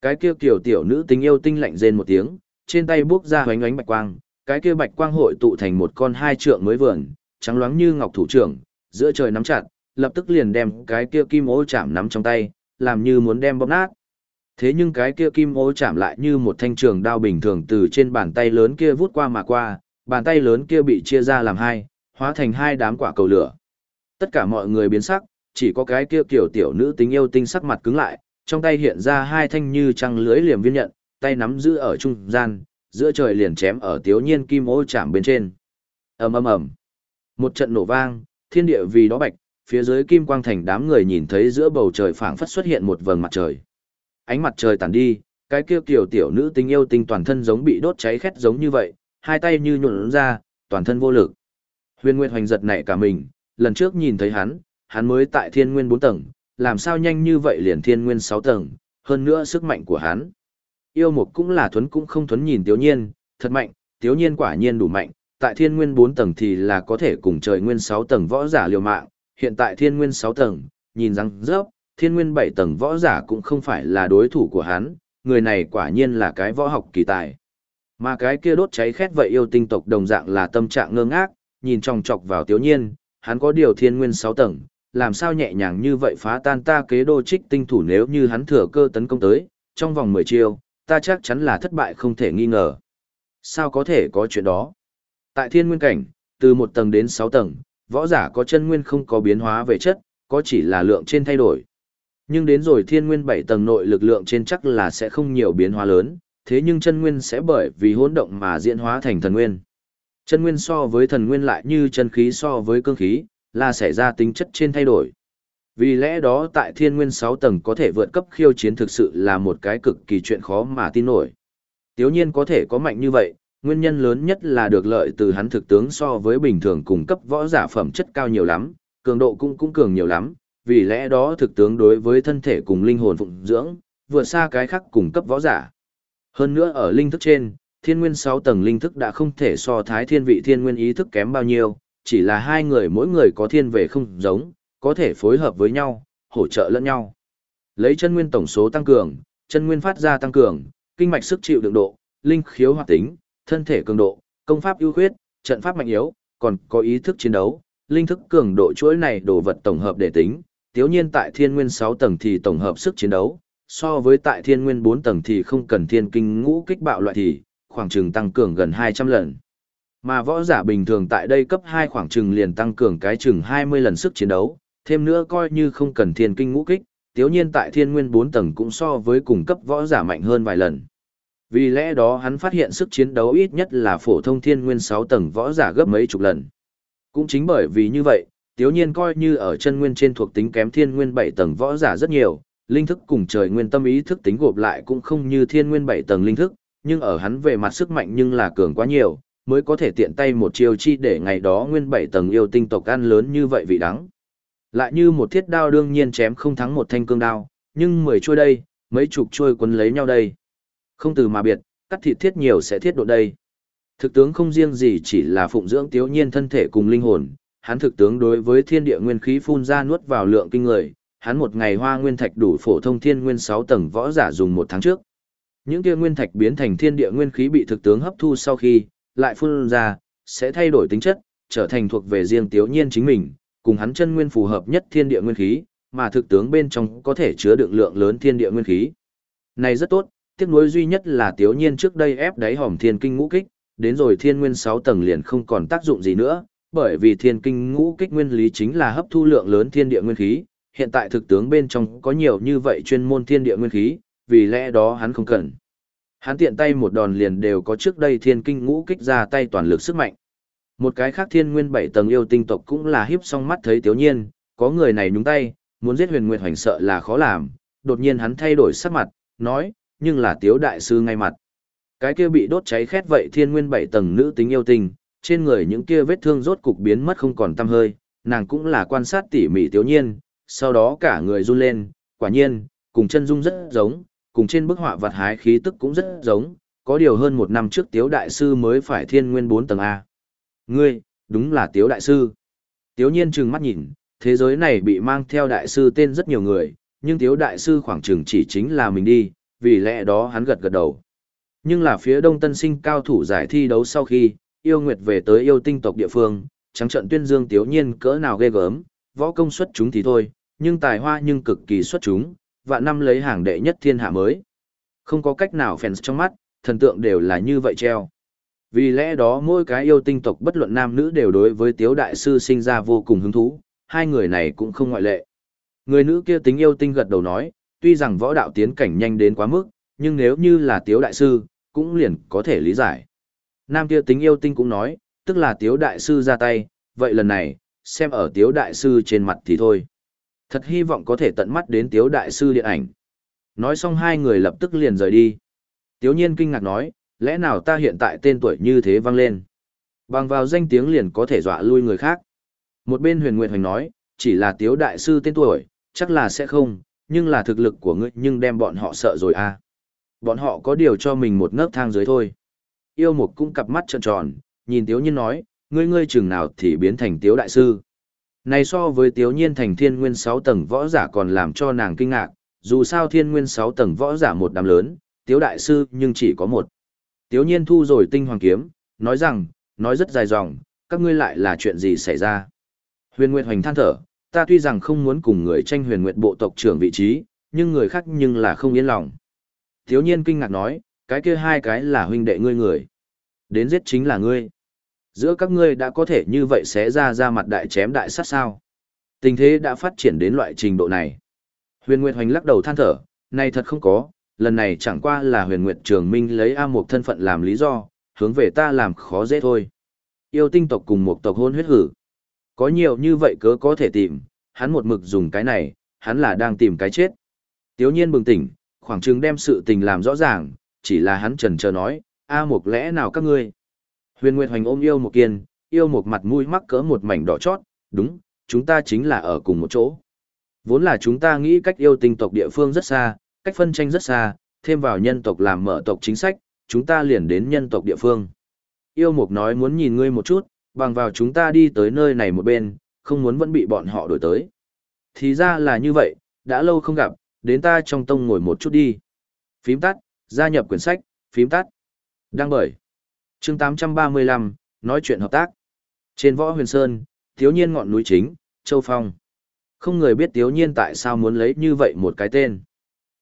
Cái kia kiểu tiểu nữ tính yêu tinh lạnh rên một tiếng, trên tay bước ra hoánh ánh bạch quang, cái kia bạch quang hội tụ thành một con hai trượng mới vườn, trắng loáng như ngọc thủ trưởng, giữa trời nắm chặt, lập tức liền đem cái kia kim ô chạm nắm trong tay, làm như muốn đem bóp nát. Thế nhưng cái kia kim ô chạm lại như một thanh trường đao bình thường từ trên bàn tay lớn kia vút qua mà qua, bàn tay lớn kia bị chia ra làm hai, hóa thành hai đám quả cầu lửa. Tất cả mọi người biến sắc, chỉ có cái kia kiểu tiểu nữ tính yêu tinh sắc mặt cứng lại, trong tay hiện ra hai thanh như trăng lưới liềm viên nhận, tay nắm giữ ở trung gian, giữa trời liền chém ở tiếu nhiên kim ô chạm bên trên. ầm ầm ầm Một trận nổ vang, thiên địa vì đó bạch, phía dưới kim quang thành đám người nhìn thấy giữa bầu trời phảng phất xuất hiện một vầng mặt trời. Ánh mặt trời tàn đi, cái kia kiểu tiểu nữ tình yêu tinh toàn thân giống bị đốt cháy khét giống như vậy, hai tay như nhuộn ra, toàn thân vô lực. Huyền Nguyệt hoành giật nảy cả mình, lần trước nhìn thấy hắn, hắn mới tại thiên nguyên 4 tầng, làm sao nhanh như vậy liền thiên nguyên 6 tầng, hơn nữa sức mạnh của hắn. yêu mục cũng là thuấn cũng không thuấn nhìn tiểu Nhiên, thật mạnh, tiểu Nhiên quả nhiên đủ mạnh, tại thiên nguyên 4 tầng thì là có thể cùng trời nguyên 6 tầng võ giả liều mạng, hiện tại thiên nguyên 6 tầng, nhìn răng rớp, thiên nguyên 7 tầng võ giả cũng không phải là đối thủ của hắn, người này quả nhiên là cái võ học kỳ tài. Mà cái kia đốt cháy khét vậy yêu tinh tộc đồng dạng là tâm trạng ngơ ngác, nhìn trong chọc vào Tiếu Nhiên, hắn có điều thiên nguyên 6 tầng, làm sao nhẹ nhàng như vậy phá tan ta kế đô trích tinh thủ nếu như hắn thừa cơ tấn công tới, trong vòng 10 chiêu, ta chắc chắn là thất bại không thể nghi ngờ. Sao có thể có chuyện đó? Tại thiên nguyên cảnh, từ một tầng đến sáu tầng, võ giả có chân nguyên không có biến hóa về chất, có chỉ là lượng trên thay đổi. Nhưng đến rồi thiên nguyên bảy tầng nội lực lượng trên chắc là sẽ không nhiều biến hóa lớn, thế nhưng chân nguyên sẽ bởi vì hỗn động mà diễn hóa thành thần nguyên. Chân nguyên so với thần nguyên lại như chân khí so với cương khí, là xảy ra tính chất trên thay đổi. Vì lẽ đó tại thiên nguyên 6 tầng có thể vượt cấp khiêu chiến thực sự là một cái cực kỳ chuyện khó mà tin nổi. Tiếu nhiên có thể có mạnh như vậy, nguyên nhân lớn nhất là được lợi từ hắn thực tướng so với bình thường cung cấp võ giả phẩm chất cao nhiều lắm, cường độ cũng cũng cường nhiều lắm, vì lẽ đó thực tướng đối với thân thể cùng linh hồn phụng dưỡng, vượt xa cái khác cung cấp võ giả. Hơn nữa ở linh thức trên, thiên nguyên 6 tầng linh thức đã không thể so thái thiên vị thiên nguyên ý thức kém bao nhiêu, chỉ là hai người mỗi người có thiên về không giống, có thể phối hợp với nhau, hỗ trợ lẫn nhau. Lấy chân nguyên tổng số tăng cường, chân nguyên phát ra tăng cường, kinh mạch sức chịu đựng độ, linh khiếu hoạt tính, thân thể cường độ, công pháp ưu khuyết, trận pháp mạnh yếu, còn có ý thức chiến đấu, linh thức cường độ chuỗi này đồ vật tổng hợp để tính, tiếu nhiên tại thiên nguyên 6 tầng thì tổng hợp sức chiến đấu, so với tại thiên nguyên 4 tầng thì không cần thiên kinh ngũ kích bạo loại thì, khoảng chừng tăng cường gần 200 lần. Mà võ giả bình thường tại đây cấp 2 khoảng chừng liền tăng cường cái chừng 20 lần sức chiến đấu, thêm nữa coi như không cần thiên kinh ngũ kích, tiếu nhiên tại thiên nguyên 4 tầng cũng so với cùng cấp võ giả mạnh hơn vài lần. Vì lẽ đó hắn phát hiện sức chiến đấu ít nhất là phổ thông thiên nguyên 6 tầng võ giả gấp mấy chục lần. Cũng chính bởi vì như vậy, tiếu nhiên coi như ở chân nguyên trên thuộc tính kém thiên nguyên 7 tầng võ giả rất nhiều, linh thức cùng trời nguyên tâm ý thức tính gộp lại cũng không như thiên nguyên 7 tầng linh thức, nhưng ở hắn về mặt sức mạnh nhưng là cường quá nhiều, mới có thể tiện tay một chiêu chi để ngày đó nguyên 7 tầng yêu tinh tộc ăn lớn như vậy vị đắng. Lại như một thiết đao đương nhiên chém không thắng một thanh cương đao, nhưng mười trôi đây, mấy chục trôi quấn lấy nhau đây. Không từ mà biệt, cắt thịt thiết nhiều sẽ thiết độ đây. Thực tướng không riêng gì chỉ là phụng dưỡng tiếu nhiên thân thể cùng linh hồn, hắn thực tướng đối với thiên địa nguyên khí phun ra nuốt vào lượng kinh người, hắn một ngày hoa nguyên thạch đủ phổ thông thiên nguyên 6 tầng võ giả dùng một tháng trước. Những kia nguyên thạch biến thành thiên địa nguyên khí bị thực tướng hấp thu sau khi, lại phun ra, sẽ thay đổi tính chất, trở thành thuộc về riêng tiếu nhiên chính mình, cùng hắn chân nguyên phù hợp nhất thiên địa nguyên khí, mà thực tướng bên trong có thể chứa đựng lượng lớn thiên địa nguyên khí. Này rất tốt, tiếc nuối duy nhất là tiếu nhiên trước đây ép đáy hòm thiên kinh ngũ kích, đến rồi thiên nguyên 6 tầng liền không còn tác dụng gì nữa, bởi vì thiên kinh ngũ kích nguyên lý chính là hấp thu lượng lớn thiên địa nguyên khí, hiện tại thực tướng bên trong có nhiều như vậy chuyên môn thiên địa nguyên khí, vì lẽ đó hắn không cần. Hắn tiện tay một đòn liền đều có trước đây thiên kinh ngũ kích ra tay toàn lực sức mạnh. Một cái khác thiên nguyên bảy tầng yêu tinh tộc cũng là hiếp song mắt thấy tiếu nhiên, có người này nhúng tay, muốn giết huyền nguyệt hoành sợ là khó làm, đột nhiên hắn thay đổi sắc mặt, nói, nhưng là tiếu đại sư ngay mặt. Cái kia bị đốt cháy khét vậy thiên nguyên bảy tầng nữ tính yêu tình trên người những kia vết thương rốt cục biến mất không còn tăm hơi, nàng cũng là quan sát tỉ mỉ tiếu nhiên, sau đó cả người run lên, quả nhiên, cùng chân dung rất giống, cùng trên bức họa vật hái khí tức cũng rất giống, có điều hơn một năm trước tiếu đại sư mới phải thiên nguyên 4 tầng A. Ngươi, đúng là tiếu đại sư. Tiếu nhiên trừng mắt nhìn, thế giới này bị mang theo đại sư tên rất nhiều người, nhưng tiếu đại sư khoảng chừng chỉ chính là mình đi, vì lẽ đó hắn gật gật đầu. Nhưng là phía đông tân sinh cao thủ giải thi đấu sau khi, yêu nguyệt về tới yêu tinh tộc địa phương, trắng trận tuyên dương tiếu nhiên cỡ nào ghê gớm, võ công xuất chúng thì thôi, nhưng tài hoa nhưng cực kỳ xuất chúng, và năm lấy hàng đệ nhất thiên hạ mới. Không có cách nào fans trong mắt, thần tượng đều là như vậy treo. Vì lẽ đó mỗi cái yêu tinh tộc bất luận nam nữ đều đối với tiếu đại sư sinh ra vô cùng hứng thú, hai người này cũng không ngoại lệ. Người nữ kia tính yêu tinh gật đầu nói, tuy rằng võ đạo tiến cảnh nhanh đến quá mức, nhưng nếu như là tiếu đại sư, cũng liền có thể lý giải. Nam kia tính yêu tinh cũng nói, tức là tiếu đại sư ra tay, vậy lần này, xem ở tiếu đại sư trên mặt thì thôi. Thật hy vọng có thể tận mắt đến tiếu đại sư điện ảnh. Nói xong hai người lập tức liền rời đi. Tiếu nhiên kinh ngạc nói, lẽ nào ta hiện tại tên tuổi như thế vang lên. Bằng vào danh tiếng liền có thể dọa lui người khác. Một bên huyền nguyệt hoành nói, chỉ là tiếu đại sư tên tuổi, chắc là sẽ không, nhưng là thực lực của ngươi nhưng đem bọn họ sợ rồi à. Bọn họ có điều cho mình một nấc thang dưới thôi. Yêu mục cũng cặp mắt tròn tròn, nhìn tiếu nhiên nói, ngươi ngươi chừng nào thì biến thành tiếu đại sư. Này so với tiếu nhiên thành thiên nguyên 6 tầng võ giả còn làm cho nàng kinh ngạc, dù sao thiên nguyên 6 tầng võ giả một đám lớn, tiếu đại sư nhưng chỉ có một. Tiếu nhiên thu rồi tinh hoàng kiếm, nói rằng, nói rất dài dòng, các ngươi lại là chuyện gì xảy ra. Huyền Nguyệt Hoành than thở, ta tuy rằng không muốn cùng người tranh huyền nguyệt bộ tộc trưởng vị trí, nhưng người khác nhưng là không yên lòng. Thiếu nhiên kinh ngạc nói, cái kia hai cái là huynh đệ ngươi người. Đến giết chính là ngươi. Giữa các ngươi đã có thể như vậy sẽ ra ra mặt đại chém đại sát sao. Tình thế đã phát triển đến loại trình độ này. Huyền Nguyệt Hoành lắc đầu than thở, này thật không có, lần này chẳng qua là huyền Nguyệt Trường Minh lấy A Mộc thân phận làm lý do, hướng về ta làm khó dễ thôi. Yêu tinh tộc cùng một tộc hôn huyết hử. Có nhiều như vậy cớ có thể tìm, hắn một mực dùng cái này, hắn là đang tìm cái chết. Tiếu nhiên bừng tỉnh, khoảng chừng đem sự tình làm rõ ràng, chỉ là hắn trần chờ nói, A Mục lẽ nào các ngươi? Huyền Nguyệt Hoành ôm yêu một kiên, yêu một mặt mũi mắc cỡ một mảnh đỏ chót, đúng, chúng ta chính là ở cùng một chỗ. Vốn là chúng ta nghĩ cách yêu tinh tộc địa phương rất xa, cách phân tranh rất xa, thêm vào nhân tộc làm mở tộc chính sách, chúng ta liền đến nhân tộc địa phương. Yêu mục nói muốn nhìn ngươi một chút, bằng vào chúng ta đi tới nơi này một bên, không muốn vẫn bị bọn họ đổi tới. Thì ra là như vậy, đã lâu không gặp, đến ta trong tông ngồi một chút đi. Phím tắt, gia nhập quyển sách, phím tắt. Đăng bởi. chương 835, nói chuyện hợp tác. Trên võ huyền sơn, thiếu nhiên ngọn núi chính, Châu Phong. Không người biết thiếu nhiên tại sao muốn lấy như vậy một cái tên.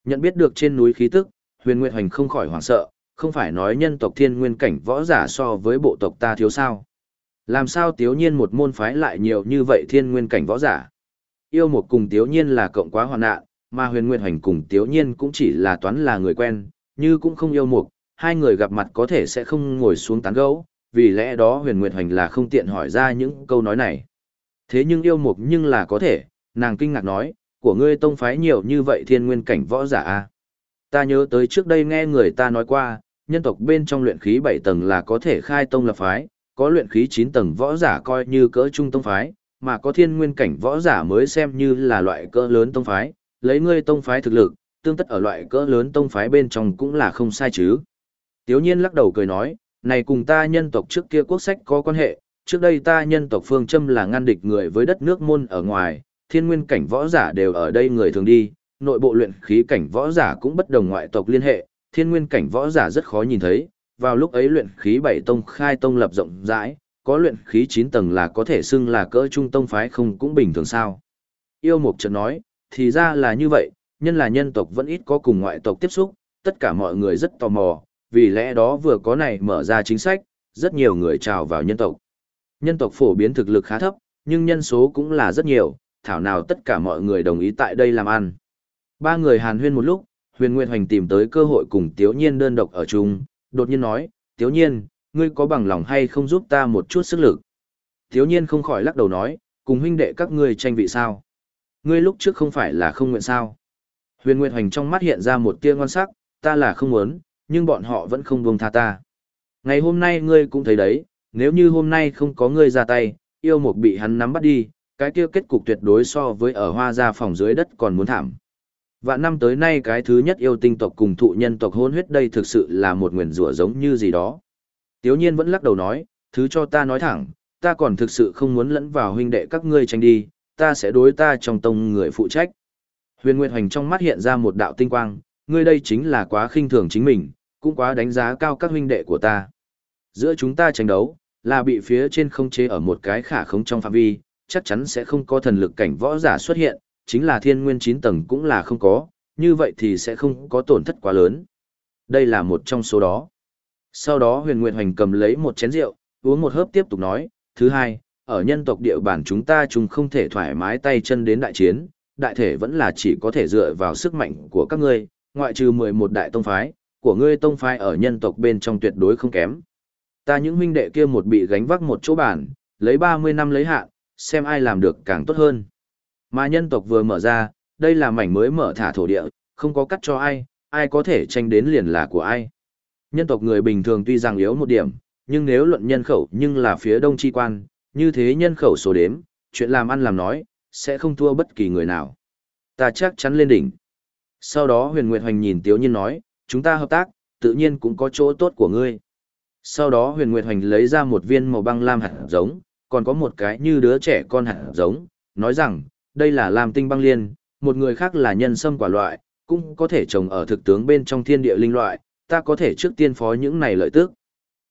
Nhận biết được trên núi khí tức, huyền nguyệt hoành không khỏi hoảng sợ, không phải nói nhân tộc thiên nguyên cảnh võ giả so với bộ tộc ta thiếu sao. Làm sao tiếu nhiên một môn phái lại nhiều như vậy thiên nguyên cảnh võ giả? Yêu một cùng tiếu nhiên là cộng quá hoàn nạn, mà huyền nguyên hành cùng tiếu nhiên cũng chỉ là toán là người quen, như cũng không yêu một, hai người gặp mặt có thể sẽ không ngồi xuống tán gẫu, vì lẽ đó huyền nguyên hành là không tiện hỏi ra những câu nói này. Thế nhưng yêu một nhưng là có thể, nàng kinh ngạc nói, của ngươi tông phái nhiều như vậy thiên nguyên cảnh võ giả a Ta nhớ tới trước đây nghe người ta nói qua, nhân tộc bên trong luyện khí 7 tầng là có thể khai tông lập phái, có luyện khí 9 tầng võ giả coi như cỡ trung tông phái, mà có thiên nguyên cảnh võ giả mới xem như là loại cỡ lớn tông phái, lấy ngươi tông phái thực lực, tương tất ở loại cỡ lớn tông phái bên trong cũng là không sai chứ. Tiếu nhiên lắc đầu cười nói, này cùng ta nhân tộc trước kia quốc sách có quan hệ, trước đây ta nhân tộc phương châm là ngăn địch người với đất nước môn ở ngoài, thiên nguyên cảnh võ giả đều ở đây người thường đi, nội bộ luyện khí cảnh võ giả cũng bất đồng ngoại tộc liên hệ, thiên nguyên cảnh võ giả rất khó nhìn thấy, vào lúc ấy luyện khí bảy tông khai tông lập rộng rãi, có luyện khí chín tầng là có thể xưng là cỡ trung tông phái không cũng bình thường sao. Yêu Mục chợt nói, thì ra là như vậy, nhân là nhân tộc vẫn ít có cùng ngoại tộc tiếp xúc, tất cả mọi người rất tò mò, vì lẽ đó vừa có này mở ra chính sách, rất nhiều người trào vào nhân tộc. Nhân tộc phổ biến thực lực khá thấp, nhưng nhân số cũng là rất nhiều, thảo nào tất cả mọi người đồng ý tại đây làm ăn. Ba người hàn huyên một lúc, huyền Nguyệt Hoành tìm tới cơ hội cùng Tiếu Nhiên đơn độc ở chung, đột nhiên nói, Tiếu Nhiên, ngươi có bằng lòng hay không giúp ta một chút sức lực? Tiếu Nhiên không khỏi lắc đầu nói, cùng huynh đệ các ngươi tranh vị sao? Ngươi lúc trước không phải là không nguyện sao? Huyền Nguyệt Hoành trong mắt hiện ra một tia ngon sắc, ta là không muốn, nhưng bọn họ vẫn không buông tha ta. Ngày hôm nay ngươi cũng thấy đấy, nếu như hôm nay không có ngươi ra tay, yêu mục bị hắn nắm bắt đi, cái kia kết cục tuyệt đối so với ở hoa gia phòng dưới đất còn muốn thảm. Vạn năm tới nay cái thứ nhất yêu tinh tộc cùng thụ nhân tộc hôn huyết đây thực sự là một nguyền rủa giống như gì đó. Tiếu nhiên vẫn lắc đầu nói, thứ cho ta nói thẳng, ta còn thực sự không muốn lẫn vào huynh đệ các ngươi tranh đi, ta sẽ đối ta trong tông người phụ trách. Huyền Nguyệt Hoành trong mắt hiện ra một đạo tinh quang, ngươi đây chính là quá khinh thường chính mình, cũng quá đánh giá cao các huynh đệ của ta. Giữa chúng ta tranh đấu, là bị phía trên không chế ở một cái khả không trong phạm vi, chắc chắn sẽ không có thần lực cảnh võ giả xuất hiện, chính là thiên nguyên 9 tầng cũng là không có, như vậy thì sẽ không có tổn thất quá lớn. Đây là một trong số đó. Sau đó huyền nguyện hoành cầm lấy một chén rượu, uống một hớp tiếp tục nói, thứ hai, ở nhân tộc địa bản chúng ta chúng không thể thoải mái tay chân đến đại chiến, đại thể vẫn là chỉ có thể dựa vào sức mạnh của các ngươi, ngoại trừ 11 đại tông phái, của ngươi tông phái ở nhân tộc bên trong tuyệt đối không kém. Ta những huynh đệ kia một bị gánh vác một chỗ bản, lấy 30 năm lấy hạn, xem ai làm được càng tốt hơn. Mà nhân tộc vừa mở ra, đây là mảnh mới mở thả thổ địa, không có cắt cho ai, ai có thể tranh đến liền là của ai. Nhân tộc người bình thường tuy rằng yếu một điểm, nhưng nếu luận nhân khẩu nhưng là phía đông chi quan, như thế nhân khẩu số đếm, chuyện làm ăn làm nói, sẽ không thua bất kỳ người nào. Ta chắc chắn lên đỉnh. Sau đó huyền nguyệt hoành nhìn tiếu nhiên nói, chúng ta hợp tác, tự nhiên cũng có chỗ tốt của ngươi. Sau đó huyền nguyệt hoành lấy ra một viên màu băng lam hạt giống, còn có một cái như đứa trẻ con hạt giống, nói rằng, đây là lam tinh băng liên, một người khác là nhân sâm quả loại, cũng có thể trồng ở thực tướng bên trong thiên địa linh loại, ta có thể trước tiên phó những này lợi tức.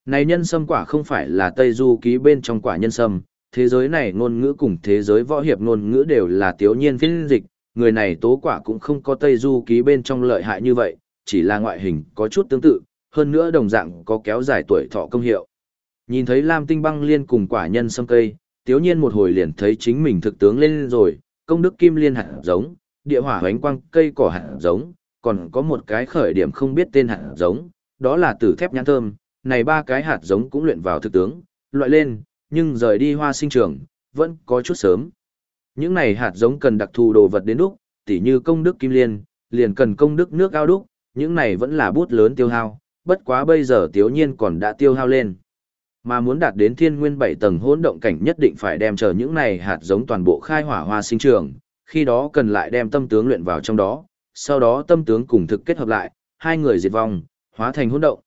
Này nhân sâm quả không phải là Tây Du ký bên trong quả nhân sâm, thế giới này ngôn ngữ cùng thế giới võ hiệp ngôn ngữ đều là tiếu nhiên phiên dịch, người này tố quả cũng không có Tây Du ký bên trong lợi hại như vậy, chỉ là ngoại hình có chút tương tự, hơn nữa đồng dạng có kéo dài tuổi thọ công hiệu. Nhìn thấy Lam Tinh băng liên cùng quả nhân sâm cây, tiếu nhiên một hồi liền thấy chính mình thực tướng lên rồi, công đức kim liên hạt giống, địa hỏa hoánh quang cây cỏ hạt giống, còn có một cái khởi điểm không biết tên hạt giống, đó là tử thép nhãn thơm, này ba cái hạt giống cũng luyện vào thực tướng, loại lên, nhưng rời đi hoa sinh trường, vẫn có chút sớm. Những này hạt giống cần đặc thù đồ vật đến đúc, tỉ như công đức kim liên, liền cần công đức nước ao đúc, những này vẫn là bút lớn tiêu hao, bất quá bây giờ tiếu nhiên còn đã tiêu hao lên. Mà muốn đạt đến thiên nguyên bảy tầng hỗn động cảnh nhất định phải đem chờ những này hạt giống toàn bộ khai hỏa hoa sinh trường, khi đó cần lại đem tâm tướng luyện vào trong đó, sau đó tâm tướng cùng thực kết hợp lại, hai người diệt vong, hóa thành hỗn động.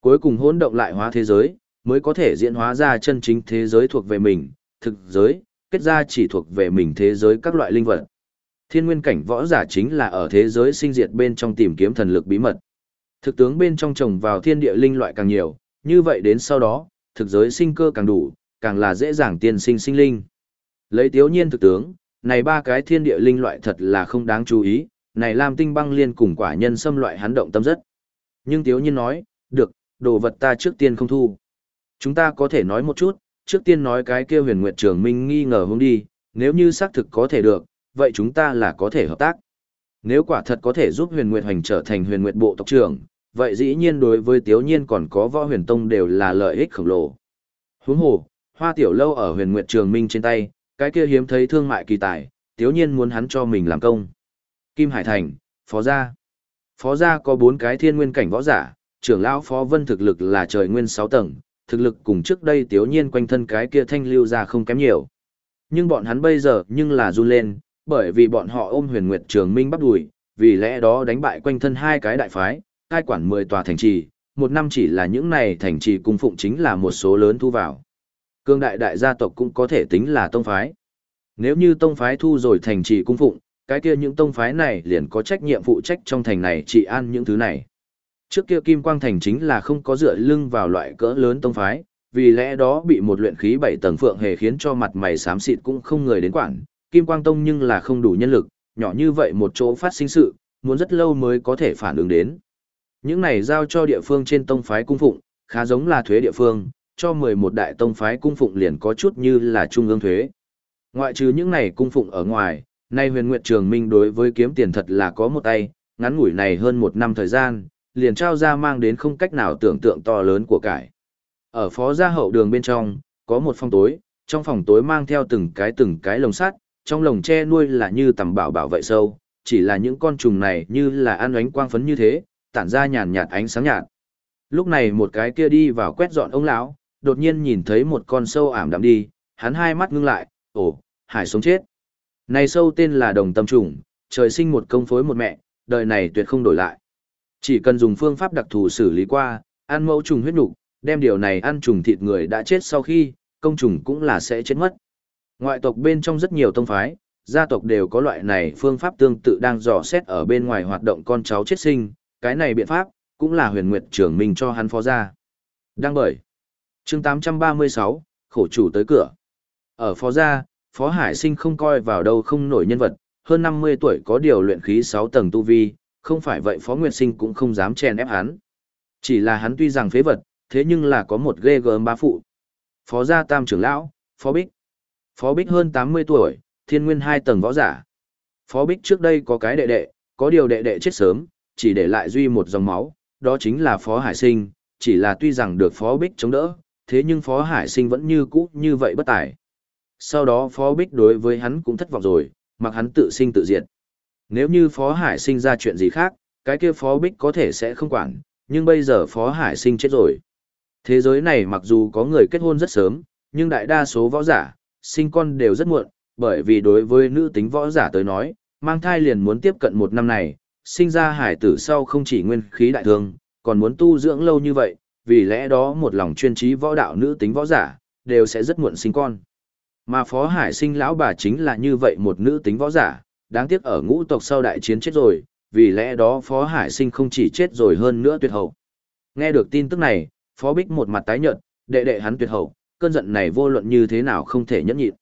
Cuối cùng hỗn động lại hóa thế giới, mới có thể diễn hóa ra chân chính thế giới thuộc về mình, thực giới, kết ra chỉ thuộc về mình thế giới các loại linh vật. Thiên nguyên cảnh võ giả chính là ở thế giới sinh diệt bên trong tìm kiếm thần lực bí mật. Thực tướng bên trong trồng vào thiên địa linh loại càng nhiều, như vậy đến sau đó, thực giới sinh cơ càng đủ, càng là dễ dàng tiên sinh sinh linh. Lấy tiếu nhiên thực tướng, này ba cái thiên địa linh loại thật là không đáng chú ý, này làm tinh băng liên cùng quả nhân xâm loại hắn động tâm rất. Nhưng tiếu nhiên nói, được, đồ vật ta trước tiên không thu. Chúng ta có thể nói một chút, trước tiên nói cái kia huyền nguyệt trường minh nghi ngờ hướng đi, nếu như xác thực có thể được, vậy chúng ta là có thể hợp tác. Nếu quả thật có thể giúp huyền nguyệt hoành trở thành huyền nguyệt bộ tộc trưởng, vậy dĩ nhiên đối với tiếu nhiên còn có võ huyền tông đều là lợi ích khổng lồ. Huống hồ, hoa tiểu lâu ở huyền nguyệt trường minh trên tay, cái kia hiếm thấy thương mại kỳ tài, tiếu nhiên muốn hắn cho mình làm công. Kim Hải Thành, Phó Gia. Phó Gia có bốn cái thiên nguyên cảnh võ giả, trưởng lão Phó Vân thực lực là trời nguyên sáu tầng, thực lực cùng trước đây tiếu nhiên quanh thân cái kia thanh lưu ra không kém nhiều. Nhưng bọn hắn bây giờ nhưng là run lên, bởi vì bọn họ ôm huyền nguyệt trường minh bắt đùi, vì lẽ đó đánh bại quanh thân hai cái đại phái, cai quản 10 tòa thành trì, một năm chỉ là những này thành trì cung phụng chính là một số lớn thu vào. Cương đại đại gia tộc cũng có thể tính là tông phái. Nếu như tông phái thu rồi thành trì cung phụng, cái kia những tông phái này liền có trách nhiệm phụ trách trong thành này trị an những thứ này. Trước kia Kim Quang Thành chính là không có dựa lưng vào loại cỡ lớn tông phái, vì lẽ đó bị một luyện khí bảy tầng phượng hề khiến cho mặt mày xám xịt cũng không người đến quản. Kim Quang Tông nhưng là không đủ nhân lực, nhỏ như vậy một chỗ phát sinh sự, muốn rất lâu mới có thể phản ứng đến. Những này giao cho địa phương trên tông phái cung phụng, khá giống là thuế địa phương, cho 11 đại tông phái cung phụng liền có chút như là trung ương thuế. Ngoại trừ những này cung phụng ở ngoài, nay huyền nguyệt trường minh đối với kiếm tiền thật là có một tay, ngắn ngủi này hơn một năm thời gian, liền trao ra mang đến không cách nào tưởng tượng to lớn của cải. Ở phó gia hậu đường bên trong, có một phòng tối, trong phòng tối mang theo từng cái từng cái lồng sắt, trong lồng tre nuôi là như tầm bảo bảo vậy sâu, chỉ là những con trùng này như là ăn ánh quang phấn như thế, tản ra nhàn nhạt ánh sáng nhạt. Lúc này một cái kia đi vào quét dọn ông lão, đột nhiên nhìn thấy một con sâu ảm đạm đi, hắn hai mắt ngưng lại, ồ, hải sống chết. Này sâu tên là đồng tâm trùng, trời sinh một công phối một mẹ, đời này tuyệt không đổi lại. Chỉ cần dùng phương pháp đặc thù xử lý qua, ăn mẫu trùng huyết nục, đem điều này ăn trùng thịt người đã chết sau khi, công trùng cũng là sẽ chết mất. Ngoại tộc bên trong rất nhiều tông phái, gia tộc đều có loại này phương pháp tương tự đang dò xét ở bên ngoài hoạt động con cháu chết sinh, cái này biện pháp, cũng là huyền nguyệt trưởng mình cho hắn phó ra. Đăng bởi. chương 836, khổ chủ tới cửa. Ở phó gia, phó hải sinh không coi vào đâu không nổi nhân vật, hơn 50 tuổi có điều luyện khí 6 tầng tu vi, không phải vậy phó nguyệt sinh cũng không dám chèn ép hắn. Chỉ là hắn tuy rằng phế vật, thế nhưng là có một ghê gớm ba phụ. Phó gia tam trưởng lão, phó bích. Phó bích hơn 80 tuổi, thiên nguyên 2 tầng võ giả. Phó bích trước đây có cái đệ đệ, có điều đệ đệ chết sớm, chỉ để lại duy một dòng máu, đó chính là Phó Hải Sinh, chỉ là tuy rằng được Phó Bích chống đỡ, thế nhưng Phó Hải Sinh vẫn như cũ như vậy bất tài. Sau đó Phó Bích đối với hắn cũng thất vọng rồi, mặc hắn tự sinh tự diệt. Nếu như Phó Hải Sinh ra chuyện gì khác, cái kia Phó Bích có thể sẽ không quản, nhưng bây giờ Phó Hải Sinh chết rồi. Thế giới này mặc dù có người kết hôn rất sớm, nhưng đại đa số võ giả, sinh con đều rất muộn, bởi vì đối với nữ tính võ giả tới nói, mang thai liền muốn tiếp cận một năm này, sinh ra hải tử sau không chỉ nguyên khí đại thương, còn muốn tu dưỡng lâu như vậy, vì lẽ đó một lòng chuyên trí võ đạo nữ tính võ giả, đều sẽ rất muộn sinh con. Mà Phó Hải sinh lão bà chính là như vậy một nữ tính võ giả, đáng tiếc ở ngũ tộc sau đại chiến chết rồi, vì lẽ đó Phó Hải sinh không chỉ chết rồi hơn nữa tuyệt hậu. Nghe được tin tức này, Phó Bích một mặt tái nhợt, đệ đệ hắn tuyệt hậu, cơn giận này vô luận như thế nào không thể nhẫn nhịn.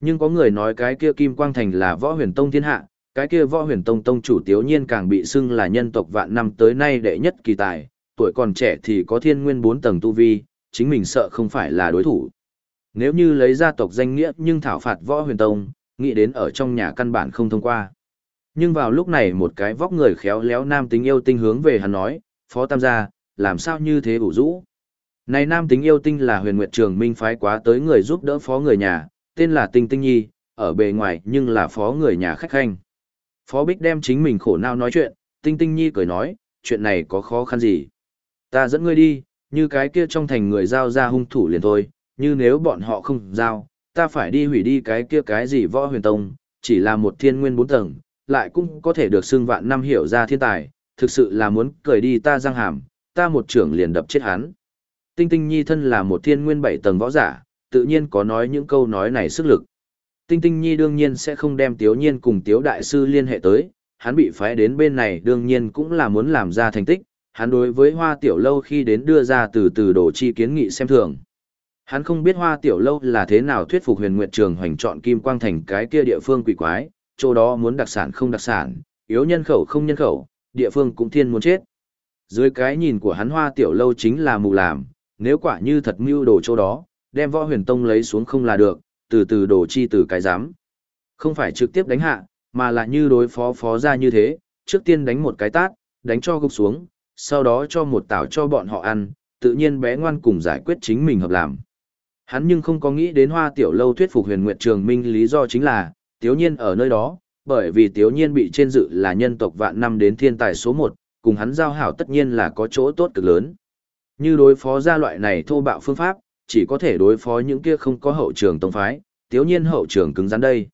Nhưng có người nói cái kia Kim Quang Thành là võ huyền tông thiên hạ, cái kia võ huyền tông tông chủ tiếu nhiên càng bị xưng là nhân tộc vạn năm tới nay đệ nhất kỳ tài, tuổi còn trẻ thì có thiên nguyên bốn tầng tu vi, chính mình sợ không phải là đối thủ. Nếu như lấy gia tộc danh nghĩa nhưng thảo phạt võ huyền tông, nghĩ đến ở trong nhà căn bản không thông qua. Nhưng vào lúc này một cái vóc người khéo léo nam tính yêu tinh hướng về hắn nói, Phó Tam gia, làm sao như thế ủ rũ? Này nam tính yêu tinh là huyền nguyệt trường minh phái quá tới người giúp đỡ phó người nhà, tên là Tinh Tinh Nhi, ở bề ngoài nhưng là phó người nhà khách khanh. Phó Bích đem chính mình khổ não nói chuyện, Tinh Tinh Nhi cười nói, chuyện này có khó khăn gì? Ta dẫn ngươi đi, như cái kia trong thành người giao ra hung thủ liền thôi, như nếu bọn họ không giao, ta phải đi hủy đi cái kia cái gì võ huyền tông, chỉ là một thiên nguyên bốn tầng, lại cũng có thể được xưng vạn năm hiểu ra thiên tài, thực sự là muốn cười đi ta răng hàm, ta một trưởng liền đập chết hắn. Tinh Tinh Nhi thân là một thiên nguyên bảy tầng võ giả, tự nhiên có nói những câu nói này sức lực. Tinh Tinh Nhi đương nhiên sẽ không đem Tiếu Nhiên cùng Tiếu Đại Sư liên hệ tới, hắn bị phái đến bên này đương nhiên cũng là muốn làm ra thành tích, hắn đối với Hoa Tiểu Lâu khi đến đưa ra từ từ đồ chi kiến nghị xem thường. Hắn không biết Hoa Tiểu Lâu là thế nào thuyết phục huyền nguyện trường hoành chọn Kim Quang Thành cái kia địa phương quỷ quái, chỗ đó muốn đặc sản không đặc sản, yếu nhân khẩu không nhân khẩu, địa phương cũng thiên muốn chết. Dưới cái nhìn của hắn Hoa Tiểu Lâu chính là mù làm, nếu quả như thật mưu đồ chỗ đó, đem võ huyền tông lấy xuống không là được, từ từ đổ chi từ cái giám. Không phải trực tiếp đánh hạ, mà là như đối phó phó ra như thế, trước tiên đánh một cái tát, đánh cho gục xuống, sau đó cho một tảo cho bọn họ ăn, tự nhiên bé ngoan cùng giải quyết chính mình hợp làm. Hắn nhưng không có nghĩ đến hoa tiểu lâu thuyết phục huyền nguyệt trường minh lý do chính là, tiếu nhiên ở nơi đó, bởi vì tiếu nhiên bị trên dự là nhân tộc vạn năm đến thiên tài số 1, cùng hắn giao hảo tất nhiên là có chỗ tốt cực lớn. Như đối phó ra loại này thô bạo phương pháp, chỉ có thể đối phó những kia không có hậu trường tông phái, tiếu nhiên hậu trường cứng rắn đây.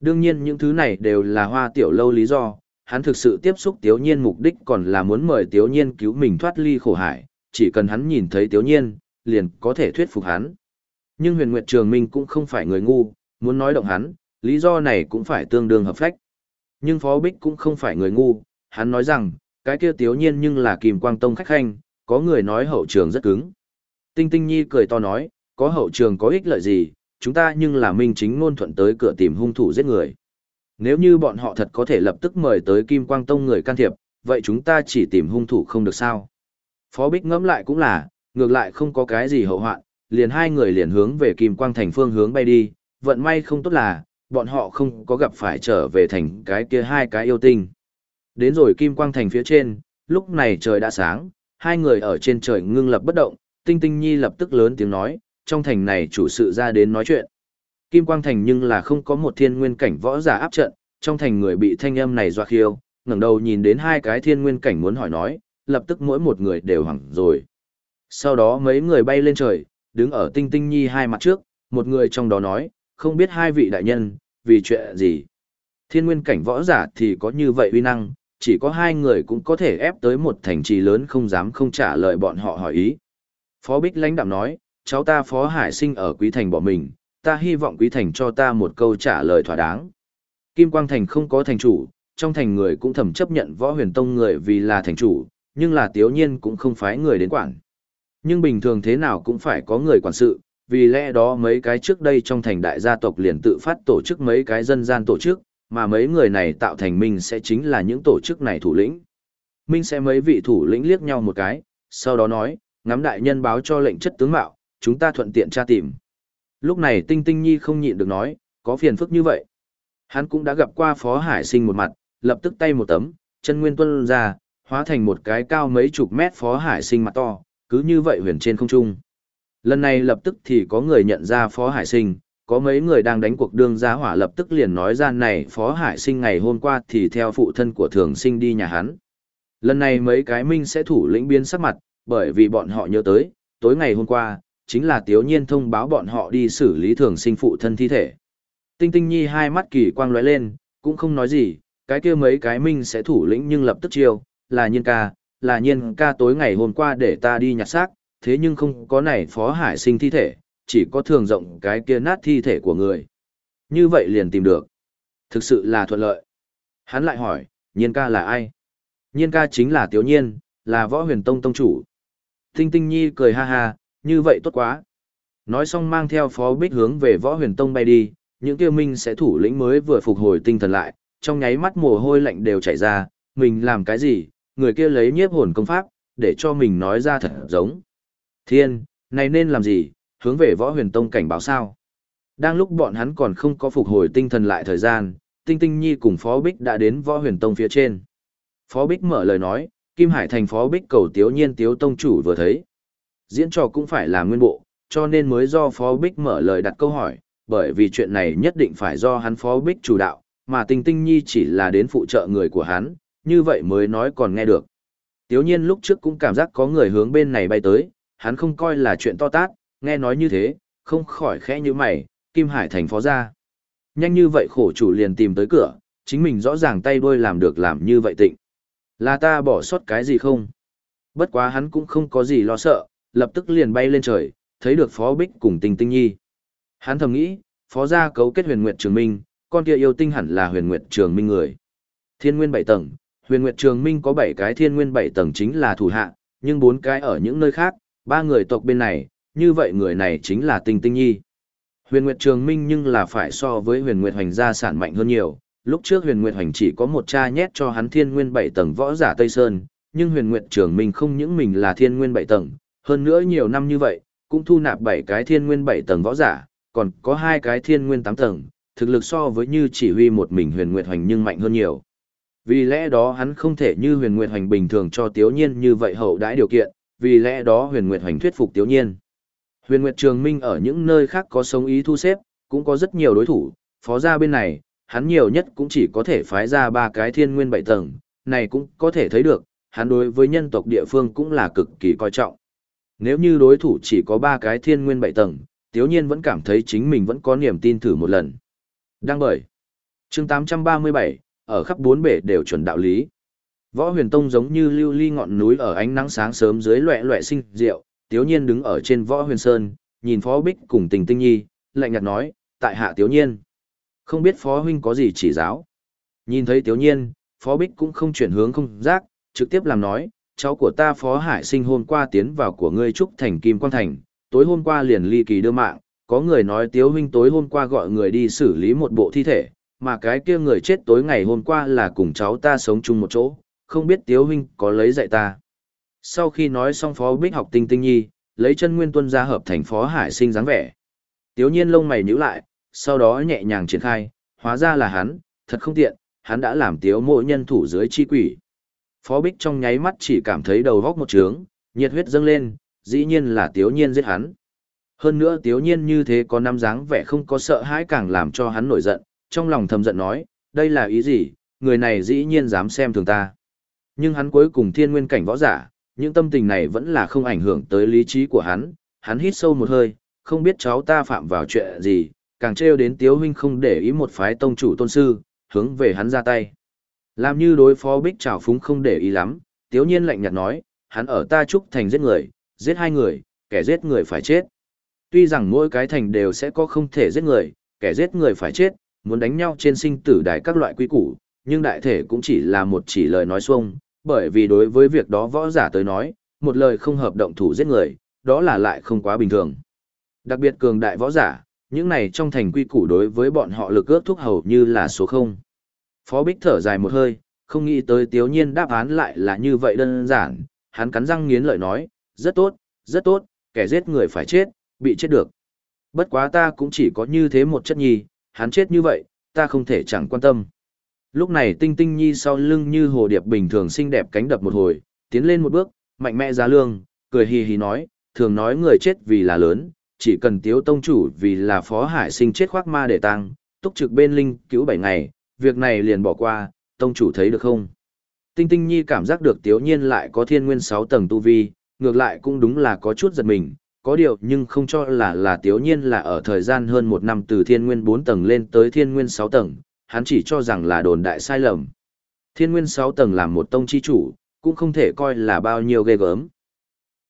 Đương nhiên những thứ này đều là hoa tiểu lâu lý do, hắn thực sự tiếp xúc tiếu nhiên mục đích còn là muốn mời tiếu nhiên cứu mình thoát ly khổ hải, chỉ cần hắn nhìn thấy tiếu nhiên, liền có thể thuyết phục hắn. Nhưng huyền nguyệt trường minh cũng không phải người ngu, muốn nói động hắn, lý do này cũng phải tương đương hợp phách. Nhưng phó bích cũng không phải người ngu, hắn nói rằng, cái kia tiếu nhiên nhưng là kìm quang tông khách khanh, có người nói hậu trường rất cứng. Tinh Tinh Nhi cười to nói, có hậu trường có ích lợi gì, chúng ta nhưng là minh chính ngôn thuận tới cửa tìm hung thủ giết người. Nếu như bọn họ thật có thể lập tức mời tới Kim Quang Tông người can thiệp, vậy chúng ta chỉ tìm hung thủ không được sao. Phó Bích ngẫm lại cũng là, ngược lại không có cái gì hậu hoạn, liền hai người liền hướng về Kim Quang Thành phương hướng bay đi, vận may không tốt là, bọn họ không có gặp phải trở về thành cái kia hai cái yêu tinh. Đến rồi Kim Quang Thành phía trên, lúc này trời đã sáng, hai người ở trên trời ngưng lập bất động, Tinh Tinh Nhi lập tức lớn tiếng nói, trong thành này chủ sự ra đến nói chuyện. Kim Quang Thành nhưng là không có một thiên nguyên cảnh võ giả áp trận, trong thành người bị thanh âm này dọa khiêu, ngẩng đầu nhìn đến hai cái thiên nguyên cảnh muốn hỏi nói, lập tức mỗi một người đều hoảng rồi. Sau đó mấy người bay lên trời, đứng ở Tinh Tinh Nhi hai mặt trước, một người trong đó nói, không biết hai vị đại nhân, vì chuyện gì. Thiên nguyên cảnh võ giả thì có như vậy uy năng, chỉ có hai người cũng có thể ép tới một thành trì lớn không dám không trả lời bọn họ hỏi ý. Phó Bích lãnh đạm nói, cháu ta Phó Hải sinh ở Quý Thành bỏ mình, ta hy vọng Quý Thành cho ta một câu trả lời thỏa đáng. Kim Quang Thành không có thành chủ, trong thành người cũng thầm chấp nhận võ huyền tông người vì là thành chủ, nhưng là tiếu nhiên cũng không phái người đến quản. Nhưng bình thường thế nào cũng phải có người quản sự, vì lẽ đó mấy cái trước đây trong thành đại gia tộc liền tự phát tổ chức mấy cái dân gian tổ chức, mà mấy người này tạo thành Minh sẽ chính là những tổ chức này thủ lĩnh. Minh sẽ mấy vị thủ lĩnh liếc nhau một cái, sau đó nói, ngắm đại nhân báo cho lệnh chất tướng mạo, chúng ta thuận tiện tra tìm. Lúc này Tinh Tinh Nhi không nhịn được nói, có phiền phức như vậy. Hắn cũng đã gặp qua Phó Hải Sinh một mặt, lập tức tay một tấm, chân nguyên tuân ra, hóa thành một cái cao mấy chục mét Phó Hải Sinh mặt to, cứ như vậy huyền trên không trung. Lần này lập tức thì có người nhận ra Phó Hải Sinh, có mấy người đang đánh cuộc đương giá hỏa lập tức liền nói ra này Phó Hải Sinh ngày hôm qua thì theo phụ thân của thường sinh đi nhà hắn. Lần này mấy cái minh sẽ thủ lĩnh biến sắc mặt, bởi vì bọn họ nhớ tới, tối ngày hôm qua, chính là Tiếu Nhiên thông báo bọn họ đi xử lý thường sinh phụ thân thi thể. Tinh Tinh Nhi hai mắt kỳ quang lóe lên, cũng không nói gì, cái kia mấy cái minh sẽ thủ lĩnh nhưng lập tức chiêu, là nhiên ca, là nhiên ca tối ngày hôm qua để ta đi nhặt xác, thế nhưng không có này phó hải sinh thi thể, chỉ có thường rộng cái kia nát thi thể của người. Như vậy liền tìm được. Thực sự là thuận lợi. Hắn lại hỏi, nhiên ca là ai? Nhiên ca chính là Tiếu Nhiên, là võ huyền tông tông chủ. Tinh Tinh Nhi cười ha ha, như vậy tốt quá. Nói xong mang theo phó bích hướng về võ huyền tông bay đi, những kia minh sẽ thủ lĩnh mới vừa phục hồi tinh thần lại, trong nháy mắt mồ hôi lạnh đều chảy ra, mình làm cái gì, người kia lấy nhiếp hồn công pháp, để cho mình nói ra thật giống. Thiên, này nên làm gì, hướng về võ huyền tông cảnh báo sao? Đang lúc bọn hắn còn không có phục hồi tinh thần lại thời gian, Tinh Tinh Nhi cùng Phó Bích đã đến võ huyền tông phía trên. Phó Bích mở lời nói, Kim Hải thành Phó Bích cầu Tiếu Nhiên Tiếu Tông chủ vừa thấy. Diễn trò cũng phải là nguyên bộ, cho nên mới do Phó Bích mở lời đặt câu hỏi, bởi vì chuyện này nhất định phải do hắn Phó Bích chủ đạo, mà Tình Tinh Nhi chỉ là đến phụ trợ người của hắn, như vậy mới nói còn nghe được. Tiếu nhiên lúc trước cũng cảm giác có người hướng bên này bay tới, hắn không coi là chuyện to tát, nghe nói như thế, không khỏi khẽ như mày, Kim Hải thành phó ra. Nhanh như vậy khổ chủ liền tìm tới cửa, chính mình rõ ràng tay đuôi làm được làm như vậy tịnh. Là ta bỏ sót cái gì không? Bất quá hắn cũng không có gì lo sợ, lập tức liền bay lên trời, thấy được Phó Bích cùng Tinh Tinh Nhi. Hắn thầm nghĩ, Phó gia cấu kết huyền nguyệt trường minh, con kia yêu tinh hẳn là huyền nguyệt trường minh người. Thiên nguyên bảy tầng, huyền nguyệt trường minh có bảy cái thiên nguyên bảy tầng chính là thủ hạ, nhưng bốn cái ở những nơi khác, ba người tộc bên này, như vậy người này chính là Tinh Tinh Nhi. Huyền Nguyệt Trường Minh nhưng là phải so với Huyền Nguyệt Hoành gia sản mạnh hơn nhiều, lúc trước Huyền Nguyệt Hoành chỉ có một cha nhét cho hắn thiên nguyên bảy tầng võ giả Tây Sơn, nhưng Huyền Nguyệt Trường Minh không những mình là thiên nguyên bảy tầng, hơn nữa nhiều năm như vậy, cũng thu nạp bảy cái thiên nguyên bảy tầng võ giả, còn có hai cái thiên nguyên tám tầng, thực lực so với như chỉ huy một mình huyền nguyệt hoành nhưng mạnh hơn nhiều. Vì lẽ đó hắn không thể như huyền nguyệt hoành bình thường cho tiểu nhiên như vậy hậu đãi điều kiện, vì lẽ đó huyền nguyệt hoành thuyết phục tiểu nhiên. Huyền nguyệt trường minh ở những nơi khác có sống ý thu xếp, cũng có rất nhiều đối thủ, phó gia bên này, hắn nhiều nhất cũng chỉ có thể phái ra ba cái thiên nguyên bảy tầng, này cũng có thể thấy được, hắn đối với nhân tộc địa phương cũng là cực kỳ coi trọng. Nếu như đối thủ chỉ có ba cái thiên nguyên bảy tầng, tiếu nhiên vẫn cảm thấy chính mình vẫn có niềm tin thử một lần. Đăng bởi. chương 837, ở khắp bốn bể đều chuẩn đạo lý. Võ huyền tông giống như lưu ly ngọn núi ở ánh nắng sáng sớm dưới loẹ loẹ sinh diệu, tiếu nhiên đứng ở trên võ huyền sơn, nhìn phó bích cùng tình tinh nhi, lạnh nhạt nói, tại hạ tiếu nhiên. Không biết phó huynh có gì chỉ giáo. Nhìn thấy tiếu nhiên, phó bích cũng không chuyển hướng không giác, trực tiếp làm nói, cháu của ta phó hải sinh hôm qua tiến vào của ngươi trúc thành kim quan thành, tối hôm qua liền ly kỳ đưa mạng, có người nói Tiếu huynh tối hôm qua gọi người đi xử lý một bộ thi thể, mà cái kia người chết tối ngày hôm qua là cùng cháu ta sống chung một chỗ, không biết Tiếu huynh có lấy dạy ta. Sau khi nói xong Phó Bích học tinh tinh nhi, lấy chân nguyên tuân ra hợp thành Phó Hải sinh dáng vẻ. Tiếu nhiên lông mày nhíu lại, sau đó nhẹ nhàng triển khai, hóa ra là hắn, thật không tiện, hắn đã làm Tiếu mộ nhân thủ dưới chi quỷ. Phó Bích trong nháy mắt chỉ cảm thấy đầu góc một trướng, nhiệt huyết dâng lên, dĩ nhiên là Tiếu nhiên giết hắn. Hơn nữa tiếu nhiên như thế có năm dáng vẻ không có sợ hãi càng làm cho hắn nổi giận, trong lòng thầm giận nói, đây là ý gì, người này dĩ nhiên dám xem thường ta. Nhưng hắn cuối cùng thiên nguyên cảnh võ giả, những tâm tình này vẫn là không ảnh hưởng tới lý trí của hắn, hắn hít sâu một hơi, không biết cháu ta phạm vào chuyện gì, càng trêu đến tiếu huynh không để ý một phái tông chủ tôn sư, hướng về hắn ra tay. Làm như đối phó bích trào phúng không để ý lắm, tiếu nhiên lạnh nhạt nói, hắn ở ta trúc thành giết người, giết hai người, kẻ giết người phải chết. Tuy rằng mỗi cái thành đều sẽ có không thể giết người, kẻ giết người phải chết, muốn đánh nhau trên sinh tử đài các loại quy củ, nhưng đại thể cũng chỉ là một chỉ lời nói xuông, bởi vì đối với việc đó võ giả tới nói, một lời không hợp động thủ giết người, đó là lại không quá bình thường. Đặc biệt cường đại võ giả, những này trong thành quy củ đối với bọn họ lực ước thúc hầu như là số không. Phó Bích thở dài một hơi, không nghĩ tới tiếu nhiên đáp án lại là như vậy đơn giản, hắn cắn răng nghiến lợi nói, rất tốt, rất tốt, kẻ giết người phải chết, bị chết được. Bất quá ta cũng chỉ có như thế một chất nhi, hắn chết như vậy, ta không thể chẳng quan tâm. Lúc này tinh tinh nhi sau lưng như hồ điệp bình thường xinh đẹp cánh đập một hồi, tiến lên một bước, mạnh mẽ ra lương, cười hì hì nói, thường nói người chết vì là lớn, chỉ cần tiếu tông chủ vì là phó hải sinh chết khoác ma để tăng, túc trực bên linh cứu bảy ngày, việc này liền bỏ qua, tông chủ thấy được không? Tinh tinh nhi cảm giác được tiếu nhiên lại có thiên nguyên 6 tầng tu vi, ngược lại cũng đúng là có chút giật mình, có điều nhưng không cho là là tiếu nhiên là ở thời gian hơn một năm từ thiên nguyên 4 tầng lên tới thiên nguyên 6 tầng, hắn chỉ cho rằng là đồn đại sai lầm, Thiên nguyên 6 tầng làm một tông chi chủ, cũng không thể coi là bao nhiêu ghê gớm.